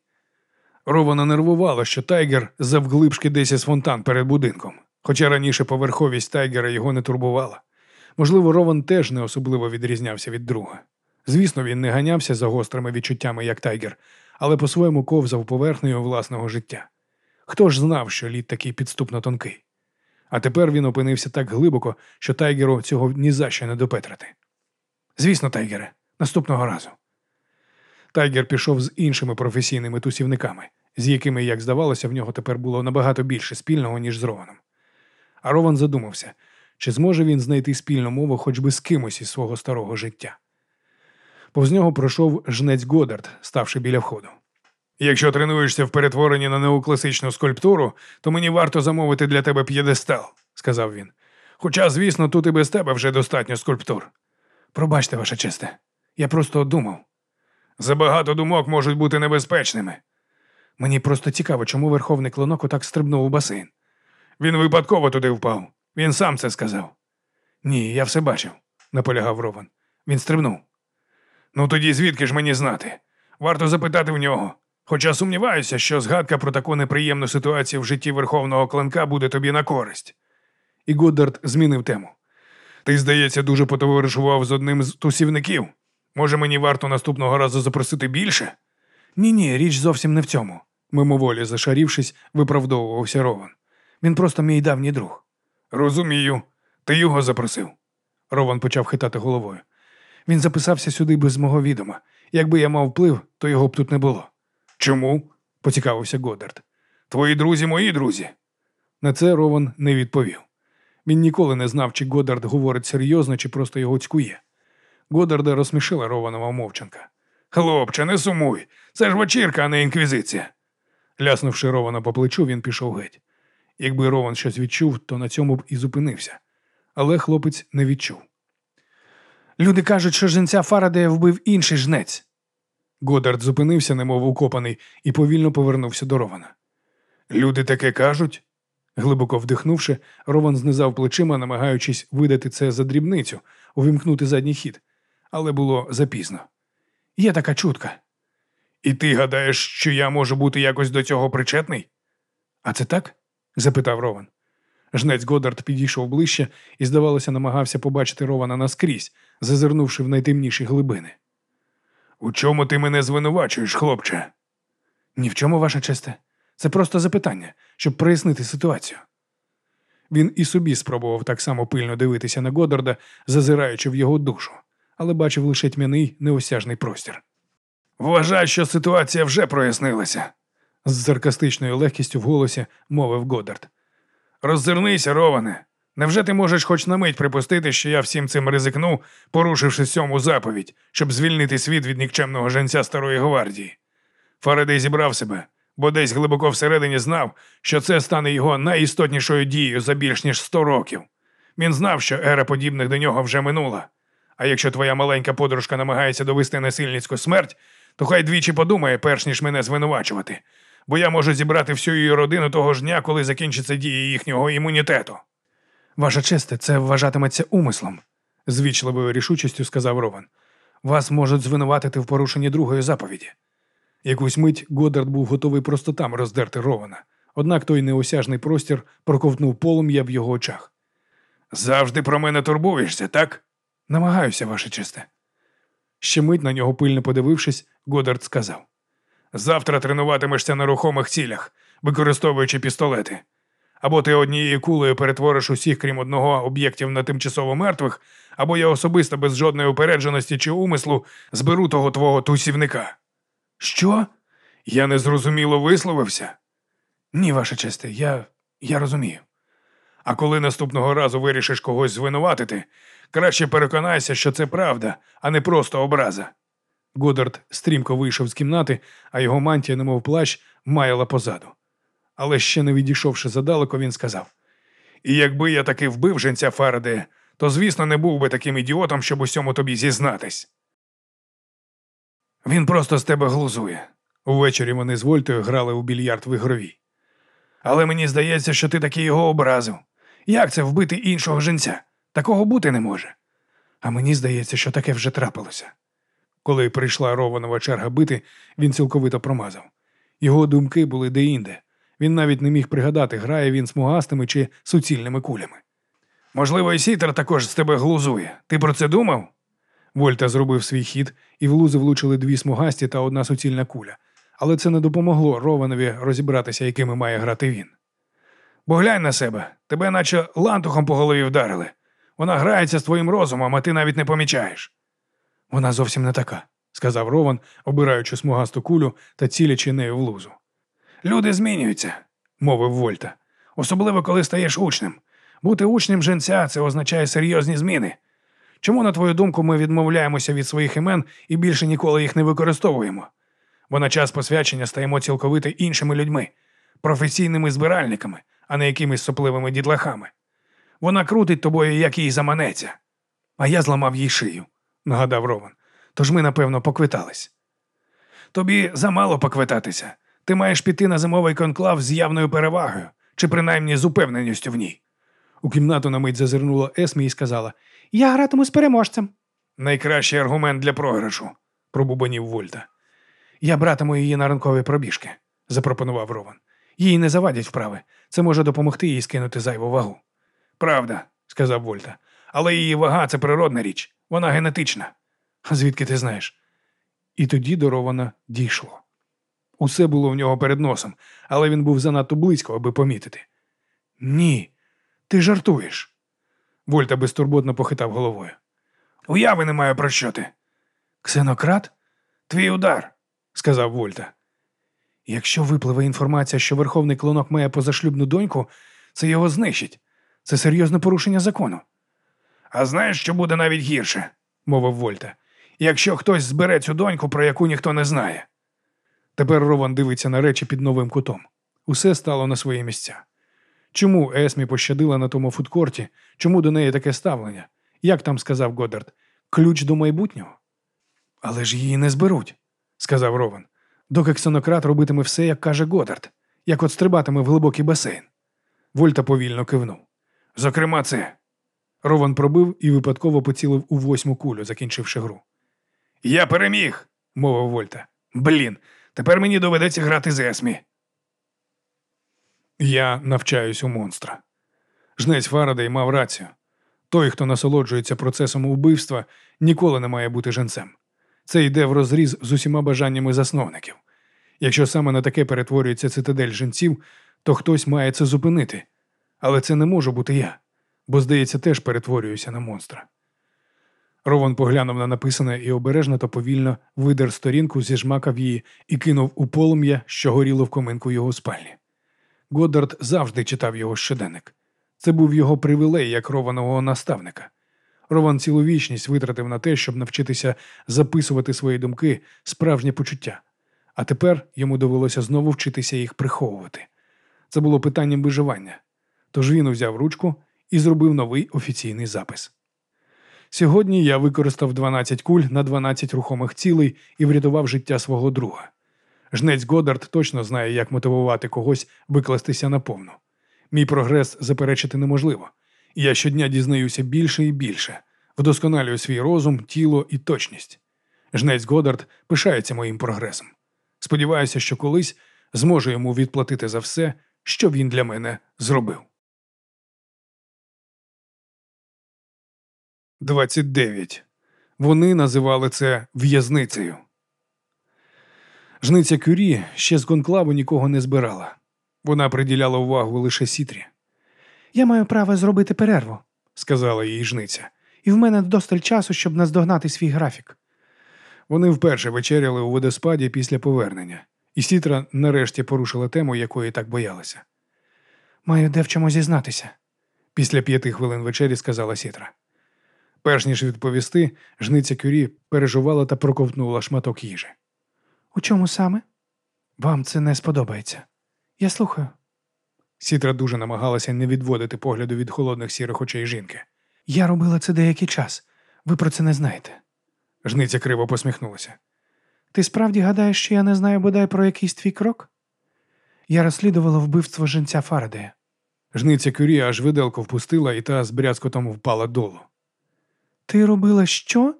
Рована нервувало, що Тайгер завглибшки десь із фонтан перед будинком, хоча раніше поверховість Тайгера його не турбувала. Можливо, Рован теж не особливо відрізнявся від друга. Звісно, він не ганявся за гострими відчуттями, як Тайгер, але по-своєму ковзав поверхнею власного життя. Хто ж знав, що лід такий підступно тонкий? А тепер він опинився так глибоко, що Тайгеру цього ні за що не допетрити. Звісно, Тайгере, наступного разу. Тайгер пішов з іншими професійними тусівниками, з якими, як здавалося, в нього тепер було набагато більше спільного, ніж з Рованом. А Рован задумався, чи зможе він знайти спільну мову хоч би з кимось із свого старого життя. Повз нього пройшов жнець Годард, ставши біля входу. Якщо тренуєшся в перетворенні на неокласичну скульптуру, то мені варто замовити для тебе п'єдестал, сказав він. Хоча, звісно, тут і без тебе вже достатньо скульптур. Пробачте, ваша честе, я просто думав. Забагато думок можуть бути небезпечними. Мені просто цікаво, чому верховний клинок отак стрибнув у басейн. Він випадково туди впав. Він сам це сказав. Ні, я все бачив, наполягав Рован. Він стрибнув. Ну тоді звідки ж мені знати? Варто запитати в нього. Хоча сумніваюся, що згадка про таку неприємну ситуацію в житті верховного клинка буде тобі на користь. І Годдард змінив тему. Ти, здається, дуже потоваришував з одним з тусівників. Може, мені варто наступного разу запросити більше? Ні, ні, річ зовсім не в цьому, мимоволі зашарівшись, виправдовувався Рован. Він просто мій давній друг. Розумію, ти його запросив. Рован почав хитати головою. Він записався сюди без мого відома. Якби я мав вплив, то його б тут не було. Чому? поцікавився Годдард. Твої друзі мої друзі. На це Рован не відповів. Він ніколи не знав, чи Годдард говорить серйозно, чи просто його цькує. Годдарда розсмішила Рованова мовчанка. Хлопче, не сумуй. Це ж вечірка, а не інквізиція. Ляснувши Рована по плечу, він пішов геть. Якби Рован щось відчув, то на цьому б і зупинився. Але хлопець не відчув. Люди кажуть, що жінця Фарадея вбив інший жнець. Годард зупинився, немов укопаний, і повільно повернувся до Рована. Люди таке кажуть? Глибоко вдихнувши, Рован знизав плечима, намагаючись видати це за дрібницю, увімкнути задній хід, але було запізно. Є така чутка. І ти гадаєш, що я можу бути якось до цього причетний? А це так? Запитав Рован. Жнець Годард підійшов ближче і, здавалося, намагався побачити Рована наскрізь, зазирнувши в найтемніші глибини. У чому ти мене звинувачуєш, хлопче? Ні в чому, ваша честе. Це просто запитання, щоб прояснити ситуацію. Він і собі спробував так само пильно дивитися на Годарда, зазираючи в його душу, але бачив лише тьмяний неосяжний простір. Вважай, що ситуація вже прояснилася, з саркастичною легкістю в голосі мовив Годард. Роззирнися, Роване. Невже ти можеш хоч на мить припустити, що я всім цим ризикну, порушивши сьому заповідь, щоб звільнити світ від нікчемного женця Старої гвардії? Фарадей зібрав себе, бо десь глибоко всередині знав, що це стане його найістотнішою дією за більш ніж сто років. Він знав, що ера подібних до нього вже минула. А якщо твоя маленька подружка намагається довести насильницьку смерть, то хай двічі подумає, перш ніж мене звинувачувати, бо я можу зібрати всю її родину того ж дня, коли закінчиться дія їхнього імунітету. Ваша честе, це вважатиметься умислом, з вічливою рішучістю сказав Рован. Вас можуть звинуватити в порушенні другої заповіді. Якусь мить Годард був готовий просто там роздерти Рована, однак той неосяжний простір проковтнув полум'я в його очах. Завжди про мене турбуєшся, так? Намагаюся, ваше честе. Ще мить на нього пильно подивившись, Годард сказав: Завтра тренуватимешся на рухомих цілях, використовуючи пістолети. Або ти однією кулею перетвориш усіх, крім одного об'єктів на тимчасово мертвих, або я особисто без жодної упередженості чи умислу зберу того твого тусівника. Що? Я незрозуміло висловився? Ні, ваше честе, я я розумію. А коли наступного разу вирішиш когось звинуватити, краще переконайся, що це правда, а не просто образа. Годард стрімко вийшов з кімнати, а його мантія, немов плащ, маяла позаду. Але ще не відійшовши задалеко, він сказав: І якби я таки вбив женця Фарадея, то, звісно, не був би таким ідіотом, щоб усьому тобі зізнатись. Він просто з тебе глузує. Увечері вони з Вольтою грали у більярд в ігровій. Але мені здається, що ти таки його образив. Як це вбити іншого жінця? Такого бути не може. А мені здається, що таке вже трапилося. Коли прийшла Рованова черга бити, він цілковито промазав. Його думки були деінде. Він навіть не міг пригадати, грає він смугастими чи суцільними кулями. Можливо, і Сітер також з тебе глузує. Ти про це думав? Вольта зробив свій хід, і в лузи влучили дві смугасті та одна суцільна куля. Але це не допомогло Рованові розібратися, якими має грати він. Бо глянь на себе, тебе наче лантухом по голові вдарили. Вона грається з твоїм розумом, а ти навіть не помічаєш. Вона зовсім не така, сказав Рован, обираючи смугасту кулю та цілячи нею в лузу. Люди змінюються, мовив Вольта. Особливо, коли стаєш учнем. Бути учнем женця це означає серйозні зміни. Чому, на твою думку, ми відмовляємося від своїх імен і більше ніколи їх не використовуємо? Бо на час посвячення стаємо цілковито іншими людьми, професійними збиральниками, а не якимись сопливими дідлахами. Вона крутить тобою, як їй заманеться. А я зламав їй шию, нагадав Рован. Тож ми, напевно, поквитались. Тобі замало поквитатися. Ти маєш піти на зимовий конклав з явною перевагою, чи принаймні з упевненістю в ній. У кімнату на мить зазирнула Есмі і сказала Я гратиму з переможцем. найкращий аргумент для програшу, пробубанів Вольта. Я братиму її на ранкові пробіжки, запропонував Рован. Їй не завадять вправи. Це може допомогти їй скинути зайву вагу. Правда, сказав Вольта. Але її вага це природна річ, вона генетична. Звідки ти знаєш? І тоді до Рована дійшло. Усе було в нього перед носом, але він був занадто близько, аби помітити. Ні, ти жартуєш. Вольта безтурботно похитав головою. Уяви не маю про що ти. Ксенократ? Твій удар, сказав Вольта. Якщо випливе інформація, що верховний клонок має позашлюбну доньку, це його знищить. Це серйозне порушення закону. А знаєш, що буде навіть гірше, мовив Вольта, якщо хтось збере цю доньку, про яку ніхто не знає. Тепер Рован дивиться на речі під новим кутом. Усе стало на свої місця. Чому Есмі пощадила на тому фудкорті? Чому до неї таке ставлення? Як там сказав Годдард, ключ до майбутнього? Але ж її не зберуть, сказав Рован. Доки ксенократ робитиме все, як каже Годдард, як от стрибатиме в глибокий басейн. Вольта повільно кивнув. Зокрема, це. Рован пробив і випадково поцілив у восьму кулю, закінчивши гру. Я переміг, мовив Вольта. Блін, тепер мені доведеться грати з Есмі. Я навчаюсь у монстра. Жнець Фарадей мав рацію. Той, хто насолоджується процесом вбивства, ніколи не має бути женцем. Це йде в розріз з усіма бажаннями засновників. Якщо саме на таке перетворюється цитадель жінців, то хтось має це зупинити. Але це не можу бути я, бо, здається, теж перетворююся на монстра. Рован поглянув на написане і обережно та повільно видер сторінку, зіжмакав її і кинув у полум'я, що горіло в коминку його спальні. Годдард завжди читав його щоденник. Це був його привілей як рованого наставника. Рован цілу вічність витратив на те, щоб навчитися записувати свої думки, справжнє почуття. А тепер йому довелося знову вчитися їх приховувати. Це було питанням виживання. Тож він узяв ручку і зробив новий офіційний запис. Сьогодні я використав 12 куль на 12 рухомих цілей і врятував життя свого друга. Жнець Годард точно знає, як мотивувати когось викластися наповну. Мій прогрес заперечити неможливо, я щодня дізнаюся більше і більше, вдосконалюю свій розум, тіло і точність. Жнець Годард пишається моїм прогресом. Сподіваюся, що колись зможу йому відплатити за все, що він для мене зробив. 29. Вони називали це в'язницею. Жниця Кюрі ще з конклаву нікого не збирала. Вона приділяла увагу лише сітрі, Я маю право зробити перерву, сказала їй жниця. і в мене досталь часу, щоб наздогнати свій графік. Вони вперше вечеряли у водоспаді після повернення, і сітра нарешті порушила тему, якої так боялася. Маю де в чому зізнатися. Після п'яти хвилин вечері сказала сітра. Перш ніж відповісти, жниця Кюрі пережувала та проковтнула шматок їжі. У чому саме? Вам це не сподобається. Я слухаю. Сітра дуже намагалася не відводити погляду від холодних сірих очей жінки. Я робила це деякий час. Ви про це не знаєте. Жниця криво посміхнулася. Ти справді гадаєш, що я не знаю бодай про якийсь твій крок? Я розслідувала вбивство жінця Фарадея. Жниця Кюрі аж виделку впустила, і та з брязкотом впала долу. Ти робила що?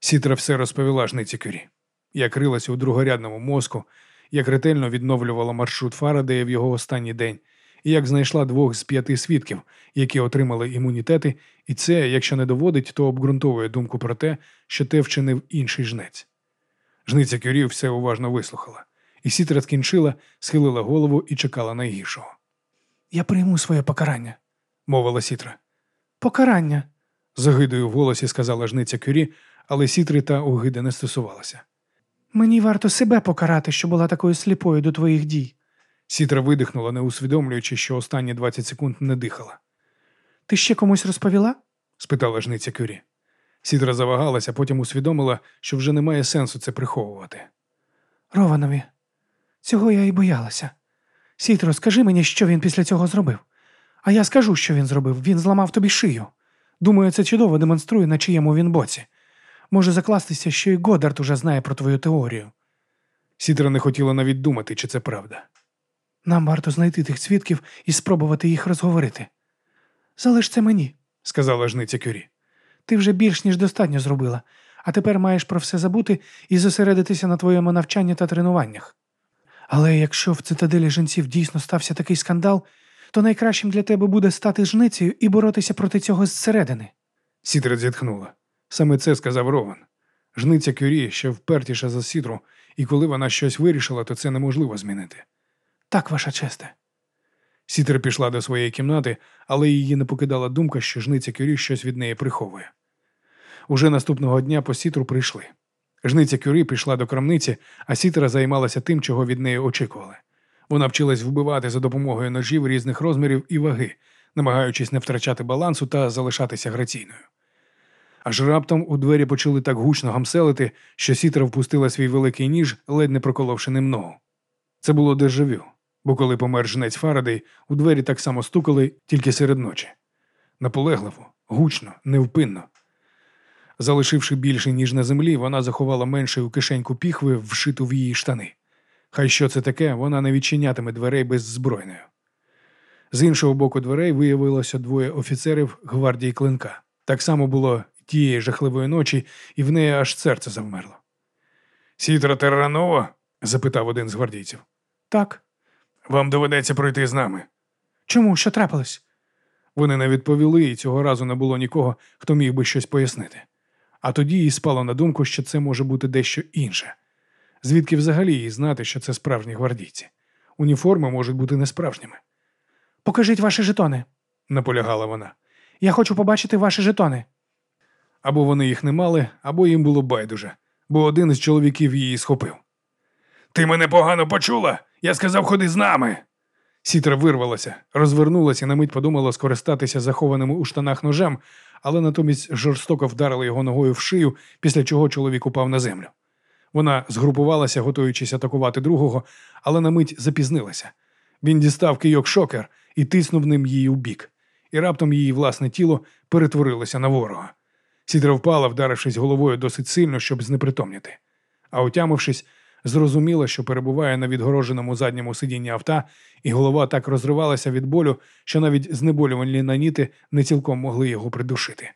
Сітра все розповіла жниці Кюрі. Як рилася у другорядному мозку, як ретельно відновлювала маршрут Фарадея в його останній день, і як знайшла двох з п'яти свідків, які отримали імунітети, і це, якщо не доводить, то обґрунтовує думку про те, що те вчинив інший жнець. Жниця Кюрі все уважно вислухала, і Сітра скінчила, схилила голову і чекала найгіршого. Я прийму своє покарання. Мовила Сітра. Покарання. З огидою в голосі сказала жниця Кюрі, але Сітри та огиди не стосувалася. Мені варто себе покарати, що була такою сліпою до твоїх дій. Сітра видихнула, не усвідомлюючи, що останні 20 секунд не дихала. Ти ще комусь розповіла? спитала жниця Кюрі. Сітра завагалася, потім усвідомила, що вже немає сенсу це приховувати. Рованові, цього я і боялася. Сітро, скажи мені, що він після цього зробив. А я скажу, що він зробив. Він зламав тобі шию. Думаю, це чудово демонструє, на чиєму він боці. Може закластися, що і Годард уже знає про твою теорію. Сітра не хотіла навіть думати, чи це правда. Нам варто знайти тих свідків і спробувати їх розговорити. Залиш це мені, сказала жниця Кюрі. Ти вже більш ніж достатньо зробила, а тепер маєш про все забути і зосередитися на твоєму навчанні та тренуваннях. Але якщо в цитаделі жінців дійсно стався такий скандал, то найкращим для тебе буде стати жницею і боротися проти цього зсередини. Сітра зітхнула. Саме це сказав Рован. Жниця Кюрі ще впертіша за сітру, і коли вона щось вирішила, то це неможливо змінити. Так, ваша честе. Сітра пішла до своєї кімнати, але її не покидала думка, що жниця Кюрі щось від неї приховує. Уже наступного дня по сітру прийшли. Жниця Кюрі пішла до крамниці, а сітра займалася тим, чого від неї очікували. Вона вчилась вбивати за допомогою ножів різних розмірів і ваги, намагаючись не втрачати балансу та залишатися граційною. Аж раптом у двері почали так гучно гамселити, що сітра впустила свій великий ніж, ледь не проколовши ним ногу. Це було дежавю, бо коли помер жнець Фарадей, у двері так само стукали тільки серед ночі. Наполегливо, гучно, невпинно. Залишивши більше, ніж на землі, вона заховала менше у кишеньку піхви, вшиту в її штани. Хай що це таке, вона не відчинятиме дверей беззбройною. З іншого боку дверей виявилося двоє офіцерів гвардії клинка. Так само було тієї жахливої ночі, і в неї аж серце завмерло. Сітра Терранова? запитав один з гвардійців. Так. Вам доведеться пройти з нами. Чому? Що трапилось? Вони не відповіли, і цього разу не було нікого, хто міг би щось пояснити. А тоді їй спало на думку, що це може бути дещо інше. Звідки взагалі їй знати, що це справжні гвардійці? Уніформи можуть бути несправжніми. Покажіть ваші жетони, наполягала вона. Я хочу побачити ваші жетони. Або вони їх не мали, або їм було байдуже, бо один із чоловіків її схопив. Ти мене погано почула? Я сказав, ходи з нами. Сітра вирвалася, розвернулася і на мить подумала скористатися захованим у штанах ножем, але натомість жорстоко вдарила його ногою в шию, після чого чоловік упав на землю. Вона згрупувалася, готуючись атакувати другого, але на мить запізнилася. Він дістав кийок шокер і тиснув ним її у бік, і раптом її власне тіло перетворилося на ворога. Сідра впала, вдарившись головою досить сильно, щоб знепритомніти. А отямившись, зрозуміла, що перебуває на відгороженому задньому сидінні авто, і голова так розривалася від болю, що навіть знеболювальні наніти не цілком могли його придушити.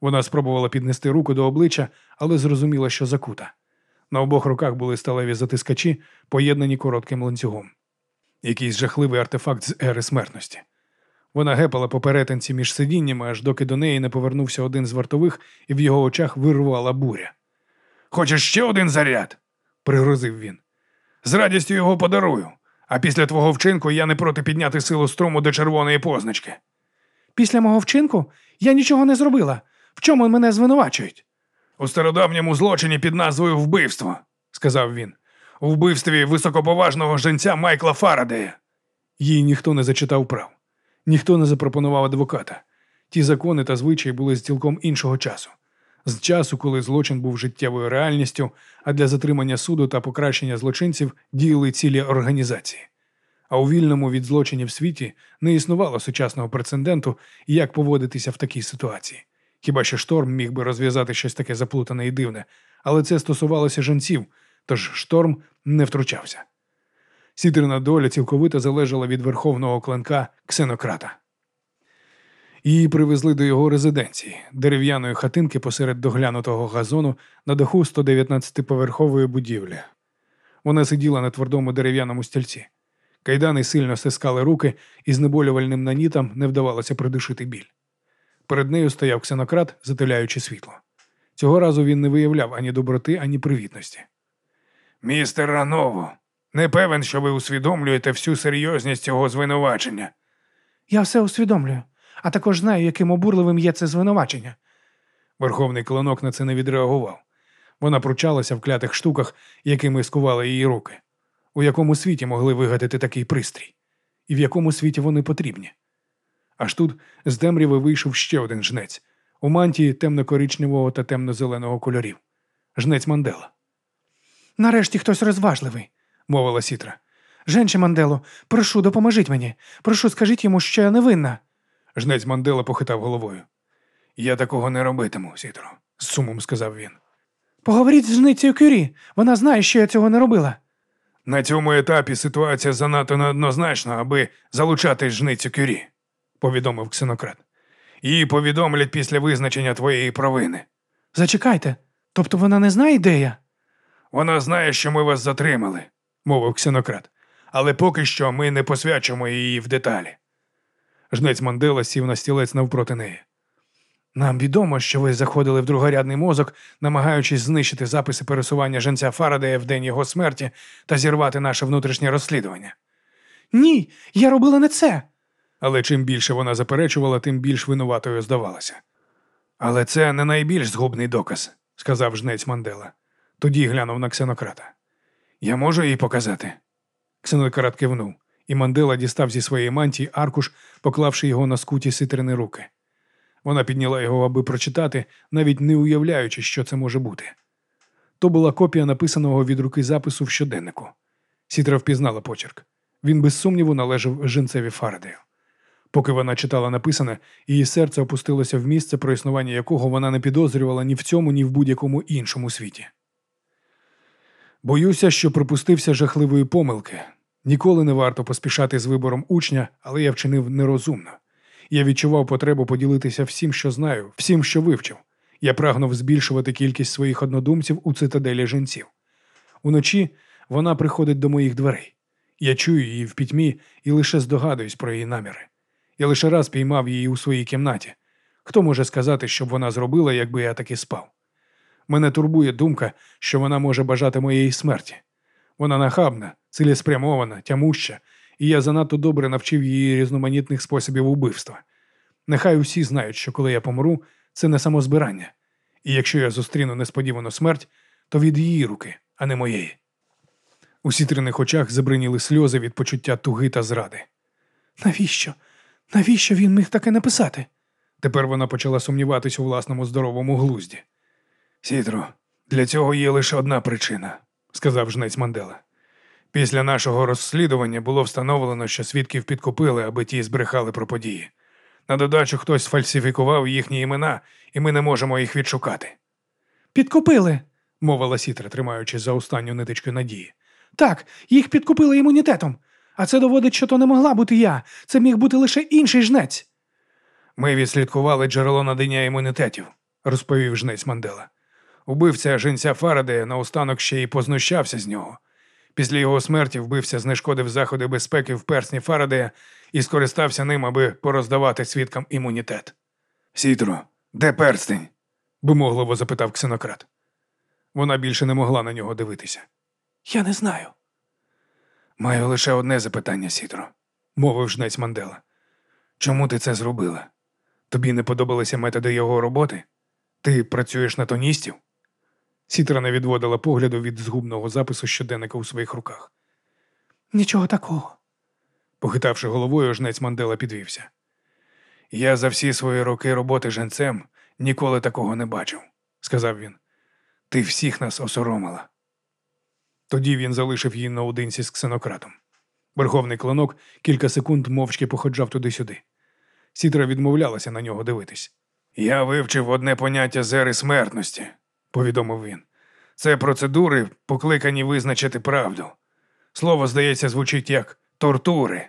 Вона спробувала піднести руку до обличчя, але зрозуміла, що закута. На обох руках були сталеві затискачі, поєднані коротким ланцюгом. Якийсь жахливий артефакт з ери смертності. Вона гепала по перетинці між сидіннями, аж доки до неї не повернувся один з вартових, і в його очах вирвала буря. Хочеш ще один заряд? пригрозив він. З радістю його подарую, а після твого вчинку я не проти підняти силу струму до червоної позначки. Після мого вчинку я нічого не зробила. В чому мене звинувачують? У стародавньому злочині під назвою Вбивство, сказав він. У вбивстві високоповажного женця Майкла Фарадея. Їй ніхто не зачитав прав, ніхто не запропонував адвоката. Ті закони та звичаї були з цілком іншого часу, з часу, коли злочин був життєвою реальністю, а для затримання суду та покращення злочинців діяли цілі організації. А у вільному від злочинів світі не існувало сучасного прецеденту, як поводитися в такій ситуації. Хіба що шторм міг би розв'язати щось таке заплутане і дивне, але це стосувалося жінців, тож шторм не втручався. Сітрина доля цілковито залежала від верховного клинка ксенократа. Її привезли до його резиденції, дерев'яної хатинки посеред доглянутого газону на даху 119-поверхової будівлі. Вона сиділа на твердому дерев'яному стільці. Кайдани сильно стискали руки, і знеболювальним нанітам не вдавалося придушити біль. Перед нею стояв ксенократ, затиляючи світло. Цього разу він не виявляв ані доброти, ані привітності. Містер Раново, не певен, що ви усвідомлюєте всю серйозність цього звинувачення. Я все усвідомлюю, а також знаю, яким обурливим є це звинувачення. Верховний клинок на це не відреагував. Вона пручалася в клятих штуках, якими скували її руки. У якому світі могли вигадати такий пристрій? І в якому світі вони потрібні? Аж тут з темряви вийшов ще один жнець у мантії темно-коричневого та темно-зеленого кольорів. Жнець Мандела, Нарешті хтось розважливий, мовила Сітра. Женче Мандело, прошу, допоможіть мені. Прошу, скажіть йому, що я невинна. Жнець Мандела похитав головою. Я такого не робитиму, Сітро, з сумом сказав він. Поговоріть з жницею Кюрі. Вона знає, що я цього не робила. На цьому етапі ситуація занадто неоднозначна, аби залучати жницю кюрі, повідомив ксенократ. Її повідомлять після визначення твоєї провини. Зачекайте. Тобто вона не знає, де я? Вона знає, що ми вас затримали, мовив ксенократ, але поки що ми не посвячимо її в деталі. Жнець Мандела сів на стілець навпроти неї. Нам відомо, що ви заходили в другорядний мозок, намагаючись знищити записи пересування женця Фарадея в день його смерті та зірвати наше внутрішнє розслідування. Ні, я робила не це. Але чим більше вона заперечувала, тим більш винуватою здавалася. Але це не найбільш згубний доказ, сказав жнець Мандела. Тоді глянув на ксенократа. Я можу їй показати. Ксенократ кивнув, і Мандела дістав зі своєї мантії аркуш, поклавши його на скуті ситрини руки. Вона підняла його, аби прочитати, навіть не уявляючи, що це може бути. То була копія написаного від руки запису в щоденнику. Сітра впізнала почерк. Він без сумніву належав жінцеві Фарадею. Поки вона читала написане, її серце опустилося в місце, про існування якого вона не підозрювала ні в цьому, ні в будь-якому іншому світі. Боюся, що припустився жахливої помилки. Ніколи не варто поспішати з вибором учня, але я вчинив нерозумно. Я відчував потребу поділитися всім, що знаю, всім, що вивчив. Я прагнув збільшувати кількість своїх однодумців у цитаделі жінців. Уночі вона приходить до моїх дверей. Я чую її в пітьмі і лише здогадуюсь про її наміри. Я лише раз піймав її у своїй кімнаті. Хто може сказати, щоб вона зробила, якби я таки спав? Мене турбує думка, що вона може бажати моєї смерті. Вона нахабна, цілеспрямована, тямуща, і я занадто добре навчив її різноманітних способів убивства. Нехай усі знають, що коли я помру, це не самозбирання, і якщо я зустріну несподівану смерть, то від її руки, а не моєї. У сітриних очах забриніли сльози від почуття туги та зради. Навіщо? Навіщо він міг таке написати? Тепер вона почала сумніватись у власному здоровому глузді. Сітро, для цього є лише одна причина, сказав жнець Мандела. Після нашого розслідування було встановлено, що свідків підкупили, аби ті збрехали про події. На додачу хтось фальсифікував їхні імена, і ми не можемо їх відшукати. Підкупили. мовила Сітра, тримаючись за останню ниточку надії. Так, їх підкупили імунітетом. А це доводить, що то не могла бути я. Це міг бути лише інший жнець. Ми відслідкували джерело надання імунітетів, розповів жнець Мандела. Убивця жінця Фарадея наостанок ще й познущався з нього. Після його смерті вбивця знешкодив заходи безпеки в персні Фарадея і скористався ним, аби пороздавати свідкам імунітет. Сітро, де перстень? вимогливо запитав ксенократ. Вона більше не могла на нього дивитися. Я не знаю. Маю лише одне запитання, Сітро, мовив жнець Мандела. Чому ти це зробила? Тобі не подобалися методи його роботи? Ти працюєш на тоністів? Сітра не відводила погляду від згубного запису щоденника у своїх руках. Нічого такого. Похитавши головою, жнець Мандела підвівся. Я за всі свої роки роботи женцем ніколи такого не бачив, сказав він. Ти всіх нас осоромила. Тоді він залишив її наодинці з ксенократом. Верховний клинок кілька секунд мовчки походжав туди-сюди. Сітра відмовлялася на нього дивитись. Я вивчив одне поняття зери смертності, повідомив він. Це процедури, покликані визначити правду. Слово, здається, звучить як тортури.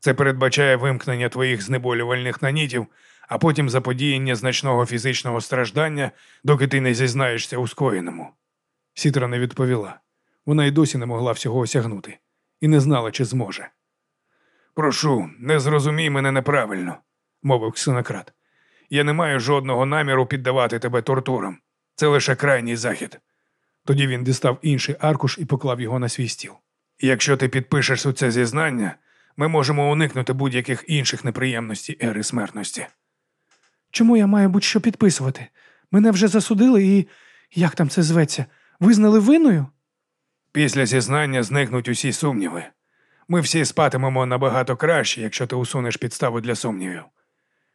Це передбачає вимкнення твоїх знеболювальних нанітів, а потім заподіяння значного фізичного страждання, доки ти не зізнаєшся у скоєному. Сітра не відповіла. Вона й досі не могла всього осягнути і не знала, чи зможе. Прошу, не зрозумій мене неправильно, мовив ксенократ. Я не маю жодного наміру піддавати тебе тортурам. Це лише крайній захід. Тоді він дістав інший аркуш і поклав його на свій стіл. Якщо ти підпишеш у це зізнання, ми можемо уникнути будь-яких інших неприємностей ери смертності. Чому я маю будь-що підписувати? Мене вже засудили і. як там це зветься? Визнали винною? Після зізнання зникнуть усі сумніви. Ми всі спатимемо набагато краще, якщо ти усунеш підставу для сумнівів.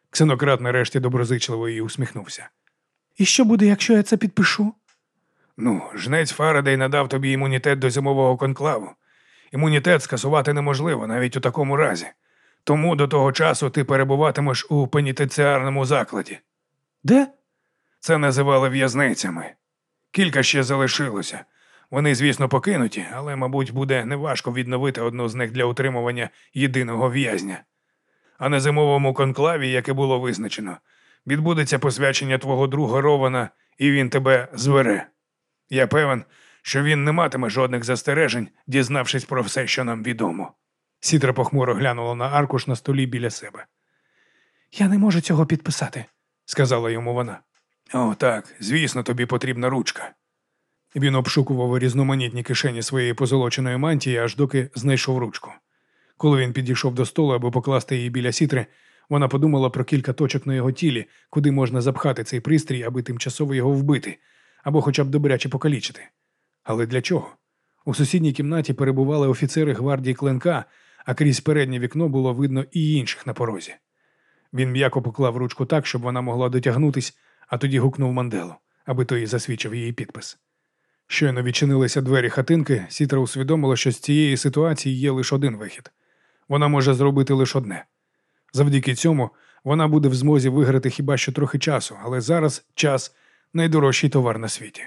Ксенократ нарешті доброзичливо їй усміхнувся. І що буде, якщо я це підпишу? Ну, жнець Фарадей надав тобі імунітет до зимового конклаву. Імунітет скасувати неможливо навіть у такому разі. Тому до того часу ти перебуватимеш у пенітенціарному закладі. Де? Це називали в'язницями. Кілька ще залишилося. Вони, звісно, покинуті, але, мабуть, буде неважко відновити одну з них для утримування єдиного в'язня. А на зимовому конклаві, яке було визначено, відбудеться посвячення твого друга Рована, і він тебе звере. Я певен, що він не матиме жодних застережень, дізнавшись про все, що нам відомо. Сітра похмуро глянула на аркуш на столі біля себе. Я не можу цього підписати, сказала йому вона. О, так, звісно, тобі потрібна ручка. Він обшукував різноманітні кишені своєї позолоченої мантії, аж доки знайшов ручку. Коли він підійшов до столу, аби покласти її біля сітри, вона подумала про кілька точок на його тілі, куди можна запхати цей пристрій, аби тимчасово його вбити, або хоча б добряче покалічити. Але для чого? У сусідній кімнаті перебували офіцери гвардії Кленка, а крізь переднє вікно було видно і інших на порозі. Він м'яко поклав ручку так, щоб вона могла дотягнутись, а тоді гукнув манделу, аби той засвідчив її підпис. Щойно відчинилися двері хатинки, Сітра усвідомила, що з цієї ситуації є лише один вихід. Вона може зробити лише одне. Завдяки цьому вона буде в змозі виграти хіба що трохи часу, але зараз час найдорожчий товар на світі.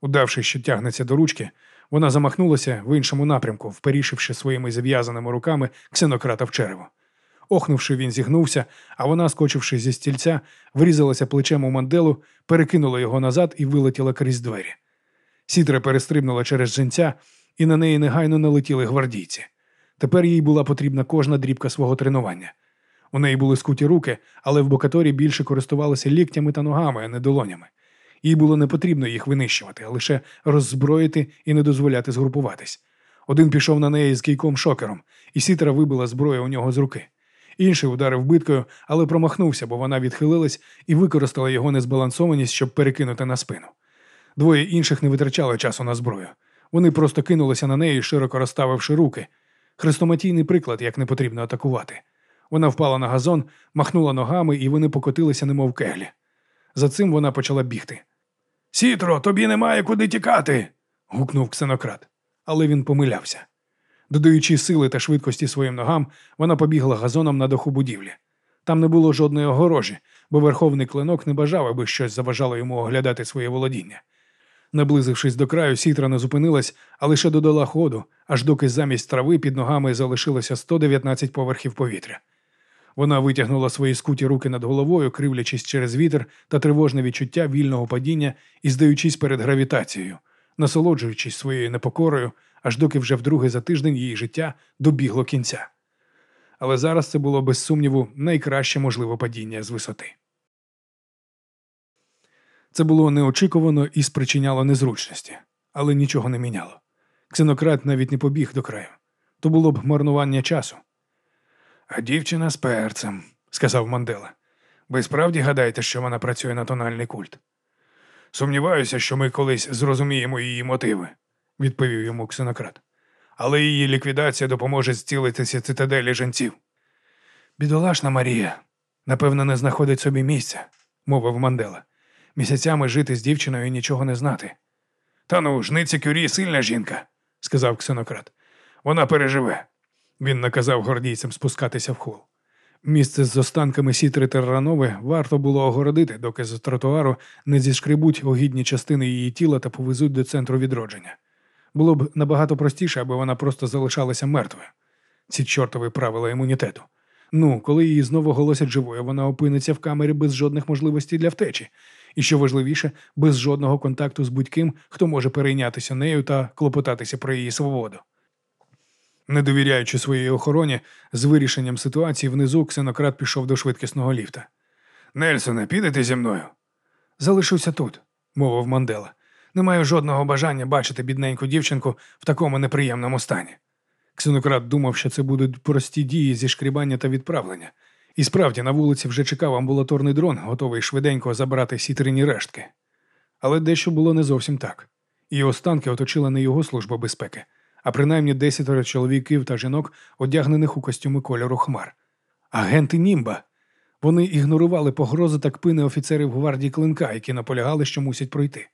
Удавши, що тягнеться до ручки, вона замахнулася в іншому напрямку, вперішивши своїми зав'язаними руками ксенократа в черево. Охнувши, він зігнувся, а вона, скочивши зі стільця, врізалася плечем у манделу, перекинула його назад і вилетіла крізь двері. Сітра перестрибнула через женця, і на неї негайно налетіли гвардійці. Тепер їй була потрібна кожна дрібка свого тренування. У неї були скуті руки, але в бокаторі більше користувалися ліктями та ногами, а не долонями. Їй було не потрібно їх винищувати, а лише роззброїти і не дозволяти згрупуватись. Один пішов на неї з кійком шокером, і сітра вибила зброю у нього з руки. Інший ударив биткою, але промахнувся, бо вона відхилилась і використала його незбалансованість, щоб перекинути на спину. Двоє інших не витрачали часу на зброю. Вони просто кинулися на неї, широко розставивши руки. Хрестоматійний приклад, як не потрібно атакувати. Вона впала на газон, махнула ногами, і вони покотилися, немов кеглі. За цим вона почала бігти. Сітро, тобі немає куди тікати. гукнув ксенократ. Але він помилявся. Додаючи сили та швидкості своїм ногам, вона побігла газоном на даху будівлі. Там не було жодної огорожі, бо верховний клинок не бажав, аби щось заважало йому оглядати своє володіння. Наблизившись до краю, сітра не зупинилась, а лише додала ходу, аж доки замість трави під ногами залишилося 119 поверхів повітря. Вона витягнула свої скуті руки над головою, кривлячись через вітер та тривожне відчуття вільного падіння і здаючись перед гравітацією, насолоджуючись своєю непокорою, аж доки вже вдруге за тиждень її життя добігло кінця. Але зараз це було без сумніву найкраще можливе падіння з висоти. Це було неочікувано і спричиняло незручності, але нічого не міняло. Ксенократ навіть не побіг до краю. То було б марнування часу. А дівчина з перцем, сказав Мандела. Ви справді гадаєте, що вона працює на тональний культ? Сумніваюся, що ми колись зрозуміємо її мотиви, відповів йому ксенократ. Але її ліквідація допоможе зцілитися цитаделі жінців. Бідолашна Марія, напевно, не знаходить собі місця, мовив Мандела. Місяцями жити з дівчиною і нічого не знати. Та ну, жниця Кюрі сильна жінка, сказав ксенократ. Вона переживе. Він наказав гордійцям спускатися в хол. Місце з останками сітри Терранови варто було огородити, доки з тротуару не зішкребуть огідні частини її тіла та повезуть до центру відродження. Було б набагато простіше, аби вона просто залишалася мертвою. Ці чортові правила імунітету. Ну, коли її знову оголосять живою, вона опиниться в камері без жодних можливостей для втечі, і що важливіше, без жодного контакту з будь-ким, хто може перейнятися нею та клопотатися про її свободу. Не довіряючи своїй охороні, з вирішенням ситуації внизу ксенократ пішов до швидкісного ліфта. Нельсоне, підете зі мною? Залишуся тут, мовив Мандела. Не маю жодного бажання бачити бідненьку дівчинку в такому неприємному стані. Ксенократ думав, що це будуть прості дії зі шкрібання та відправлення. І справді на вулиці вже чекав амбулаторний дрон, готовий швиденько забрати сітрині рештки. Але дещо було не зовсім так. І останки оточила не його служба безпеки, а принаймні десятеро чоловіків та жінок, одягнених у костюми кольору хмар. Агенти Німба. Вони ігнорували погрози та кпини офіцерів гвардії клинка, які наполягали, що мусять пройти.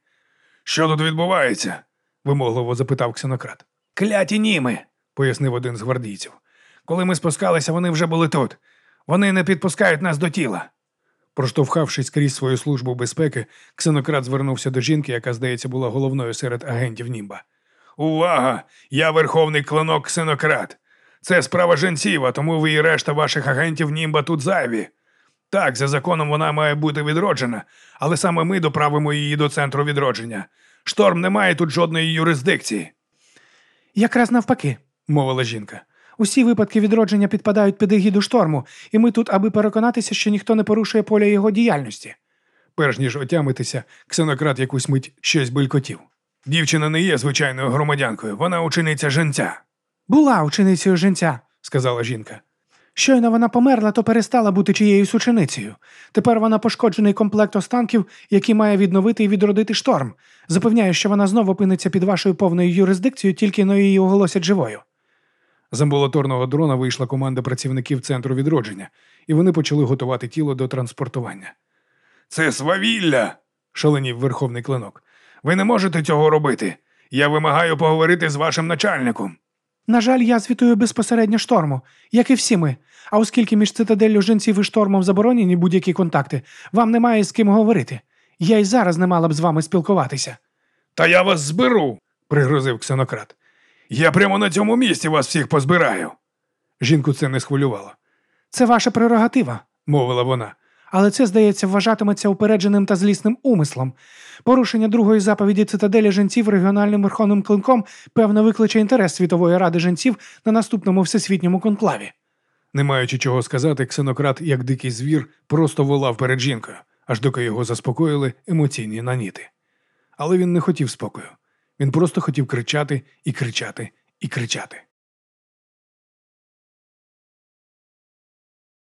Що тут відбувається? вимогливо запитав ксенократ. Кляті німи, пояснив один з гвардійців. Коли ми спускалися, вони вже були тут. Вони не підпускають нас до тіла. Проштовхавшись крізь свою службу безпеки, ксенократ звернувся до жінки, яка, здається, була головною серед агентів Німба. Увага! Я верховний клинок ксенократ. Це справа женців, а тому ви і решта ваших агентів Німба тут зайві. Так, за законом вона має бути відроджена, але саме ми доправимо її до центру відродження. Шторм не має тут жодної юрисдикції, Якраз навпаки. мовила жінка. Усі випадки відродження підпадають під егіду шторму, і ми тут, аби переконатися, що ніхто не порушує поля його діяльності. Перш ніж отямитися, ксенократ якусь мить щось белькотів. Дівчина не є звичайною громадянкою, вона учениця женця, Була ученицею женця. сказала жінка. Щойно вона померла, то перестала бути чиєюсь ученицею. Тепер вона пошкоджений комплект останків, який має відновити і відродити шторм. Запевняю, що вона знову опиниться під вашою повною юрисдикцією, тільки но її оголосять живою. З амбулаторного дрона вийшла команда працівників центру відродження, і вони почали готувати тіло до транспортування. Це свавілля, шаленів верховний клинок. Ви не можете цього робити. Я вимагаю поговорити з вашим начальником. На жаль, я звітую безпосередньо шторму, як і всі ми. А оскільки між цитаделлю жінців і штормом заборонені будь-які контакти, вам немає з ким говорити. Я й зараз не мала б з вами спілкуватися. Та я вас зберу, пригрозив ксенократ. Я прямо на цьому місці вас всіх позбираю. Жінку це не схвилювало, Це ваша прерогатива. мовила вона. Але це, здається, вважатиметься упередженим та злісним умислом. Порушення другої заповіді цитаделі жінців регіональним верховним клинком певно викличе інтерес Світової ради жінців на наступному всесвітньому конклаві. Не маючи чого сказати, ксенократ, як дикий звір, просто волав перед жінкою, аж доки його заспокоїли емоційні наніти. Але він не хотів спокою. Він просто хотів кричати і кричати і кричати.